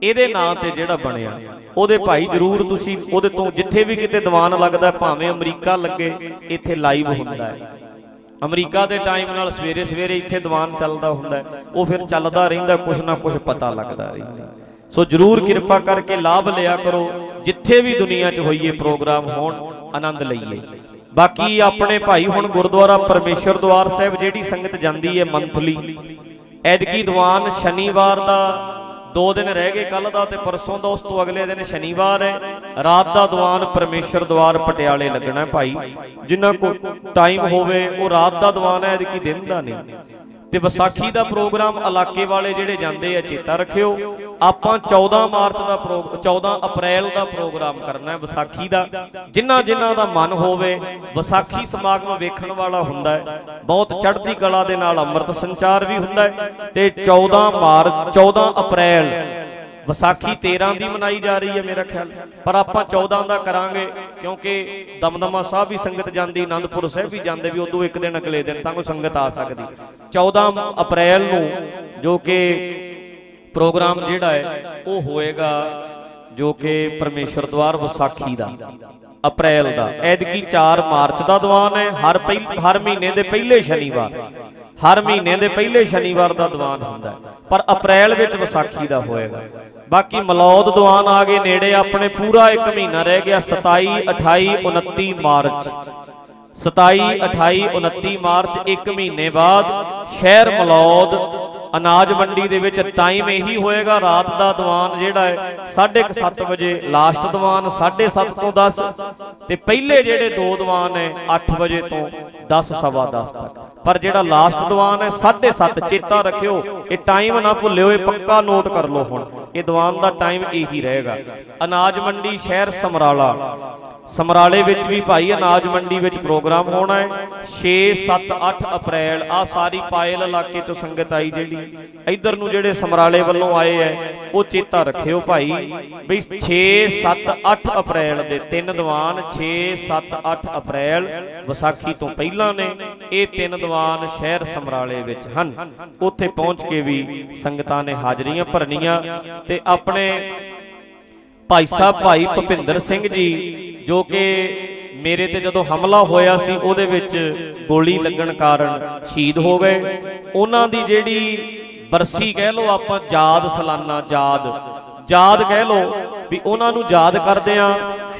Speaker 1: ਇਹਦੇ ਨਾਂ ਤੇ ਜਿਹੜਾ ਬਣਿਆ, ਉਹਦੇ ਭਾਈ ਜਰੂਰ ਤੁਸੀਂ ਉਹਦੇ ਤੋਂ ਜਿੱਥੇ ਵੀ ਕਿਤੇ ਦੀਵਾਨ ਲੱਗਦਾ, ਭਾਵੇਂ ਅਮਰੀਕਾ ਲੱਗੇ, ਇੱਥੇ ਲਾਈਵ ਹੁੰਦਾ ਹੈ। ਅਮਰੀਕਾ ਦੇ ਟਾਈਮ ਨਾਲ ਸਵੇਰੇ ਸਵੇਰੇ ਇੱਥੇ ਦੀਵਾਨ ਚੱਲਦਾ ਹੁੰਦਾ ਉਹ ਫਿਰ ਚੱਲਦਾ ਰਹਿੰਦਾ, ਕੁਛ ਨਾ ਕੁਛ ਪਤਾ ਲੱਗਦਾ ਰਹਿੰਦਾ। ਸੋ ਜਰੂਰ ਕਿਰਪਾ ਕਰਕੇ ਲਾਭ ਲਿਆ ਕਰੋ, ਜਿੱਥੇ ਵੀ ਦੁਨੀਆ 'ਚ ਹੋਈਏ ਪ੍ਰੋਗਰਾਮ ਹੋਣ, ਆਨੰਦ ਲਈਏ। ਬਾਕੀ ਆਪਣੇ ਭਾਈ ਹੁਣ ਗੁਰਦੁਆਰਾ ਪਰਮੇਸ਼ਰ ਦਵਾਰ ਸਾਹਿਬ, ਜਿਹੜੀ ਸੰਗਤ ਜਾਂਦੀ ਹੈ ਮੰਥਲੀ ਐਦਕੀ ਦੀਵਾਨ ਸ਼ਨੀਵਾਰ ਦਾ ਦੋ ਦਿਨ ਰਹਿ ਗਏ ਕੱਲ ਦਾ ਤੇ ਪਰਸੋਂ ਦਾ, ਉਸ ਤੋਂ ਅਗਲੇ ਦਿਨ ਸ਼ਨੀਵਾਰ ਹੈ। ਰਾਤ ਦਾ ਦੀਵਾਨ ਪਰਮੇਸ਼ਰ ਦਵਾਰ ਪਟਿਆਲੇ ਲੱਗਣਾ ਭਾਈ। ਜਿੰਨਾ ਕੋ ਟਾਈਮ ਹੋਵੇ, ਉਹ ਰਾਤ ਦਾ ਦੀਵਾਨ ਹੈ, ਐਤਕੀ ਦਿਨ ਦਾ ਨਹੀਂ। ਤੇ ਵਿਸਾਖੀ ਦਾ ਪ੍ਰੋਗਰਾਮ ਇਲਾਕੇ ਵਾਲੇ ਜਿਹੜੇ ਜਾਂਦੇ ਆ, ਚੇਤਾ ਰੱਖਿਓ। ਆਪਾਂ 14 ਮਾਰਚ ਦਾ ਪ੍ਰੋਗ 14 ਅਪ੍ਰੈਲ ਦਾ ਪ੍ਰੋਗਰਾਮ ਕਰਨਾ ਹੈ ਵਿਸਾਖੀ ਦਾ। ਜਿਨ੍ਹਾਂ ਜਿਨ੍ਹਾਂ ਦਾ ਮਨ ਹੋਵੇ, ਵਿਸਾਖੀ ਸਮਾਗਮ ਵੇਖਣ ਵਾਲਾ ਹੁੰਦਾ ਹੈ। ਬਹੁਤ ਚੜ੍ਹਦੀ ਕਲਾ ਦੇ ਨਾਲ ਅੰਮ੍ਰਿਤ ਸੰਚਾਰ ਵੀ ਹੁੰਦਾ ਹੈ। ਤੇ 14 ਮਾਰਚ 14 ਅਪ੍ਰੈਲ ਵਿਸਾਖੀ 13 ਦੀ ਮਨਾਈ ਜਾ ਰਹੀ ਹੈ ਮੇਰਾ ਖਿਆਲ। ਪਰ ਆਪਾਂ 14 ਦਾ ਕਰਾਂਗੇ ਕਿਉਂਕਿ ਦਮਦਮਾ ਸਾਹਿਬ ਵੀ ਸੰਗਤ ਜਾਂਦੀ ਆਨੰਦਪੁਰ ਸਾਹਿਬ ਵੀ ਜਾਂਦੇ ਵੀ ਉਦੋਂ ਇੱਕ ਦਿਨ ਅਗਲੇ ਦਿਨ ਤਾਂ ਕੋਈ ਸੰਗਤ ਆ ਸਕਦੀ। 14 ਅਪ੍ਰੈਲ ਨੂੰ ਜੋ ਕਿ ਪ੍ਰੋਗਰਾਮ ਜਿਹੜਾ ਹੈ ਉਹ ਹੋਏਗਾ ਜੋ ਕਿ ਪਰਮੇਸ਼ਰ ਦਵਾਰ ਵਿਸਾਖੀ ਦਾ। ਅਪ੍ਰੈਲ ਦਾ। ਐਤਕੀ 4 ਮਾਰਚ ਦਾ ਦੀਵਾਨ ਹੈ। ਹਰ ਹਰ ਮਹੀਨੇ ਦੇ ਪਹਿਲੇ ਸ਼ਨੀਵਾਰ। ਹਰ ਮਹੀਨੇ ਦੇ ਪਹਿਲੇ ਸ਼ਨੀਵਾਰ ਦਾ ਦੀਵਾਨ ਹੁੰਦਾ ਪਰ ਅਪ੍ਰੈਲ ਵਿੱਚ ਵਿਸਾਖੀ ਦਾ ਹੋਏਗਾ। ਬਾਕੀ ਮਲੌਦ ਦੀਵਾਨ ਆ ਗਏ ਨੇੜੇ ਆਪਣੇ ਪੂਰਾ 1 ਮਹੀਨਾ ਰਹਿ ਗਿਆ 27 28 29 ਮਾਰਚ। 27 28 29 ਮਾਰਚ 1 ਮਹੀਨੇ ਬਾਅਦ ਸ਼ਹਿਰ ਮਲੌਦ ਅਨਾਜ ਮੰਡੀ ਦੇ ਵਿੱਚ ਟਾਈਮ ਇਹੀ ਹੋਏਗਾ, ਰਾਤ ਦਾ ਦੀਵਾਨ ਜਿਹੜਾ ਹੈ 7:30 ਵਜੇ ਲਾਸਟ ਦੀਵਾਨ 7:30 ਤੋਂ 10 ਤੇ ਪਹਿਲੇ ਜਿਹੜੇ ਦੋ ਦੀਵਾਨ ਹੈ 8 ਵਜੇ ਤੋਂ 10 ਸਵਾ 10 ਤੱਕ। ਪਰ ਜਿਹੜਾ ਲਾਸਟ ਦੀਵਾਨ ਹੈ 7:30 ਚੇਤਾ ਰੱਖਿਓ, ਇਹ ਟਾਈਮ ਨਾ ਭੁੱਲਿਓ, ਇਹ ਪੱਕਾ ਨੋਟ ਕਰ ਲਓ ਹੁਣ। ਇਹ ਦੀਵਾਨ ਦਾ ਟਾਈਮ ਇਹੀ ਰਹੇਗਾ। ਅਨਾਜ ਮੰਡੀ, ਸ਼ਹਿਰ ਸਮਰਾਲਾ। ਸਮਰਾਲੇ ਵਿੱਚ ਵੀ ਭਾਈ ਅਨਾਜ ਮੰਡੀ ਵਿੱਚ ਪ੍ਰੋਗਰਾਮ ਹੋਣਾ ਹੈ। 6 7 8 ਅਪ੍ਰੈਲ ਆ ਸਾਰੀ ਪਾਇਲ ਇਲਾਕੇ ਤੋਂ ਸੰਗਤ ਆਈ ਜਿਹੜੀ ਇੱਧਰ ਨੂੰ ਜਿਹੜੇ ਸਮਰਾਲੇ ਵੱਲੋਂ ਆਏ ਐ ਉਹ ਚੇਤਾ ਰੱਖਿਓ ਭਾਈ ਬਈ 6 7 8 ਅਪ੍ਰੈਲ ਦੇ ਤਿੰਨ ਦੀਵਾਨ 6 7 8 ਅਪ੍ਰੈਲ ਵਿਸਾਖੀ ਤੋਂ ਪਹਿਲਾਂ ਨੇ। ਇਹ ਤਿੰਨ ਦੀਵਾਨ ਸ਼ਹਿਰ ਸਮਰਾਲੇ ਵਿੱਚ ਹਨ। ਉੱਥੇ ਪਹੁੰਚ ਕੇ ਵੀ ਸੰਗਤਾਂ ਨੇ ਹਾਜ਼ਰੀਆਂ ਭਰਨੀਆਂ ਤੇ ਆਪਣੇ ਭਾਈ ਸਾਹਿਬ, ਭਾਈ ਭਪਿੰਦਰ ਸਿੰਘ ਜੀ, ਜੋ ਕਿ ਮੇਰੇ ਤੇ ਜਦੋਂ ਹਮਲਾ ਹੋਇਆ ਸੀ, ਉਹਦੇ ਵਿੱਚ ਗੋਲੀ ਲੱਗਣ ਕਾਰਨ ਸ਼ਹੀਦ ਹੋ ਗਏ। ਉਹਨਾਂ ਦੀ ਜਿਹੜੀ ਬਰਸੀ ਕਹਿ ਲਓ ਆਪਾਂ ਯਾਦ ਸਲਾਨਾ ਯਾਦ ਯਾਦ ਕਹਿ ਲਓ ਵੀ ਉਹਨਾਂ ਨੂੰ ਯਾਦ ਕਰਦੇ ਆ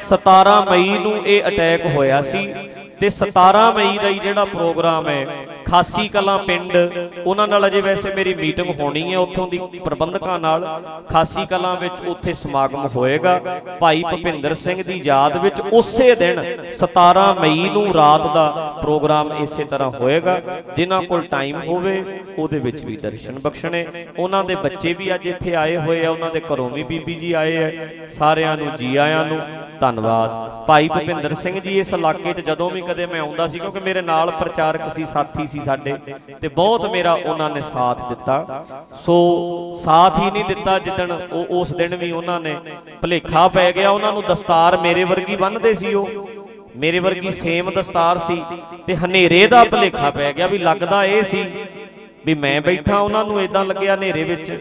Speaker 1: 17 ਮਈ ਨੂੰ ਇਹ ਅਟੈਕ ਹੋਇਆ ਸੀ ਤੇ 17 ਮਈ ਦਾ ਹੀ ਜਿਹੜਾ ਪ੍ਰੋਗਰਾਮ ਹੈ ਖਾਸੀ ਕਲਾਂ ਪਿੰਡ, ਉਹਨਾਂ ਨਾਲ ਅਜੇ ਵੈਸੇ ਮੇਰੀ ਮੀਟਿੰਗ ਹੋਣੀ ਹੈ ਉੱਥੋਂ ਦੀ ਪ੍ਰਬੰਧਕਾਂ ਨਾਲ। ਖਾਸੀ ਕਲਾਂ ਵਿੱਚ ਉੱਥੇ ਸਮਾਗਮ ਹੋਏਗਾ। ਭਾਈ ਭਪਿੰਦਰ ਸਿੰਘ ਦੀ ਯਾਦ ਵਿੱਚ ਉਸੇ ਦਿਨ 17 ਮਈ ਨੂੰ ਰਾਤ ਦਾ ਪ੍ਰੋਗਰਾਮ ਇਸੇ ਤਰ੍ਹਾਂ ਹੋਏਗਾ, ਜਿਨ੍ਹਾਂ ਕੋਲ ਟਾਈਮ ਹੋਵੇ, ਉਹਦੇ ਵਿੱਚ ਵੀ ਦਰਸ਼ਨ ਬਖਸ਼ਣੇ। ਉਹਨਾਂ ਦੇ ਬੱਚੇ ਵੀ ਅੱਜ ਇੱਥੇ ਆਏ ਹੋਏ ਆ, ਉਹਨਾਂ ਦੇ ਘਰੋਂ ਵੀ ਬੀਬੀ ਜੀ ਆਏ ਆ। ਸਾਰਿਆਂ ਨੂੰ, ਜੀ ਆਇਆਂ ਨੂੰ ਧੰਨਵਾਦ। ਭਾਈ ਭੁਪਿੰਦਰ ਸਿੰਘ ਜੀ, ਇਸ ਇਲਾਕੇ 'ਚ ਜਦੋਂ ਵੀ ਕਦੇ ਮੈਂ ਆਉਂਦਾ ਸੀ, ਕਿਉਂਕਿ ਮੇਰੇ ਨਾਲ ਪ੍ਰਚਾਰਕ ਸੀ, ਸਾਥੀ ਸੀ ਸਾਡੇ ਤੇ ਬਹੁਤ ਮੇਰਾ ਉਹਨਾਂ ਨੇ ਸਾਥ ਦਿੱਤਾ। ਸੋ ਸਾਥ ਹੀ ਨਹੀਂ ਦਿੱਤਾ ਜਿੱਦਣ ਉਹ ਉਸ ਦਿਨ ਵੀ ਉਹਨਾਂ ਨੇ ਭਲੇਖਾ ਪੈ ਗਿਆ, ਉਹਨਾਂ ਨੂੰ ਦਸਤਾਰ ਮੇਰੇ ਵਰਗੀ ਬੰਨਦੇ ਸੀ ਉਹ। ਮੇਰੇ ਵਰਗੀ ਸੇਮ ਦਸਤਾਰ ਸੀ ਤੇ ਹਨੇਰੇ ਦਾ ਭਲੇਖਾ ਪੈ ਗਿਆ ਵੀ ਲੱਗਦਾ ਇਹ ਸੀ ਵੀ ਮੈਂ ਬੈਠਾ ਉਹਨਾਂ ਨੂੰ ਇਦਾਂ ਲੱਗਿਆ ਹਨੇਰੇ ਵਿੱਚ।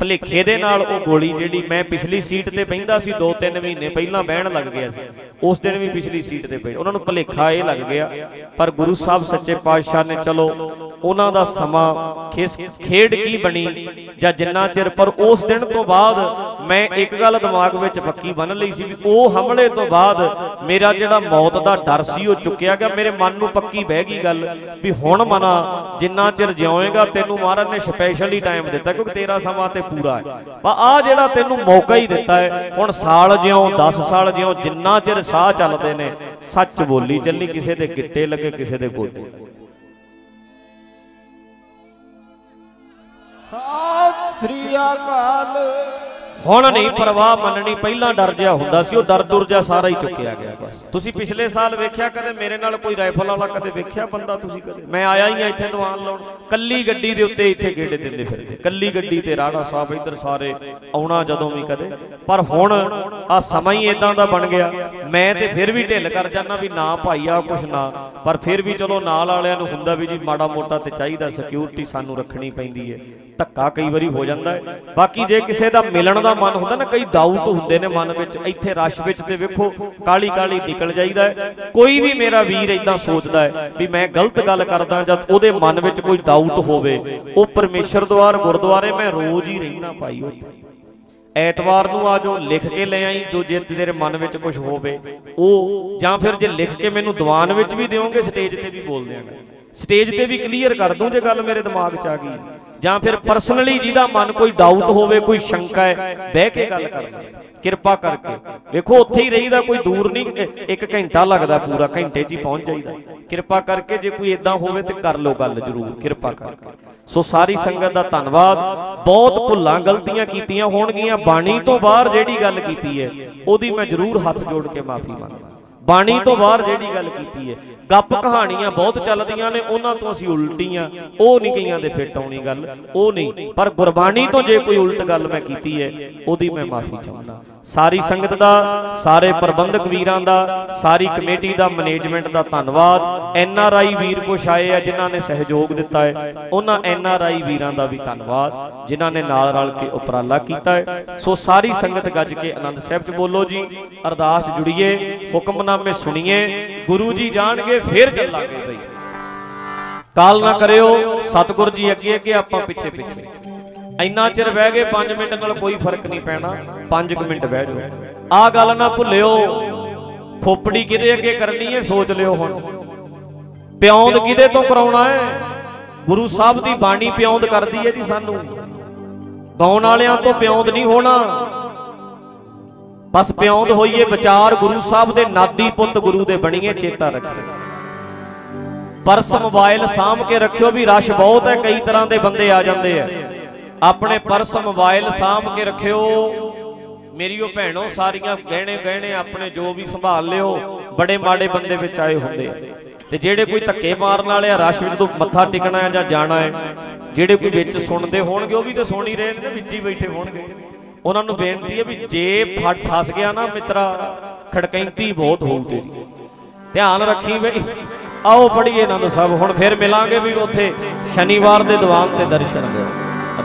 Speaker 1: ਭਲੇਖੇ ਦੇ ਨਾਲ ਉਹ ਗੋਲੀ ਜਿਹੜੀ ਮੈਂ ਪਿਛਲੀ ਸੀਟ ਤੇ ਬੈੰਦਾ ਸੀ 2-3 ਮਹੀਨੇ ਪਹਿਲਾਂ ਬਹਿਣ ਲੱਗ ਗਿਆ ਸੀ। ਉਸ ਦਿਨ ਵੀ ਪਿਛਲੀ ਸੀਟ ਤੇ ਬੈਠ ਉਹਨਾਂ ਨੂੰ ਭਲੇਖਾ ਇਹ ਲੱਗ ਗਿਆ ਪਰ ਗੁਰੂ ਸਾਹਿਬ ਸੱਚੇ ਪਾਤਸ਼ਾਹ ਨੇ ਚਲੋ ਉਹਨਾਂ ਦਾ ਸਮਾਂ ਖੇਸ ਖੇਡ ਕੀ ਬਣੀ ਜਾਂ ਜਿੰਨਾ ਚਿਰ ਪਰ ਉਸ ਦਿਨ ਤੋਂ ਬਾਅਦ ਮੈਂ ਇੱਕ ਗੱਲ ਦਿਮਾਗ ਵਿੱਚ ਪੱਕੀ ਬੰਨ ਲਈ ਸੀ ਵੀ ਉਹ ਹਮਲੇ ਤੋਂ ਬਾਅਦ ਮੇਰਾ ਜਿਹੜਾ ਮੌਤ ਦਾ ਡਰ ਸੀ ਉਹ ਚੁੱਕਿਆ ਗਿਆ। ਮੇਰੇ ਮਨ ਨੂੰ ਪੱਕੀ ਬਹਿ ਗਈ ਗੱਲ ਵੀ ਹੁਣ ਮਨਾ ਜਿੰਨਾ ਚਿਰ ਜਿਉਏਗਾ ਤੈਨੂੰ ਮਹਾਰਾਜ ਨੇ ਸਪੈਸ਼ਲੀ ਟਾਈਮ ਦਿੱਤਾ ਕਿਉਂਕਿ ਤੇਰਾ ਸਮਾਂ ਤੇ ਪੂਰਾ ਹੈ। ਪਰ ਆ ਜਿਹੜਾ ਤੈਨੂੰ ਮੌਕਾ ਹੀ ਦਿੱਤਾ ਹੈ, ਹੁਣ ਸਾਲ ਜਿਉਂ 10 ਸਾਲ ਜਿਉਂ, ਜਿੰਨਾ ਚਿਰ ਸਾਹ ਚੱਲਦੇ ਨੇ, ਸੱਚ ਬੋਲੀ ਚੱਲੀ, ਕਿਸੇ ਦੇ ਗਿੱਟੇ ਲੱਗੇ, ਕਿਸੇ ਦੇ ਗੋਡੇ
Speaker 2: ਸਤਿ ਸ੍ਰੀ ਅਕਾਲ।
Speaker 1: ਹੁਣ ਨਹੀਂ, ਪਰਵਾਹ ਮੰਨਣੀ, ਪਹਿਲਾਂ ਡਰ ਜਿਹਾ ਹੁੰਦਾ ਸੀ, ਉਹ ਡਰ ਦੁਰ ਜਿਹਾ ਸਾਰਾ ਹੀ ਚੁੱਕਿਆ ਗਿਆ ਬਸ। ਤੁਸੀਂ ਪਿਛਲੇ ਸਾਲ ਵੇਖਿਆ ਕਦੇ ਮੇਰੇ ਨਾਲ ਕੋਈ ਰਾਈਫਲ ਵਾਲਾ ਕਦੇ ਵੇਖਿਆ ਬੰਦਾ ਤੁਸੀਂ ਕਦੇ? ਮੈਂ ਆਇਆ ਹੀ ਆ ਇੱਥੇ ਦੀਵਾਨ ਲਾਉਣ। ਕੱਲੀ ਗੱਡੀ ਦੇ ਉੱਤੇ ਇੱਥੇ ਗੇੜੇ ਦਿੰਦੇ ਫਿਰਦੇ। ਕੱਲੀ ਗੱਡੀ ਤੇ ਰਾਣਾ ਸਾਹਿਬ ਇੱਧਰ ਸਾਰੇ ਆਉਣਾ ਜਦੋਂ ਵੀ ਕਦੇ। ਪਰ ਹੁਣ ਆ ਸਮਾਂ ਹੀ ਇਦਾਂ ਦਾ ਬਣ ਗਿਆ। ਮੈਂ ਤੇ ਫਿਰ ਵੀ ਢਿੱਲ ਕਰ ਜਾਂਦਾ ਵੀ ਨਾ ਭਾਈ ਆ ਕੁਛ ਨਾ। ਪਰ ਫਿਰ ਵੀ ਚਲੋ ਨਾਲ ਵਾਲਿਆਂ ਨੂੰ ਹੁੰਦਾ ਵੀ ਜੀ ਮਾੜਾ ਮੋਟਾ ਤੇ ਚਾਹੀਦਾ ਸਿਕਿਉਰਿਟੀ ਸਾਨੂੰ ਰੱਖਣੀ ਪੈਂਦੀ ਹੈ ਧੱਕਾ ਕਈ ਵਾਰੀ ਹੋ ਜਾਂਦਾ ਹੈ। ਬਾਕੀ ਜੇ ਕਿਸੇ ਦਾ ਮਿਲਣ ਦਾ ਮਨ ਹੁੰਦਾ ਨਾ, ਕਈ ਡਾਊਟ ਹੁੰਦੇ ਨੇ ਮਨ ਵਿੱਚ, ਇੱਥੇ ਰਸ਼ ਵਿੱਚ ਤੇ ਵੇਖੋ ਕਾਲੀ ਕਾਲੀ ਨਿਕਲ ਜਾਈਦਾ ਹੈ। ਕੋਈ ਵੀ ਮੇਰਾ ਵੀਰ ਇਦਾਂ ਸੋਚਦਾ ਹੈ ਵੀ ਮੈਂ ਗਲਤ ਗੱਲ ਕਰਦਾ ਜਦ ਉਹਦੇ ਮਨ ਵਿੱਚ ਕੋਈ ਡਾਊਟ ਹੋਵੇ, ਉਹ ਪਰਮੇਸ਼ਰ ਦਵਾਰ ਗੁਰਦੁਆਰੇ ਮੈਂ ਰੋਜ਼ ਹੀ ਰਹਿਣਾ ਭਾਈ ਉੱਥੇ। ਐਤਵਾਰ ਨੂੰ ਆ ਜੋ ਲਿਖ ਕੇ ਲੈ ਆਈ, ਜੋ ਜੇ ਤੇਰੇ ਮਨ ਵਿੱਚ ਕੁਝ ਹੋਵੇ, ਉਹ ਜਾਂ ਫਿਰ ਜੇ ਲਿਖ ਕੇ ਮੈਨੂੰ ਦੀਵਾਨ ਵਿੱਚ ਵੀ ਦਿਓਗੇ ਸਟੇਜ ਤੇ ਵੀ ਬੋਲ ਦਿਆਂਗਾ। ਸਟੇਜ ਤੇ ਵੀ ਕਲੀਅਰ ਕਰ ਦੂੰ ਜੇ ਗੱਲ ਮੇਰੇ ਦਿਮਾਗ 'ਚ ਆ ਗਈ। ਜਾਂ ਫਿਰ ਪਰਸਨਲੀ ਜਿਹਦਾ ਮਨ ਕੋਈ ਡਾਊਟ ਹੋਵੇ ਕੋਈ ਸ਼ੰਕਾ ਹੈ ਬਹਿ ਕੇ ਗੱਲ ਕਰ ਲਓ ਕਿਰਪਾ ਕਰਕੇ। ਵੇਖੋ ਉੱਥੇ ਹੀ ਰਹੀਦਾ ਕੋਈ ਦੂਰ ਨਹੀਂ ਇੱਕ ਘੰਟਾ ਲੱਗਦਾ ਪੂਰਾ ਘੰਟੇ 'ਚ ਹੀ ਪਹੁੰਚ ਜਾਈਦਾ। ਕਿਰਪਾ ਕਰਕੇ ਜੇ ਕੋਈ ਇਦਾਂ ਹੋਵੇ ਤੇ ਕਰ ਲਓ ਗੱਲ ਜ਼ਰੂਰ ਕਿਰਪਾ ਕਰਕੇ। ਸੋ ਸਾਰੀ ਸੰਗਤ ਦਾ ਧੰਨਵਾਦ। ਬਹੁਤ ਭੁੱਲਾਂ ਗਲਤੀਆਂ ਕੀਤੀਆਂ ਹੋਣਗੀਆਂ। ਬਾਣੀ ਤੋਂ ਬਾਹਰ ਜਿਹੜੀ ਗੱਲ ਕੀਤੀ ਹੈ ਉਹਦੀ ਮੈਂ ਜ਼ਰੂਰ ਹੱਥ ਜੋੜ ਕੇ ਮਾਫੀ ਮੰਗਦਾ। ਬਾਣੀ ਤੋਂ ਬਾਹਰ ਜਿਹੜੀ ਗੱਲ ਕੀਤੀ ਹੈ ਗੱਪ ਕਹਾਣੀਆਂ ਬਹੁਤ ਚੱਲਦੀਆਂ ਨੇ ਉਹਨਾਂ ਤੋਂ ਅਸੀਂ ਉਲਟੀਆਂ ਉਹ ਨਹੀਂ ਕਈਆਂ ਦੇ ਫਿੱਟ ਆਉਣੀ ਗੱਲ ਉਹ ਨਹੀਂ। ਪਰ ਗੁਰਬਾਣੀ ਤੋਂ ਜੇ ਕੋਈ ਉਲਟ ਗੱਲ ਮੈਂ ਕੀਤੀ ਹੈ ਉਹਦੀ ਮੈਂ ਮਾਫੀ ਚਾਹੁੰਦਾ। ਸਾਰੀ ਸੰਗਤ ਦਾ ਸਾਰੇ ਪ੍ਰਬੰਧਕ ਵੀਰਾਂ ਦਾ ਸਾਰੀ ਕਮੇਟੀ ਦਾ ਮੈਨੇਜਮੈਂਟ ਦਾ ਧੰਨਵਾਦ। ਐਨ ਆਰ ਆਈ ਵੀਰ ਕੁਛ ਆਏ ਆ ਜਿਨ੍ਹਾਂ ਨੇ ਸਹਿਯੋਗ ਦਿੱਤਾ ਹੈ। ਉਹਨਾਂ ਐਨ ਆਰ ਆਈ ਵੀਰਾਂ ਦਾ ਵੀ ਧੰਨਵਾਦ ਜਿਨ੍ਹਾਂ ਨੇ ਨਾਲ ਰਲ ਕੇ ਉਪਰਾਲਾ ਕੀਤਾ ਹੈ। ਸੋ ਸਾਰੀ ਸੰਗਤ ਗੱਜ ਕੇ ਆਨੰਦ ਸਾਹਿਬ ਚ ਬੋਲੋ ਜੀ ਅਰਦਾਸ ਜੁੜੀਏ ਹੁਕਮਨਾਮੇ ਸੁਣੀਏ ਗੁਰੂ ਜੀ ਜਾਣਗੇ ਫੇਰ ਚੱਲਾਂਗੇ ਬਈ। ਕਾਲ ਨਾ ਕਰਿਓ ਸਤਿਗੁਰ ਜੀ ਅੱਗੇ ਅੱਗੇ ਆਪਾਂ ਪਿੱਛੇ ਪਿੱਛੇ। ਇੰਨਾ ਚਿਰ ਬਹਿ ਗਏ 5 ਮਿੰਟ ਨਾਲ ਕੋਈ ਫ਼ਰਕ ਨਹੀਂ ਪੈਣਾ। 5 ਮਿੰਟ ਬਹਿ ਜਾਓ। ਆ ਗੱਲ ਨਾ ਭੁੱਲਿਓ। ਖੋਪੜੀ ਕਿਹਦੇ ਅੱਗੇ ਕਰਨੀ ਹੈ, ਸੋਚ ਲਿਓ ਹੁਣ। ਪਿਉਂਦ ਕਿਹਦੇ ਤੋਂ ਕਰਾਉਣਾ ਹੈ? ਗੁਰੂ ਸਾਹਿਬ ਦੀ ਬਾਣੀ ਪਿਉਂਦ ਕਰਦੀ ਹੈ ਜੀ ਸਾਨੂੰ। ਗਾਉਣ ਵਾਲਿਆਂ ਤੋਂ ਪਿਉਂਦ ਨਹੀਂ ਹੋਣਾ। ਬਸ ਪਿਉਂਦ ਹੋਈਏ, ਵਿਚਾਰ ਗੁਰੂ ਸਾਹਿਬ ਦੇ ਨਾਦੀ ਪੁੱਤ ਗੁਰੂ ਦੇ ਬਣੀਏ, ਚੇਤਾ ਰੱਖਿਓ। ਪਰਸ ਮੋਬਾਈਲ ਸਾਂਭ ਕੇ ਰੱਖਿਓ ਵੀ ਰਸ਼ ਬਹੁਤ ਹੈ, ਕਈ ਤਰ੍ਹਾਂ ਦੇ ਬੰਦੇ ਆ ਜਾਂਦੇ ਆ। ਆਪਣੇ ਪਰਸ ਮੋਬਾਈਲ ਸਾਂਭ ਕੇ ਰੱਖਿਓ। ਮੇਰੀਓ ਭੈਣੋ, ਸਾਰੀਆਂ ਗਹਿਣੇ ਗਹਿਣੇ ਆਪਣੇ ਜੋ ਵੀ ਸੰਭਾਲ ਲਿਓ, ਬੜੇ ਮਾੜੇ ਬੰਦੇ ਵਿੱਚ ਆਏ ਹੁੰਦੇ ਤੇ ਜਿਹੜੇ ਕੋਈ ਧੱਕੇ ਮਾਰਨ ਵਾਲੇ ਆ, ਰਸ਼ ਵਿੱਚ ਤੋਂ ਮੱਥਾ ਟਿਕਣਾ ਹੈ ਜਾਂ ਜਾਣਾ ਹੈ, ਜਿਹੜੇ ਕੋਈ ਵਿੱਚ ਸੁਣਦੇ ਹੋਣਗੇ, ਉਹ ਵੀ ਤਾਂ ਸੁਣ ਹੀ ਰਹੇ ਨੇ, ਵਿੱਚ ਹੀ ਬੈਠੇ ਹੋਣਗੇ। ਉਹਨਾਂ ਨੂੰ ਬੇਨਤੀ ਹੈ ਵੀ ਜੇ ਫਟ ਫਸ ਗਿਆ ਨਾ ਮਿੱਤਰਾ, ਖੜਕੈਂਤੀ ਬਹੁਤ ਹੋਊ ਤੇਰੀ। ਧਿਆਨ ਰੱਖੀ ਬਈ, ਆਓ ਪੜੀਏ ਆਨੰਦ ਸਾਹਿਬ ਹੁਣ ਫਿਰ ਮਿਲਾਂਗੇ ਵੀ ਉੱਥੇ ਸ਼ਨੀਵਾਰ ਦੇ ਦੀਵਾਨ ਤੇ ਦਰਸ਼ਨ ਦਿਓ।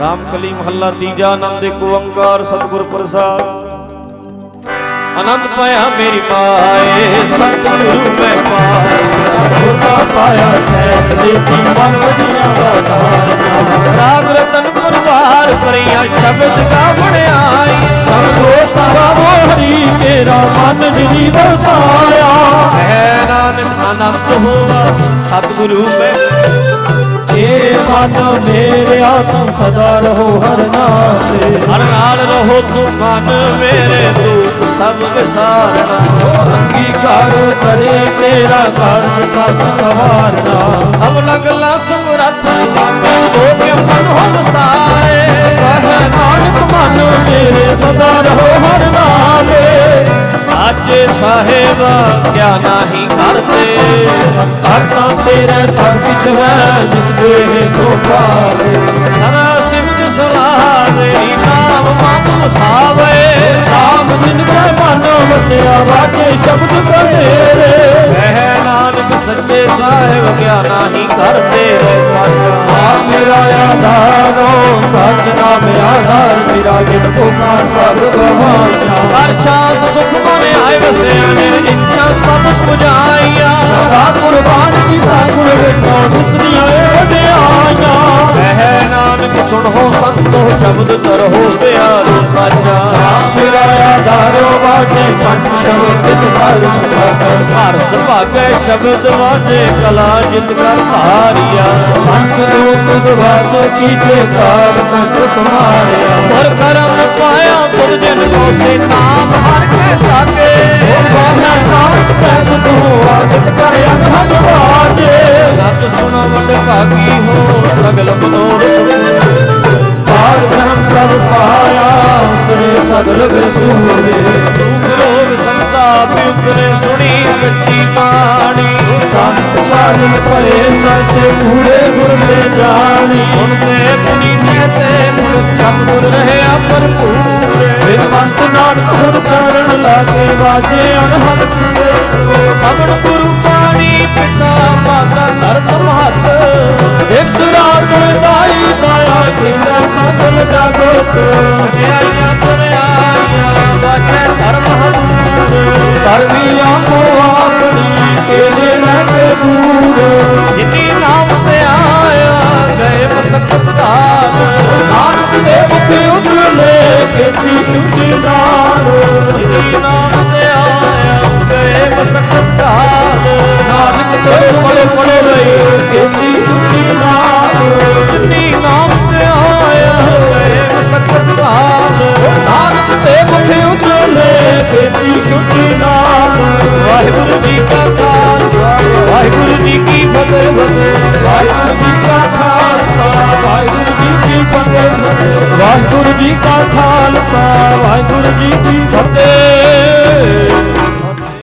Speaker 1: ਰਾਮਕਲੀ ਮਹੱਲਾ ਤੀਜਾ ਆਨੰਦ ਇੱਕ ਓੰਕਾਰ ਸਤਿਗੁਰ ਪ੍ਰਸਾਦ। ਆਨੰਦ ਪਾਇਆ ਮੇਰੀ ਪਾਏ ਸਤਿਗੁਰੂ ਮੈਂ ਪਾਇਆ
Speaker 2: ਗੁਰਦਾ ਪਾਇਆ ਸਹਿਬ ਦੇਤੀ ਮਨ ਵਜੀਆਂ ਦਾ
Speaker 1: ਰਾਗ ਰਤਨ ਗੁਰਵਾਰ ਕਰੀਆਂ ਸ਼ਬਦ ਗਾ ਬਣਾਈ
Speaker 2: ਸਭ ਦੋਸਤਾਂ ਦਾ ਤੇਰਾ ਮਨ ਜਿਨੀ ਵਸਾਇਆ
Speaker 1: ਹੈ ਨਾਨਕ ਆਨੰਦ ਹੋਵਾ ਸਤਿਗੁਰੂ ਮੈਂ
Speaker 2: ਏ ਮਨ ਮੇਰਿਆ ਤੂੰ ਸਦਾ ਰਹੋ ਹਰ ਨਾਮ ਤੇ
Speaker 1: ਹਰ ਨਾਲ ਰਹੋ ਤੂੰ ਮਨ ਮੇਰੇ ਦੁੱਖ ਸਭ ਵਿਸਾਰਣਾ
Speaker 2: ਅੰਗੀਕਾਰ ਕਰੇ ਤੇਰਾ ਘਰ ਸਭ ਸਵਾਰਨਾ
Speaker 1: ਹਮ ਲਗਲਾ ਸਮਰੱਥ ਬਾਬੇ ਸੋਭਿ ਮਨ ਹੋ ਵਸਾਏ
Speaker 2: ਕਹਿ ਨਾਨਕ ਮਨ ਮੇਰੇ ਸਦਾ ਰਹੋ ਹਰ ਨਾਮ
Speaker 1: ਸਾਚੇ ਸਾਹਿਬ ਕਿਆ ਨਾਹੀ ਕਰਤੇ
Speaker 2: ਕਰਤਾ ਤੇਰੇ ਸਭ ਕੁਛ ਹੈ, ਜਿਸ ਦੇ ਸੋ
Speaker 1: ਸਦਾ ਸਿਮਟ ਸਲਾਵੇ, ਨਾਮ ਮਨ ਵਸਾਵੇ।
Speaker 2: ਰਾਮ ਜਿਨ ਕੈ ਮਨ ਵਸਿਆ, ਵਾਜੇ ਸ਼ਬਦ ਕਹੇਰੇ
Speaker 1: ਕਹਿ ਨਾਨਕ ਸੱਚੇ ਸਾਹਿਬ ਕਿਆ ਨਾਹੀ ਕਰਤੇ ਸਾਚਾ
Speaker 2: ਆ ਮੇਰਾ ਆਧਾਰੋ ਸਚ ਨਾਮ ਆਧਾਰ। ਮੇਰਾ ਜਿਨ ਭੁਖਾ ਸਭ ਗਵਾਇਆ
Speaker 1: ਹਰ ਸ਼ਾਂਤ ਸੁਖ ਮਨ ਆਏ ਵਸਿਆ ਨੇ, ਇੱਛਾ ਸਭ ਪੁਜਾਈਆਂ।
Speaker 2: ਸਦਾ ਕੁਰਬਾਨ ਕੀਤਾ ਗੁਰ ਵੇਖੋ ਦੁਸਰੀਆਂ ਵਡਿਆਈਆਂ
Speaker 1: ਕਹਿ ਨਾਨਕ ਸੁਣੋ ਸੰਤੋ ਸ਼ਬਦ ਕਰੋ ਪਿਆਰੋ ਸਾਚਾ
Speaker 2: ਮੇਰਾ ਆਧਾਰੋ ਵਾਜੇ ਪੰਜ ਸ਼ਬਦ ਕਰ
Speaker 1: ਹਰ ਸੁਭਾਗੈ ਸ਼ਬਦ ਵਾਜੇ ਕਲਾ ਜਿਤ ਕਰ ਧਾਰਿਆ
Speaker 2: ਅੰਤ ਲੋਕ ਦਵਾਸ ਕੀਤੇ ਕਾਲ ਕੰਟ ਤੁਮਾਰਿਆ
Speaker 1: ਹਰ ਕਰਮ ਪਾਇਆ ਤੁਰ ਜਨ ਕੋ ਸੇ ਨਾਮ ਹਰ ਕੇ ਸਾਕੇ
Speaker 2: ਬਾਹਰ ਨਾਮ ਪੈਸ ਤੂੰ ਆਦਿਤ ਕਰ ਵਾਜੇ
Speaker 1: ਸਤ ਸੁਣ ਵਡ ਭਾਗੀ ਹੋ ਸਗਲ ਮਨੋਰਥ।
Speaker 2: ਬਾਦ ਬ੍ਰਹਮ ਪ੍ਰਭ ਪਾਇਆ ਉਤਰੇ ਸਗਲ ਵਿਸੂਰੇ
Speaker 1: ਲੋਕ ਸੰਤਾਪ ਉਤਰੇ ਸੁਣੀ ਕੱਚੀ ਬਾਣੀ।
Speaker 2: ਸੰਤ ਸਾਜਨ ਪਏ ਸਸੇ ਕੂੜੇ ਗੁਰ ਤੇ ਜਾਣੀ।
Speaker 1: ਹੁਣ ਤੇ ਪੁਨੀਤ ਤੇ ਮੁੜ ਸਭ ਗੁਰ ਰਹਿਆ ਭਰਪੂਰ।
Speaker 2: ਬਿਨਵੰਤ ਨਾਨਕ ਹੁਣ ਕਰਨ ਲਾਗੇ ਵਾਜੇ ਅਨਹਦ ਪੂਰੇ
Speaker 1: ਪਿਤਾ ਮਾਤਾ ਧਰਮ ਹੱਥ
Speaker 2: ਇਸ ਰਾਤ ਦਾਈ ਮਾਇਆ ਜਿੰਦਾ ਸਾਜਨ ਜਾਗੋ ਆਇਆ
Speaker 1: ਪਰਿਆਇਆ ਬਾਟੇ ਧਰਮ ਹੱਥ
Speaker 2: ਕਰਨੀ ਆਪੋ ਆਪਣੀ ਤੇਰੇ ਮੈਂ ਤੇ ਦੂਰ।
Speaker 1: ਜਿਤੀ ਨਾਮ ਤੇ ਆਇਆ ਗਏ ਮਸਕਤ ਧਾਰ।
Speaker 2: ਨਾਨਕ ਦੇ ਮੁਖ ਉਜਲੇ ਕੀਤੀ ਸੁਝੀ ਨਾਮ
Speaker 1: ਜਿਤੀ ਨਾਮ ਤੇ ਆਇਆ ਗਏ ਮਸਕਤ ਧਾਰ। ਨਾਨਕ ਤੇ ਪੜੇ ਪੜੇ ਰਹੀ
Speaker 2: ਸੇਤੀ ਸੁਖੀ ਨਾਮ
Speaker 1: ਨੀ ਨਾਮ ਤੇ ਆਇਆ ਹੋਏ ਸਤਿ ਕਾਲ
Speaker 2: ਨਾਨਕ ਤੇ ਮੁਖੇ ਉਤਲੇ ਸੇਤੀ ਸੁਖੀ ਨਾਮ
Speaker 1: ਵਾਹਿਗੁਰੂ ਜੀ ਕਾ ਖਾਲਸਾ ਵਾਹਿਗੁਰੂ ਜੀ ਕੀ ਫਤਿਹ
Speaker 2: ਵਾਹਿਗੁਰੂ ਜੀ ਕਾ ਖਾਲਸਾ ਵਾਹਿਗੁਰੂ ਜੀ ਕੀ ਫਤਿਹ ਵਾਹਿਗੁਰੂ ਜੀ ਕਾ ਖਾਲਸਾ, ਵਾਹਿਗੁਰੂ ਜੀ ਕੀ
Speaker 1: ਫਤਿਹ।